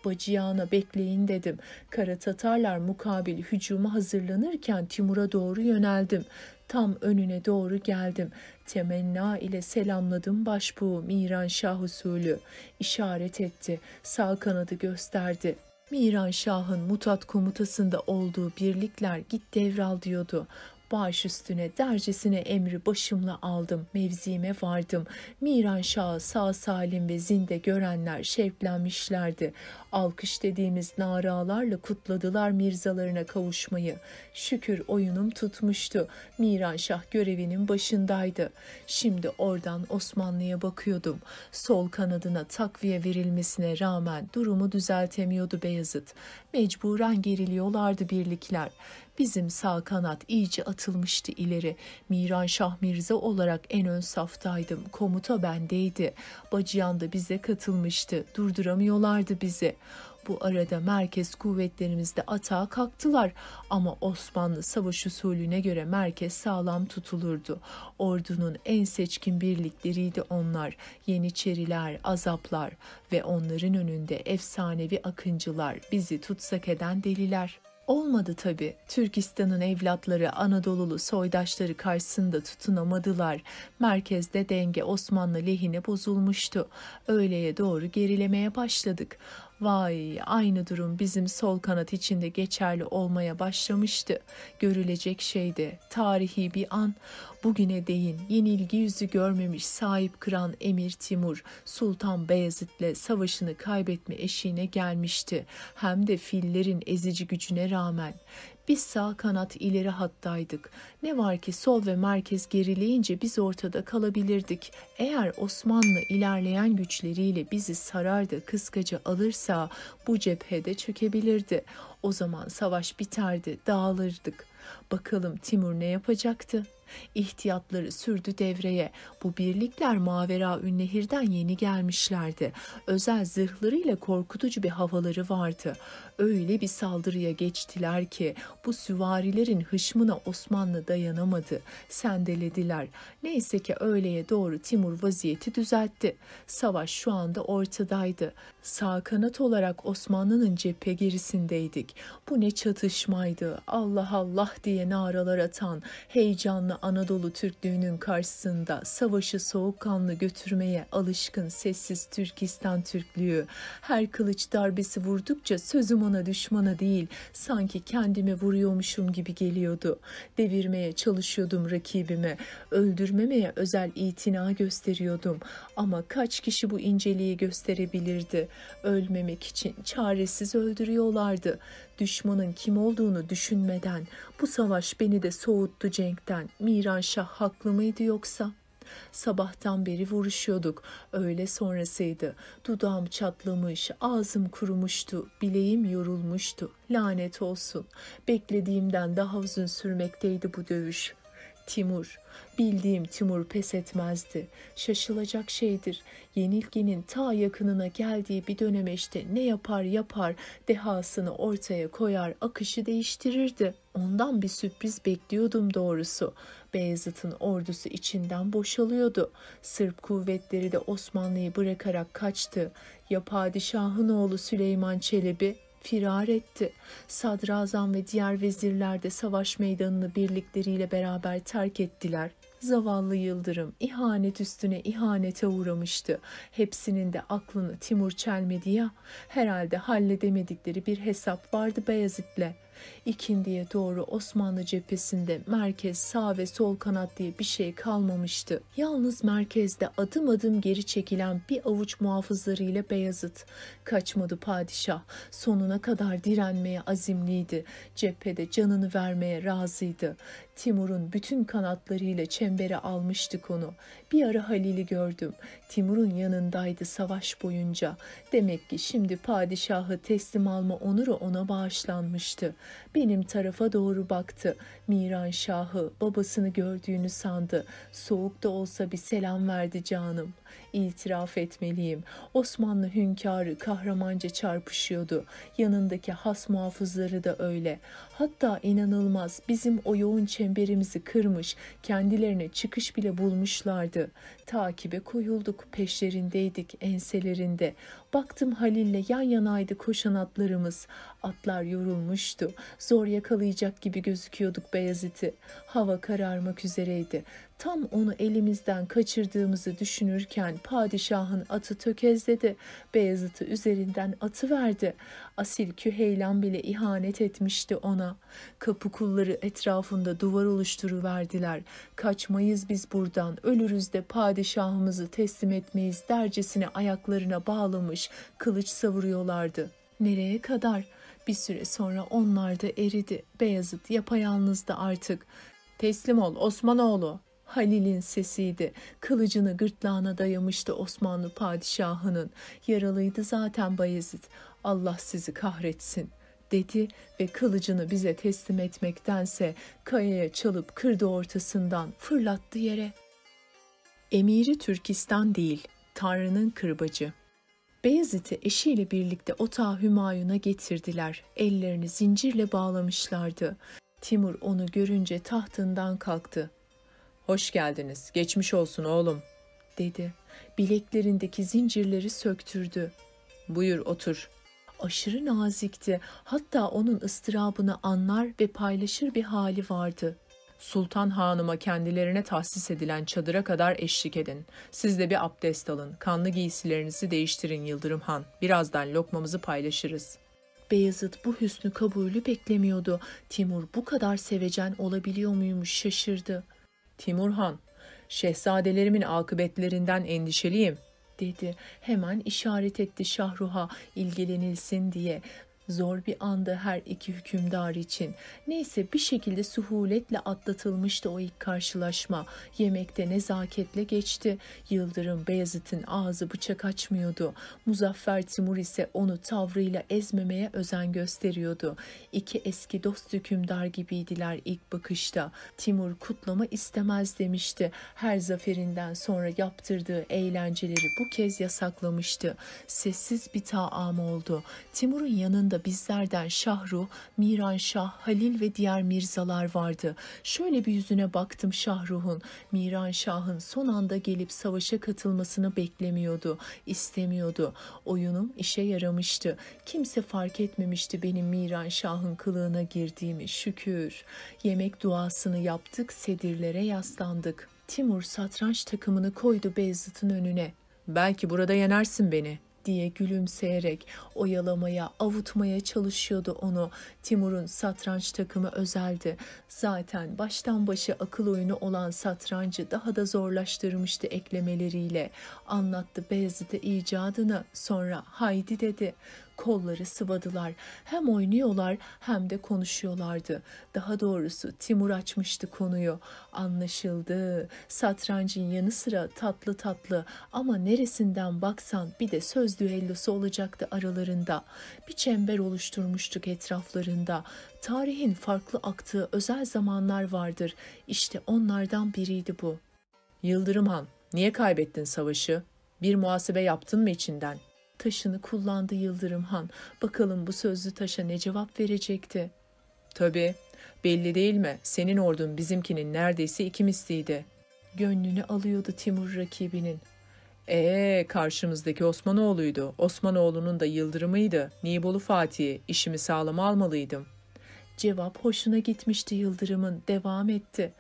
Bacıyağına bekleyin dedim. Kara Tatarlar mukabil hücuma hazırlanırken Timur'a doğru yöneldim. Tam önüne doğru geldim. Temenna ile selamladım başbuğu Miran Şah usulü. İşaret etti. Sağ kanadı gösterdi. Miran Şah'ın mutat komutasında olduğu birlikler git devral diyordu. Baş üstüne dercesine emri başımla aldım, mevzime vardım. Miran Şah'ı sağ salim ve zinde görenler şevklenmişlerdi. Alkış dediğimiz naralarla kutladılar mirzalarına kavuşmayı. Şükür oyunum tutmuştu. Miran Şah görevinin başındaydı. Şimdi oradan Osmanlı'ya bakıyordum. Sol kanadına takviye verilmesine rağmen durumu düzeltemiyordu Beyazıt. Mecburen geriliyorlardı birlikler. Bizim sağ kanat iyice atılmıştı ileri. Miran Şah Mirza olarak en ön saftaydım. Komuta bendeydi. Bacıyan da bize katılmıştı. Durduramıyorlardı bizi. Bu arada merkez kuvvetlerimizde atağa kalktılar ama Osmanlı savaş usulüne göre merkez sağlam tutulurdu. Ordunun en seçkin birlikleriydi onlar. Yeniçeriler, azaplar ve onların önünde efsanevi akıncılar, bizi tutsak eden deliler. Olmadı tabi. Türkistan'ın evlatları Anadolulu soydaşları karşısında tutunamadılar. Merkezde denge Osmanlı lehine bozulmuştu. Öğleye doğru gerilemeye başladık. Vay aynı durum bizim sol kanat içinde geçerli olmaya başlamıştı. Görülecek şeydi. Tarihi bir an. Bugüne değin yenilgi yüzü görmemiş sahip kıran Emir Timur Sultan Beyazıt'le savaşını kaybetme eşiğine gelmişti. Hem de fillerin ezici gücüne rağmen. Biz sağ kanat ileri hattaydık. Ne var ki sol ve merkez gerileyince biz ortada kalabilirdik. Eğer Osmanlı ilerleyen güçleriyle bizi sarar da kıskaca alırsa bu cephede çökebilirdi. O zaman savaş biterdi, dağılırdık. Bakalım Timur ne yapacaktı? İhtiyatları sürdü devreye. Bu birlikler Mavera Ünnehir'den yeni gelmişlerdi. Özel zırhlarıyla korkutucu bir havaları vardı. Öyle bir saldırıya geçtiler ki bu süvarilerin hışmına Osmanlı dayanamadı. Sendelediler. Neyse ki öğleye doğru Timur vaziyeti düzeltti. Savaş şu anda ortadaydı. Sağ kanat olarak Osmanlı'nın cephe gerisindeydik. Bu ne çatışmaydı. Allah Allah diye naralar atan heyecanlı Anadolu Türklüğünün karşısında savaşı soğukkanlı götürmeye alışkın sessiz Türkistan Türklüğü. Her kılıç darbesi vurdukça sözüm ona düşmana değil sanki kendime vuruyormuşum gibi geliyordu. Devirmeye çalışıyordum rakibimi. Öldürmemeye özel itina gösteriyordum. Ama kaç kişi bu inceliği gösterebilirdi? Ölmemek için çaresiz öldürüyorlardı. Düşmanın kim olduğunu düşünmeden bu savaş beni de soğuttu Cenk'ten. Miran Şah haklı mıydı yoksa? Sabahtan beri vuruşuyorduk. Öğle sonrasıydı. Dudağım çatlamış, ağzım kurumuştu, bileğim yorulmuştu. Lanet olsun. Beklediğimden daha uzun sürmekteydi bu dövüş. Timur, bildiğim Timur pes etmezdi. Şaşılacak şeydir. Yenilginin ta yakınına geldiği bir dönemeçte ne yapar yapar, dehasını ortaya koyar, akışı değiştirirdi. Ondan bir sürpriz bekliyordum doğrusu. Beyazıt'ın ordusu içinden boşalıyordu. Sırp kuvvetleri de Osmanlı'yı bırakarak kaçtı. Ya padişahın oğlu Süleyman Çelebi firar etti. Sadrazam ve diğer vezirler de savaş meydanını birlikleriyle beraber terk ettiler. Zavallı Yıldırım ihanet üstüne ihanete uğramıştı. Hepsinin de aklını Timur çelmedi ya. Herhalde halledemedikleri bir hesap vardı Beyazıt'le. İkindiye doğru Osmanlı cephesinde merkez sağ ve sol kanat diye bir şey kalmamıştı. Yalnız merkezde adım adım geri çekilen bir avuç muhafızlarıyla Beyazıt. Kaçmadı padişah. Sonuna kadar direnmeye azimliydi. Cephede canını vermeye razıydı. Timur'un bütün kanatlarıyla çembere almıştık onu. Bir ara Halil'i gördüm. Timur'un yanındaydı savaş boyunca. Demek ki şimdi padişahı teslim alma onuru ona bağışlanmıştı. Benim tarafa doğru baktı. Miran Şahı babasını gördüğünü sandı. Soğuk da olsa bir selam verdi canım. İtiraf etmeliyim. Osmanlı hünkârı kahramanca çarpışıyordu. Yanındaki has muhafızları da öyle. Hatta inanılmaz bizim o yoğun çemberimizi kırmış, kendilerine çıkış bile bulmuşlardı. Takibe koyulduk, peşlerindeydik, enselerinde. Baktım Halil'le yan yanaydı koşan atlarımız. Atlar yorulmuştu. Zor yakalayacak gibi gözüküyorduk Beyazıt'ı. Hava kararmak üzereydi. Tam onu elimizden kaçırdığımızı düşünürken padişahın atı tökezledi. Beyazıt'ı üzerinden atı verdi. Asil Küheylan bile ihanet etmişti ona. Kapı kulları etrafında duvar oluşturuverdiler. Kaçmayız biz buradan, ölürüz de padişahımızı teslim etmeyiz dercesine ayaklarına bağlamış, kılıç savuruyorlardı. Nereye kadar? Bir süre sonra onlar da eridi. Beyazıt yapayalnızdı artık. Teslim ol Osmanoğlu Halil'in sesiydi. Kılıcını gırtlağına dayamıştı Osmanlı padişahının. Yaralıydı zaten Bayezid. Allah sizi kahretsin dedi ve kılıcını bize teslim etmektense kayaya çalıp kırdı ortasından fırlattı yere. Emiri Türkistan değil, Tanrı'nın kırbacı. Beyazıt'ı eşiyle birlikte otağı Hümayun'a getirdiler. Ellerini zincirle bağlamışlardı. Timur onu görünce tahtından kalktı. Hoş geldiniz, geçmiş olsun oğlum, dedi. Bileklerindeki zincirleri söktürdü. Buyur otur. Aşırı nazikti. Hatta onun ıstırabını anlar ve paylaşır bir hali vardı. Sultan Hanım'a kendilerine tahsis edilen çadıra kadar eşlik edin. Siz de bir abdest alın. Kanlı giysilerinizi değiştirin Yıldırım Han. Birazdan lokmamızı paylaşırız. Beyazıt bu hüsnü kabulü beklemiyordu. Timur bu kadar sevecen olabiliyor muymuş şaşırdı. Timurhan, şehzadelerimin akıbetlerinden endişeliyim, dedi. Hemen işaret etti Şahruh'a ilgilenilsin diye. Zor bir andı her iki hükümdar için. Neyse bir şekilde suhuletle atlatılmıştı o ilk karşılaşma. Yemekte nezaketle geçti. Yıldırım Beyazıt'ın ağzı bıçak açmıyordu. Muzaffer Timur ise onu tavrıyla ezmemeye özen gösteriyordu. İki eski dost hükümdar gibiydiler ilk bakışta. Timur kutlama istemez demişti. Her zaferinden sonra yaptırdığı eğlenceleri bu kez yasaklamıştı. Sessiz bir taam oldu. Timur'un yanında yanında bizlerden Şahru, Miran Şah, Halil ve diğer mirzalar vardı. Şöyle bir yüzüne baktım Şahruh'un. Miran Şah'ın son anda gelip savaşa katılmasını beklemiyordu, istemiyordu. Oyunum işe yaramıştı. Kimse fark etmemişti benim Miran Şah'ın kılığına girdiğimi şükür. Yemek duasını yaptık, sedirlere yaslandık. Timur satranç takımını koydu Beyzıt'ın önüne. Belki burada yenersin beni diye gülümseyerek oyalamaya, avutmaya çalışıyordu onu. Timur'un satranç takımı özeldi. Zaten baştan başa akıl oyunu olan satrancı daha da zorlaştırmıştı eklemeleriyle. Anlattı Beyazıt'a icadını. Sonra haydi dedi. Kolları sıvadılar. Hem oynuyorlar hem de konuşuyorlardı. Daha doğrusu Timur açmıştı konuyu. Anlaşıldı. Satrancın yanı sıra tatlı tatlı ama neresinden baksan bir de söz düellosu olacaktı aralarında. Bir çember oluşturmuştuk etraflarında. Tarihin farklı aktığı özel zamanlar vardır. İşte onlardan biriydi bu. Yıldırım Han, niye kaybettin savaşı? Bir muhasebe yaptın mı içinden? Taşını kullandı Yıldırım Han. Bakalım bu sözlü taşa ne cevap verecekti? Tabii. Belli değil mi? Senin ordun bizimkinin neredeyse iki misliydi. Gönlünü alıyordu Timur rakibinin. Ee, karşımızdaki Osmanoğlu'ydu. Osmanoğlu'nun da Yıldırım'ıydı. Nibolu Fatih'i. İşimi sağlama almalıydım. Cevap hoşuna gitmişti Yıldırım'ın. Devam etti.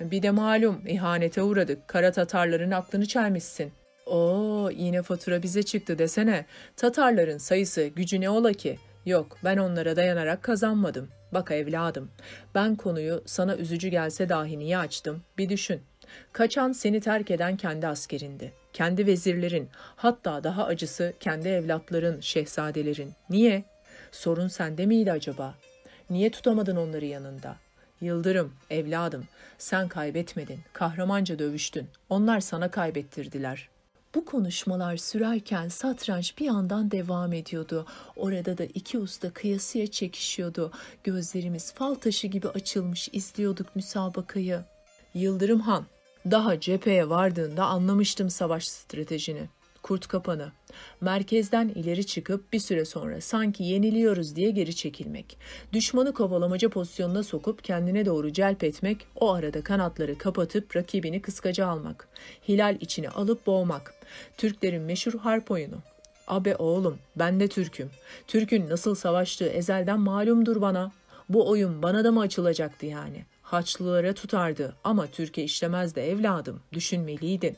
Bir de malum ihanete uğradık. Kara Tatarların aklını çelmişsin. Oo yine fatura bize çıktı desene. Tatarların sayısı gücü ne ola ki? Yok ben onlara dayanarak kazanmadım. Bak evladım ben konuyu sana üzücü gelse dahi niye açtım? Bir düşün. Kaçan seni terk eden kendi askerindi. Kendi vezirlerin, hatta daha acısı kendi evlatların, şehzadelerin. Niye? Sorun sende miydi acaba? Niye tutamadın onları yanında? Yıldırım, evladım, sen kaybetmedin, kahramanca dövüştün. Onlar sana kaybettirdiler. Bu konuşmalar sürerken satranç bir yandan devam ediyordu. Orada da iki usta kıyasıya çekişiyordu. Gözlerimiz fal taşı gibi açılmış izliyorduk müsabakayı. Yıldırım Han, daha cepheye vardığında anlamıştım savaş stratejini. Kurt kapanı. Merkezden ileri çıkıp bir süre sonra sanki yeniliyoruz diye geri çekilmek. Düşmanı kovalamaca pozisyonuna sokup kendine doğru celp etmek, o arada kanatları kapatıp rakibini kıskaca almak. Hilal içine alıp boğmak. Türklerin meşhur harp oyunu. Abe oğlum, ben de Türk'üm. Türk'ün nasıl savaştığı ezelden malumdur bana. Bu oyun bana da mı açılacaktı yani? Haçlılara tutardı ama Türkiye işlemezdi evladım, düşünmeliydin.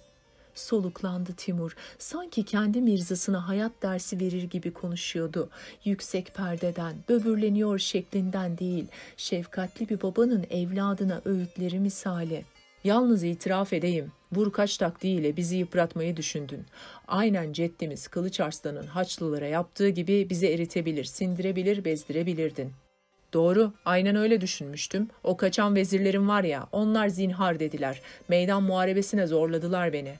Soluklandı Timur. Sanki kendi mirzasına hayat dersi verir gibi konuşuyordu. Yüksek perdeden, böbürleniyor şeklinden değil, şefkatli bir babanın evladına öğütleri misali. Yalnız itiraf edeyim, vur kaç taktiğiyle bizi yıpratmayı düşündün. Aynen ceddimiz Kılıç Arslan'ın Haçlılara yaptığı gibi bizi eritebilir, sindirebilir, bezdirebilirdin. Doğru, aynen öyle düşünmüştüm. O kaçan vezirlerim var ya, onlar zinhar dediler. Meydan muharebesine zorladılar beni.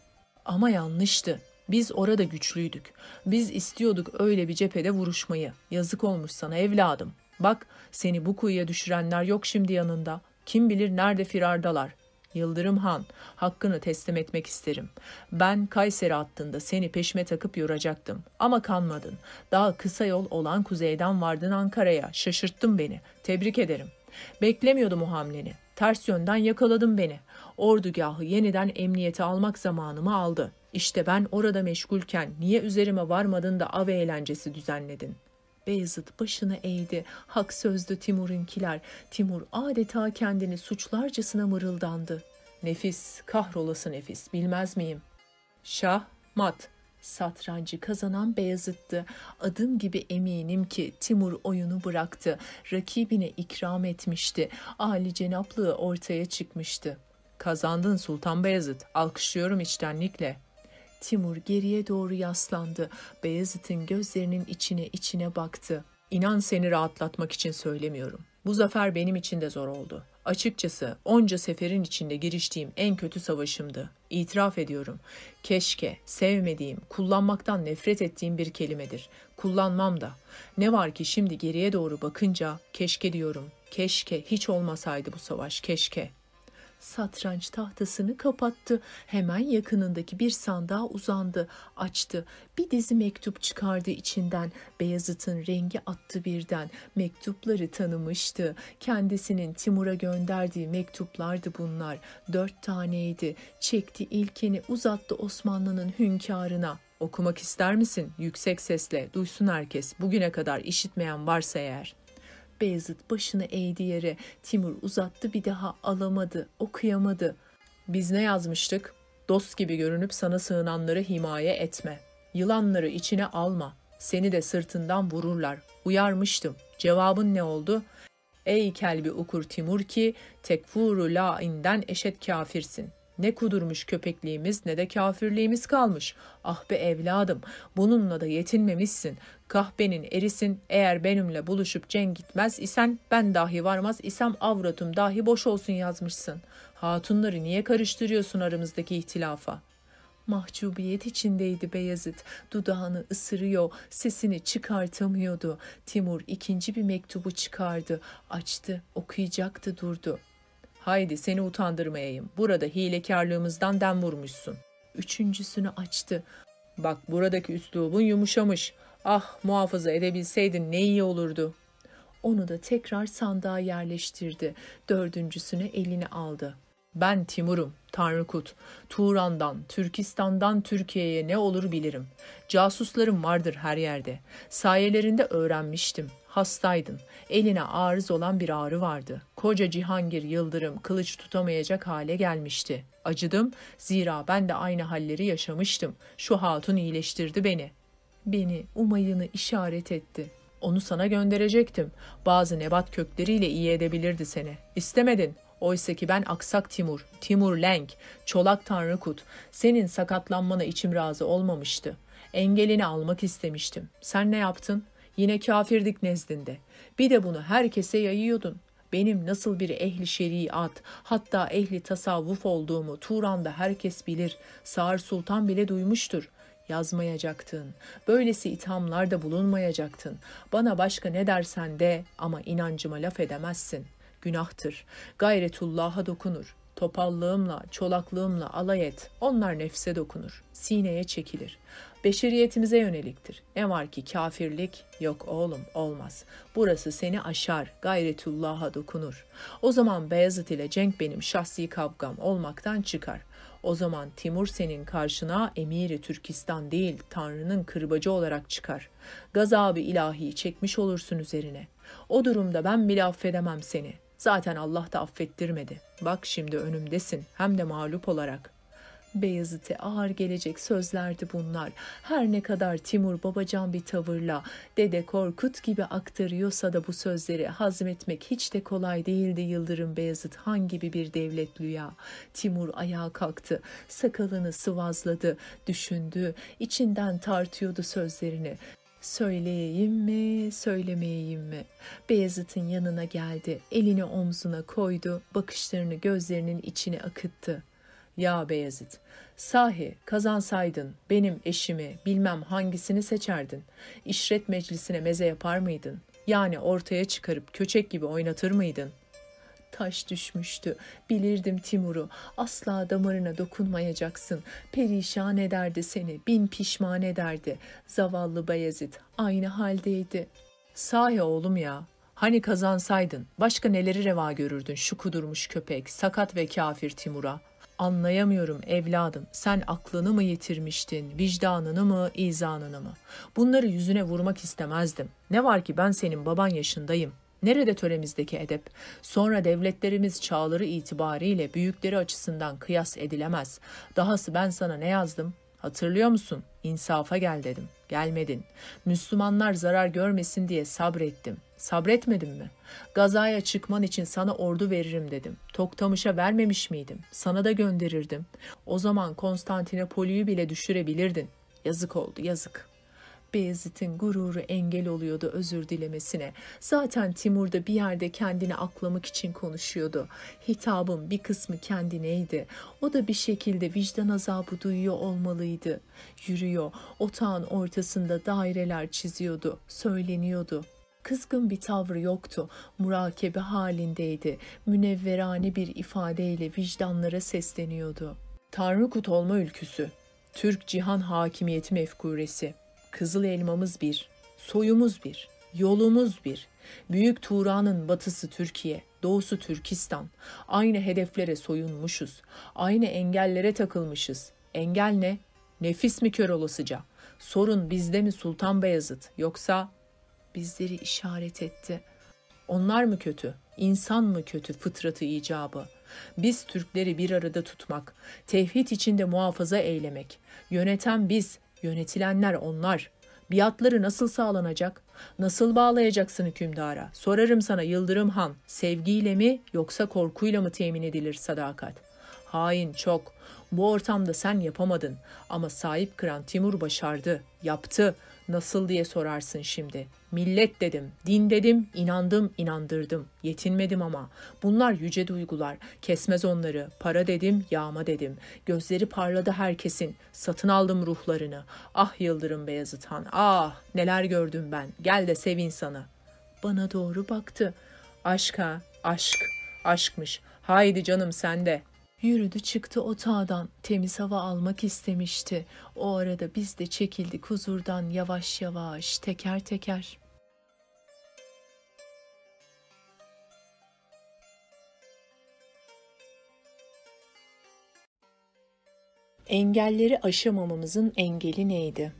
Ama yanlıştı. Biz orada güçlüydük. Biz istiyorduk öyle bir cephede vuruşmayı. Yazık olmuş sana evladım. Bak seni bu kuyuya düşürenler yok şimdi yanında. Kim bilir nerede firardalar. Yıldırım Han, hakkını teslim etmek isterim. Ben Kayseri hattında seni peşime takıp yoracaktım. Ama kanmadın. Daha kısa yol olan kuzeyden vardın Ankara'ya. Şaşırttın beni. Tebrik ederim. Beklemiyordum o hamleni. Ters yönden yakaladın beni. Ordugahı yeniden emniyete almak zamanımı aldı. İşte ben orada meşgulken niye üzerime varmadın da av eğlencesi düzenledin? Beyazıt başını eğdi. Hak sözlü Timur'unkiler. Timur adeta kendini suçlarcasına mırıldandı. Nefis, kahrolası nefis, bilmez miyim? Şah, mat, Satrancı kazanan Beyazıt'tı. Adım gibi eminim ki Timur oyunu bıraktı. Rakibine ikram etmişti. Ali cenaplığı ortaya çıkmıştı. Kazandın Sultan Beyazıt. Alkışlıyorum içtenlikle. Timur geriye doğru yaslandı. Beyazıt'ın gözlerinin içine içine baktı. İnan seni rahatlatmak için söylemiyorum. Bu zafer benim için de zor oldu. Açıkçası onca seferin içinde giriştiğim en kötü savaşımdı. İtiraf ediyorum. Keşke, sevmediğim, kullanmaktan nefret ettiğim bir kelimedir. Kullanmam da. Ne var ki şimdi geriye doğru bakınca keşke diyorum. Keşke hiç olmasaydı bu savaş, keşke satranç tahtasını kapattı. Hemen yakınındaki bir sandığa uzandı, açtı. Bir dizi mektup çıkardı içinden. Beyazıt'ın rengi attı birden. Mektupları tanımıştı. Kendisinin Timur'a gönderdiği mektuplardı bunlar. Dört taneydi. Çekti ilkini uzattı Osmanlı'nın hünkârına. Okumak ister misin? Yüksek sesle duysun herkes. Bugüne kadar işitmeyen varsa eğer. Beyazıt başını eğdi yere. Timur uzattı bir daha alamadı, okuyamadı. Biz ne yazmıştık? Dost gibi görünüp sana sığınanları himaye etme. Yılanları içine alma. Seni de sırtından vururlar. Uyarmıştım. Cevabın ne oldu? Ey kelbi ukur Timur ki tekfuru lainden eşet kafirsin. Ne kudurmuş köpekliğimiz ne de kafirliğimiz kalmış. Ah be evladım, bununla da yetinmemişsin. Kahpenin erisin, eğer benimle buluşup cenk gitmez isen, ben dahi varmaz isem avratım dahi boş olsun yazmışsın. Hatunları niye karıştırıyorsun aramızdaki ihtilafa?'' Mahcubiyet içindeydi Beyazıt. Dudağını ısırıyor, sesini çıkartamıyordu. Timur ikinci bir mektubu çıkardı. Açtı, okuyacaktı durdu. Haydi seni utandırmayayım. Burada hilekarlığımızdan dem vurmuşsun. Üçüncüsünü açtı. Bak buradaki üslubun yumuşamış. Ah muhafaza edebilseydin ne iyi olurdu. Onu da tekrar sandığa yerleştirdi. Dördüncüsünü eline aldı. Ben Timur'um, Tanrıkut. Turan'dan, Türkistan'dan Türkiye'ye ne olur bilirim. Casuslarım vardır her yerde. Sayelerinde öğrenmiştim. Hastaydın. Eline arız olan bir ağrı vardı. Koca Cihangir Yıldırım kılıç tutamayacak hale gelmişti. Acıdım zira ben de aynı halleri yaşamıştım. Şu hatun iyileştirdi beni. Beni, Umay'ını işaret etti. Onu sana gönderecektim. Bazı nebat kökleriyle iyi edebilirdi seni. İstemedin. Oysa ki ben Aksak Timur, Timur Lenk, Çolak Tanrıkut, senin sakatlanmana içim razı olmamıştı. Engelini almak istemiştim. Sen ne yaptın? Yine kafirdik nezdinde. Bir de bunu herkese yayıyordun. Benim nasıl bir ehli şeriat, hatta ehli tasavvuf olduğumu Turan'da herkes bilir. Sağır Sultan bile duymuştur yazmayacaktın. Böylesi ithamlarda bulunmayacaktın. Bana başka ne dersen de ama inancıma laf edemezsin günahtır. Gayretullah'a dokunur. Topallığımla, çolaklığımla alay et. Onlar nefse dokunur. Sineye çekilir. Beşeriyetimize yöneliktir. Ne var ki kafirlik? Yok oğlum olmaz. Burası seni aşar. Gayretullah'a dokunur. O zaman Beyazıt ile Cenk benim şahsi kavgam olmaktan çıkar. O zaman Timur senin karşına emiri Türkistan değil Tanrı'nın kırbacı olarak çıkar. Gazabı ilahi çekmiş olursun üzerine. O durumda ben bile affedemem seni. Zaten Allah da affettirmedi. Bak şimdi önümdesin hem de mağlup olarak. Beyazıt'e ağır gelecek sözlerdi bunlar. Her ne kadar Timur babacan bir tavırla Dede Korkut gibi aktarıyorsa da bu sözleri hazmetmek hiç de kolay değildi Yıldırım Beyazıt Han gibi bir devletlüya. Timur ayağa kalktı, sakalını sıvazladı, düşündü, içinden tartıyordu sözlerini. Söyleyeyim mi, söylemeyeyim mi? Beyazıt'ın yanına geldi, elini omzuna koydu, bakışlarını gözlerinin içine akıttı. Ya Beyazıt, sahi kazansaydın benim eşimi bilmem hangisini seçerdin? İşret meclisine meze yapar mıydın? Yani ortaya çıkarıp köçek gibi oynatır mıydın?'' Taş düşmüştü. Bilirdim Timur'u. Asla damarına dokunmayacaksın. Perişan ederdi seni. Bin pişman ederdi. Zavallı Bayezid aynı haldeydi. Sahi oğlum ya. Hani kazansaydın başka neleri reva görürdün şu kudurmuş köpek, sakat ve kafir Timur'a. Anlayamıyorum evladım. Sen aklını mı yitirmiştin, vicdanını mı, izanını mı? Bunları yüzüne vurmak istemezdim. Ne var ki ben senin baban yaşındayım. Nerede töremizdeki edep? Sonra devletlerimiz çağları itibariyle büyükleri açısından kıyas edilemez. Dahası ben sana ne yazdım? Hatırlıyor musun? İnsafa gel dedim. Gelmedin. Müslümanlar zarar görmesin diye sabrettim. Sabretmedim mi? Gazaya çıkman için sana ordu veririm dedim. Toktamış'a vermemiş miydim? Sana da gönderirdim. O zaman Konstantinopoli'yi bile düşürebilirdin. Yazık oldu, yazık.'' Beyazıt'ın gururu engel oluyordu özür dilemesine. Zaten Timur da bir yerde kendini aklamak için konuşuyordu. Hitabın bir kısmı kendineydi. O da bir şekilde vicdan azabı duyuyor olmalıydı. Yürüyor, otağın ortasında daireler çiziyordu, söyleniyordu. Kızgın bir tavrı yoktu. Murakebe halindeydi. Münevverane bir ifadeyle vicdanlara sesleniyordu. Tanrı kut olma ülküsü. Türk cihan hakimiyeti mefkuresi. Kızıl elmamız bir, soyumuz bir, yolumuz bir. Büyük Turan'ın batısı Türkiye, doğusu Türkistan. Aynı hedeflere soyunmuşuz. Aynı engellere takılmışız. Engel ne? Nefis mi kör olasıca? Sorun bizde mi Sultan Beyazıt yoksa bizleri işaret etti. Onlar mı kötü? İnsan mı kötü fıtratı icabı? Biz Türkleri bir arada tutmak, tevhid içinde muhafaza eylemek, yöneten biz, Yönetilenler onlar. Biatları nasıl sağlanacak? Nasıl bağlayacaksın hükümdara? Sorarım sana Yıldırım Han, sevgiyle mi yoksa korkuyla mı temin edilir sadakat? Hain çok. Bu ortamda sen yapamadın. Ama sahip kıran Timur başardı. Yaptı. Nasıl diye sorarsın şimdi. Millet dedim, din dedim, inandım, inandırdım. Yetinmedim ama. Bunlar yüce duygular. Kesmez onları. Para dedim, yağma dedim. Gözleri parladı herkesin. Satın aldım ruhlarını. Ah Yıldırım Beyazıt Han, ah neler gördüm ben. Gel de sev insanı. Bana doğru baktı. Aşk ha, aşk. Aşkmış. Haydi canım sen de. Yürüdü çıktı otağdan. Temiz hava almak istemişti. O arada biz de çekildik huzurdan yavaş yavaş, teker teker. Engelleri aşamamamızın engeli neydi?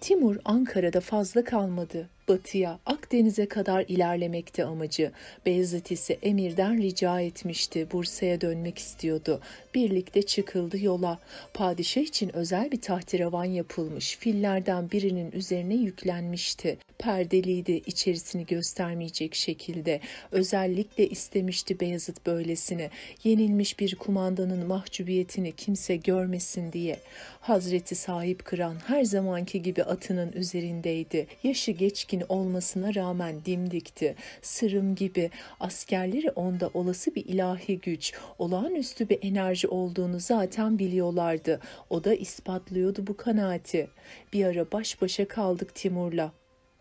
Timur Ankara'da fazla kalmadı batıya, Akdeniz'e kadar ilerlemekte amacı. Beyazıt ise emirden rica etmişti. Bursa'ya dönmek istiyordu. Birlikte çıkıldı yola. Padişah için özel bir tahterevan yapılmış. Fillerden birinin üzerine yüklenmişti. Perdeliydi, içerisini göstermeyecek şekilde. Özellikle istemişti Beyazıt böylesine. Yenilmiş bir kumandanın mahcubiyetini kimse görmesin diye. Hazreti sahip kıran her zamanki gibi atının üzerindeydi. Yaşı geçkin etkin olmasına rağmen dimdikti. Sırım gibi askerleri onda olası bir ilahi güç, olağanüstü bir enerji olduğunu zaten biliyorlardı. O da ispatlıyordu bu kanaati. Bir ara baş başa kaldık Timur'la.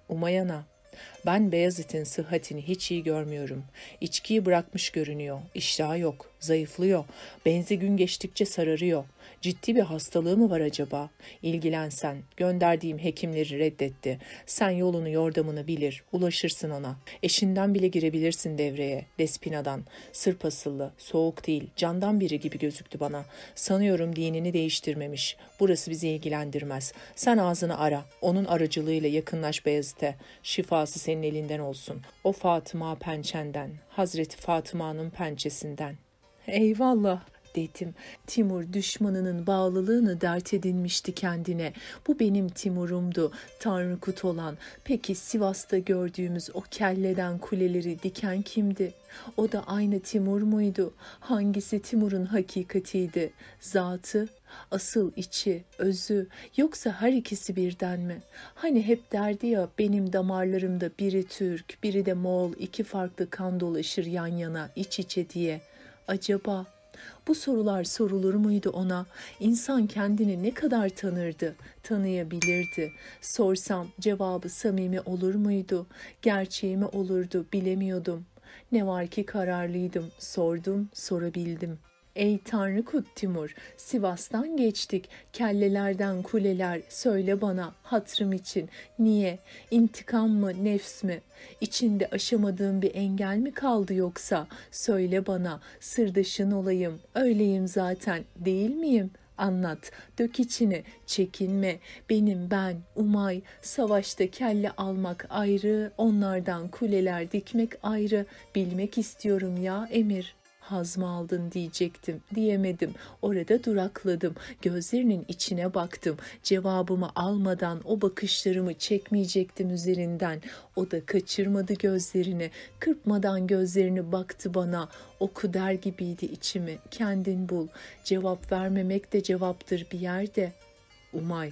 Umayana, ben Beyazıt'ın sıhhatini hiç iyi görmüyorum. İçkiyi bırakmış görünüyor. İştahı yok. Zayıflıyor. Benzi gün geçtikçe sararıyor. Ciddi bir hastalığı mı var acaba? İlgilensen. Gönderdiğim hekimleri reddetti. Sen yolunu yordamını bilir. Ulaşırsın ona. Eşinden bile girebilirsin devreye. Despina'dan. Sırp asıllı. Soğuk değil. Candan biri gibi gözüktü bana. Sanıyorum dinini değiştirmemiş. Burası bizi ilgilendirmez. Sen ağzını ara. Onun aracılığıyla yakınlaş Beyazıt'e. Şifası senin elinden olsun. O Fatıma pençenden. Hazreti Fatıma'nın pençesinden. Eyvallah dedim. Timur düşmanının bağlılığını dert edinmişti kendine. Bu benim Timur'umdu, Tanrı kut olan. Peki Sivas'ta gördüğümüz o kelleden kuleleri diken kimdi? O da aynı Timur muydu? Hangisi Timur'un hakikatiydi? Zatı, asıl içi, özü yoksa her ikisi birden mi? Hani hep derdi ya benim damarlarımda biri Türk, biri de Moğol iki farklı kan dolaşır yan yana, iç içe diye. Acaba bu sorular sorulur muydu ona? İnsan kendini ne kadar tanırdı, tanıyabilirdi. Sorsam cevabı samimi olur muydu? Gerçeği mi olurdu bilemiyordum. Ne var ki kararlıydım, sordum, sorabildim.'' Ey Tanrı Kut Timur, Sivas'tan geçtik, kellelerden kuleler, söyle bana hatrım için, niye, intikam mı, nefs mi, içinde aşamadığım bir engel mi kaldı yoksa, söyle bana, sırdaşın olayım, öyleyim zaten, değil miyim?'' anlat, dök içini, çekinme. Benim ben, Umay, savaşta kelle almak ayrı, onlardan kuleler dikmek ayrı. Bilmek istiyorum ya Emir haz mı aldın diyecektim. Diyemedim. Orada durakladım. Gözlerinin içine baktım. Cevabımı almadan o bakışlarımı çekmeyecektim üzerinden. O da kaçırmadı gözlerini. Kırpmadan gözlerini baktı bana. Oku der gibiydi içimi. Kendin bul. Cevap vermemek de cevaptır bir yerde. Umay,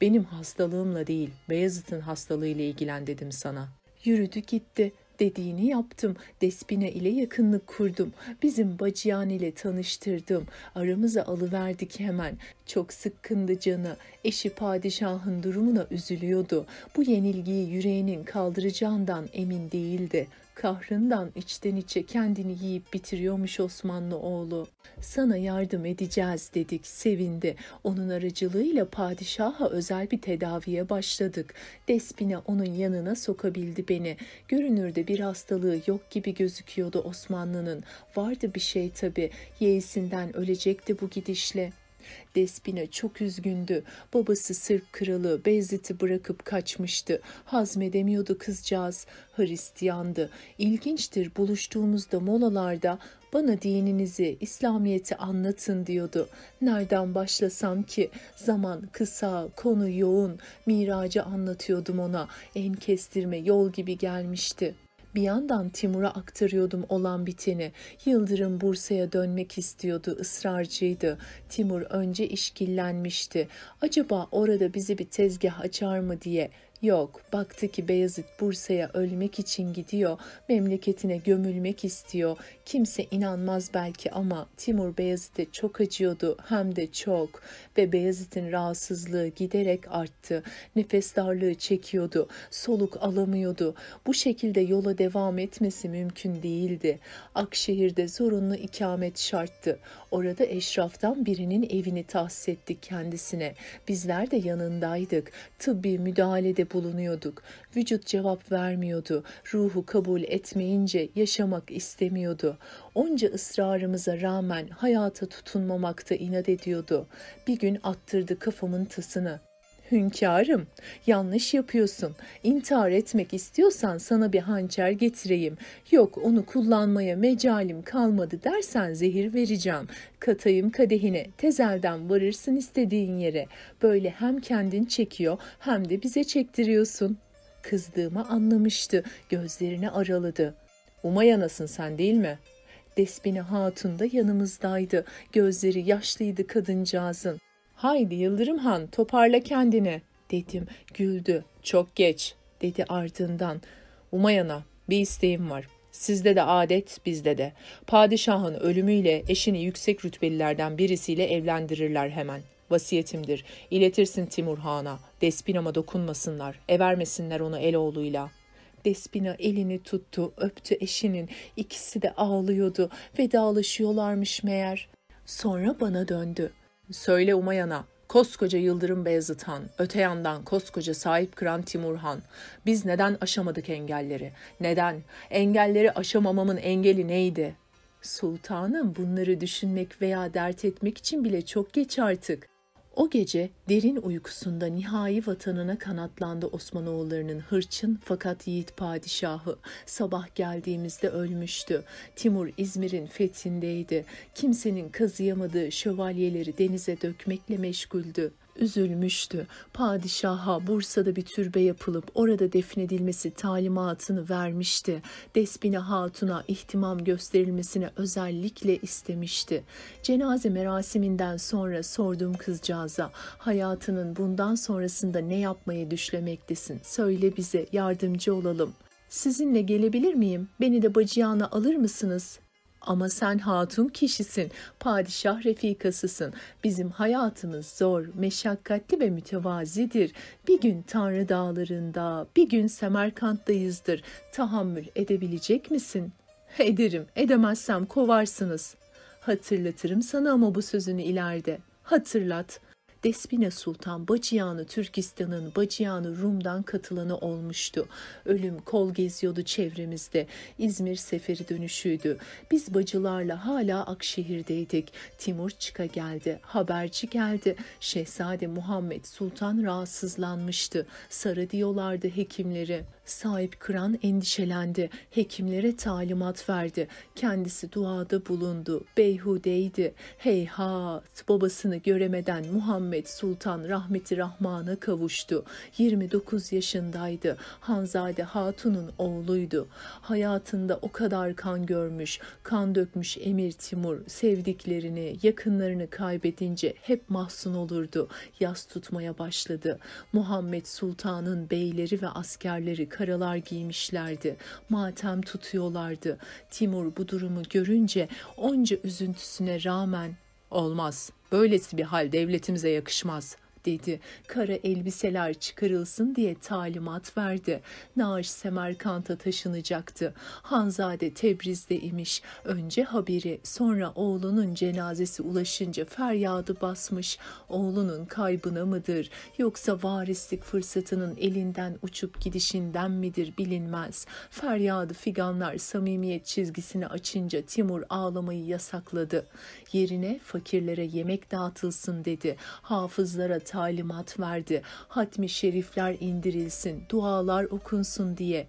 benim hastalığımla değil, Beyazıt'ın hastalığıyla ilgilen dedim sana. Yürüdü gitti dediğini yaptım. Despine ile yakınlık kurdum. Bizim Bacıyan ile tanıştırdım. Aramıza alıverdik hemen. Çok sıkkındı canı. Eşi padişahın durumuna üzülüyordu. Bu yenilgiyi yüreğinin kaldıracağından emin değildi. Kahrından içten içe kendini yiyip bitiriyormuş Osmanlı oğlu. Sana yardım edeceğiz dedik, sevindi. Onun aracılığıyla padişaha özel bir tedaviye başladık. Despine onun yanına sokabildi beni. Görünürde bir hastalığı yok gibi gözüküyordu Osmanlı'nın. Vardı bir şey tabii, yeğisinden ölecekti bu gidişle. Despina çok üzgündü. Babası Sırp kralı Beyzit'i bırakıp kaçmıştı. Hazmedemiyordu kızcağız. Hristiyandı. İlginçtir buluştuğumuzda molalarda bana dininizi, İslamiyet'i anlatın diyordu. Nereden başlasam ki? Zaman kısa, konu yoğun. Miracı anlatıyordum ona. En kestirme yol gibi gelmişti. Bir yandan Timur'a aktarıyordum olan biteni. Yıldırım Bursa'ya dönmek istiyordu, ısrarcıydı. Timur önce işkillenmişti. Acaba orada bizi bir tezgah açar mı diye. Yok, baktı ki Beyazıt Bursa'ya ölmek için gidiyor, memleketine gömülmek istiyor. Kimse inanmaz belki ama Timur Beyazıt'e çok acıyordu hem de çok ve Beyazıt'ın rahatsızlığı giderek arttı. Nefes darlığı çekiyordu, soluk alamıyordu. Bu şekilde yola devam etmesi mümkün değildi. Akşehir'de zorunlu ikamet şarttı. Orada eşraftan birinin evini tahsis ettik kendisine. Bizler de yanındaydık. Tıbbi müdahalede bulunuyorduk. Vücut cevap vermiyordu. Ruhu kabul etmeyince yaşamak istemiyordu. Onca ısrarımıza rağmen hayata tutunmamakta inat ediyordu. Bir gün attırdı kafamın tasını. Hünkârım, yanlış yapıyorsun. İntihar etmek istiyorsan sana bir hançer getireyim. Yok onu kullanmaya mecalim kalmadı dersen zehir vereceğim. Katayım kadehine, tezelden varırsın istediğin yere. Böyle hem kendin çekiyor hem de bize çektiriyorsun. Kızdığımı anlamıştı, gözlerini araladı. Umayanasın sen değil mi? Despine Hatun da yanımızdaydı. Gözleri yaşlıydı kadıncağızın. Haydi Yıldırım Han toparla kendini dedim. Güldü. Çok geç dedi ardından. Umayana bir isteğim var. Sizde de adet bizde de. Padişahın ölümüyle eşini yüksek rütbelilerden birisiyle evlendirirler hemen. Vasiyetimdir. İletirsin Timur Han'a. Despinama dokunmasınlar. Evermesinler onu Eloğlu'yla. Despina elini tuttu, öptü eşinin. İkisi de ağlıyordu. Vedalaşıyorlarmış meğer. Sonra bana döndü. Söyle Umayan'a, koskoca Yıldırım Beyazıt Han, öte yandan koskoca sahip kıran Timur Han. Biz neden aşamadık engelleri? Neden? Engelleri aşamamamın engeli neydi? Sultanım bunları düşünmek veya dert etmek için bile çok geç artık. O gece derin uykusunda nihai vatanına kanatlandı Osmanoğullarının hırçın fakat yiğit padişahı. Sabah geldiğimizde ölmüştü. Timur İzmir'in fethindeydi. Kimsenin kazıyamadığı şövalyeleri denize dökmekle meşguldü üzülmüştü. Padişaha Bursa'da bir türbe yapılıp orada defnedilmesi talimatını vermişti. Despine Hatun'a ihtimam gösterilmesine özellikle istemişti. Cenaze merasiminden sonra sordum kızcağıza, hayatının bundan sonrasında ne yapmayı düşlemektesin? Söyle bize, yardımcı olalım. Sizinle gelebilir miyim? Beni de bacıyana alır mısınız? Ama sen hatun kişisin, padişah refikasısın. Bizim hayatımız zor, meşakkatli ve mütevazidir. Bir gün Tanrı dağlarında, bir gün Semerkant'tayızdır. Tahammül edebilecek misin? Ederim, edemezsem kovarsınız. Hatırlatırım sana ama bu sözünü ileride. Hatırlat.'' Despina Sultan Bacıyanı Türkistan'ın Bacıyanı Rum'dan katılanı olmuştu. Ölüm kol geziyordu çevremizde. İzmir seferi dönüşüydü. Biz bacılarla hala Akşehir'deydik. Timur çıka geldi. Haberci geldi. Şehzade Muhammed Sultan rahatsızlanmıştı. Sarı diyorlardı hekimleri. Sahip Kıran endişelendi. Hekimlere talimat verdi. Kendisi duada bulundu. Beyhudeydi. Heyhat babasını göremeden Muhammed Sultan rahmeti rahmana kavuştu. 29 yaşındaydı. Hanzade Hatun'un oğluydu. Hayatında o kadar kan görmüş, kan dökmüş Emir Timur sevdiklerini, yakınlarını kaybedince hep mahzun olurdu. Yas tutmaya başladı. Muhammed Sultan'ın beyleri ve askerleri karalar giymişlerdi. Matem tutuyorlardı. Timur bu durumu görünce onca üzüntüsüne rağmen olmaz. Böylesi bir hal devletimize yakışmaz dedi. Kara elbiseler çıkarılsın diye talimat verdi. Naaş Semerkant'a taşınacaktı. Hanzade Tebriz'de imiş. Önce haberi sonra oğlunun cenazesi ulaşınca feryadı basmış. Oğlunun kaybına mıdır yoksa varislik fırsatının elinden uçup gidişinden midir bilinmez. Feryadı figanlar samimiyet çizgisini açınca Timur ağlamayı yasakladı. Yerine fakirlere yemek dağıtılsın dedi. Hafızlara talimat verdi. Hatmi şerifler indirilsin, dualar okunsun diye.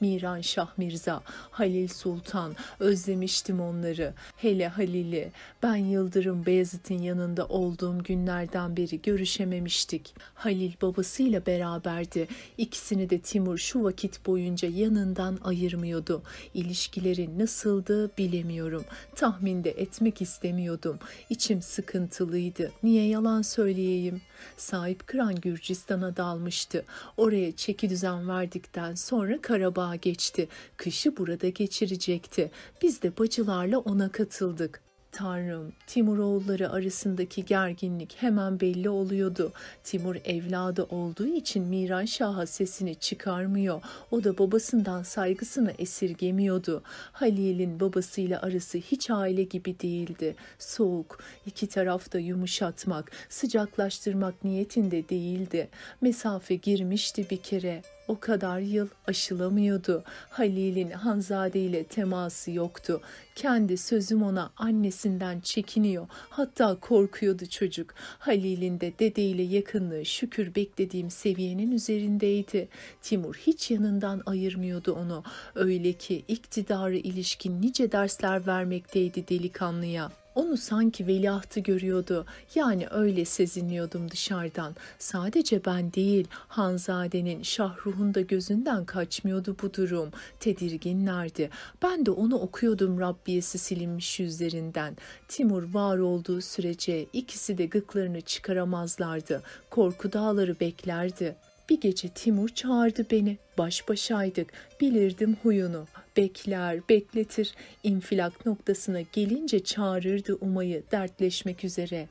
Miran Şah Mirza, Halil Sultan, özlemiştim onları. Hele Halil'i, ben Yıldırım Beyazıt'ın yanında olduğum günlerden beri görüşememiştik. Halil babasıyla beraberdi. İkisini de Timur şu vakit boyunca yanından ayırmıyordu. İlişkileri nasıldı bilemiyorum. Tahminde etmek istemiyordum. İçim sıkıntılıydı. Niye yalan söyleyeyim? Sahip Kıran Gürcistan'a dalmıştı. Oraya çeki düzen verdikten sonra Karabağ'a geçti. Kışı burada geçirecekti. Biz de bacılarla ona katıldık. Tanrım, Timur oğulları arasındaki gerginlik hemen belli oluyordu. Timur evladı olduğu için Miran Şah'a sesini çıkarmıyor. O da babasından saygısını esirgemiyordu. Halil'in babasıyla arası hiç aile gibi değildi. Soğuk, iki tarafta yumuşatmak, sıcaklaştırmak niyetinde değildi. Mesafe girmişti bir kere. O kadar yıl aşılamıyordu. Halil'in Hanzade ile teması yoktu. Kendi sözüm ona annesinden çekiniyor. Hatta korkuyordu çocuk. Halil'in de dedeyle yakınlığı şükür beklediğim seviyenin üzerindeydi. Timur hiç yanından ayırmıyordu onu. Öyle ki iktidarı ilişkin nice dersler vermekteydi delikanlıya. Onu sanki veliahtı görüyordu. Yani öyle sezinliyordum dışarıdan. Sadece ben değil, Hanzade'nin Şahruh'un da gözünden kaçmıyordu bu durum. Tedirginlerdi. Ben de onu okuyordum Rabbiyesi silinmiş yüzlerinden. Timur var olduğu sürece ikisi de gıklarını çıkaramazlardı. Korku dağları beklerdi. Bir gece Timur çağırdı beni. Baş başaydık. Bilirdim huyunu. Bekler, bekletir. İnfilak noktasına gelince çağırırdı Umay'ı dertleşmek üzere.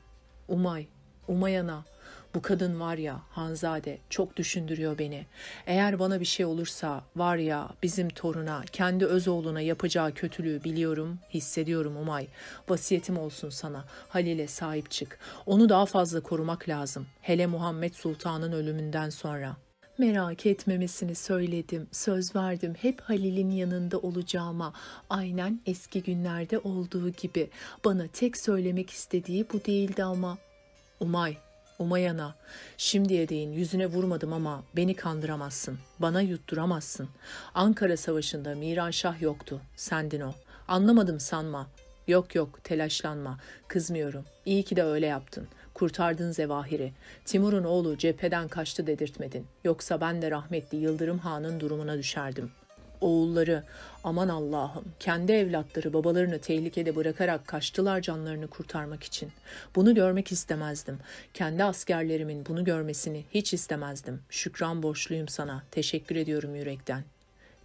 Umay, Umay ana, bu kadın var ya Hanzade çok düşündürüyor beni. Eğer bana bir şey olursa var ya bizim toruna kendi öz oğluna yapacağı kötülüğü biliyorum, hissediyorum Umay. Vasiyetim olsun sana. Halil'e sahip çık. Onu daha fazla korumak lazım. Hele Muhammed Sultan'ın ölümünden sonra. Merak etmemesini söyledim, söz verdim hep Halil'in yanında olacağıma. Aynen eski günlerde olduğu gibi. Bana tek söylemek istediği bu değildi ama. Umay, Umayana, şimdiye değin yüzüne vurmadım ama beni kandıramazsın, bana yutturamazsın. Ankara Savaşı'nda Miran Şah yoktu, sendin o. Anlamadım sanma. Yok yok, telaşlanma, kızmıyorum. İyi ki de öyle yaptın. Kurtardın Zevahir'i. Timur'un oğlu cepheden kaçtı dedirtmedin. Yoksa ben de rahmetli Yıldırım Han'ın durumuna düşerdim oğulları aman Allah'ım kendi evlatları babalarını tehlikede bırakarak kaçtılar canlarını kurtarmak için. Bunu görmek istemezdim. Kendi askerlerimin bunu görmesini hiç istemezdim. Şükran borçluyum sana. Teşekkür ediyorum yürekten.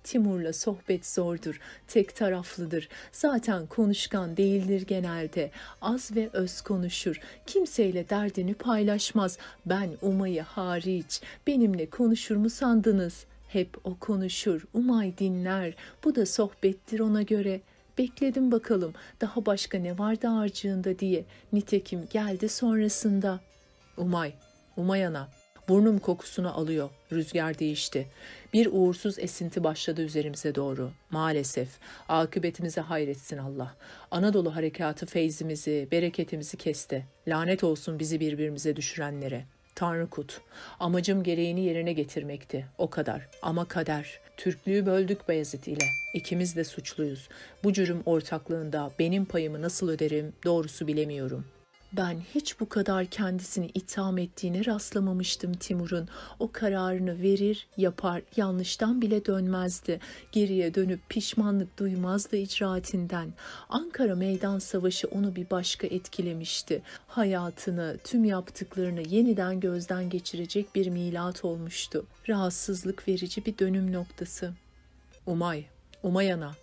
Timur'la sohbet zordur, tek taraflıdır. Zaten konuşkan değildir genelde. Az ve öz konuşur. Kimseyle derdini paylaşmaz. Ben Umay'ı hariç. Benimle konuşur mu sandınız? Hep o konuşur, Umay dinler. Bu da sohbettir ona göre. Bekledim bakalım daha başka ne vardı harcığında diye. Nitekim geldi sonrasında. Umay, Umay ana. Burnum kokusunu alıyor. Rüzgar değişti. Bir uğursuz esinti başladı üzerimize doğru. Maalesef. Akıbetimize hayretsin Allah. Anadolu harekatı feyzimizi, bereketimizi kesti. Lanet olsun bizi birbirimize düşürenlere.'' Tanrı kut. Amacım gereğini yerine getirmekti. O kadar. Ama kader. Türklüğü böldük Bayezid ile. İkimiz de suçluyuz. Bu cürüm ortaklığında benim payımı nasıl öderim doğrusu bilemiyorum.'' Ben hiç bu kadar kendisini itham ettiğine rastlamamıştım Timur'un. O kararını verir, yapar, yanlıştan bile dönmezdi. Geriye dönüp pişmanlık duymazdı icraatinden. Ankara Meydan Savaşı onu bir başka etkilemişti. Hayatını, tüm yaptıklarını yeniden gözden geçirecek bir milat olmuştu. Rahatsızlık verici bir dönüm noktası. Umay, Umayana,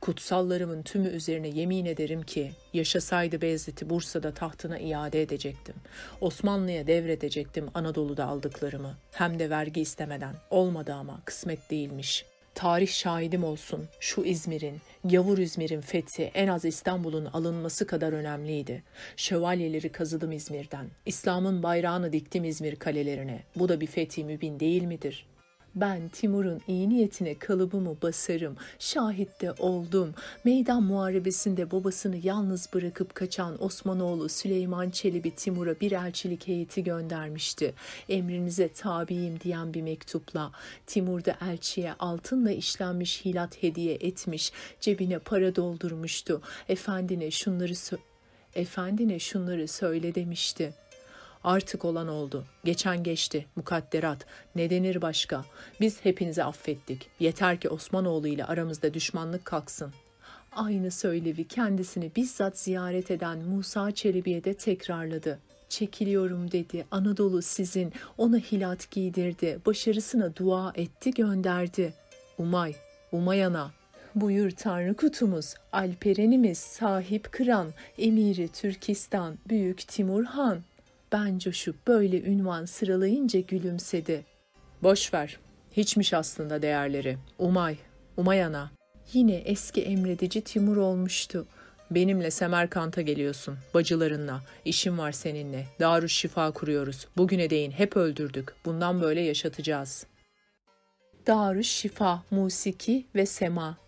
Kutsallarımın tümü üzerine yemin ederim ki yaşasaydı Beyazıt'ı Bursa'da tahtına iade edecektim. Osmanlı'ya devredecektim Anadolu'da aldıklarımı. Hem de vergi istemeden. Olmadı ama kısmet değilmiş. Tarih şahidim olsun şu İzmir'in, Yavur İzmir'in fethi en az İstanbul'un alınması kadar önemliydi. Şövalyeleri kazıdım İzmir'den. İslam'ın bayrağını diktim İzmir kalelerine. Bu da bir fethi mübin değil midir?'' Ben Timur'un iyi niyetine kalıbımı basarım. Şahit de oldum. Meydan muharebesinde babasını yalnız bırakıp kaçan Osmanoğlu Süleyman Çelebi Timur'a bir elçilik heyeti göndermişti. Emrinize tabiyim diyen bir mektupla. Timur da elçiye altınla işlenmiş hilat hediye etmiş. Cebine para doldurmuştu. Efendine şunları Efendine şunları söyle demişti. Artık olan oldu. Geçen geçti. Mukadderat. Ne denir başka? Biz hepinizi affettik. Yeter ki Osmanoğlu ile aramızda düşmanlık kalksın. Aynı söylevi kendisini bizzat ziyaret eden Musa Çelebi'ye de tekrarladı. Çekiliyorum dedi. Anadolu sizin. Ona hilat giydirdi. Başarısına dua etti gönderdi. Umay, Umayana, Buyur Tanrı kutumuz, Alperenimiz, sahip kıran, emiri Türkistan, Büyük Timur Han. Ben coşup böyle ünvan sıralayınca gülümsedi. Boş ver, hiçmiş aslında değerleri. Umay, Umayana. Yine eski emredici Timur olmuştu. Benimle Semerkant'a geliyorsun, bacılarınla. İşim var seninle. Darüş şifa kuruyoruz. Bugüne değin hep öldürdük. Bundan böyle yaşatacağız. Darüş şifa, musiki ve sema.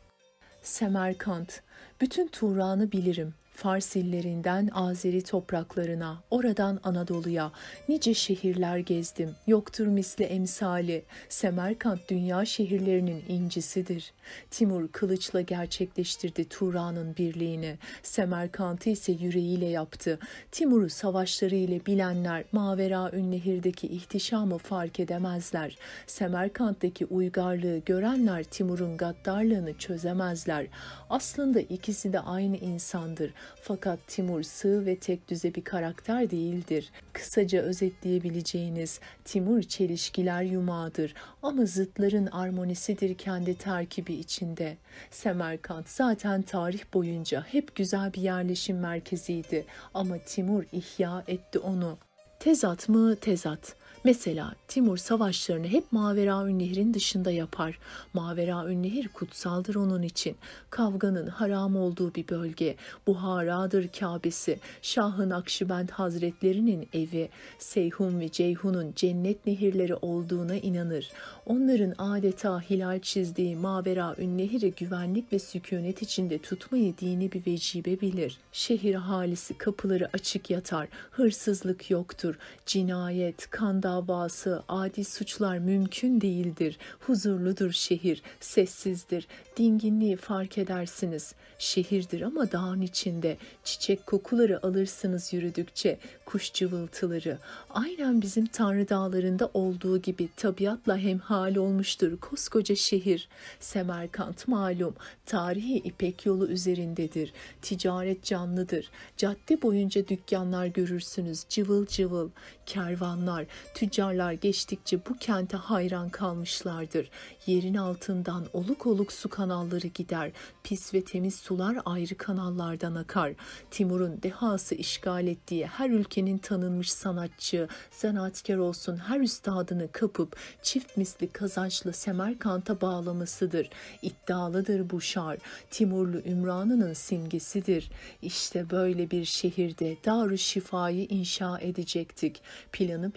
Semerkant, bütün Turan'ı bilirim. Fars illerinden Azeri topraklarına, oradan Anadolu'ya nice şehirler gezdim. Yoktur misli emsali. Semerkant dünya şehirlerinin incisidir. Timur kılıçla gerçekleştirdi Turan'ın birliğini. Semerkant'ı ise yüreğiyle yaptı. Timur'u savaşları ile bilenler Mavera Ünnehir'deki ihtişamı fark edemezler. Semerkant'taki uygarlığı görenler Timur'un gaddarlığını çözemezler. Aslında ikisi de aynı insandır. Fakat Timur sığ ve tek düze bir karakter değildir. Kısaca özetleyebileceğiniz Timur çelişkiler yumağıdır ama zıtların armonisidir kendi terkibi içinde. Semerkant zaten tarih boyunca hep güzel bir yerleşim merkeziydi ama Timur ihya etti onu. Tezat mı tezat. Mesela Timur savaşlarını hep Maveraün Nehir'in dışında yapar. Maveraün Nehir kutsaldır onun için. Kavganın haram olduğu bir bölge. Buharadır Kabe'si. Şahın Akşibend Hazretlerinin evi. Seyhun ve Ceyhun'un cennet nehirleri olduğuna inanır. Onların adeta hilal çizdiği Maveraün Nehir'i güvenlik ve sükunet içinde tutmayı dini bir vecibe bilir. Şehir halisi kapıları açık yatar. Hırsızlık yoktur. Cinayet, kan davası, adi suçlar mümkün değildir. Huzurludur şehir, sessizdir. Dinginliği fark edersiniz. Şehirdir ama dağın içinde. Çiçek kokuları alırsınız yürüdükçe. Kuş cıvıltıları. Aynen bizim Tanrı dağlarında olduğu gibi tabiatla hemhal olmuştur koskoca şehir. Semerkant malum tarihi İpek yolu üzerindedir. Ticaret canlıdır. Cadde boyunca dükkanlar görürsünüz cıvıl cıvıl. Kervanlar, tüccarlar geçtikçe bu kente hayran kalmışlardır. Yerin altından oluk oluk su kanalları gider. Pis ve temiz sular ayrı kanallardan akar. Timur'un dehası işgal ettiği her ülkenin tanınmış sanatçı, zanaatkar olsun her üstadını kapıp çift misli kazançlı Semerkant'a bağlamasıdır. İddialıdır bu şar. Timurlu Ümran'ının simgesidir. İşte böyle bir şehirde Darü Şifa'yı inşa edecektik. Planı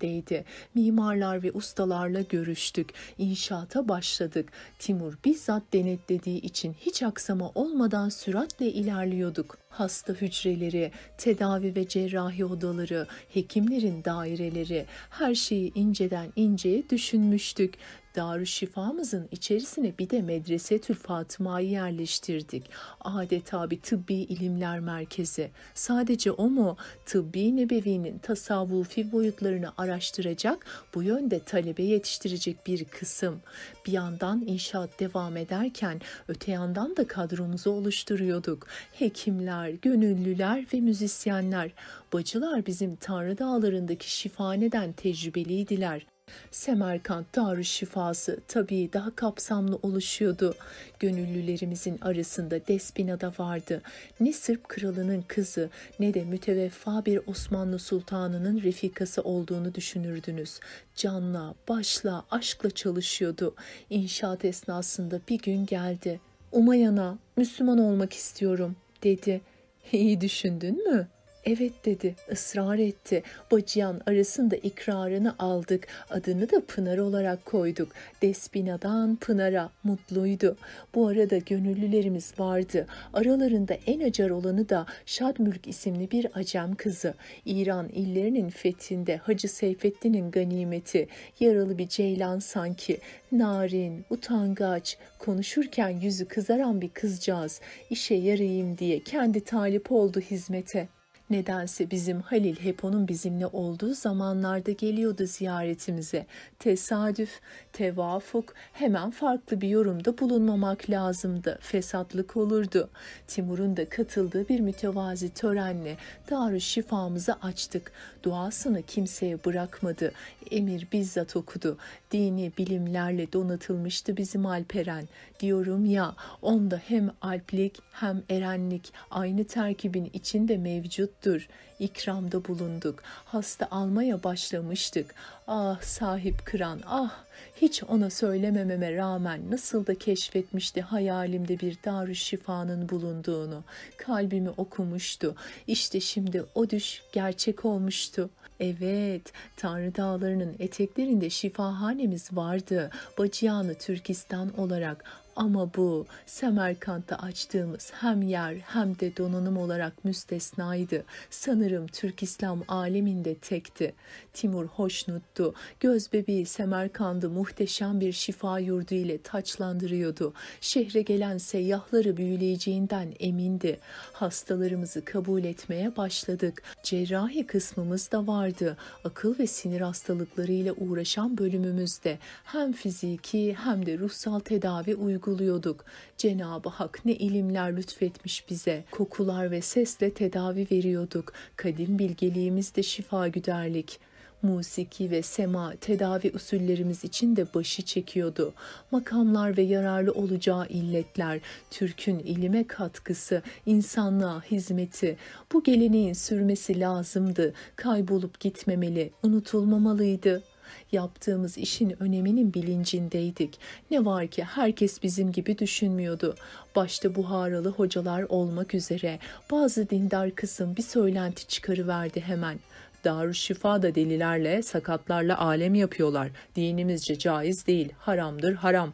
belleğimdeydi. Mimarlar ve ustalarla görüştük. İnşaata başladık. Timur bizzat denetlediği için hiç aksama olmadan süratle ilerliyorduk. Hasta hücreleri, tedavi ve cerrahi odaları, hekimlerin daireleri, her şeyi inceden inceye düşünmüştük. Darüşşifamızın içerisine bir de Medresetül Fatıma'yı yerleştirdik. Adeta bir tıbbi ilimler merkezi. Sadece o mu? Tıbbi nebevinin tasavvufi boyutlarını araştıracak, bu yönde talebe yetiştirecek bir kısım. Bir yandan inşaat devam ederken öte yandan da kadromuzu oluşturuyorduk. Hekimler, gönüllüler ve müzisyenler. Bacılar bizim Tanrı Dağları'ndaki şifaneden tecrübeliydiler. Semerkant Darü Şifası tabii daha kapsamlı oluşuyordu. Gönüllülerimizin arasında Despina da vardı. Ne Sırp kralının kızı ne de müteveffa bir Osmanlı sultanının refikası olduğunu düşünürdünüz. Canla, başla, aşkla çalışıyordu. İnşaat esnasında bir gün geldi. Umayana, Müslüman olmak istiyorum dedi. İyi düşündün mü? Evet dedi, ısrar etti. Bacıyan arasında ikrarını aldık. Adını da Pınar olarak koyduk. Despina'dan Pınar'a mutluydu. Bu arada gönüllülerimiz vardı. Aralarında en acar olanı da Şadmülk isimli bir acem kızı. İran illerinin fethinde Hacı Seyfettin'in ganimeti. Yaralı bir ceylan sanki. Narin, utangaç, konuşurken yüzü kızaran bir kızcağız. İşe yarayayım diye kendi talip oldu hizmete. Nedense bizim Halil hep onun bizimle olduğu zamanlarda geliyordu ziyaretimize. Tesadüf, tevafuk, hemen farklı bir yorumda bulunmamak lazımdı. Fesatlık olurdu. Timur'un da katıldığı bir mütevazi törenle Darü Şifamızı açtık. Duasını kimseye bırakmadı. Emir bizzat okudu. Dini bilimlerle donatılmıştı bizim Alperen. Diyorum ya onda hem alplik hem erenlik aynı terkibin içinde mevcuttur. İkramda bulunduk. Hasta almaya başlamıştık. Ah sahip kıran ah hiç ona söylemememe rağmen nasıl da keşfetmişti hayalimde bir darü şifanın bulunduğunu. Kalbimi okumuştu. İşte şimdi o düş gerçek olmuştu. Evet, Tanrı Dağları'nın eteklerinde şifahanemiz vardı. Bacıyanı Türkistan olarak ama bu Semerkant'ta açtığımız hem yer hem de donanım olarak müstesnaydı. Sanırım Türk İslam aleminde tekti. Timur hoşnuttu. Göz bebeği Semerkant'ı muhteşem bir şifa yurdu ile taçlandırıyordu. Şehre gelen seyyahları büyüleyeceğinden emindi. Hastalarımızı kabul etmeye başladık. Cerrahi kısmımız da vardı. Akıl ve sinir hastalıklarıyla uğraşan bölümümüzde hem fiziki hem de ruhsal tedavi uyguladık uyguluyorduk. Cenabı Hak ne ilimler lütfetmiş bize. Kokular ve sesle tedavi veriyorduk. Kadim bilgeliğimizde şifa güderlik musiki ve sema tedavi usullerimiz için de başı çekiyordu. Makamlar ve yararlı olacağı illetler, Türk'ün ilime katkısı, insanlığa hizmeti, bu geleneğin sürmesi lazımdı, kaybolup gitmemeli, unutulmamalıydı.'' Yaptığımız işin öneminin bilincindeydik. Ne var ki herkes bizim gibi düşünmüyordu. Başta Buharalı hocalar olmak üzere bazı dindar kısım bir söylenti çıkarıverdi hemen. Darüşşifa da delilerle, sakatlarla alem yapıyorlar. Dinimizce caiz değil, haramdır haram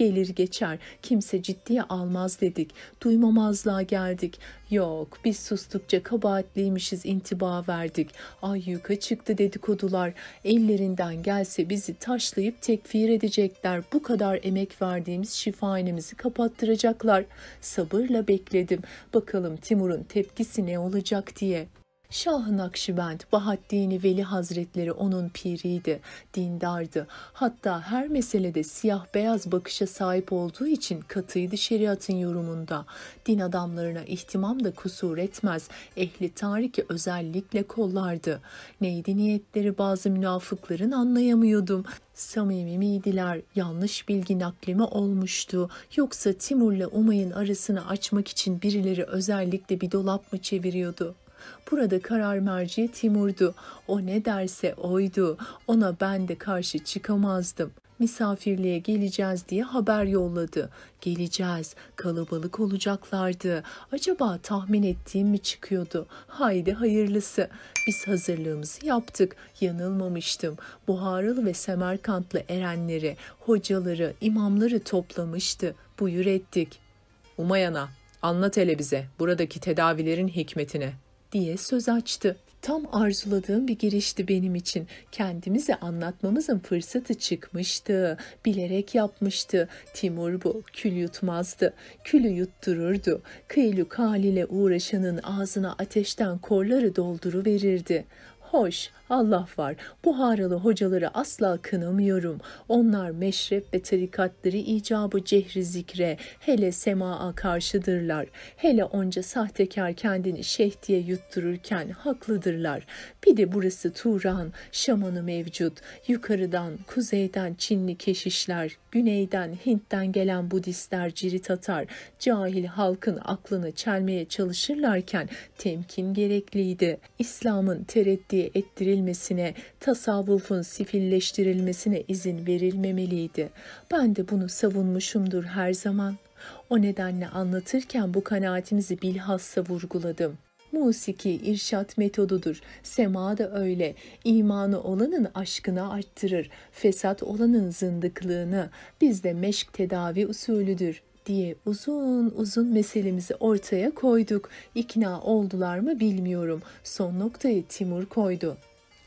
gelir geçer, kimse ciddiye almaz dedik, duymamazlığa geldik. Yok, biz sustukça kabahatliymişiz intiba verdik. Ay yuka çıktı dedikodular, ellerinden gelse bizi taşlayıp tekfir edecekler. Bu kadar emek verdiğimiz şifahanemizi kapattıracaklar. Sabırla bekledim, bakalım Timur'un tepkisi ne olacak diye.'' Şah-ı Nakşibend Bahaddini Veli Hazretleri onun piriydi, dindardı. Hatta her meselede siyah beyaz bakışa sahip olduğu için katıydı şeriatın yorumunda. Din adamlarına ihtimam da kusur etmez, ehli tariki özellikle kollardı. Neydi niyetleri bazı münafıkların anlayamıyordum. Samimi miydiler, yanlış bilgi naklimi olmuştu, yoksa Timur'la Umay'ın arasını açmak için birileri özellikle bir dolap mı çeviriyordu?'' Burada karar merci Timur'du. O ne derse oydu. Ona ben de karşı çıkamazdım. Misafirliğe geleceğiz diye haber yolladı. Geleceğiz, kalabalık olacaklardı. Acaba tahmin ettiğim mi çıkıyordu? Haydi hayırlısı. Biz hazırlığımızı yaptık. Yanılmamıştım. Buharalı ve Semerkantlı erenleri, hocaları, imamları toplamıştı. Buyur ettik. Umayana, anlat hele bize buradaki tedavilerin hikmetini diye söz açtı. Tam arzuladığım bir girişti benim için. Kendimizi anlatmamızın fırsatı çıkmıştı. Bilerek yapmıştı. Timur bu. Kül yutmazdı. Külü yuttururdu. Kıylu kaliyle uğraşanın ağzına ateşten korları dolduru verirdi. Hoş, Allah var. Buharalı hocaları asla kınamıyorum. Onlar meşrep ve tarikatları icabı cehri zikre, hele semaa karşıdırlar. Hele onca sahtekar kendini şeyh diye yuttururken haklıdırlar. Bir de burası Turan, Şamanı mevcut. Yukarıdan, kuzeyden Çinli keşişler, güneyden Hint'ten gelen Budistler cirit atar. Cahil halkın aklını çelmeye çalışırlarken temkin gerekliydi. İslam'ın tereddi ettirilmesine, tasavvufun sifilleştirilmesine izin verilmemeliydi. Ben de bunu savunmuşumdur her zaman. O nedenle anlatırken bu kanaatimizi bilhassa vurguladım. Musiki irşat metodudur. Sema da öyle. İmanı olanın aşkına arttırır. Fesat olanın zındıklığını. Bizde meşk tedavi usulüdür diye uzun uzun meselemizi ortaya koyduk. İkna oldular mı bilmiyorum. Son noktayı Timur koydu.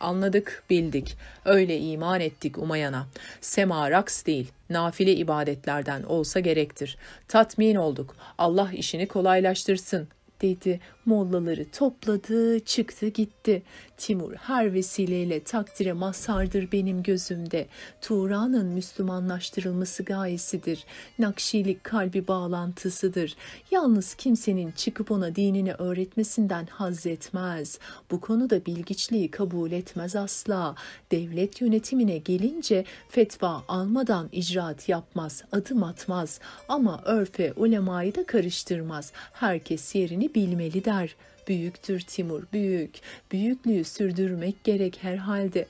Anladık, bildik. Öyle iman ettik Umayan'a. Sema raks değil, nafile ibadetlerden olsa gerektir. Tatmin olduk. Allah işini kolaylaştırsın dedi. Mollaları topladı, çıktı gitti. Timur her vesileyle takdire mazhardır benim gözümde. Turan'ın Müslümanlaştırılması gayesidir. Nakşilik kalbi bağlantısıdır. Yalnız kimsenin çıkıp ona dinini öğretmesinden haz etmez. Bu konuda bilgiçliği kabul etmez asla. Devlet yönetimine gelince fetva almadan icraat yapmaz, adım atmaz. Ama örfe ulemayı da karıştırmaz. Herkes yerini bilmeli der. Büyüktür Timur, büyük. Büyüklüğü sürdürmek gerek herhalde.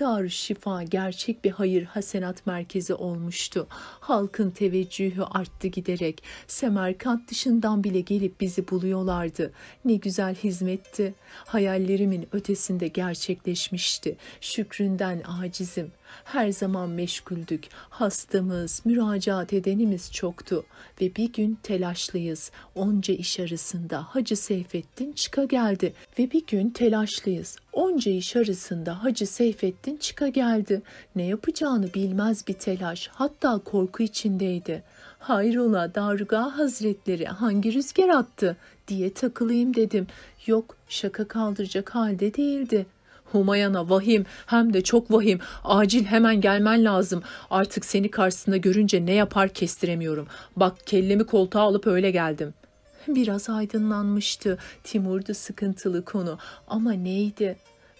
Darüşşifa gerçek bir hayır hasenat merkezi olmuştu. Halkın teveccühü arttı giderek. Semerkant dışından bile gelip bizi buluyorlardı. Ne güzel hizmetti. Hayallerimin ötesinde gerçekleşmişti. Şükründen acizim. Her zaman meşguldük. Hastamız, müracaat edenimiz çoktu. Ve bir gün telaşlıyız. Onca iş arasında Hacı Seyfettin çıka geldi. Ve bir gün telaşlıyız. Onca iş arasında Hacı Seyfettin çıka geldi. Ne yapacağını bilmez bir telaş. Hatta korku içindeydi. Hayrola Daruga Hazretleri hangi rüzgar attı diye takılayım dedim. Yok şaka kaldıracak halde değildi. Humayana vahim hem de çok vahim. Acil hemen gelmen lazım. Artık seni karşısında görünce ne yapar kestiremiyorum. Bak kellemi koltuğa alıp öyle geldim. Biraz aydınlanmıştı. Timur'du sıkıntılı konu ama neydi?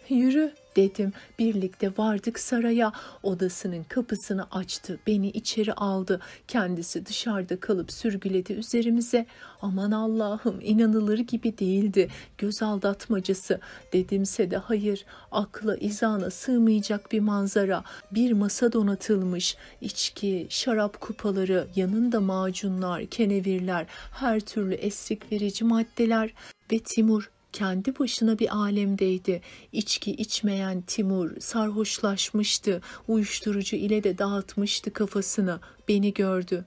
Yürü dedim. Birlikte vardık saraya. Odasının kapısını açtı. Beni içeri aldı. Kendisi dışarıda kalıp sürgüledi üzerimize. Aman Allah'ım inanılır gibi değildi. Göz aldatmacası. Dedimse de hayır. Akla izana sığmayacak bir manzara. Bir masa donatılmış. İçki, şarap kupaları, yanında macunlar, kenevirler, her türlü esrik verici maddeler ve Timur kendi başına bir alemdeydi. İçki içmeyen Timur sarhoşlaşmıştı. Uyuşturucu ile de dağıtmıştı kafasını. Beni gördü.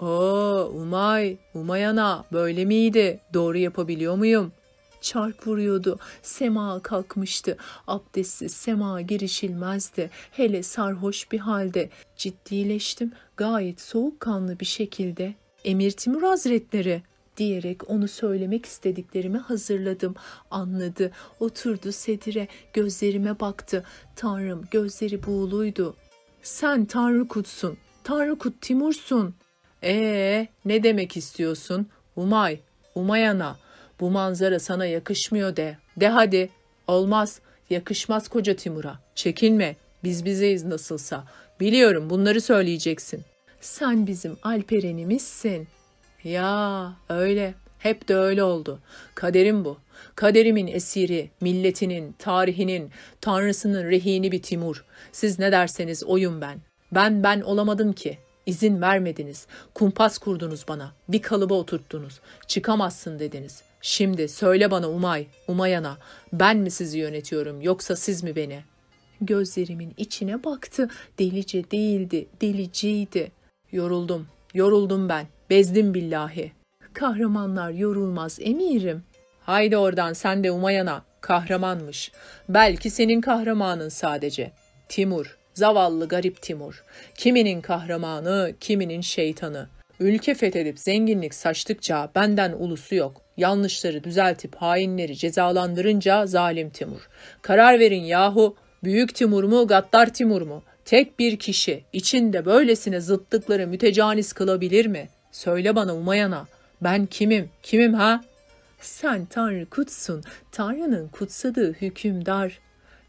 Oo Umay, Umayana böyle miydi? Doğru yapabiliyor muyum? çark vuruyordu. Sema kalkmıştı. Abdestsiz sema girişilmezdi. Hele sarhoş bir halde. Ciddileştim. Gayet soğukkanlı bir şekilde. Emir Timur Hazretleri diyerek onu söylemek istediklerimi hazırladım. Anladı. Oturdu sedire, gözlerime baktı. Tanrım gözleri buğuluydu. Sen Tanrı kutsun. Tanrı kut Timur'sun. Ee, ne demek istiyorsun? Umay, Umayana. Bu manzara sana yakışmıyor de. De hadi. Olmaz. Yakışmaz koca Timur'a. Çekinme. Biz bizeyiz nasılsa. Biliyorum bunları söyleyeceksin. Sen bizim Alperen'imizsin. Ya öyle. Hep de öyle oldu. Kaderim bu. Kaderimin esiri, milletinin, tarihinin, tanrısının rehini bir Timur. Siz ne derseniz oyum ben. Ben ben olamadım ki. İzin vermediniz. Kumpas kurdunuz bana. Bir kalıba oturttunuz. Çıkamazsın dediniz. Şimdi söyle bana Umay, Umayana. Ben mi sizi yönetiyorum yoksa siz mi beni? Gözlerimin içine baktı. Delice değildi, deliciydi. Yoruldum, yoruldum ben. Bezdim billahi. Kahramanlar yorulmaz emirim. Haydi oradan sen de Umayana. Kahramanmış. Belki senin kahramanın sadece. Timur. Zavallı garip Timur. Kiminin kahramanı, kiminin şeytanı. Ülke fethedip zenginlik saçtıkça benden ulusu yok. Yanlışları düzeltip hainleri cezalandırınca zalim Timur. Karar verin yahu. Büyük Timur mu, gaddar Timur mu? Tek bir kişi içinde böylesine zıtlıkları mütecanis kılabilir mi? Söyle bana Umayana, ben kimim, kimim ha? Sen Tanrı kutsun, Tanrı'nın kutsadığı hükümdar.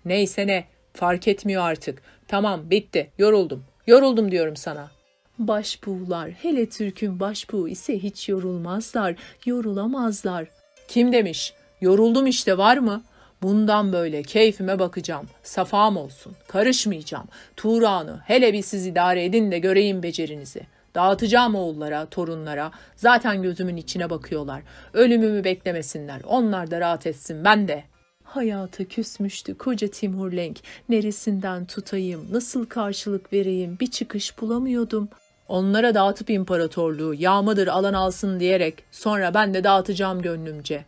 Neyse ne, fark etmiyor artık. Tamam, bitti, yoruldum. Yoruldum diyorum sana. Başbuğlar, hele Türk'ün başbuğu ise hiç yorulmazlar, yorulamazlar. Kim demiş? Yoruldum işte var mı? Bundan böyle keyfime bakacağım. Safam olsun. Karışmayacağım. Turan'ı hele bir siz idare edin de göreyim becerinizi. Dağıtacağım oğullara, torunlara. Zaten gözümün içine bakıyorlar. Ölümümü beklemesinler. Onlar da rahat etsin ben de. Hayata küsmüştü koca Timur Lenk. Neresinden tutayım, nasıl karşılık vereyim bir çıkış bulamıyordum. Onlara dağıtıp imparatorluğu, yağmadır alan alsın diyerek sonra ben de dağıtacağım gönlümce.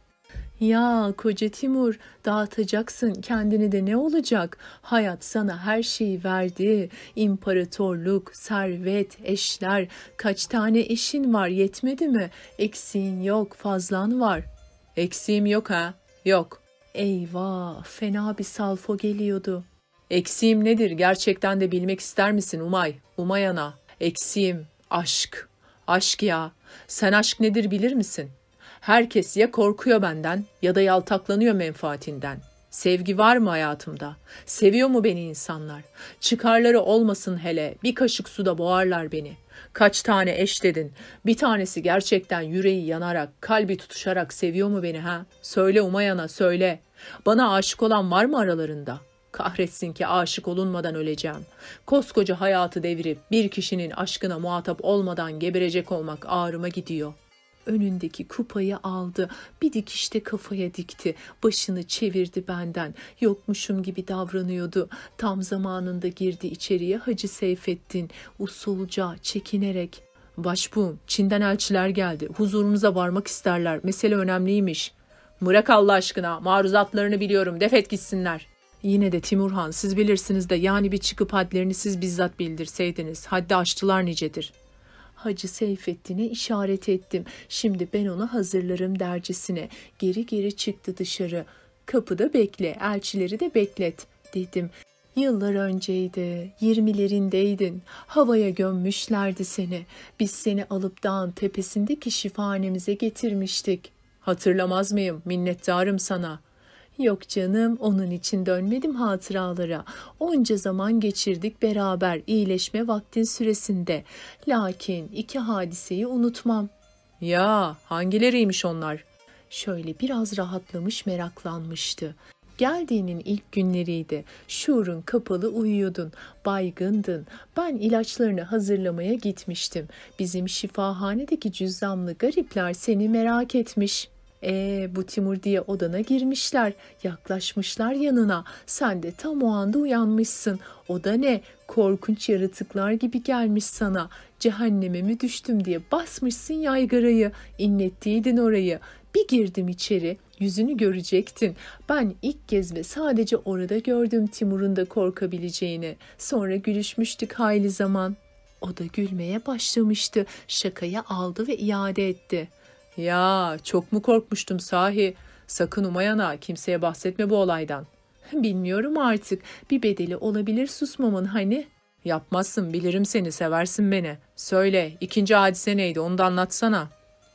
Ya koca Timur dağıtacaksın kendini de ne olacak? Hayat sana her şeyi verdi. İmparatorluk, servet, eşler. Kaç tane eşin var yetmedi mi? Eksiğin yok fazlan var. Eksiğim yok ha? Yok. Eyvah fena bir salfo geliyordu. Eksiğim nedir gerçekten de bilmek ister misin Umay? Umay ana. Eksiğim aşk. Aşk ya. Sen aşk nedir bilir misin? Herkes ya korkuyor benden ya da yaltaklanıyor menfaatinden. Sevgi var mı hayatımda? Seviyor mu beni insanlar? Çıkarları olmasın hele, bir kaşık suda boğarlar beni. Kaç tane eş dedin? Bir tanesi gerçekten yüreği yanarak, kalbi tutuşarak seviyor mu beni ha? Söyle Umayana, söyle. Bana aşık olan var mı aralarında? Kahretsin ki aşık olunmadan öleceğim. Koskoca hayatı devirip bir kişinin aşkına muhatap olmadan geberecek olmak ağrıma gidiyor.'' Önündeki kupayı aldı. Bir dikişte kafaya dikti. Başını çevirdi benden. Yokmuşum gibi davranıyordu. Tam zamanında girdi içeriye Hacı Seyfettin. Usulca, çekinerek. Başbuğum, Çin'den elçiler geldi. Huzurunuza varmak isterler. Mesele önemliymiş. Bırak Allah aşkına. Maruzatlarını biliyorum. Defet gitsinler. Yine de Timurhan siz bilirsiniz de yani bir çıkıp hadlerini siz bizzat bildirseydiniz. Haddi aştılar nicedir.'' Hacı Seyfettin'e işaret ettim. Şimdi ben onu hazırlarım dercisine. Geri geri çıktı dışarı. Kapıda bekle, elçileri de beklet dedim. Yıllar önceydi, yirmilerindeydin. Havaya gömmüşlerdi seni. Biz seni alıp dağın tepesindeki şifahanemize getirmiştik. Hatırlamaz mıyım? Minnettarım sana. Yok canım, onun için dönmedim hatıralara. Onca zaman geçirdik beraber iyileşme vaktin süresinde. Lakin iki hadiseyi unutmam. Ya, hangileriymiş onlar? Şöyle biraz rahatlamış meraklanmıştı. Geldiğinin ilk günleriydi. Şuurun kapalı uyuyordun, baygındın. Ben ilaçlarını hazırlamaya gitmiştim. Bizim şifahanedeki cüzzamlı garipler seni merak etmiş.'' Ee, bu Timur diye odana girmişler, yaklaşmışlar yanına. Sen de tam o anda uyanmışsın. O da ne? Korkunç yaratıklar gibi gelmiş sana. Cehenneme mi düştüm diye basmışsın yaygarayı. İnlettiydin orayı. Bir girdim içeri, yüzünü görecektin. Ben ilk kez ve sadece orada gördüm Timur'un da korkabileceğini. Sonra gülüşmüştük hayli zaman. O da gülmeye başlamıştı. Şakaya aldı ve iade etti.'' Ya çok mu korkmuştum sahi? Sakın umayana kimseye bahsetme bu olaydan. Bilmiyorum artık. Bir bedeli olabilir susmamın hani. Yapmazsın bilirim seni seversin beni. Söyle ikinci hadise neydi onu da anlatsana.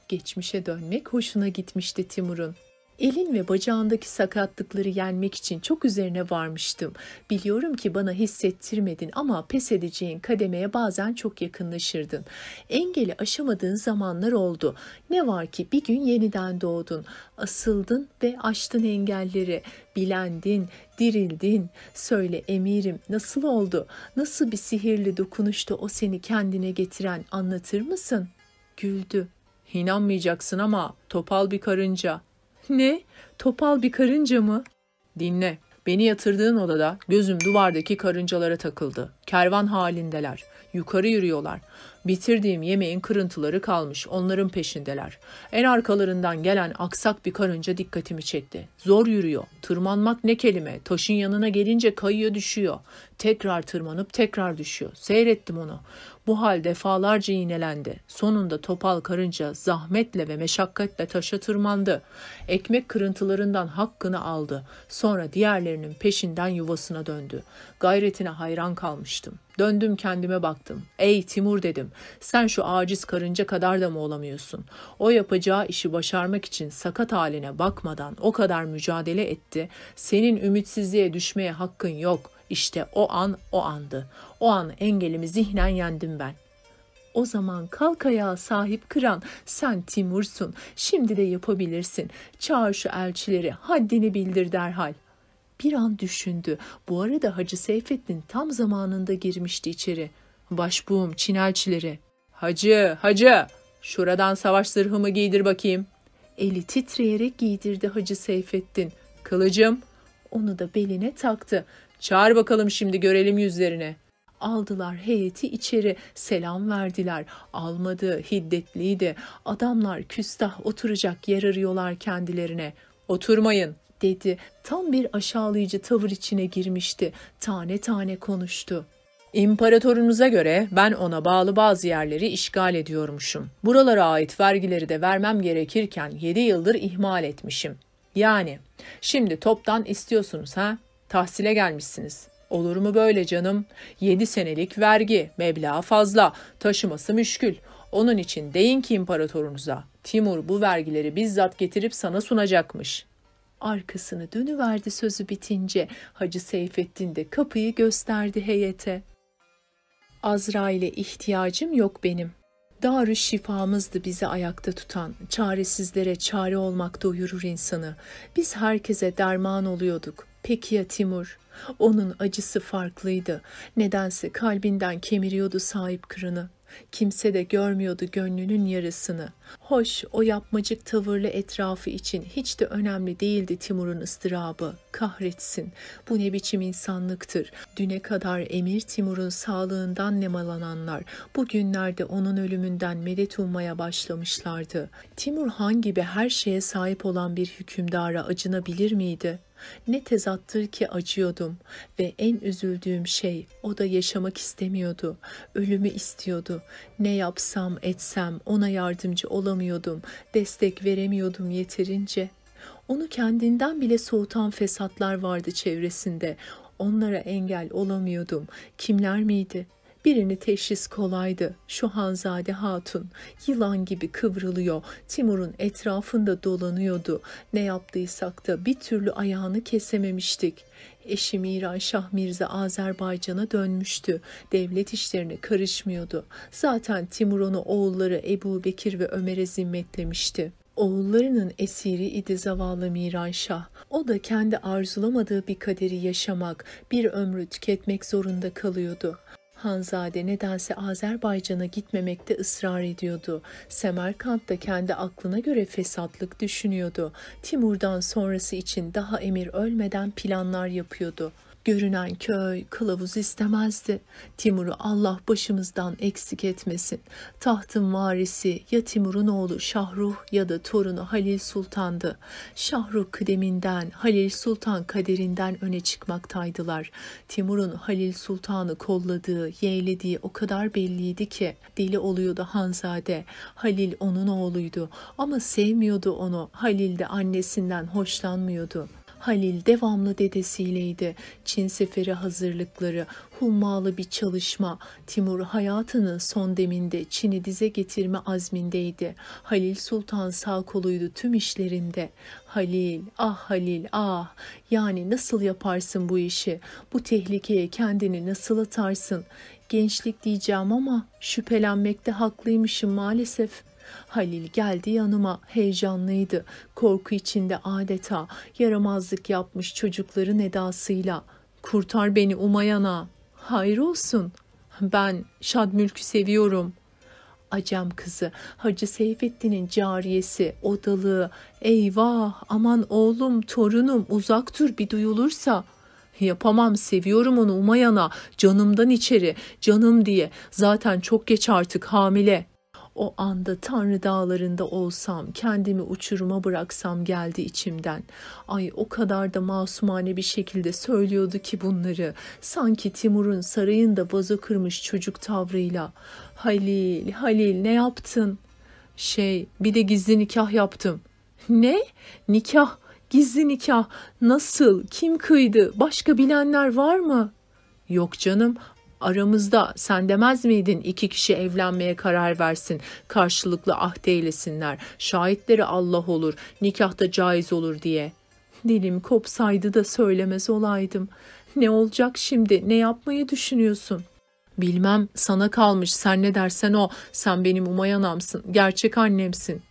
Geçmişe dönmek hoşuna gitmişti Timur'un. Elin ve bacağındaki sakatlıkları yenmek için çok üzerine varmıştım. Biliyorum ki bana hissettirmedin ama pes edeceğin kademeye bazen çok yakınlaşırdın. Engeli aşamadığın zamanlar oldu. Ne var ki bir gün yeniden doğdun. Asıldın ve aştın engelleri. Bilendin, dirildin. Söyle emirim nasıl oldu? Nasıl bir sihirli dokunuştu o seni kendine getiren anlatır mısın? Güldü. İnanmayacaksın ama topal bir karınca. Ne? Topal bir karınca mı? Dinle. Beni yatırdığın odada gözüm duvardaki karıncalara takıldı. Kervan halindeler. Yukarı yürüyorlar. Bitirdiğim yemeğin kırıntıları kalmış. Onların peşindeler. En arkalarından gelen aksak bir karınca dikkatimi çekti. Zor yürüyor. Tırmanmak ne kelime. Taşın yanına gelince kayıyor düşüyor. Tekrar tırmanıp tekrar düşüyor. Seyrettim onu. Bu hal defalarca iğnelendi. Sonunda topal karınca zahmetle ve meşakkatle taşa tırmandı. Ekmek kırıntılarından hakkını aldı. Sonra diğerlerinin peşinden yuvasına döndü. Gayretine hayran kalmıştım. Döndüm kendime baktım. Ey Timur dedim. Sen şu aciz karınca kadar da mı olamıyorsun? O yapacağı işi başarmak için sakat haline bakmadan o kadar mücadele etti. Senin ümitsizliğe düşmeye hakkın yok. İşte o an o andı. O an engelimi zihnen yendim ben. O zaman kalk ayağa sahip kıran sen Timur'sun. Şimdi de yapabilirsin. Çağır şu elçileri haddini bildir derhal. Bir an düşündü. Bu arada Hacı Seyfettin tam zamanında girmişti içeri. Başbuğum Çin elçileri. Hacı, hacı, şuradan savaş zırhımı giydir bakayım. Eli titreyerek giydirdi Hacı Seyfettin. Kılıcım, onu da beline taktı. Çağır bakalım şimdi görelim yüzlerini. Aldılar heyeti içeri, selam verdiler. Almadı, hiddetliydi. Adamlar küstah oturacak yer arıyorlar kendilerine. Oturmayın, dedi. Tam bir aşağılayıcı tavır içine girmişti. Tane tane konuştu. İmparatorunuza göre ben ona bağlı bazı yerleri işgal ediyormuşum. Buralara ait vergileri de vermem gerekirken 7 yıldır ihmal etmişim. Yani şimdi toptan istiyorsunuz ha? Tahsile gelmişsiniz. Olur mu böyle canım? 7 senelik vergi, meblağ fazla, taşıması müşkül. Onun için deyin ki imparatorunuza, Timur bu vergileri bizzat getirip sana sunacakmış. Arkasını dönüverdi sözü bitince Hacı Seyfettin de kapıyı gösterdi heyete. Azrail'e ihtiyacım yok benim. Darü şifamızdı bizi ayakta tutan, çaresizlere çare olmak doyurur insanı. Biz herkese derman oluyorduk. Peki ya Timur? Onun acısı farklıydı. Nedense kalbinden kemiriyordu sahip kırını. Kimse de görmüyordu gönlünün yarısını. Hoş o yapmacık tavırlı etrafı için hiç de önemli değildi Timur'un ıstırabı. Kahretsin. Bu ne biçim insanlıktır. Düne kadar Emir Timur'un sağlığından nemalananlar bugünlerde onun ölümünden medet ummaya başlamışlardı. Timur Han gibi her şeye sahip olan bir hükümdara acınabilir miydi? Ne tezattır ki acıyordum ve en üzüldüğüm şey o da yaşamak istemiyordu. Ölümü istiyordu. Ne yapsam etsem ona yardımcı olamıyordum. Destek veremiyordum yeterince. Onu kendinden bile soğutan fesatlar vardı çevresinde. Onlara engel olamıyordum. Kimler miydi? Birini teşhis kolaydı. Şu Hanzade Hatun yılan gibi kıvrılıyor. Timur'un etrafında dolanıyordu. Ne yaptıysak da bir türlü ayağını kesememiştik. Eşi Miran Şah Mirza Azerbaycan'a dönmüştü. Devlet işlerine karışmıyordu. Zaten Timur onu oğulları Ebu Bekir ve Ömer'e zimmetlemişti. Oğullarının esiri idi zavallı Miran Şah. O da kendi arzulamadığı bir kaderi yaşamak, bir ömrü tüketmek zorunda kalıyordu. Hanzade nedense Azerbaycan'a gitmemekte ısrar ediyordu. Semerkant da kendi aklına göre fesatlık düşünüyordu. Timur'dan sonrası için daha emir ölmeden planlar yapıyordu.'' Görünen köy kılavuz istemezdi. Timur'u Allah başımızdan eksik etmesin. Tahtın varisi ya Timur'un oğlu Şahruh ya da torunu Halil Sultan'dı. Şahruh kıdeminden, Halil Sultan kaderinden öne çıkmaktaydılar. Timur'un Halil Sultan'ı kolladığı, yeğlediği o kadar belliydi ki deli oluyordu Hanzade. Halil onun oğluydu ama sevmiyordu onu. Halil de annesinden hoşlanmıyordu. Halil devamlı dedesiyleydi. Çin seferi hazırlıkları, hummalı bir çalışma. Timur hayatının son deminde Çin'i dize getirme azmindeydi. Halil Sultan sağ koluydu tüm işlerinde. Halil, ah Halil, ah. Yani nasıl yaparsın bu işi? Bu tehlikeye kendini nasıl atarsın? Gençlik diyeceğim ama şüphelenmekte haklıymışım maalesef.'' Halil geldi yanıma heyecanlıydı. Korku içinde adeta yaramazlık yapmış çocukların edasıyla. Kurtar beni Umayana. Hayır olsun. Ben Şadmülk'ü seviyorum. Acem kızı, Hacı Seyfettin'in cariyesi, odalığı. Eyvah, aman oğlum, torunum uzak dur bir duyulursa. Yapamam, seviyorum onu Umayana, canımdan içeri, canım diye. Zaten çok geç artık hamile. O anda Tanrı dağlarında olsam, kendimi uçuruma bıraksam geldi içimden. Ay o kadar da masumane bir şekilde söylüyordu ki bunları. Sanki Timur'un sarayında vazo kırmış çocuk tavrıyla. Halil, Halil ne yaptın? Şey, bir de gizli nikah yaptım. Ne? Nikah, gizli nikah. Nasıl? Kim kıydı? Başka bilenler var mı? Yok canım Aramızda sen demez miydin iki kişi evlenmeye karar versin, karşılıklı ahd eylesinler, şahitleri Allah olur, nikahta caiz olur diye. Dilim kopsaydı da söylemez olaydım. Ne olacak şimdi, ne yapmayı düşünüyorsun? Bilmem, sana kalmış, sen ne dersen o, sen benim umayanamsın, gerçek annemsin.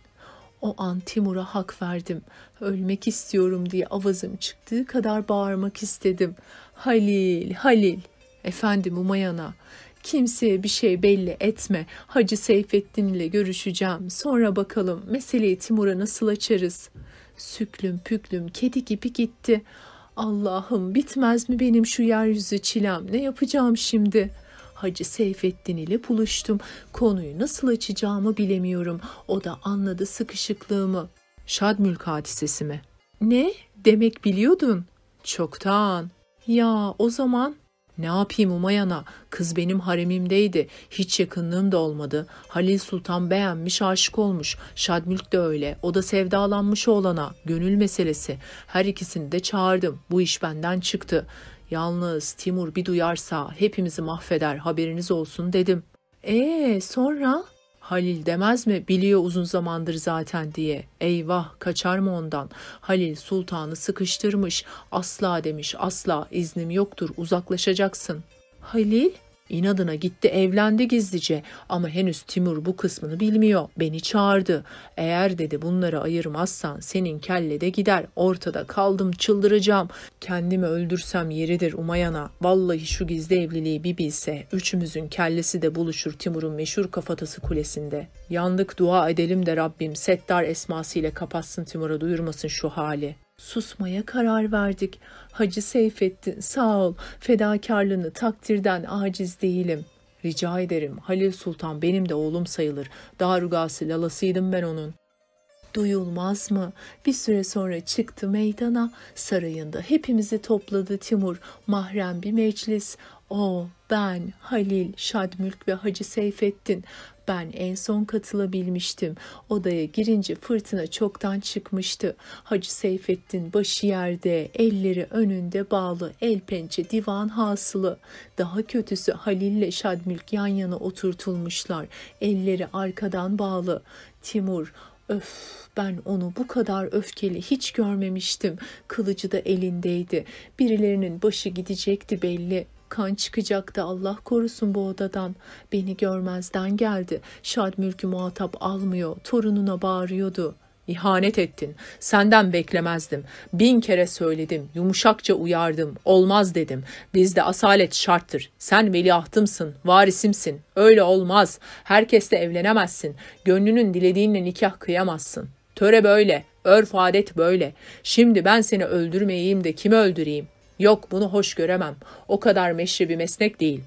O an Timur'a hak verdim. Ölmek istiyorum diye avazım çıktığı kadar bağırmak istedim. Halil, Halil, Efendim Umayana, Kimseye bir şey belli etme. Hacı Seyfettin ile görüşeceğim. Sonra bakalım meseleyi Timur'a nasıl açarız. Süklüm püklüm kedi gibi gitti. Allah'ım bitmez mi benim şu yeryüzü çilem? Ne yapacağım şimdi? Hacı Seyfettin ile buluştum. Konuyu nasıl açacağımı bilemiyorum. O da anladı sıkışıklığımı. Şadmülk hadisesi mi? Ne? Demek biliyordun. Çoktan. Ya o zaman ne yapayım Umayana? Kız benim haremimdeydi. Hiç yakınlığım da olmadı. Halil Sultan beğenmiş, aşık olmuş. Şadmülk de öyle. O da sevdalanmış oğlana. Gönül meselesi. Her ikisini de çağırdım. Bu iş benden çıktı. Yalnız Timur bir duyarsa hepimizi mahveder haberiniz olsun dedim. Ee sonra? Halil demez mi biliyor uzun zamandır zaten diye. Eyvah kaçar mı ondan? Halil sultanı sıkıştırmış. Asla demiş asla iznim yoktur uzaklaşacaksın. Halil İnadına gitti evlendi gizlice ama henüz Timur bu kısmını bilmiyor. Beni çağırdı. Eğer dedi bunları ayırmazsan senin kelle de gider. Ortada kaldım çıldıracağım. Kendimi öldürsem yeridir Umayana. Vallahi şu gizli evliliği bir bilse. Üçümüzün kellesi de buluşur Timur'un meşhur kafatası kulesinde. Yandık dua edelim de Rabbim Settar esmasıyla kapatsın Timur'a duyurmasın şu hali. Susmaya karar verdik. Hacı Seyfettin sağ ol fedakarlığını takdirden aciz değilim. Rica ederim Halil Sultan benim de oğlum sayılır. Darugası lalasıydım ben onun. Duyulmaz mı? Bir süre sonra çıktı meydana. Sarayında hepimizi topladı Timur. Mahrem bir meclis. O, ben, Halil, Şadmülk ve Hacı Seyfettin. Ben en son katılabilmiştim. Odaya girince fırtına çoktan çıkmıştı. Hacı Seyfettin başı yerde, elleri önünde bağlı, el pençe divan hasılı. Daha kötüsü Halil ile Şadmülk yan yana oturtulmuşlar. Elleri arkadan bağlı. Timur, öf ben onu bu kadar öfkeli hiç görmemiştim. Kılıcı da elindeydi. Birilerinin başı gidecekti belli. Kan çıkacaktı Allah korusun bu odadan. Beni görmezden geldi. Şad mülkü muhatap almıyor. Torununa bağırıyordu. İhanet ettin. Senden beklemezdim. Bin kere söyledim. Yumuşakça uyardım. Olmaz dedim. Bizde asalet şarttır. Sen veliahtımsın. Varisimsin. Öyle olmaz. Herkesle evlenemezsin. Gönlünün dilediğinle nikah kıyamazsın. Töre böyle. Örf adet böyle. Şimdi ben seni öldürmeyeyim de kimi öldüreyim? Yok bunu hoş göremem. O kadar meşri bir meslek değil.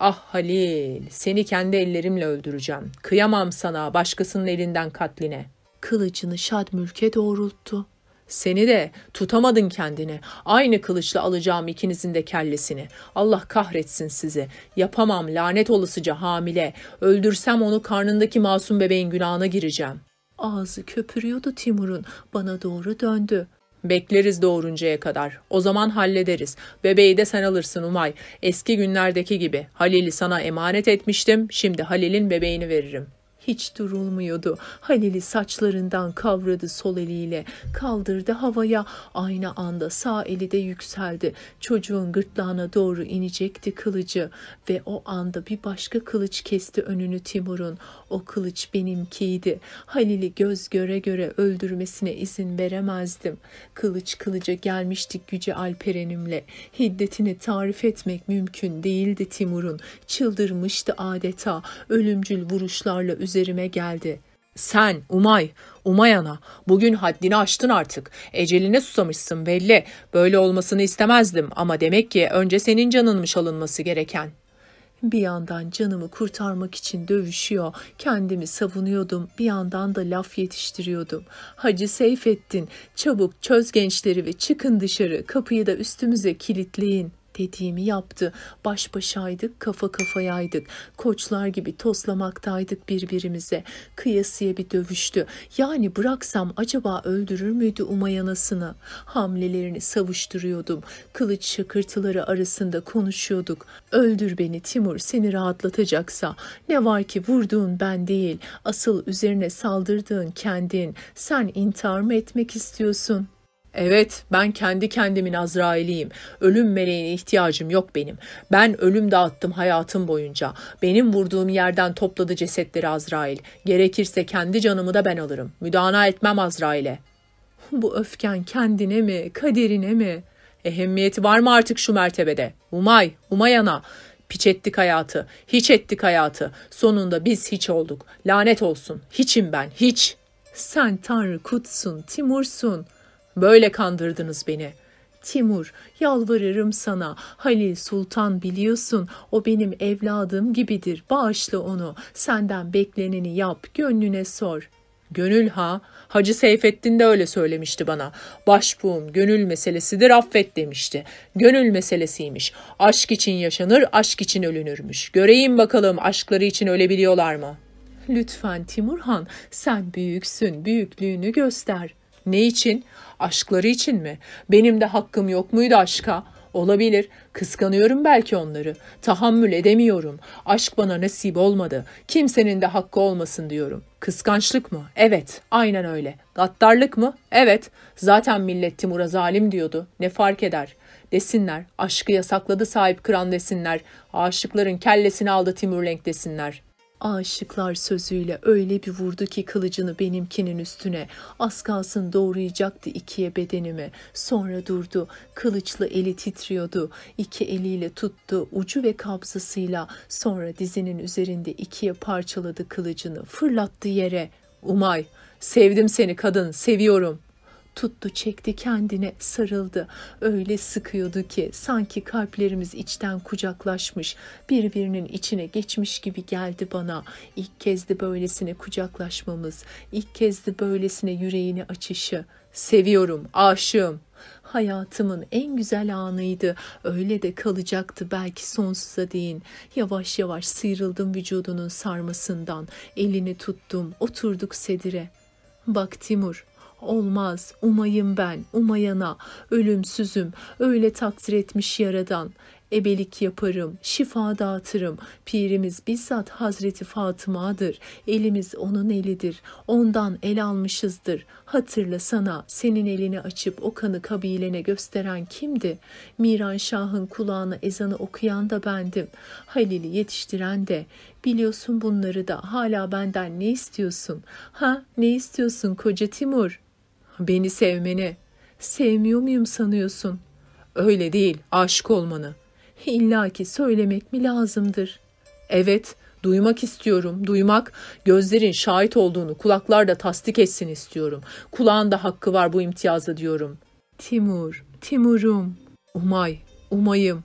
Ah Halil, seni kendi ellerimle öldüreceğim. Kıyamam sana başkasının elinden katline. Kılıcını Şadmülk'e doğrulttu. Seni de tutamadın kendini. Aynı kılıçla alacağım ikinizin de kellesini. Allah kahretsin sizi. Yapamam lanet olasıca hamile. Öldürsem onu karnındaki masum bebeğin günahına gireceğim. Ağzı köpürüyordu Timur'un. Bana doğru döndü. Bekleriz doğuruncaya kadar. O zaman hallederiz. Bebeği de sen alırsın Umay. Eski günlerdeki gibi. Halil'i sana emanet etmiştim. Şimdi Halil'in bebeğini veririm hiç durulmuyordu. Halil'i saçlarından kavradı sol eliyle, kaldırdı havaya. Aynı anda sağ eli de yükseldi. Çocuğun gırtlağına doğru inecekti kılıcı ve o anda bir başka kılıç kesti önünü Timur'un. O kılıç benimkiydi. Halil'i göz göre göre öldürmesine izin veremezdim. Kılıç kılıca gelmiştik güce Alperen'imle. Hiddetini tarif etmek mümkün değildi Timur'un. Çıldırmıştı adeta. Ölümcül vuruşlarla üzerime geldi. Sen Umay, Umay ana, bugün haddini aştın artık. Eceline susamışsın belli. Böyle olmasını istemezdim ama demek ki önce senin canınmış alınması gereken.'' Bir yandan canımı kurtarmak için dövüşüyor, kendimi savunuyordum, bir yandan da laf yetiştiriyordum. Hacı Seyfettin, çabuk çöz gençleri ve çıkın dışarı, kapıyı da üstümüze kilitleyin dediğimi yaptı. Baş başaydık, kafa kafayaydık. Koçlar gibi toslamaktaydık birbirimize. Kıyasıya bir dövüştü. Yani bıraksam acaba öldürür müydü Umay anasını? Hamlelerini savuşturuyordum. Kılıç şakırtıları arasında konuşuyorduk. Öldür beni Timur seni rahatlatacaksa. Ne var ki vurduğun ben değil. Asıl üzerine saldırdığın kendin. Sen intihar mı etmek istiyorsun?'' Evet, ben kendi kendimin Azrail'iyim. Ölüm meleğine ihtiyacım yok benim. Ben ölüm dağıttım hayatım boyunca. Benim vurduğum yerden topladı cesetleri Azrail. Gerekirse kendi canımı da ben alırım. Müdana etmem Azrail'e. Bu öfken kendine mi, kaderine mi? Ehemmiyeti var mı artık şu mertebede? Umay, Umay ana. Piç ettik hayatı, hiç ettik hayatı. Sonunda biz hiç olduk. Lanet olsun, hiçim ben, hiç. Sen Tanrı kutsun, Timur'sun. Böyle kandırdınız beni. Timur, yalvarırım sana. Halil Sultan biliyorsun, o benim evladım gibidir. Bağışla onu. Senden bekleneni yap, gönlüne sor. Gönül ha? Hacı Seyfettin de öyle söylemişti bana. Başbuğum gönül meselesidir affet demişti. Gönül meselesiymiş. Aşk için yaşanır, aşk için ölünürmüş. Göreyim bakalım aşkları için ölebiliyorlar mı? Lütfen Timurhan, sen büyüksün, büyüklüğünü göster. Ne için? Aşkları için mi? Benim de hakkım yok muydu aşka? Olabilir. Kıskanıyorum belki onları. Tahammül edemiyorum. Aşk bana nasip olmadı. Kimsenin de hakkı olmasın diyorum. Kıskançlık mı? Evet. Aynen öyle. Gaddarlık mı? Evet. Zaten millet Timur'a zalim diyordu. Ne fark eder? Desinler. Aşkı yasakladı sahip kıran desinler. Aşıkların kellesini aldı Timurlenk desinler. Aşıklar sözüyle öyle bir vurdu ki kılıcını benimkinin üstüne. Az kalsın doğrayacaktı ikiye bedenimi. Sonra durdu. Kılıçlı eli titriyordu. İki eliyle tuttu ucu ve kabzasıyla. Sonra dizinin üzerinde ikiye parçaladı kılıcını. Fırlattı yere. Umay, sevdim seni kadın, seviyorum. Tuttu çekti kendine sarıldı. Öyle sıkıyordu ki sanki kalplerimiz içten kucaklaşmış, birbirinin içine geçmiş gibi geldi bana. İlk kezdi böylesine kucaklaşmamız, ilk kezdi böylesine yüreğini açışı. Seviyorum, aşığım. Hayatımın en güzel anıydı. Öyle de kalacaktı belki sonsuza değin. Yavaş yavaş sıyrıldım vücudunun sarmasından. Elini tuttum, oturduk sedire. Bak Timur, Olmaz, umayım ben, umayana, ölümsüzüm, öyle takdir etmiş yaradan. Ebelik yaparım, şifa dağıtırım. Pirimiz bizzat Hazreti Fatıma'dır. Elimiz onun elidir. Ondan el almışızdır. Hatırla sana senin elini açıp o kanı kabilene gösteren kimdi? Miran Şah'ın kulağına ezanı okuyan da bendim. Halil'i yetiştiren de. Biliyorsun bunları da hala benden ne istiyorsun? Ha ne istiyorsun koca Timur?'' Beni sevmeni. Sevmiyor muyum sanıyorsun? Öyle değil, aşık olmanı. İlla ki söylemek mi lazımdır? Evet, duymak istiyorum, duymak, gözlerin şahit olduğunu kulaklar da tasdik etsin istiyorum. Kulağın da hakkı var bu imtiyazda diyorum. Timur, Timur'um, Umay, Umay'ım.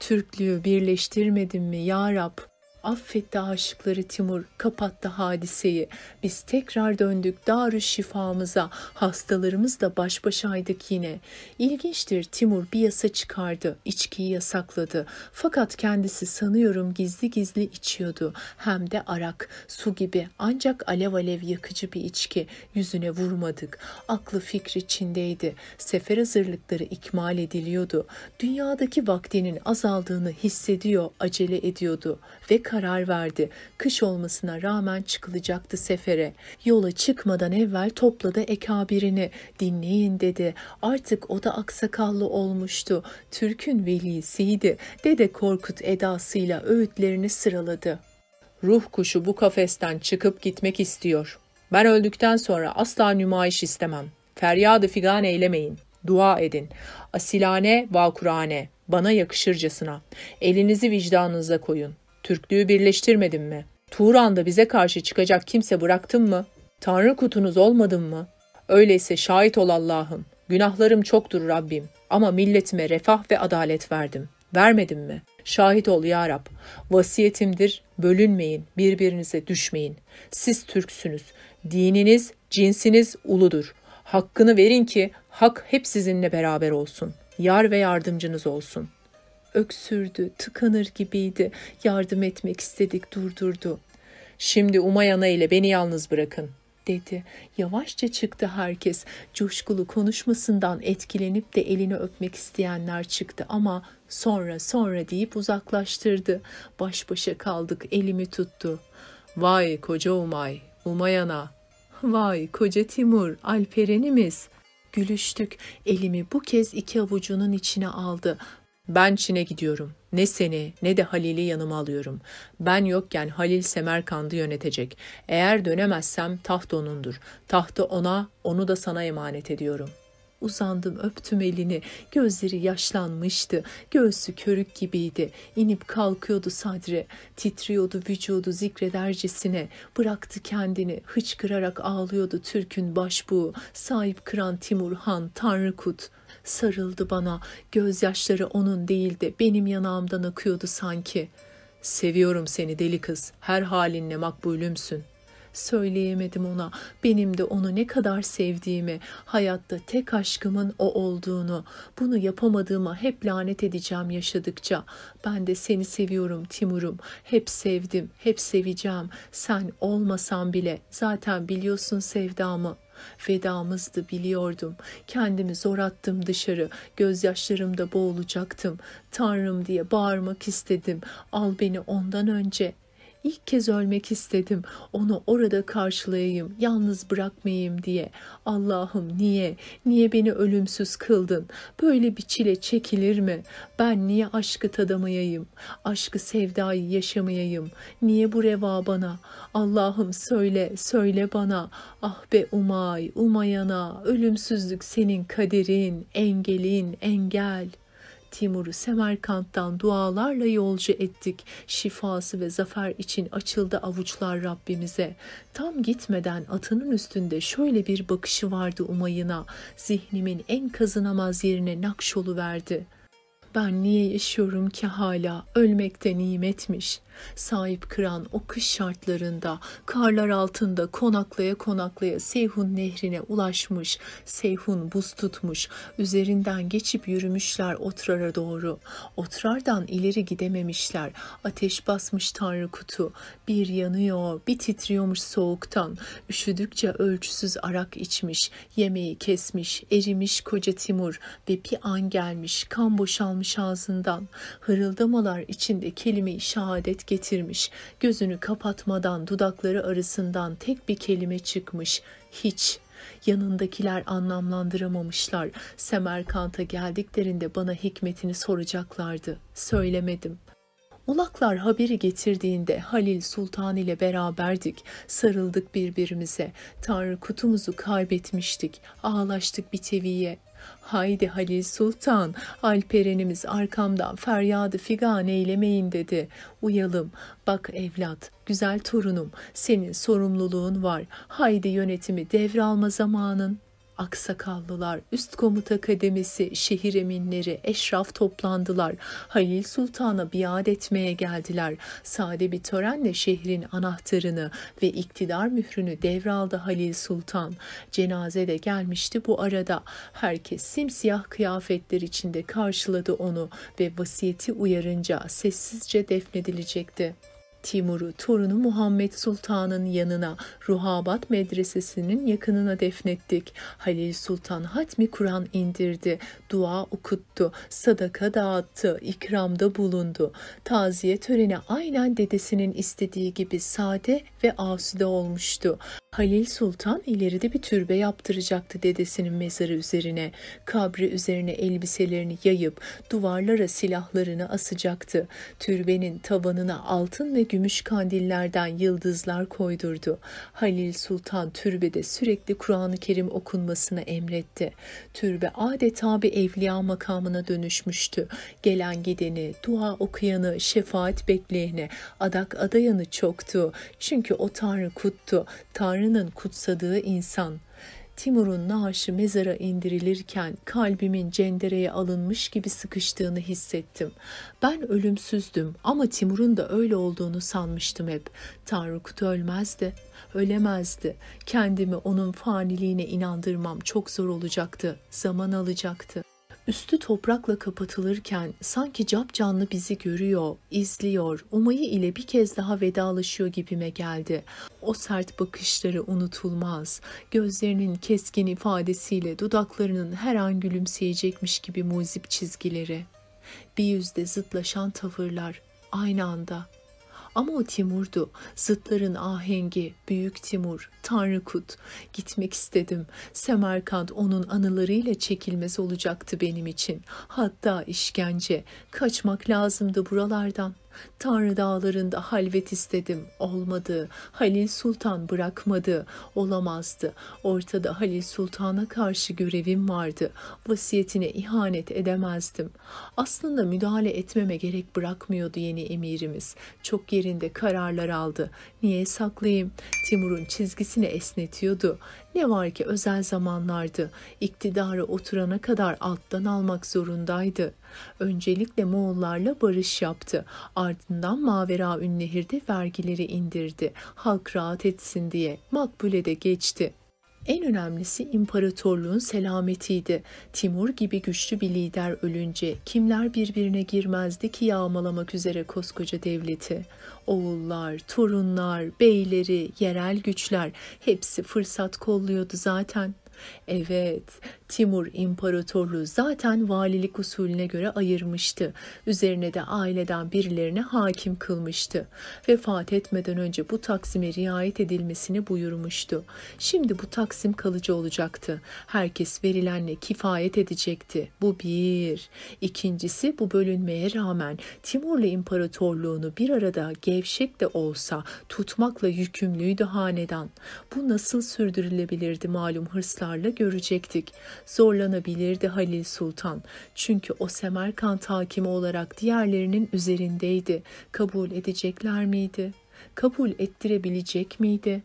Türklüğü birleştirmedim mi ya Rab? Affetti aşıkları Timur, kapattı hadiseyi. Biz tekrar döndük darü şifamıza. Hastalarımızla baş başaydık yine. İlginçtir Timur bir yasa çıkardı. içkiyi yasakladı. Fakat kendisi sanıyorum gizli gizli içiyordu. Hem de arak, su gibi ancak alev alev yakıcı bir içki. Yüzüne vurmadık. Aklı fikri içindeydi. Sefer hazırlıkları ikmal ediliyordu. Dünyadaki vaktinin azaldığını hissediyor, acele ediyordu ve karar verdi. Kış olmasına rağmen çıkılacaktı sefere. Yola çıkmadan evvel topladı ekabirini. Dinleyin dedi. Artık o da aksakallı olmuştu. Türk'ün velisiydi. Dede Korkut edasıyla öğütlerini sıraladı. Ruh kuşu bu kafesten çıkıp gitmek istiyor. Ben öldükten sonra asla nümayiş istemem. Feryadı figan eylemeyin. Dua edin. Asilane, vakurane, bana yakışırcasına. Elinizi vicdanınıza koyun. Türklüğü birleştirmedin mi? Turan'da bize karşı çıkacak kimse bıraktın mı? Tanrı kutunuz olmadın mı? Öyleyse şahit ol Allah'ım. Günahlarım çoktur Rabbim ama milletime refah ve adalet verdim. Vermedim mi? Şahit ol ya Rab. Vasiyetimdir, bölünmeyin, birbirinize düşmeyin. Siz Türksünüz. Dininiz, cinsiniz uludur. Hakkını verin ki hak hep sizinle beraber olsun. Yar ve yardımcınız olsun.'' Öksürdü, tıkanır gibiydi. Yardım etmek istedik, durdurdu. Şimdi Umayana ile beni yalnız bırakın dedi. Yavaşça çıktı herkes. Coşkulu konuşmasından etkilenip de elini öpmek isteyenler çıktı ama sonra sonra deyip uzaklaştırdı. Baş başa kaldık elimi tuttu. Vay koca Umay, Umayana. Vay koca Timur, Alperenimiz. Gülüştük. Elimi bu kez iki avucunun içine aldı. Ben Çin'e gidiyorum. Ne seni ne de Halil'i yanıma alıyorum. Ben yokken Halil Semerkand'ı yönetecek. Eğer dönemezsem taht onundur. Tahtı ona, onu da sana emanet ediyorum. Uzandım öptüm elini. Gözleri yaşlanmıştı. Göğsü körük gibiydi. İnip kalkıyordu sadre. Titriyordu vücudu zikredercesine. Bıraktı kendini. Hıçkırarak ağlıyordu Türk'ün başbuğu. Sahip kıran Timur Han Tanrıkut. Sarıldı bana. Gözyaşları onun değil de benim yanağımdan akıyordu sanki. Seviyorum seni deli kız. Her halinle makbulümsün.'' Söyleyemedim ona benim de onu ne kadar sevdiğimi, hayatta tek aşkımın o olduğunu, bunu yapamadığıma hep lanet edeceğim yaşadıkça. Ben de seni seviyorum Timur'um. Hep sevdim, hep seveceğim. Sen olmasan bile zaten biliyorsun sevdamı. Vedamızdı biliyordum. Kendimi zor attım dışarı. Gözyaşlarımda boğulacaktım. Tanrım diye bağırmak istedim. Al beni ondan önce. İlk kez ölmek istedim. Onu orada karşılayayım, yalnız bırakmayayım diye. Allah'ım niye, niye beni ölümsüz kıldın? Böyle bir çile çekilir mi? Ben niye aşkı tadamayayım? Aşkı sevdayı yaşamayayım? Niye bu reva bana? Allah'ım söyle, söyle bana. Ah be Umay, Umayana, ölümsüzlük senin kaderin, engelin, engel.'' Timur'u Semerkant'tan dualarla yolcu ettik. Şifası ve zafer için açıldı avuçlar Rabbimize. Tam gitmeden atının üstünde şöyle bir bakışı vardı Umay'ına. Zihnimin en kazınamaz yerine nakşolu verdi. Ben niye yaşıyorum ki hala? Ölmekte nimetmiş sahip kıran o kış şartlarında karlar altında konaklaya konaklaya Seyhun nehrine ulaşmış, Seyhun buz tutmuş, üzerinden geçip yürümüşler Otrar'a doğru. Otrar'dan ileri gidememişler. Ateş basmış Tanrı kutu. Bir yanıyor, bir titriyormuş soğuktan. Üşüdükçe ölçüsüz arak içmiş, yemeği kesmiş, erimiş koca Timur ve bir an gelmiş, kan boşalmış ağzından. Hırıldamalar içinde kelime-i şehadet getirmiş. Gözünü kapatmadan dudakları arasından tek bir kelime çıkmış. Hiç. Yanındakiler anlamlandıramamışlar. Semerkant'a geldiklerinde bana hikmetini soracaklardı. Söylemedim. Ulaklar haberi getirdiğinde Halil Sultan ile beraberdik. Sarıldık birbirimize. Tanrı kutumuzu kaybetmiştik. Ağlaştık bir teviye. Haydi Halil Sultan, Alperenimiz arkamdan feryadı figan eylemeyin dedi. Uyalım, bak evlat, güzel torunum, senin sorumluluğun var. Haydi yönetimi devralma zamanın. Aksakallılar, üst komuta kademesi, şehir eminleri, eşraf toplandılar. Halil Sultan'a biat etmeye geldiler. Sade bir törenle şehrin anahtarını ve iktidar mührünü devraldı Halil Sultan. Cenaze de gelmişti bu arada. Herkes simsiyah kıyafetler içinde karşıladı onu ve vasiyeti uyarınca sessizce defnedilecekti. Timur'u torunu Muhammed Sultan'ın yanına Ruhabat Medresesi'nin yakınına defnettik. Halil Sultan hatmi Kur'an indirdi, dua okuttu, sadaka dağıttı, ikramda bulundu. Taziye töreni aynen dedesinin istediği gibi sade ve asude olmuştu. Halil Sultan ileride bir türbe yaptıracaktı dedesinin mezarı üzerine. Kabri üzerine elbiselerini yayıp duvarlara silahlarını asacaktı. Türbenin tavanına altın ve gümüş kandillerden yıldızlar koydurdu. Halil Sultan türbede sürekli Kur'an-ı Kerim okunmasını emretti. Türbe adeta bir evliya makamına dönüşmüştü. Gelen gideni, dua okuyanı, şefaat bekleyeni, adak adayanı çoktu. Çünkü o Tanrı kuttu. Tanrı Tanrı'nın kutsadığı insan. Timur'un naaşı mezara indirilirken kalbimin cendereye alınmış gibi sıkıştığını hissettim. Ben ölümsüzdüm ama Timur'un da öyle olduğunu sanmıştım hep. Tanrı kutu ölmezdi, ölemezdi. Kendimi onun faniliğine inandırmam çok zor olacaktı, zaman alacaktı. Üstü toprakla kapatılırken sanki cap canlı bizi görüyor, izliyor, umayı ile bir kez daha vedalaşıyor gibime geldi. O sert bakışları unutulmaz. Gözlerinin keskin ifadesiyle dudaklarının her an gülümseyecekmiş gibi muzip çizgileri. Bir yüzde zıtlaşan tavırlar aynı anda ama o Timur'du. Zıtların ahengi, Büyük Timur, Tanrı Kut. Gitmek istedim. Semerkant onun anılarıyla çekilmez olacaktı benim için. Hatta işkence. Kaçmak lazımdı buralardan. Tanrı dağlarında halvet istedim, olmadı. Halil Sultan bırakmadı, olamazdı. Ortada Halil Sultan'a karşı görevim vardı. Vasiyetine ihanet edemezdim. Aslında müdahale etmeme gerek bırakmıyordu yeni emirimiz. Çok yerinde kararlar aldı. Niye saklayayım? Timur'un çizgisini esnetiyordu. Ne var ki özel zamanlardı. İktidarı oturana kadar alttan almak zorundaydı. Öncelikle Moğollarla barış yaptı. Ardından Mavera Ünnehir'de vergileri indirdi. Halk rahat etsin diye makbule de geçti. En önemlisi imparatorluğun selametiydi. Timur gibi güçlü bir lider ölünce kimler birbirine girmezdi ki yağmalamak üzere koskoca devleti. Oğullar, torunlar, beyleri, yerel güçler hepsi fırsat kolluyordu zaten. Evet, Timur İmparatorluğu zaten valilik usulüne göre ayırmıştı. Üzerine de aileden birilerine hakim kılmıştı. Vefat etmeden önce bu taksime riayet edilmesini buyurmuştu. Şimdi bu taksim kalıcı olacaktı. Herkes verilenle kifayet edecekti. Bu bir. İkincisi bu bölünmeye rağmen Timurlu İmparatorluğunu bir arada gevşek de olsa tutmakla yükümlüydü hanedan. Bu nasıl sürdürülebilirdi malum hırslarla görecektik zorlanabilirdi Halil Sultan. Çünkü o Semerkant hakimi olarak diğerlerinin üzerindeydi. Kabul edecekler miydi? Kabul ettirebilecek miydi?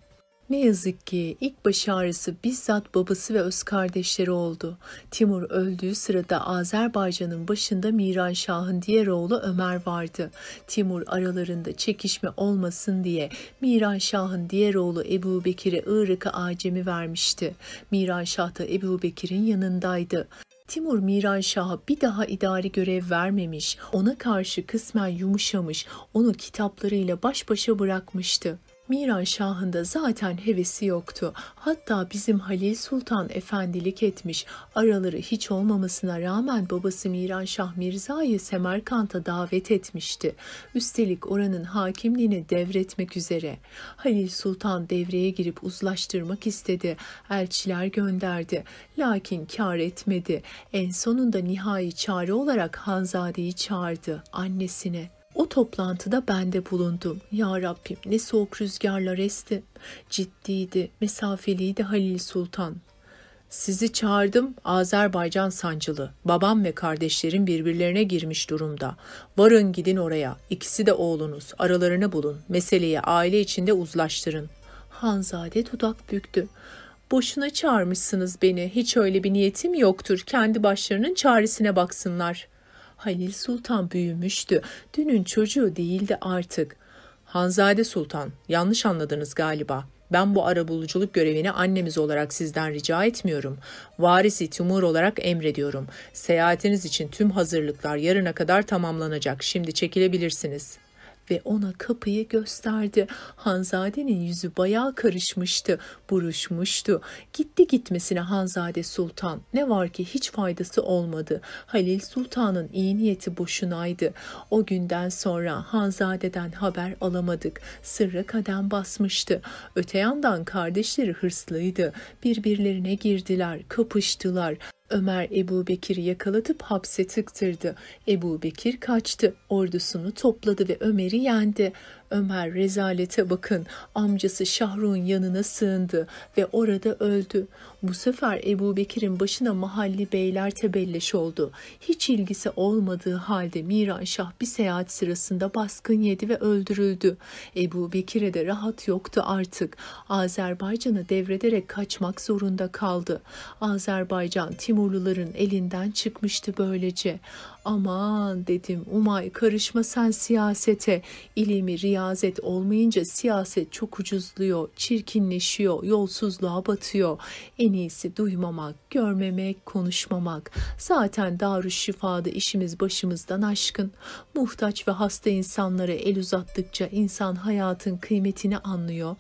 Ne yazık ki ilk baş ağrısı bizzat babası ve öz kardeşleri oldu. Timur öldüğü sırada Azerbaycan'ın başında Miran Şah'ın diğer oğlu Ömer vardı. Timur aralarında çekişme olmasın diye Miran Şah'ın diğer oğlu Ebu Bekir'e Irak'ı acemi vermişti. Miran Şah da Ebu Bekir'in yanındaydı. Timur Miran Şah'a bir daha idari görev vermemiş, ona karşı kısmen yumuşamış, onu kitaplarıyla baş başa bırakmıştı. Miran Şah'ın da zaten hevesi yoktu. Hatta bizim Halil Sultan efendilik etmiş. Araları hiç olmamasına rağmen babası Miran Şah Mirza'yı Semerkant'a davet etmişti. Üstelik oranın hakimliğini devretmek üzere. Halil Sultan devreye girip uzlaştırmak istedi. Elçiler gönderdi. Lakin kar etmedi. En sonunda nihai çare olarak Hanzade'yi çağırdı annesine. O toplantıda ben de bulundum. Ya Rabbim ne soğuk rüzgarlar esti. Ciddiydi, mesafeliydi Halil Sultan. Sizi çağırdım Azerbaycan sancılı. Babam ve kardeşlerim birbirlerine girmiş durumda. Varın gidin oraya. İkisi de oğlunuz. Aralarını bulun. Meseleyi aile içinde uzlaştırın. Hanzade dudak büktü. Boşuna çağırmışsınız beni. Hiç öyle bir niyetim yoktur. Kendi başlarının çaresine baksınlar. Halil Sultan büyümüştü. Dünün çocuğu değildi artık. Hanzade Sultan, yanlış anladınız galiba. Ben bu arabuluculuk görevini annemiz olarak sizden rica etmiyorum. Varisi Timur olarak emrediyorum. Seyahatiniz için tüm hazırlıklar yarına kadar tamamlanacak. Şimdi çekilebilirsiniz.'' Ve ona kapıyı gösterdi. Hanzade'nin yüzü bayağı karışmıştı, buruşmuştu. Gitti gitmesine Hanzade Sultan. Ne var ki hiç faydası olmadı. Halil Sultan'ın iyi niyeti boşunaydı. O günden sonra Hanzade'den haber alamadık. Sırra kadem basmıştı. Öte yandan kardeşleri hırslıydı. Birbirlerine girdiler, kapıştılar. Ömer Ebu Bekir'i yakalatıp hapse tıktırdı. Ebu Bekir kaçtı, ordusunu topladı ve Ömer'i yendi. Ömer rezalete bakın amcası Şahruk'un yanına sığındı ve orada öldü. Bu sefer Ebu Bekir'in başına mahalli beyler tebelleş oldu. Hiç ilgisi olmadığı halde Miran Şah bir seyahat sırasında baskın yedi ve öldürüldü. Ebu Bekir'e de rahat yoktu artık. Azerbaycan'ı devrederek kaçmak zorunda kaldı. Azerbaycan Timurluların elinden çıkmıştı böylece. Aman dedim Umay karışma sen siyasete. İlimi riyazet olmayınca siyaset çok ucuzluyor, çirkinleşiyor, yolsuzluğa batıyor. En iyisi duymamak, görmemek, konuşmamak. Zaten Darüşşifa'da işimiz başımızdan aşkın. Muhtaç ve hasta insanlara el uzattıkça insan hayatın kıymetini anlıyor.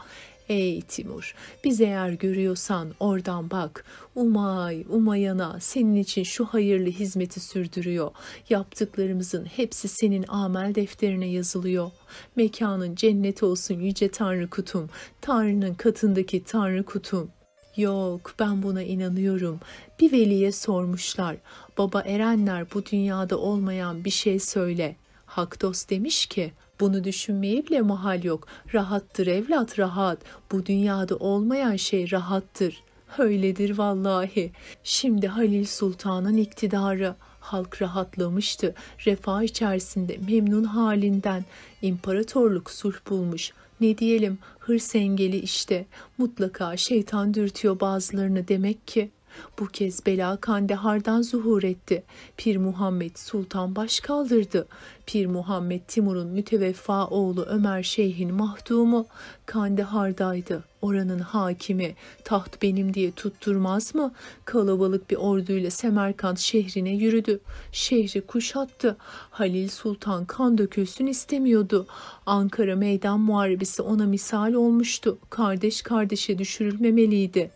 Ey Timur, biz eğer görüyorsan oradan bak. Umay, umayana senin için şu hayırlı hizmeti sürdürüyor. Yaptıklarımızın hepsi senin amel defterine yazılıyor. Mekanın cennet olsun yüce Tanrı kutum, Tanrı'nın katındaki Tanrı kutum. Yok ben buna inanıyorum. Bir veliye sormuşlar. Baba erenler bu dünyada olmayan bir şey söyle. Hak dost demiş ki Bunu düşünmeye bile mahal yok. Rahattır evlat rahat. Bu dünyada olmayan şey rahattır. Öyledir vallahi. Şimdi Halil Sultan'ın iktidarı. Halk rahatlamıştı. Refah içerisinde memnun halinden. İmparatorluk sulh bulmuş. Ne diyelim hırs engeli işte. Mutlaka şeytan dürtüyor bazılarını demek ki. Bu kez bela Kandehar'dan zuhur etti. Pir Muhammed Sultan baş kaldırdı. Pir Muhammed Timur'un müteveffa oğlu Ömer Şeyh'in mahdumu Kandehar'daydı. Oranın hakimi taht benim diye tutturmaz mı? Kalabalık bir orduyla Semerkant şehrine yürüdü. Şehri kuşattı. Halil Sultan kan dökülsün istemiyordu. Ankara meydan muharebesi ona misal olmuştu. Kardeş kardeşe düşürülmemeliydi.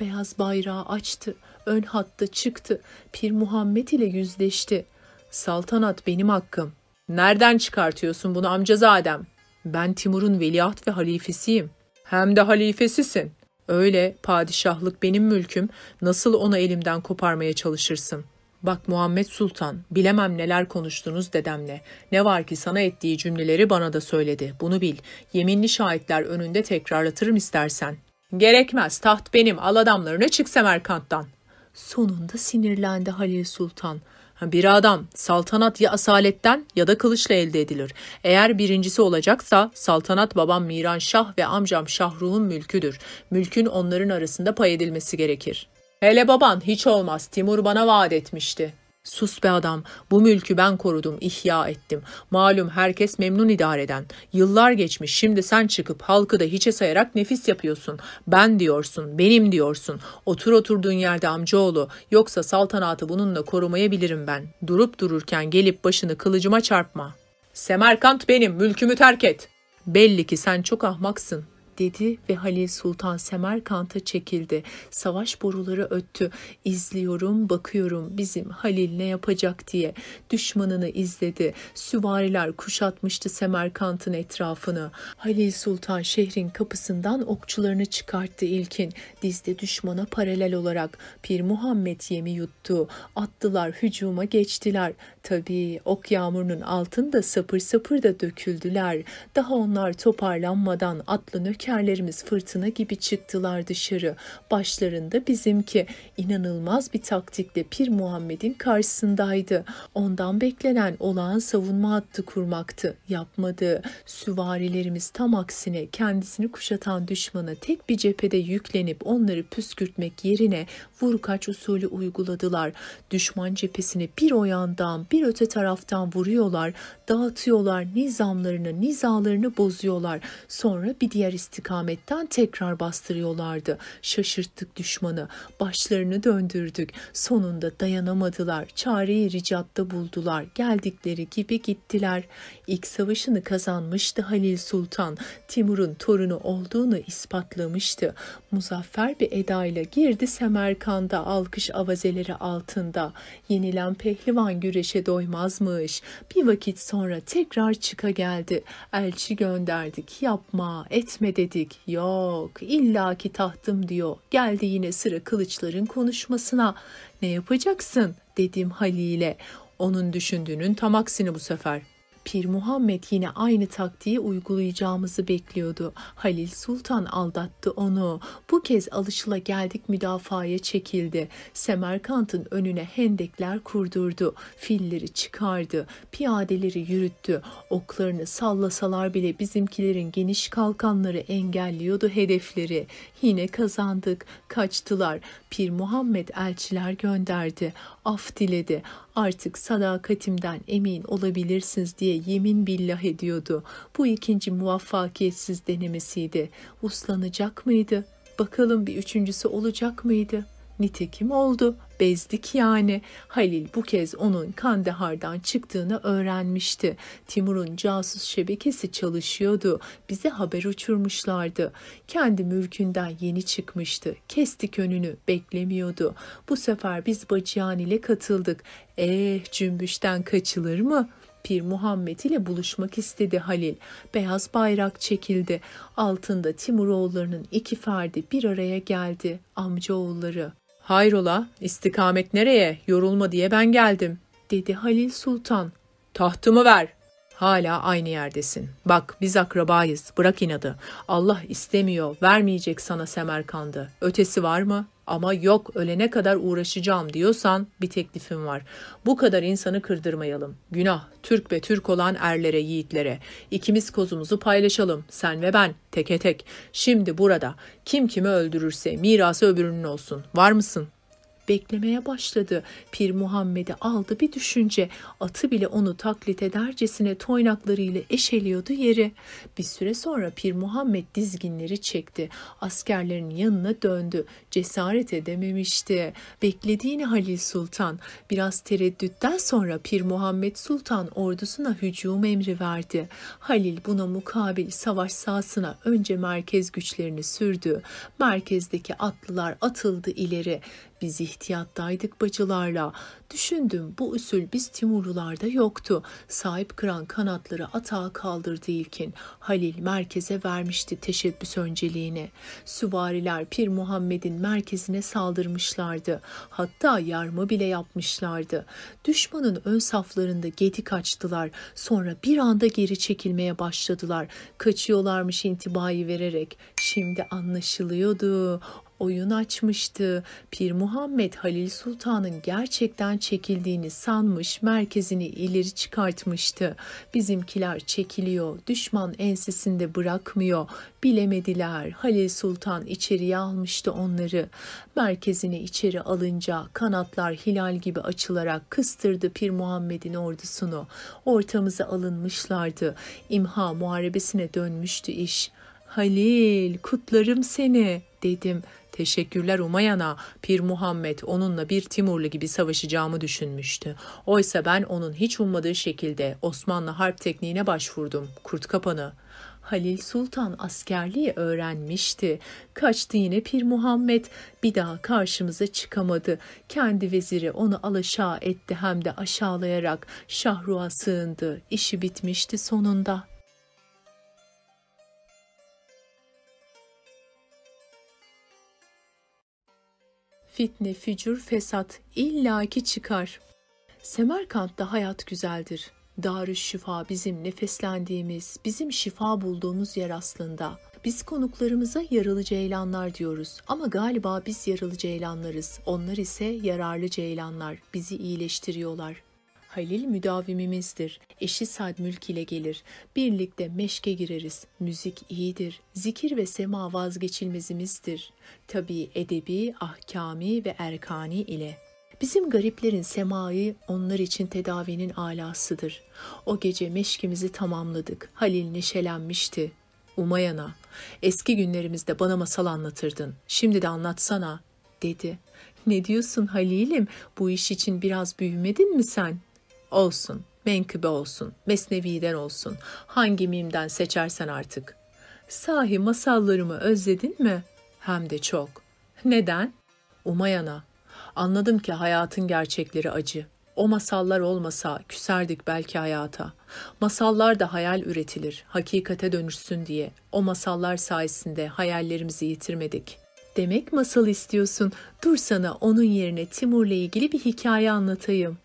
Beyaz bayrağı açtı. Ön hatta çıktı. Pir Muhammed ile yüzleşti. Saltanat benim hakkım. Nereden çıkartıyorsun bunu amcazadem? Ben Timur'un veliaht ve halifesiyim. Hem de halifesisin. Öyle padişahlık benim mülküm. Nasıl onu elimden koparmaya çalışırsın? Bak Muhammed Sultan, bilemem neler konuştunuz dedemle. Ne var ki sana ettiği cümleleri bana da söyledi. Bunu bil. Yeminli şahitler önünde tekrarlatırım istersen. Gerekmez, taht benim. Al adamlarını çık Semerkant'tan. Sonunda sinirlendi Halil Sultan. Bir adam saltanat ya asaletten ya da kılıçla elde edilir. Eğer birincisi olacaksa saltanat babam Miran Şah ve amcam Şahruh'un mülküdür. Mülkün onların arasında pay edilmesi gerekir. Hele baban hiç olmaz Timur bana vaat etmişti. Sus be adam, bu mülkü ben korudum, ihya ettim. Malum herkes memnun idare eden. Yıllar geçmiş, şimdi sen çıkıp halkı da hiçe sayarak nefis yapıyorsun. Ben diyorsun, benim diyorsun. Otur oturduğun yerde amcaoğlu, yoksa saltanatı bununla korumayabilirim ben. Durup dururken gelip başını kılıcıma çarpma. Semerkant benim, mülkümü terk et. Belli ki sen çok ahmaksın dedi ve Halil Sultan Semerkant'a çekildi. Savaş boruları öttü. İzliyorum, bakıyorum bizim Halil ne yapacak diye. Düşmanını izledi. Süvariler kuşatmıştı Semerkant'ın etrafını. Halil Sultan şehrin kapısından okçularını çıkarttı ilkin. Dizde düşmana paralel olarak Pir Muhammed yemi yuttu. Attılar, hücuma geçtiler. Tabii ok yağmurunun altında sapır sapır da döküldüler. Daha onlar toparlanmadan atlı nökerlerimiz fırtına gibi çıktılar dışarı. Başlarında bizimki inanılmaz bir taktikle Pir Muhammed'in karşısındaydı. Ondan beklenen olağan savunma hattı kurmaktı. Yapmadı. Süvarilerimiz tam aksine kendisini kuşatan düşmana tek bir cephede yüklenip onları püskürtmek yerine vur kaç usulü uyguladılar. Düşman cephesine bir o yandan bir öte taraftan vuruyorlar, dağıtıyorlar, nizamlarını, nizalarını bozuyorlar. Sonra bir diğer istikametten tekrar bastırıyorlardı. Şaşırttık düşmanı, başlarını döndürdük. Sonunda dayanamadılar, çareyi ricatta buldular. Geldikleri gibi gittiler. İlk savaşını kazanmıştı Halil Sultan. Timur'un torunu olduğunu ispatlamıştı. Muzaffer bir edayla girdi Semerkand'a alkış avazeleri altında. Yenilen pehlivan güreşe doymazmış. Bir vakit sonra tekrar çıka geldi. Elçi gönderdik. Yapma, etme dedik. Yok, illaki tahtım diyor. Geldi yine sıra kılıçların konuşmasına. Ne yapacaksın? dedim Halil'e. Onun düşündüğünün tam aksini bu sefer. Pir Muhammed yine aynı taktiği uygulayacağımızı bekliyordu. Halil Sultan aldattı onu. Bu kez alışıla geldik müdafaya çekildi. Semerkant'ın önüne hendekler kurdurdu. Filleri çıkardı. Piyadeleri yürüttü. Oklarını sallasalar bile bizimkilerin geniş kalkanları engelliyordu hedefleri. Yine kazandık. Kaçtılar. Pir Muhammed elçiler gönderdi. Af diledi. Artık sadakatimden emin olabilirsiniz diye yemin billah ediyordu. Bu ikinci muvaffakiyetsiz denemesiydi. Uslanacak mıydı? Bakalım bir üçüncüsü olacak mıydı? Nitekim oldu. Bezdik yani. Halil bu kez onun Kandahar'dan çıktığını öğrenmişti. Timur'un casus şebekesi çalışıyordu. Bize haber uçurmuşlardı. Kendi mülkünden yeni çıkmıştı. Kestik önünü, beklemiyordu. Bu sefer biz Bacıyan ile katıldık. Eh cümbüşten kaçılır mı?'' Pir Muhammed ile buluşmak istedi Halil. Beyaz bayrak çekildi. Altında Timuroğullarının iki ferdi bir araya geldi. Amcaoğulları. Hayrola, istikamet nereye? Yorulma diye ben geldim, dedi Halil Sultan. Tahtımı ver. Hala aynı yerdesin. Bak biz akrabayız. Bırak inadı. Allah istemiyor. Vermeyecek sana Semerkand'ı. Ötesi var mı? Ama yok ölene kadar uğraşacağım diyorsan bir teklifim var. Bu kadar insanı kırdırmayalım. Günah Türk ve Türk olan erlere, yiğitlere. İkimiz kozumuzu paylaşalım. Sen ve ben teke tek. Şimdi burada kim kimi öldürürse mirası öbürünün olsun. Var mısın?'' Beklemeye başladı. Pir Muhammed'i aldı bir düşünce. Atı bile onu taklit edercesine toynaklarıyla eşeliyordu yeri. Bir süre sonra Pir Muhammed dizginleri çekti. Askerlerin yanına döndü. Cesaret edememişti. Beklediğini Halil Sultan. Biraz tereddütten sonra Pir Muhammed Sultan ordusuna hücum emri verdi. Halil buna mukabil savaş sahasına önce merkez güçlerini sürdü. Merkezdeki atlılar atıldı ileri. Biz ihtiyattaydık bacılarla. Düşündüm bu usul biz Timurlularda yoktu. Sahip kıran kanatları atağa kaldırdı ilkin. Halil merkeze vermişti teşebbüs önceliğini. Süvariler Pir Muhammed'in merkezine saldırmışlardı. Hatta yarma bile yapmışlardı. Düşmanın ön saflarında gedik açtılar. Sonra bir anda geri çekilmeye başladılar. Kaçıyorlarmış intibayı vererek. Şimdi anlaşılıyordu oyun açmıştı. Pir Muhammed Halil Sultan'ın gerçekten çekildiğini sanmış, merkezini ileri çıkartmıştı. Bizimkiler çekiliyor, düşman ensesinde bırakmıyor. Bilemediler. Halil Sultan içeriye almıştı onları. Merkezini içeri alınca kanatlar hilal gibi açılarak kıstırdı Pir Muhammed'in ordusunu. Ortamıza alınmışlardı. İmha muharebesine dönmüştü iş. Halil kutlarım seni dedim. Teşekkürler Umayana, Pir Muhammed onunla bir Timurlu gibi savaşacağımı düşünmüştü. Oysa ben onun hiç ummadığı şekilde Osmanlı harp tekniğine başvurdum. Kurt kapanı. Halil Sultan askerliği öğrenmişti. Kaçtı yine Pir Muhammed. Bir daha karşımıza çıkamadı. Kendi veziri onu alaşağı etti hem de aşağılayarak Şahruğa sığındı. İşi bitmişti sonunda.'' Fitne, fücur, fesat illaki çıkar. Semerkant'ta hayat güzeldir. Darü şifa bizim nefeslendiğimiz, bizim şifa bulduğumuz yer aslında. Biz konuklarımıza yaralı ceylanlar diyoruz ama galiba biz yaralı ceylanlarız. Onlar ise yararlı ceylanlar. Bizi iyileştiriyorlar. Halil müdavimimizdir. Eşi Sad Mülk ile gelir. Birlikte meşke gireriz. Müzik iyidir. Zikir ve sema vazgeçilmezimizdir. Tabi edebi, ahkami ve erkani ile. Bizim gariplerin semayı onlar için tedavinin alasıdır. O gece meşkimizi tamamladık. Halil neşelenmişti. Umayana, eski günlerimizde bana masal anlatırdın. Şimdi de anlatsana, dedi. Ne diyorsun Halil'im? Bu iş için biraz büyümedin mi sen? Olsun, menkıbe olsun, mesneviden olsun, hangi mimden seçersen artık. Sahi masallarımı özledin mi? Hem de çok. Neden? Umayana. Anladım ki hayatın gerçekleri acı. O masallar olmasa küserdik belki hayata. Masallar da hayal üretilir, hakikate dönüşsün diye. O masallar sayesinde hayallerimizi yitirmedik. Demek masal istiyorsun. Dur sana onun yerine Timur'la ilgili bir hikaye anlatayım.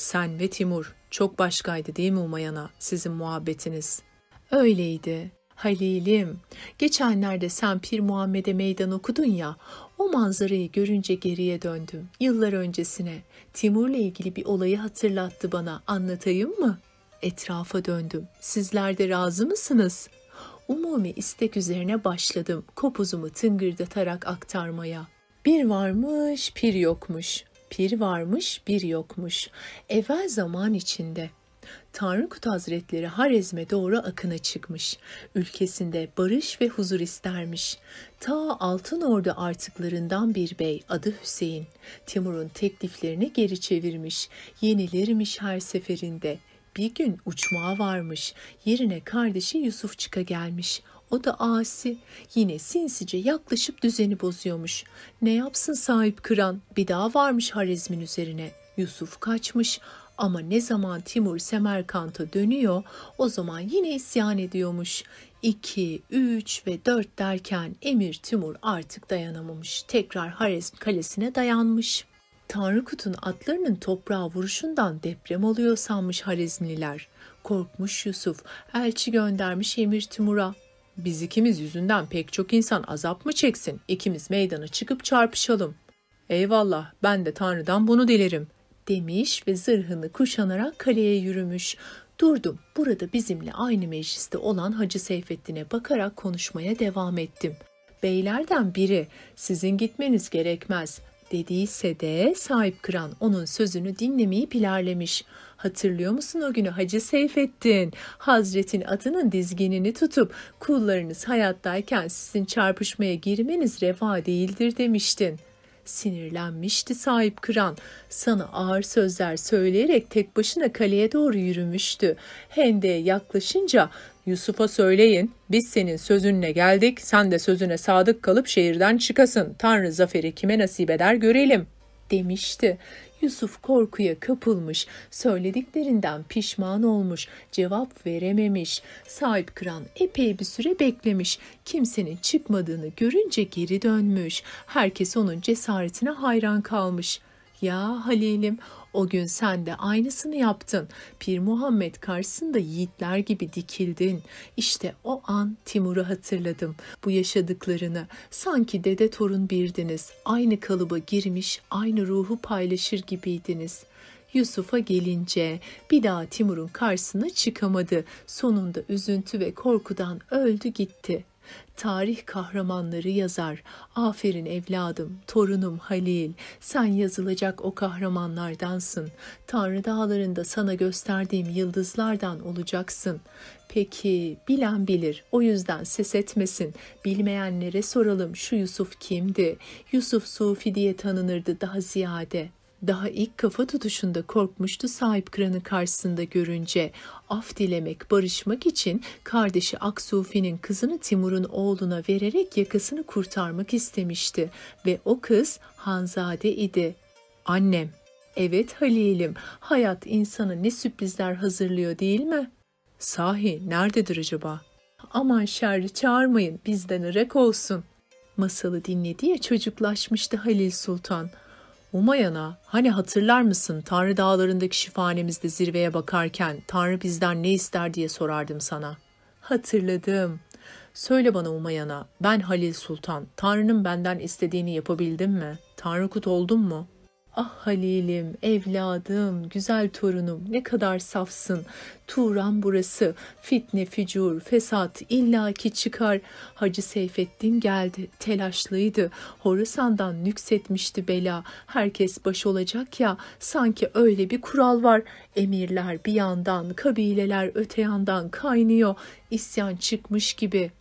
Sen ve Timur çok başkaydı değil mi Umayana sizin muhabbetiniz? Öyleydi. Halil'im, geçenlerde sen Pir Muhammed'e meydan okudun ya, o manzarayı görünce geriye döndüm. Yıllar öncesine. Timur'la ilgili bir olayı hatırlattı bana. Anlatayım mı? Etrafa döndüm. Sizler de razı mısınız? Umumi istek üzerine başladım. Kopuzumu tıngırdatarak aktarmaya. Bir varmış, pir yokmuş. Pir varmış, bir yokmuş. Evvel zaman içinde. Tanrı Kut Hazretleri Harezm'e doğru akına çıkmış. Ülkesinde barış ve huzur istermiş. Ta Altın Ordu artıklarından bir bey adı Hüseyin. Timur'un tekliflerini geri çevirmiş. Yenilirmiş her seferinde. Bir gün uçmağa varmış. Yerine kardeşi Yusuf çıka gelmiş. O da asi. Yine sinsice yaklaşıp düzeni bozuyormuş. Ne yapsın sahip kıran? Bir daha varmış Harezm'in üzerine. Yusuf kaçmış ama ne zaman Timur Semerkant'a dönüyor o zaman yine isyan ediyormuş. 2, 3 ve 4 derken Emir Timur artık dayanamamış. Tekrar Harezm kalesine dayanmış. Tanrıkut'un atlarının toprağa vuruşundan deprem oluyor sanmış Harezmliler. Korkmuş Yusuf, elçi göndermiş Emir Timur'a. Biz ikimiz yüzünden pek çok insan azap mı çeksin? İkimiz meydana çıkıp çarpışalım. Eyvallah, ben de Tanrı'dan bunu dilerim, demiş ve zırhını kuşanarak kaleye yürümüş. Durdum, burada bizimle aynı mecliste olan Hacı Seyfettin'e bakarak konuşmaya devam ettim. Beylerden biri, sizin gitmeniz gerekmez, dediyse de sahip kıran onun sözünü dinlemeyi ilerlemiş. Hatırlıyor musun o günü Hacı Seyfettin? Hazretin atının dizginini tutup kullarınız hayattayken sizin çarpışmaya girmeniz reva değildir demiştin. Sinirlenmişti sahip kıran. Sana ağır sözler söyleyerek tek başına kaleye doğru yürümüştü. Hende'ye yaklaşınca Yusuf'a söyleyin biz senin sözünle geldik sen de sözüne sadık kalıp şehirden çıkasın. Tanrı zaferi kime nasip eder görelim demişti. Yusuf korkuya kapılmış, söylediklerinden pişman olmuş, cevap verememiş. Sahip kıran epey bir süre beklemiş. Kimsenin çıkmadığını görünce geri dönmüş. Herkes onun cesaretine hayran kalmış. Ya Halil'im o gün sen de aynısını yaptın. Pir Muhammed karşısında yiğitler gibi dikildin. İşte o an Timur'u hatırladım. Bu yaşadıklarını sanki dede torun birdiniz. Aynı kalıba girmiş, aynı ruhu paylaşır gibiydiniz. Yusuf'a gelince bir daha Timur'un karşısına çıkamadı. Sonunda üzüntü ve korkudan öldü gitti tarih kahramanları yazar. Aferin evladım, torunum Halil, sen yazılacak o kahramanlardansın. Tanrı dağlarında sana gösterdiğim yıldızlardan olacaksın. Peki bilen bilir, o yüzden ses etmesin. Bilmeyenlere soralım şu Yusuf kimdi? Yusuf Sufi diye tanınırdı daha ziyade.'' Daha ilk kafa tutuşunda korkmuştu sahip kıranı karşısında görünce. Af dilemek, barışmak için kardeşi Aksufi'nin kızını Timur'un oğluna vererek yakasını kurtarmak istemişti. Ve o kız Hanzade idi. Annem, evet Halil'im, hayat insana ne sürprizler hazırlıyor değil mi? Sahi nerededir acaba? Aman şerri çağırmayın, bizden ırak olsun. Masalı dinledi ya çocuklaşmıştı Halil Sultan.'' Umayana, hani hatırlar mısın Tanrı dağlarındaki şifanemizde zirveye bakarken Tanrı bizden ne ister diye sorardım sana. Hatırladım. Söyle bana Umayana, ben Halil Sultan, Tanrı'nın benden istediğini yapabildim mi? Tanrı kut oldum mu?'' Ah Halil'im, evladım, güzel torunum ne kadar safsın. Turan burası. Fitne, fücur, fesat illaki çıkar. Hacı Seyfettin geldi. Telaşlıydı. Horasan'dan nüksetmişti bela. Herkes baş olacak ya. Sanki öyle bir kural var. Emirler bir yandan, kabileler öte yandan kaynıyor. İsyan çıkmış gibi.''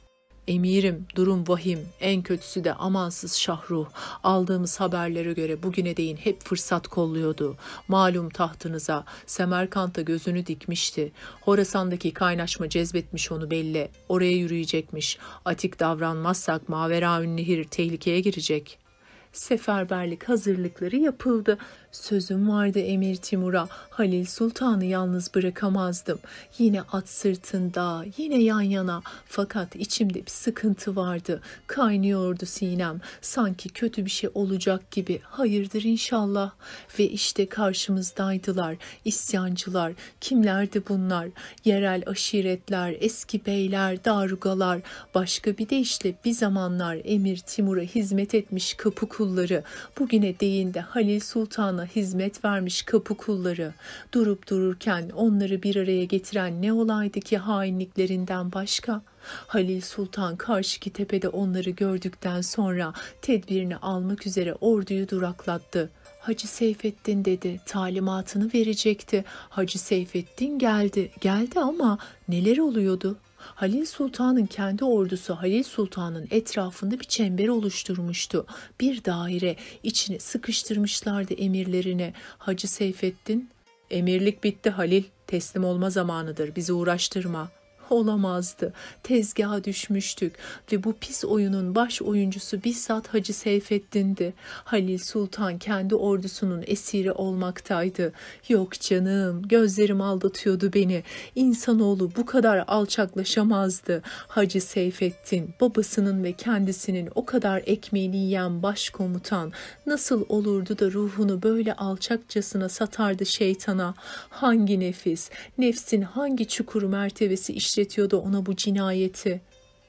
Emirim, durum vahim, en kötüsü de amansız Şahruh. Aldığımız haberlere göre bugüne değin hep fırsat kolluyordu. Malum tahtınıza, Semerkant'a gözünü dikmişti. Horasan'daki kaynaşma cezbetmiş onu belli. Oraya yürüyecekmiş. Atik davranmazsak Maveraün Nehir tehlikeye girecek.'' seferberlik hazırlıkları yapıldı. Sözüm vardı Emir Timur'a, Halil Sultan'ı yalnız bırakamazdım. Yine at sırtında, yine yan yana. Fakat içimde bir sıkıntı vardı. Kaynıyordu sinem. Sanki kötü bir şey olacak gibi. Hayırdır inşallah. Ve işte karşımızdaydılar. İsyancılar. Kimlerdi bunlar? Yerel aşiretler, eski beyler, darugalar. Başka bir deyişle bir zamanlar Emir Timur'a hizmet etmiş kapı kulları. Bugüne değin de Halil Sultan'a ona hizmet vermiş kapı kulları, durup dururken onları bir araya getiren ne olaydı ki hainliklerinden başka? Halil Sultan karşıki tepede onları gördükten sonra tedbirini almak üzere orduyu duraklattı. Hacı Seyfettin dedi, talimatını verecekti. Hacı Seyfettin geldi, geldi ama neler oluyordu? Halil Sultan'ın kendi ordusu Halil Sultan'ın etrafında bir çember oluşturmuştu. Bir daire içine sıkıştırmışlardı emirlerini. Hacı Seyfettin, emirlik bitti Halil, teslim olma zamanıdır, bizi uğraştırma. Olamazdı. Tezgaha düşmüştük ve bu pis oyunun baş oyuncusu bizzat Hacı Seyfettin'di. Halil Sultan kendi ordusunun esiri olmaktaydı. Yok canım, gözlerim aldatıyordu beni. İnsanoğlu bu kadar alçaklaşamazdı. Hacı Seyfettin, babasının ve kendisinin o kadar ekmeğini yiyen başkomutan nasıl olurdu da ruhunu böyle alçakçasına satardı şeytana? Hangi nefis, nefsin hangi çukuru mertebesi işletiyordu ona bu cinayeti?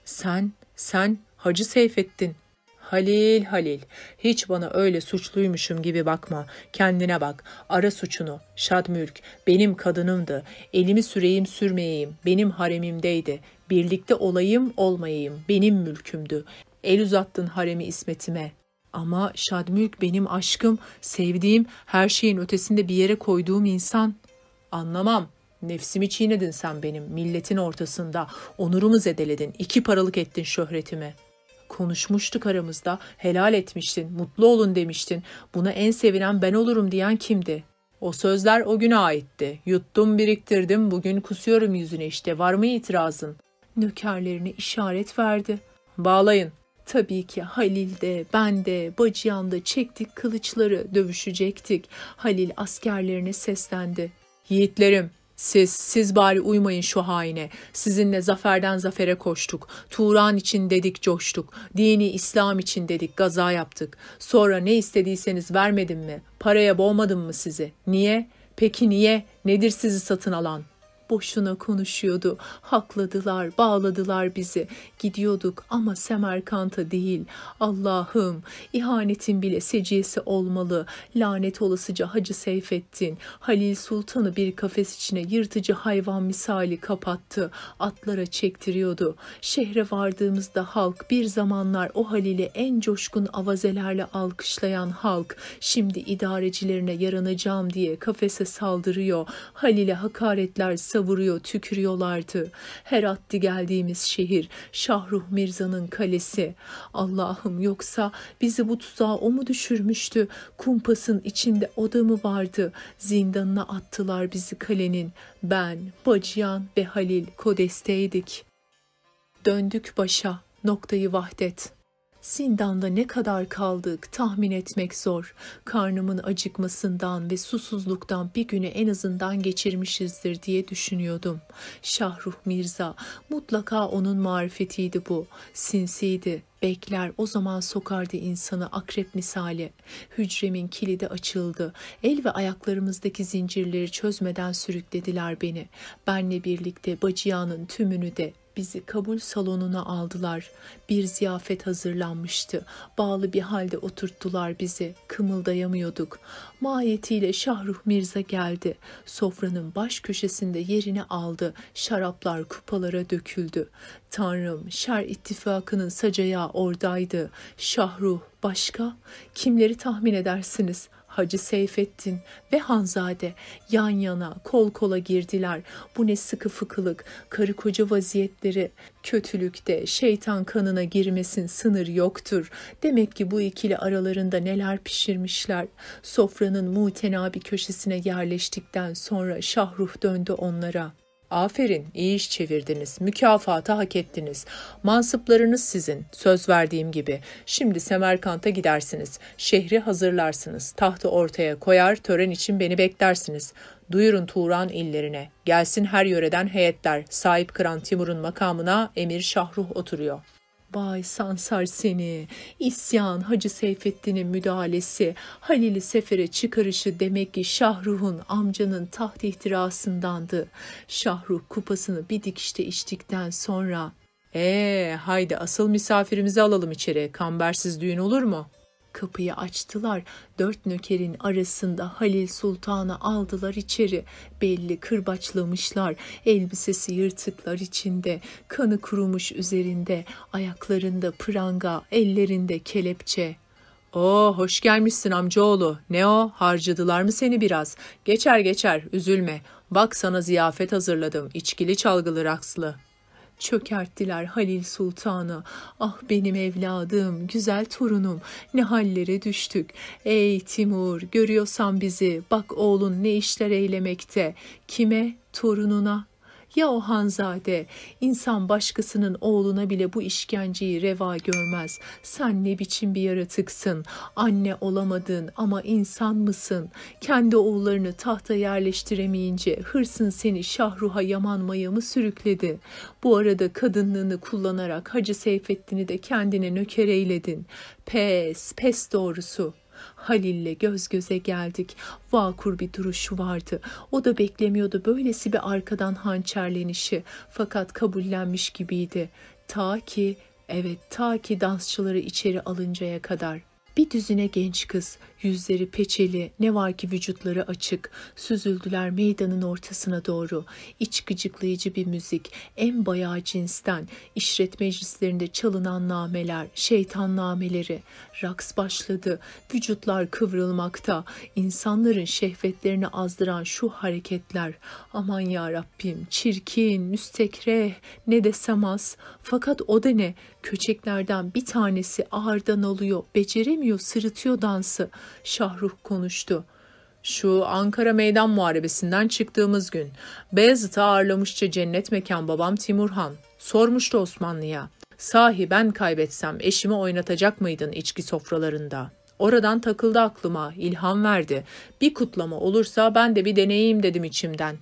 Sen, sen Hacı Seyfettin. Halil, Halil, hiç bana öyle suçluymuşum gibi bakma. Kendine bak, ara suçunu. Şadmülk, benim kadınımdı. Elimi süreyim sürmeyeyim, benim haremimdeydi. Birlikte olayım olmayayım, benim mülkümdü. El uzattın haremi ismetime. Ama Şadmülk benim aşkım, sevdiğim, her şeyin ötesinde bir yere koyduğum insan. Anlamam. Nefsimi çiğnedin sen benim, milletin ortasında. Onurumu zedeledin, iki paralık ettin şöhretimi. Konuşmuştuk aramızda, helal etmiştin, mutlu olun demiştin. Buna en sevilen ben olurum diyen kimdi? O sözler o güne aitti. Yuttum biriktirdim, bugün kusuyorum yüzüne işte. Var mı itirazın? Nökerlerine işaret verdi. Bağlayın. Tabii ki Halil de, ben de, Bacıyan da çektik kılıçları, dövüşecektik. Halil askerlerine seslendi. Yiğitlerim, siz, siz bari uymayın şu haine. Sizinle zaferden zafere koştuk. Turan için dedik coştuk. Dini İslam için dedik gaza yaptık. Sonra ne istediyseniz vermedim mi? Paraya boğmadım mı sizi? Niye? Peki niye? Nedir sizi satın alan? Boşuna konuşuyordu. Hakladılar, bağladılar bizi. Gidiyorduk ama Semerkant'a değil. Allah'ım, ihanetin bile seciyesi olmalı. Lanet olasıca Hacı Seyfettin, Halil Sultan'ı bir kafes içine yırtıcı hayvan misali kapattı. Atlara çektiriyordu. Şehre vardığımızda halk bir zamanlar o Halil'i en coşkun avazelerle alkışlayan halk şimdi idarecilerine yaranacağım diye kafese saldırıyor. Halil'e hakaretler savuruyor, tükürüyorlardı. Her attı geldiğimiz şehir Şahruh Mirza'nın kalesi. Allah'ım yoksa bizi bu tuzağa o mu düşürmüştü? Kumpasın içinde oda mı vardı? Zindanına attılar bizi kalenin. Ben, Bacıyan ve Halil Kodes'teydik. Döndük başa, noktayı vahdet.'' Zindanda ne kadar kaldık tahmin etmek zor. Karnımın acıkmasından ve susuzluktan bir günü en azından geçirmişizdir diye düşünüyordum. Şahruh Mirza mutlaka onun marifetiydi bu. Sinsiydi. Bekler o zaman sokardı insanı akrep misali. Hücremin kilidi açıldı. El ve ayaklarımızdaki zincirleri çözmeden sürüklediler beni. Benle birlikte bacıyanın tümünü de bizi kabul salonuna aldılar. Bir ziyafet hazırlanmıştı. Bağlı bir halde oturttular bizi. Kımıldayamıyorduk. Mahiyetiyle Şahruh Mirza geldi. Sofranın baş köşesinde yerini aldı. Şaraplar kupalara döküldü. Tanrım, Şer ittifakının sacayağı oradaydı. Şahruh, başka? Kimleri tahmin edersiniz?'' Hacı Seyfettin ve Hanzade yan yana kol kola girdiler. Bu ne sıkı fıkılık, karı koca vaziyetleri, kötülükte şeytan kanına girmesin sınır yoktur. Demek ki bu ikili aralarında neler pişirmişler. Sofranın mutenabi köşesine yerleştikten sonra Şahruh döndü onlara. Aferin, iyi iş çevirdiniz. Mükafatı hak ettiniz. Mansıplarınız sizin, söz verdiğim gibi. Şimdi Semerkant'a gidersiniz. Şehri hazırlarsınız. Tahtı ortaya koyar, tören için beni beklersiniz. Duyurun Turan illerine. Gelsin her yöreden heyetler. Sahip Kıran Timur'un makamına Emir Şahruh oturuyor. Vay Sansar seni, isyan Hacı Seyfettin'in müdahalesi, Halil'i sefere çıkarışı demek ki Şahruh'un amcanın taht ihtirasındandı. Şahruh kupasını bir dikişte içtikten sonra, ''Ee haydi asıl misafirimizi alalım içeri, kambersiz düğün olur mu?'' Kapıyı açtılar. Dört nökerin arasında Halil Sultan'ı aldılar içeri. Belli kırbaçlamışlar. Elbisesi yırtıklar içinde. Kanı kurumuş üzerinde. Ayaklarında pranga, ellerinde kelepçe. Oo hoş gelmişsin amcaoğlu. Ne o harcadılar mı seni biraz? Geçer geçer üzülme. Bak sana ziyafet hazırladım. İçkili çalgılı rakslı.'' Çökerttiler Halil Sultan'ı. Ah benim evladım, güzel torunum, ne hallere düştük. Ey Timur, görüyorsan bizi, bak oğlun ne işler eylemekte. Kime? Torununa. Ya o Hanzade, insan başkasının oğluna bile bu işkenceyi reva görmez. Sen ne biçim bir yaratıksın, anne olamadın ama insan mısın? Kendi oğullarını tahta yerleştiremeyince hırsın seni Şahruh'a yaman maya mı sürükledi? Bu arada kadınlığını kullanarak Hacı Seyfettin'i de kendine nöker eyledin. Pes, pes doğrusu. Halil'le göz göze geldik. Vakur bir duruşu vardı. O da beklemiyordu böylesi bir arkadan hançerlenişi. Fakat kabullenmiş gibiydi. Ta ki, evet ta ki dansçıları içeri alıncaya kadar. Bir düzine genç kız, yüzleri peçeli, ne var ki vücutları açık, süzüldüler meydanın ortasına doğru. İç gıcıklayıcı bir müzik, en bayağı cinsten, işret meclislerinde çalınan nameler, şeytan nameleri. Raks başladı, vücutlar kıvrılmakta, insanların şehvetlerini azdıran şu hareketler. Aman ya Rabbim, çirkin, müstekreh, ne desem az. Fakat o da ne? Köçeklerden bir tanesi ağırdan alıyor, beceremiyor, sırıtıyor dansı. Şahruh konuştu. Şu Ankara Meydan Muharebesi'nden çıktığımız gün Beyazıt'ı ağırlamışça cennet mekan babam Timurhan sormuştu Osmanlı'ya. Sahi ben kaybetsem eşimi oynatacak mıydın içki sofralarında? Oradan takıldı aklıma, ilham verdi. Bir kutlama olursa ben de bir deneyeyim dedim içimden.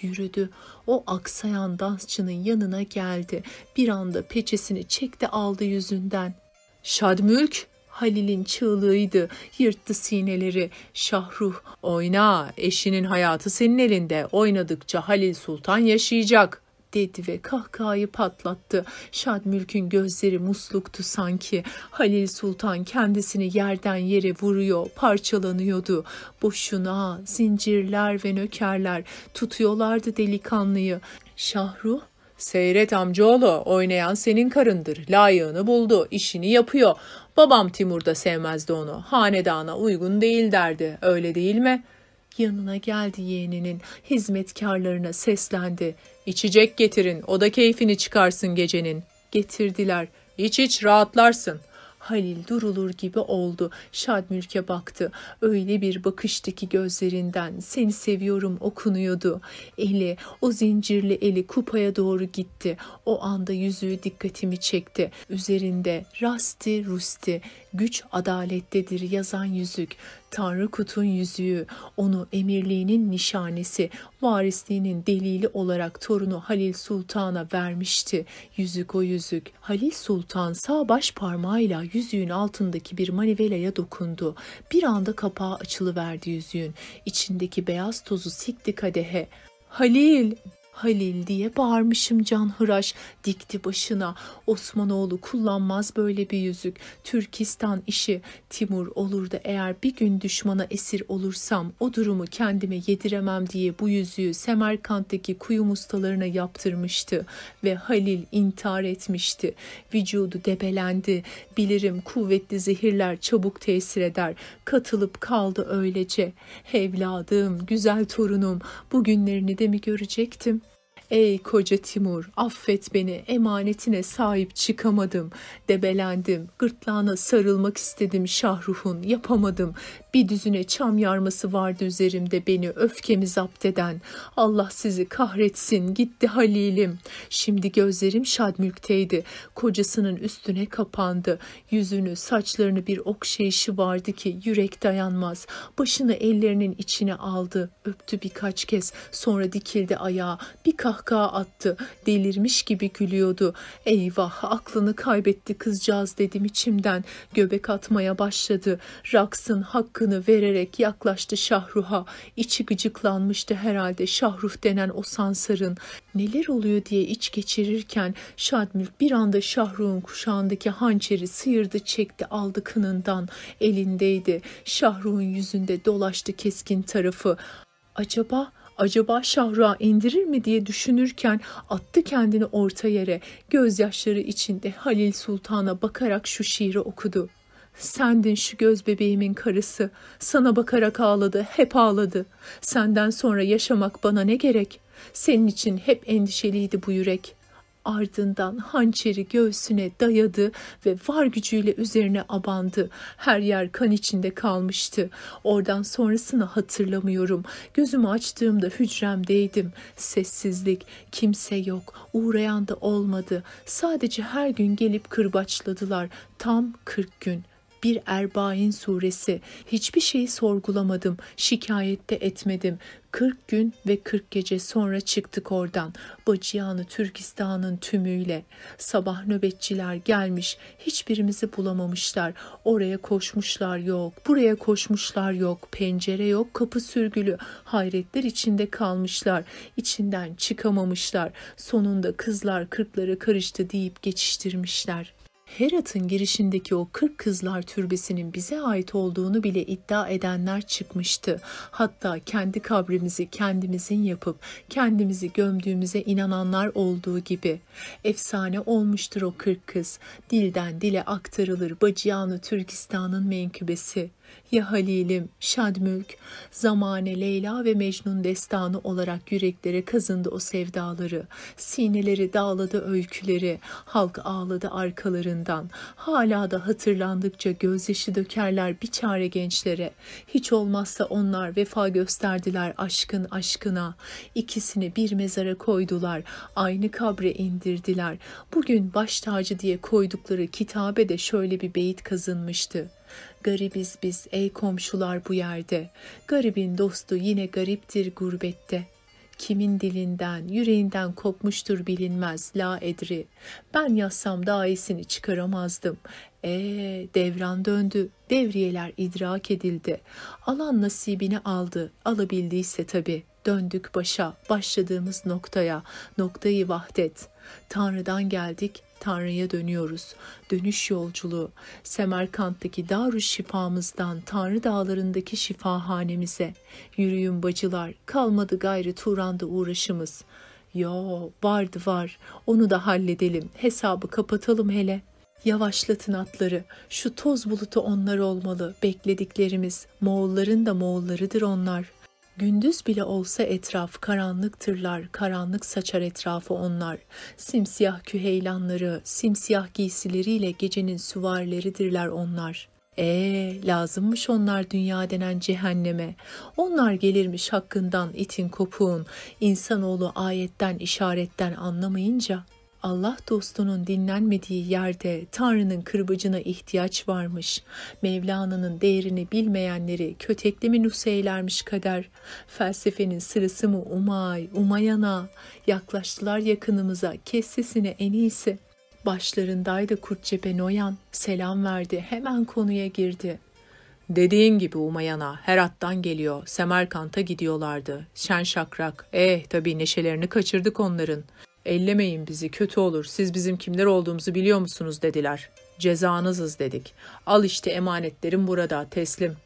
Yürüdü. O aksayan dansçının yanına geldi. Bir anda peçesini çekti aldı yüzünden. Şadmülk Halil'in çığlığıydı. Yırttı sineleri. Şahruh, oyna, eşinin hayatı senin elinde. Oynadıkça Halil Sultan yaşayacak dedi ve kahkahayı patlattı. Şadmülk'ün gözleri musluktu sanki. Halil Sultan kendisini yerden yere vuruyor, parçalanıyordu. Boşuna zincirler ve nökerler tutuyorlardı delikanlıyı. Şahruh Seyret amcaoğlu oynayan senin karındır. Layığını buldu, işini yapıyor. Babam Timur da sevmezdi onu. Hanedana uygun değil derdi. Öyle değil mi? Yanına geldi yeğeninin. Hizmetkarlarına seslendi. İçecek getirin. O da keyfini çıkarsın gecenin. Getirdiler. İç iç rahatlarsın. Halil durulur gibi oldu. Şadmülk'e baktı. Öyle bir bakıştı ki gözlerinden seni seviyorum okunuyordu. Eli, o zincirli eli kupaya doğru gitti. O anda yüzüğü dikkatimi çekti. Üzerinde Rasti Rusti güç adalettedir yazan yüzük, Tanrı Kut'un yüzüğü, onu emirliğinin nişanesi, varisliğinin delili olarak torunu Halil Sultan'a vermişti. Yüzük o yüzük. Halil Sultan sağ baş parmağıyla yüzüğün altındaki bir manivelaya dokundu. Bir anda kapağı açılıverdi yüzüğün. İçindeki beyaz tozu sikti kadehe. Halil Halil diye bağırmışım canhıraş dikti başına. Osmanoğlu kullanmaz böyle bir yüzük. Türkistan işi Timur olur da eğer bir gün düşmana esir olursam o durumu kendime yediremem diye bu yüzüğü Semerkant'taki kuyu mustalarına yaptırmıştı ve Halil intihar etmişti. Vücudu debelendi. Bilirim kuvvetli zehirler çabuk tesir eder. Katılıp kaldı öylece. Evladım, güzel torunum, bugünlerini de mi görecektim? Ey koca Timur, affet beni, emanetine sahip çıkamadım. Debelendim, gırtlağına sarılmak istedim Şahruh'un, yapamadım. Bir düzüne çam yarması vardı üzerimde beni öfkemi zapt eden. Allah sizi kahretsin, gitti Halil'im. Şimdi gözlerim Şadmülk'teydi. Kocasının üstüne kapandı. Yüzünü, saçlarını bir okşayışı vardı ki yürek dayanmaz. Başını ellerinin içine aldı, öptü birkaç kez. Sonra dikildi ayağa, bir kahkaha attı. Delirmiş gibi gülüyordu. Eyvah, aklını kaybetti kızcağız dedim içimden. Göbek atmaya başladı. Raksın hakkı hakkını vererek yaklaştı Şahruh'a. İçi gıcıklanmıştı herhalde Şahruh denen o sansarın. Neler oluyor diye iç geçirirken Şadmülk bir anda Şahruh'un kuşağındaki hançeri sıyırdı çekti aldı kınından. Elindeydi. Şahruh'un yüzünde dolaştı keskin tarafı. Acaba acaba Şahruh'a indirir mi diye düşünürken attı kendini orta yere. Gözyaşları içinde Halil Sultan'a bakarak şu şiiri okudu. Sendin şu göz bebeğimin karısı. Sana bakarak ağladı, hep ağladı. Senden sonra yaşamak bana ne gerek? Senin için hep endişeliydi bu yürek. Ardından hançeri göğsüne dayadı ve var gücüyle üzerine abandı. Her yer kan içinde kalmıştı. Oradan sonrasını hatırlamıyorum. Gözümü açtığımda hücremdeydim. Sessizlik, kimse yok, uğrayan da olmadı. Sadece her gün gelip kırbaçladılar. Tam 40 gün bir Erbain suresi. Hiçbir şeyi sorgulamadım, şikayette etmedim. 40 gün ve 40 gece sonra çıktık oradan. Bacıyanı Türkistan'ın tümüyle. Sabah nöbetçiler gelmiş, hiçbirimizi bulamamışlar. Oraya koşmuşlar yok, buraya koşmuşlar yok. Pencere yok, kapı sürgülü. Hayretler içinde kalmışlar. İçinden çıkamamışlar. Sonunda kızlar kırkları karıştı deyip geçiştirmişler. Herat'ın girişindeki o kırk kızlar türbesinin bize ait olduğunu bile iddia edenler çıkmıştı. Hatta kendi kabrimizi kendimizin yapıp kendimizi gömdüğümüze inananlar olduğu gibi. Efsane olmuştur o kırk kız. Dilden dile aktarılır Bacıyanı Türkistan'ın menkıbesi. Ya Halilim, Şadmülk, zamane Leyla ve Mecnun destanı olarak yüreklere kazındı o sevdaları. Sineleri dağladı öyküleri, halk ağladı arkalarından. Hala da hatırlandıkça gözyaşı dökerler bir çare gençlere. Hiç olmazsa onlar vefa gösterdiler aşkın aşkına. İkisini bir mezara koydular, aynı kabre indirdiler. Bugün baş tacı diye koydukları kitabe de şöyle bir beyit kazınmıştı. Garibiz biz ey komşular bu yerde. Garibin dostu yine gariptir gurbette. Kimin dilinden, yüreğinden kopmuştur bilinmez la edri. Ben yazsam daha iyisini çıkaramazdım. E devran döndü, devriyeler idrak edildi. Alan nasibini aldı, alabildiyse tabii. Döndük başa, başladığımız noktaya, noktayı vahdet. Tanrı'dan geldik, Tanrı'ya dönüyoruz. Dönüş yolculuğu, Semerkant'taki Darüş şifamızdan Tanrı dağlarındaki şifahanemize. Yürüyün bacılar, kalmadı gayrı Turan'da uğraşımız. Yo, vardı var, onu da halledelim, hesabı kapatalım hele. Yavaşlatın atları, şu toz bulutu onlar olmalı, beklediklerimiz, Moğolların da Moğollarıdır onlar.'' Gündüz bile olsa etraf karanlıktırlar, karanlık saçar etrafı onlar. Simsiyah küheylanları, simsiyah giysileriyle gecenin süvarileridirler onlar. Ee, lazımmış onlar dünya denen cehenneme. Onlar gelirmiş hakkından itin kopuğun, insanoğlu ayetten işaretten anlamayınca.'' Allah dostunun dinlenmediği yerde Tanrı'nın kırbacına ihtiyaç varmış. Mevlana'nın değerini bilmeyenleri kötekle mi nuseylermiş kader. Felsefenin sırası mı umay, umayana. Yaklaştılar yakınımıza, kes sesini en iyisi. Başlarındaydı kurt cephe Noyan, selam verdi, hemen konuya girdi. Dediğin gibi Umayana, Herat'tan geliyor, Semerkant'a gidiyorlardı. Şen şakrak, eh tabii neşelerini kaçırdık onların. Ellemeyin bizi kötü olur siz bizim kimler olduğumuzu biliyor musunuz dediler. Cezanızız dedik. Al işte emanetlerim burada teslim.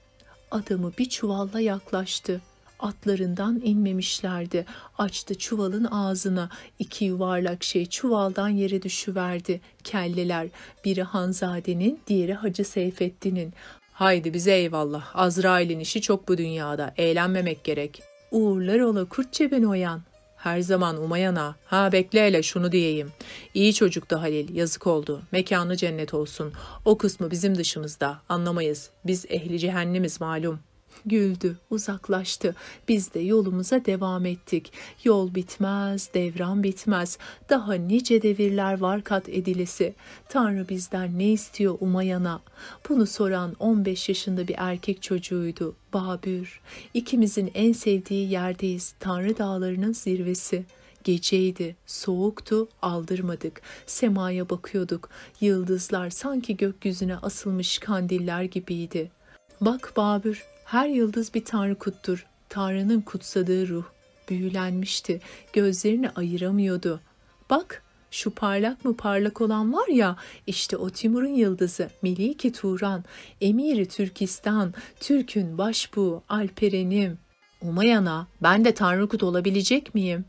Adamı bir çuvalla yaklaştı. Atlarından inmemişlerdi. Açtı çuvalın ağzına. İki yuvarlak şey çuvaldan yere düşüverdi. Kelleler. Biri Hanzade'nin, diğeri Hacı Seyfettin'in. Haydi bize eyvallah. Azrail'in işi çok bu dünyada. Eğlenmemek gerek. Uğurlar ola kurt ceben oyan. Her zaman umayana, ha bekle hele şunu diyeyim. İyi çocuktu Halil, yazık oldu. Mekanı cennet olsun. O kısmı bizim dışımızda, anlamayız. Biz ehli cehennemiz malum.'' Güldü, uzaklaştı. Biz de yolumuza devam ettik. Yol bitmez, devran bitmez. Daha nice devirler var kat edilesi. Tanrı bizden ne istiyor umayana? Bunu soran 15 yaşında bir erkek çocuğuydu. Babür. İkimizin en sevdiği yerdeyiz. Tanrı dağlarının zirvesi. Geceydi, soğuktu, aldırmadık. Semaya bakıyorduk. Yıldızlar sanki gökyüzüne asılmış kandiller gibiydi. Bak Babür, her yıldız bir tanrı kuttur. Tanrı'nın kutsadığı ruh. Büyülenmişti. Gözlerini ayıramıyordu. Bak şu parlak mı parlak olan var ya işte o Timur'un yıldızı Meliki Turan, Emiri Türkistan, Türk'ün başbuğu Alperen'im. Umayana ben de Tanrı kut olabilecek miyim?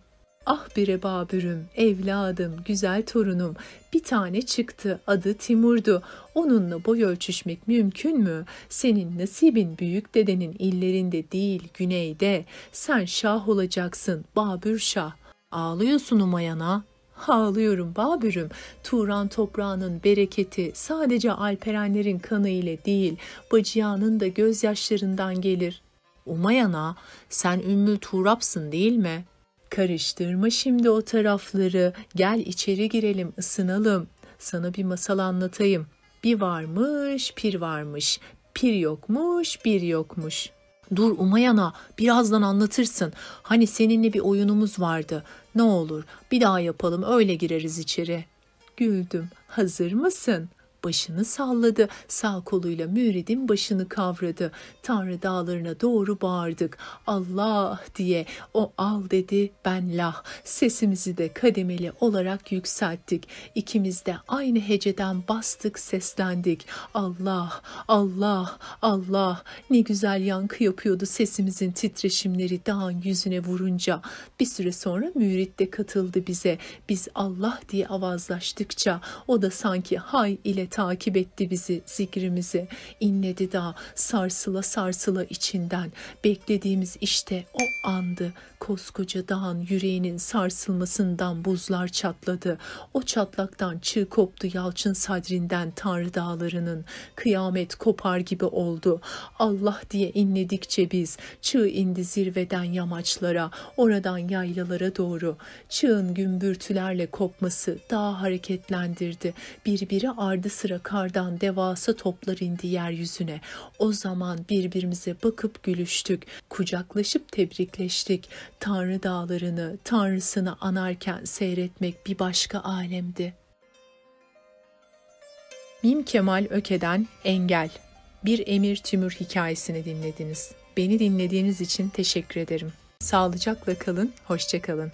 Ah bir babürüm, evladım, güzel torunum. Bir tane çıktı, adı Timur'du. Onunla boy ölçüşmek mümkün mü? Senin nasibin büyük dedenin illerinde değil, güneyde. Sen şah olacaksın, Babür Şah. Ağlıyorsun Umayana. Ağlıyorum Babürüm. Turan toprağının bereketi sadece Alperenlerin kanı ile değil, bacıyanın da gözyaşlarından gelir. Umayana, sen Ümmül Turap'sın değil mi? Karıştırma şimdi o tarafları. Gel içeri girelim, ısınalım. Sana bir masal anlatayım. Bir varmış, pir varmış. Pir yokmuş, bir yokmuş. Dur Umayana, birazdan anlatırsın. Hani seninle bir oyunumuz vardı. Ne olur, bir daha yapalım, öyle gireriz içeri. Güldüm. Hazır mısın? Başını salladı, sağ koluyla müridin başını kavradı. Tanrı dağlarına doğru bağırdık. Allah diye o al dedi, ben lah. Sesimizi de kademeli olarak yükselttik. İkimiz de aynı heceden bastık, seslendik. Allah, Allah, Allah. Ne güzel yankı yapıyordu sesimizin titreşimleri dağın yüzüne vurunca. Bir süre sonra mürit de katıldı bize. Biz Allah diye avazlaştıkça o da sanki hay ile takip etti bizi zikrimizi. İnledi dağ sarsıla sarsıla içinden. Beklediğimiz işte o andı. Koskoca dağın yüreğinin sarsılmasından buzlar çatladı. O çatlaktan çığ koptu yalçın sadrinden Tanrı dağlarının. Kıyamet kopar gibi oldu. Allah diye inledikçe biz çığ indi zirveden yamaçlara, oradan yaylalara doğru. Çığın gümbürtülerle kopması daha hareketlendirdi. Birbiri ardı sıra kardan devasa toplar indi yeryüzüne. O zaman birbirimize bakıp gülüştük. Kucaklaşıp tebrikleştik. Tanrı dağlarını, Tanrısını anarken seyretmek bir başka alemdi. Mim Kemal Öke'den Engel Bir Emir Tümür hikayesini dinlediniz. Beni dinlediğiniz için teşekkür ederim. Sağlıcakla kalın, hoşça kalın.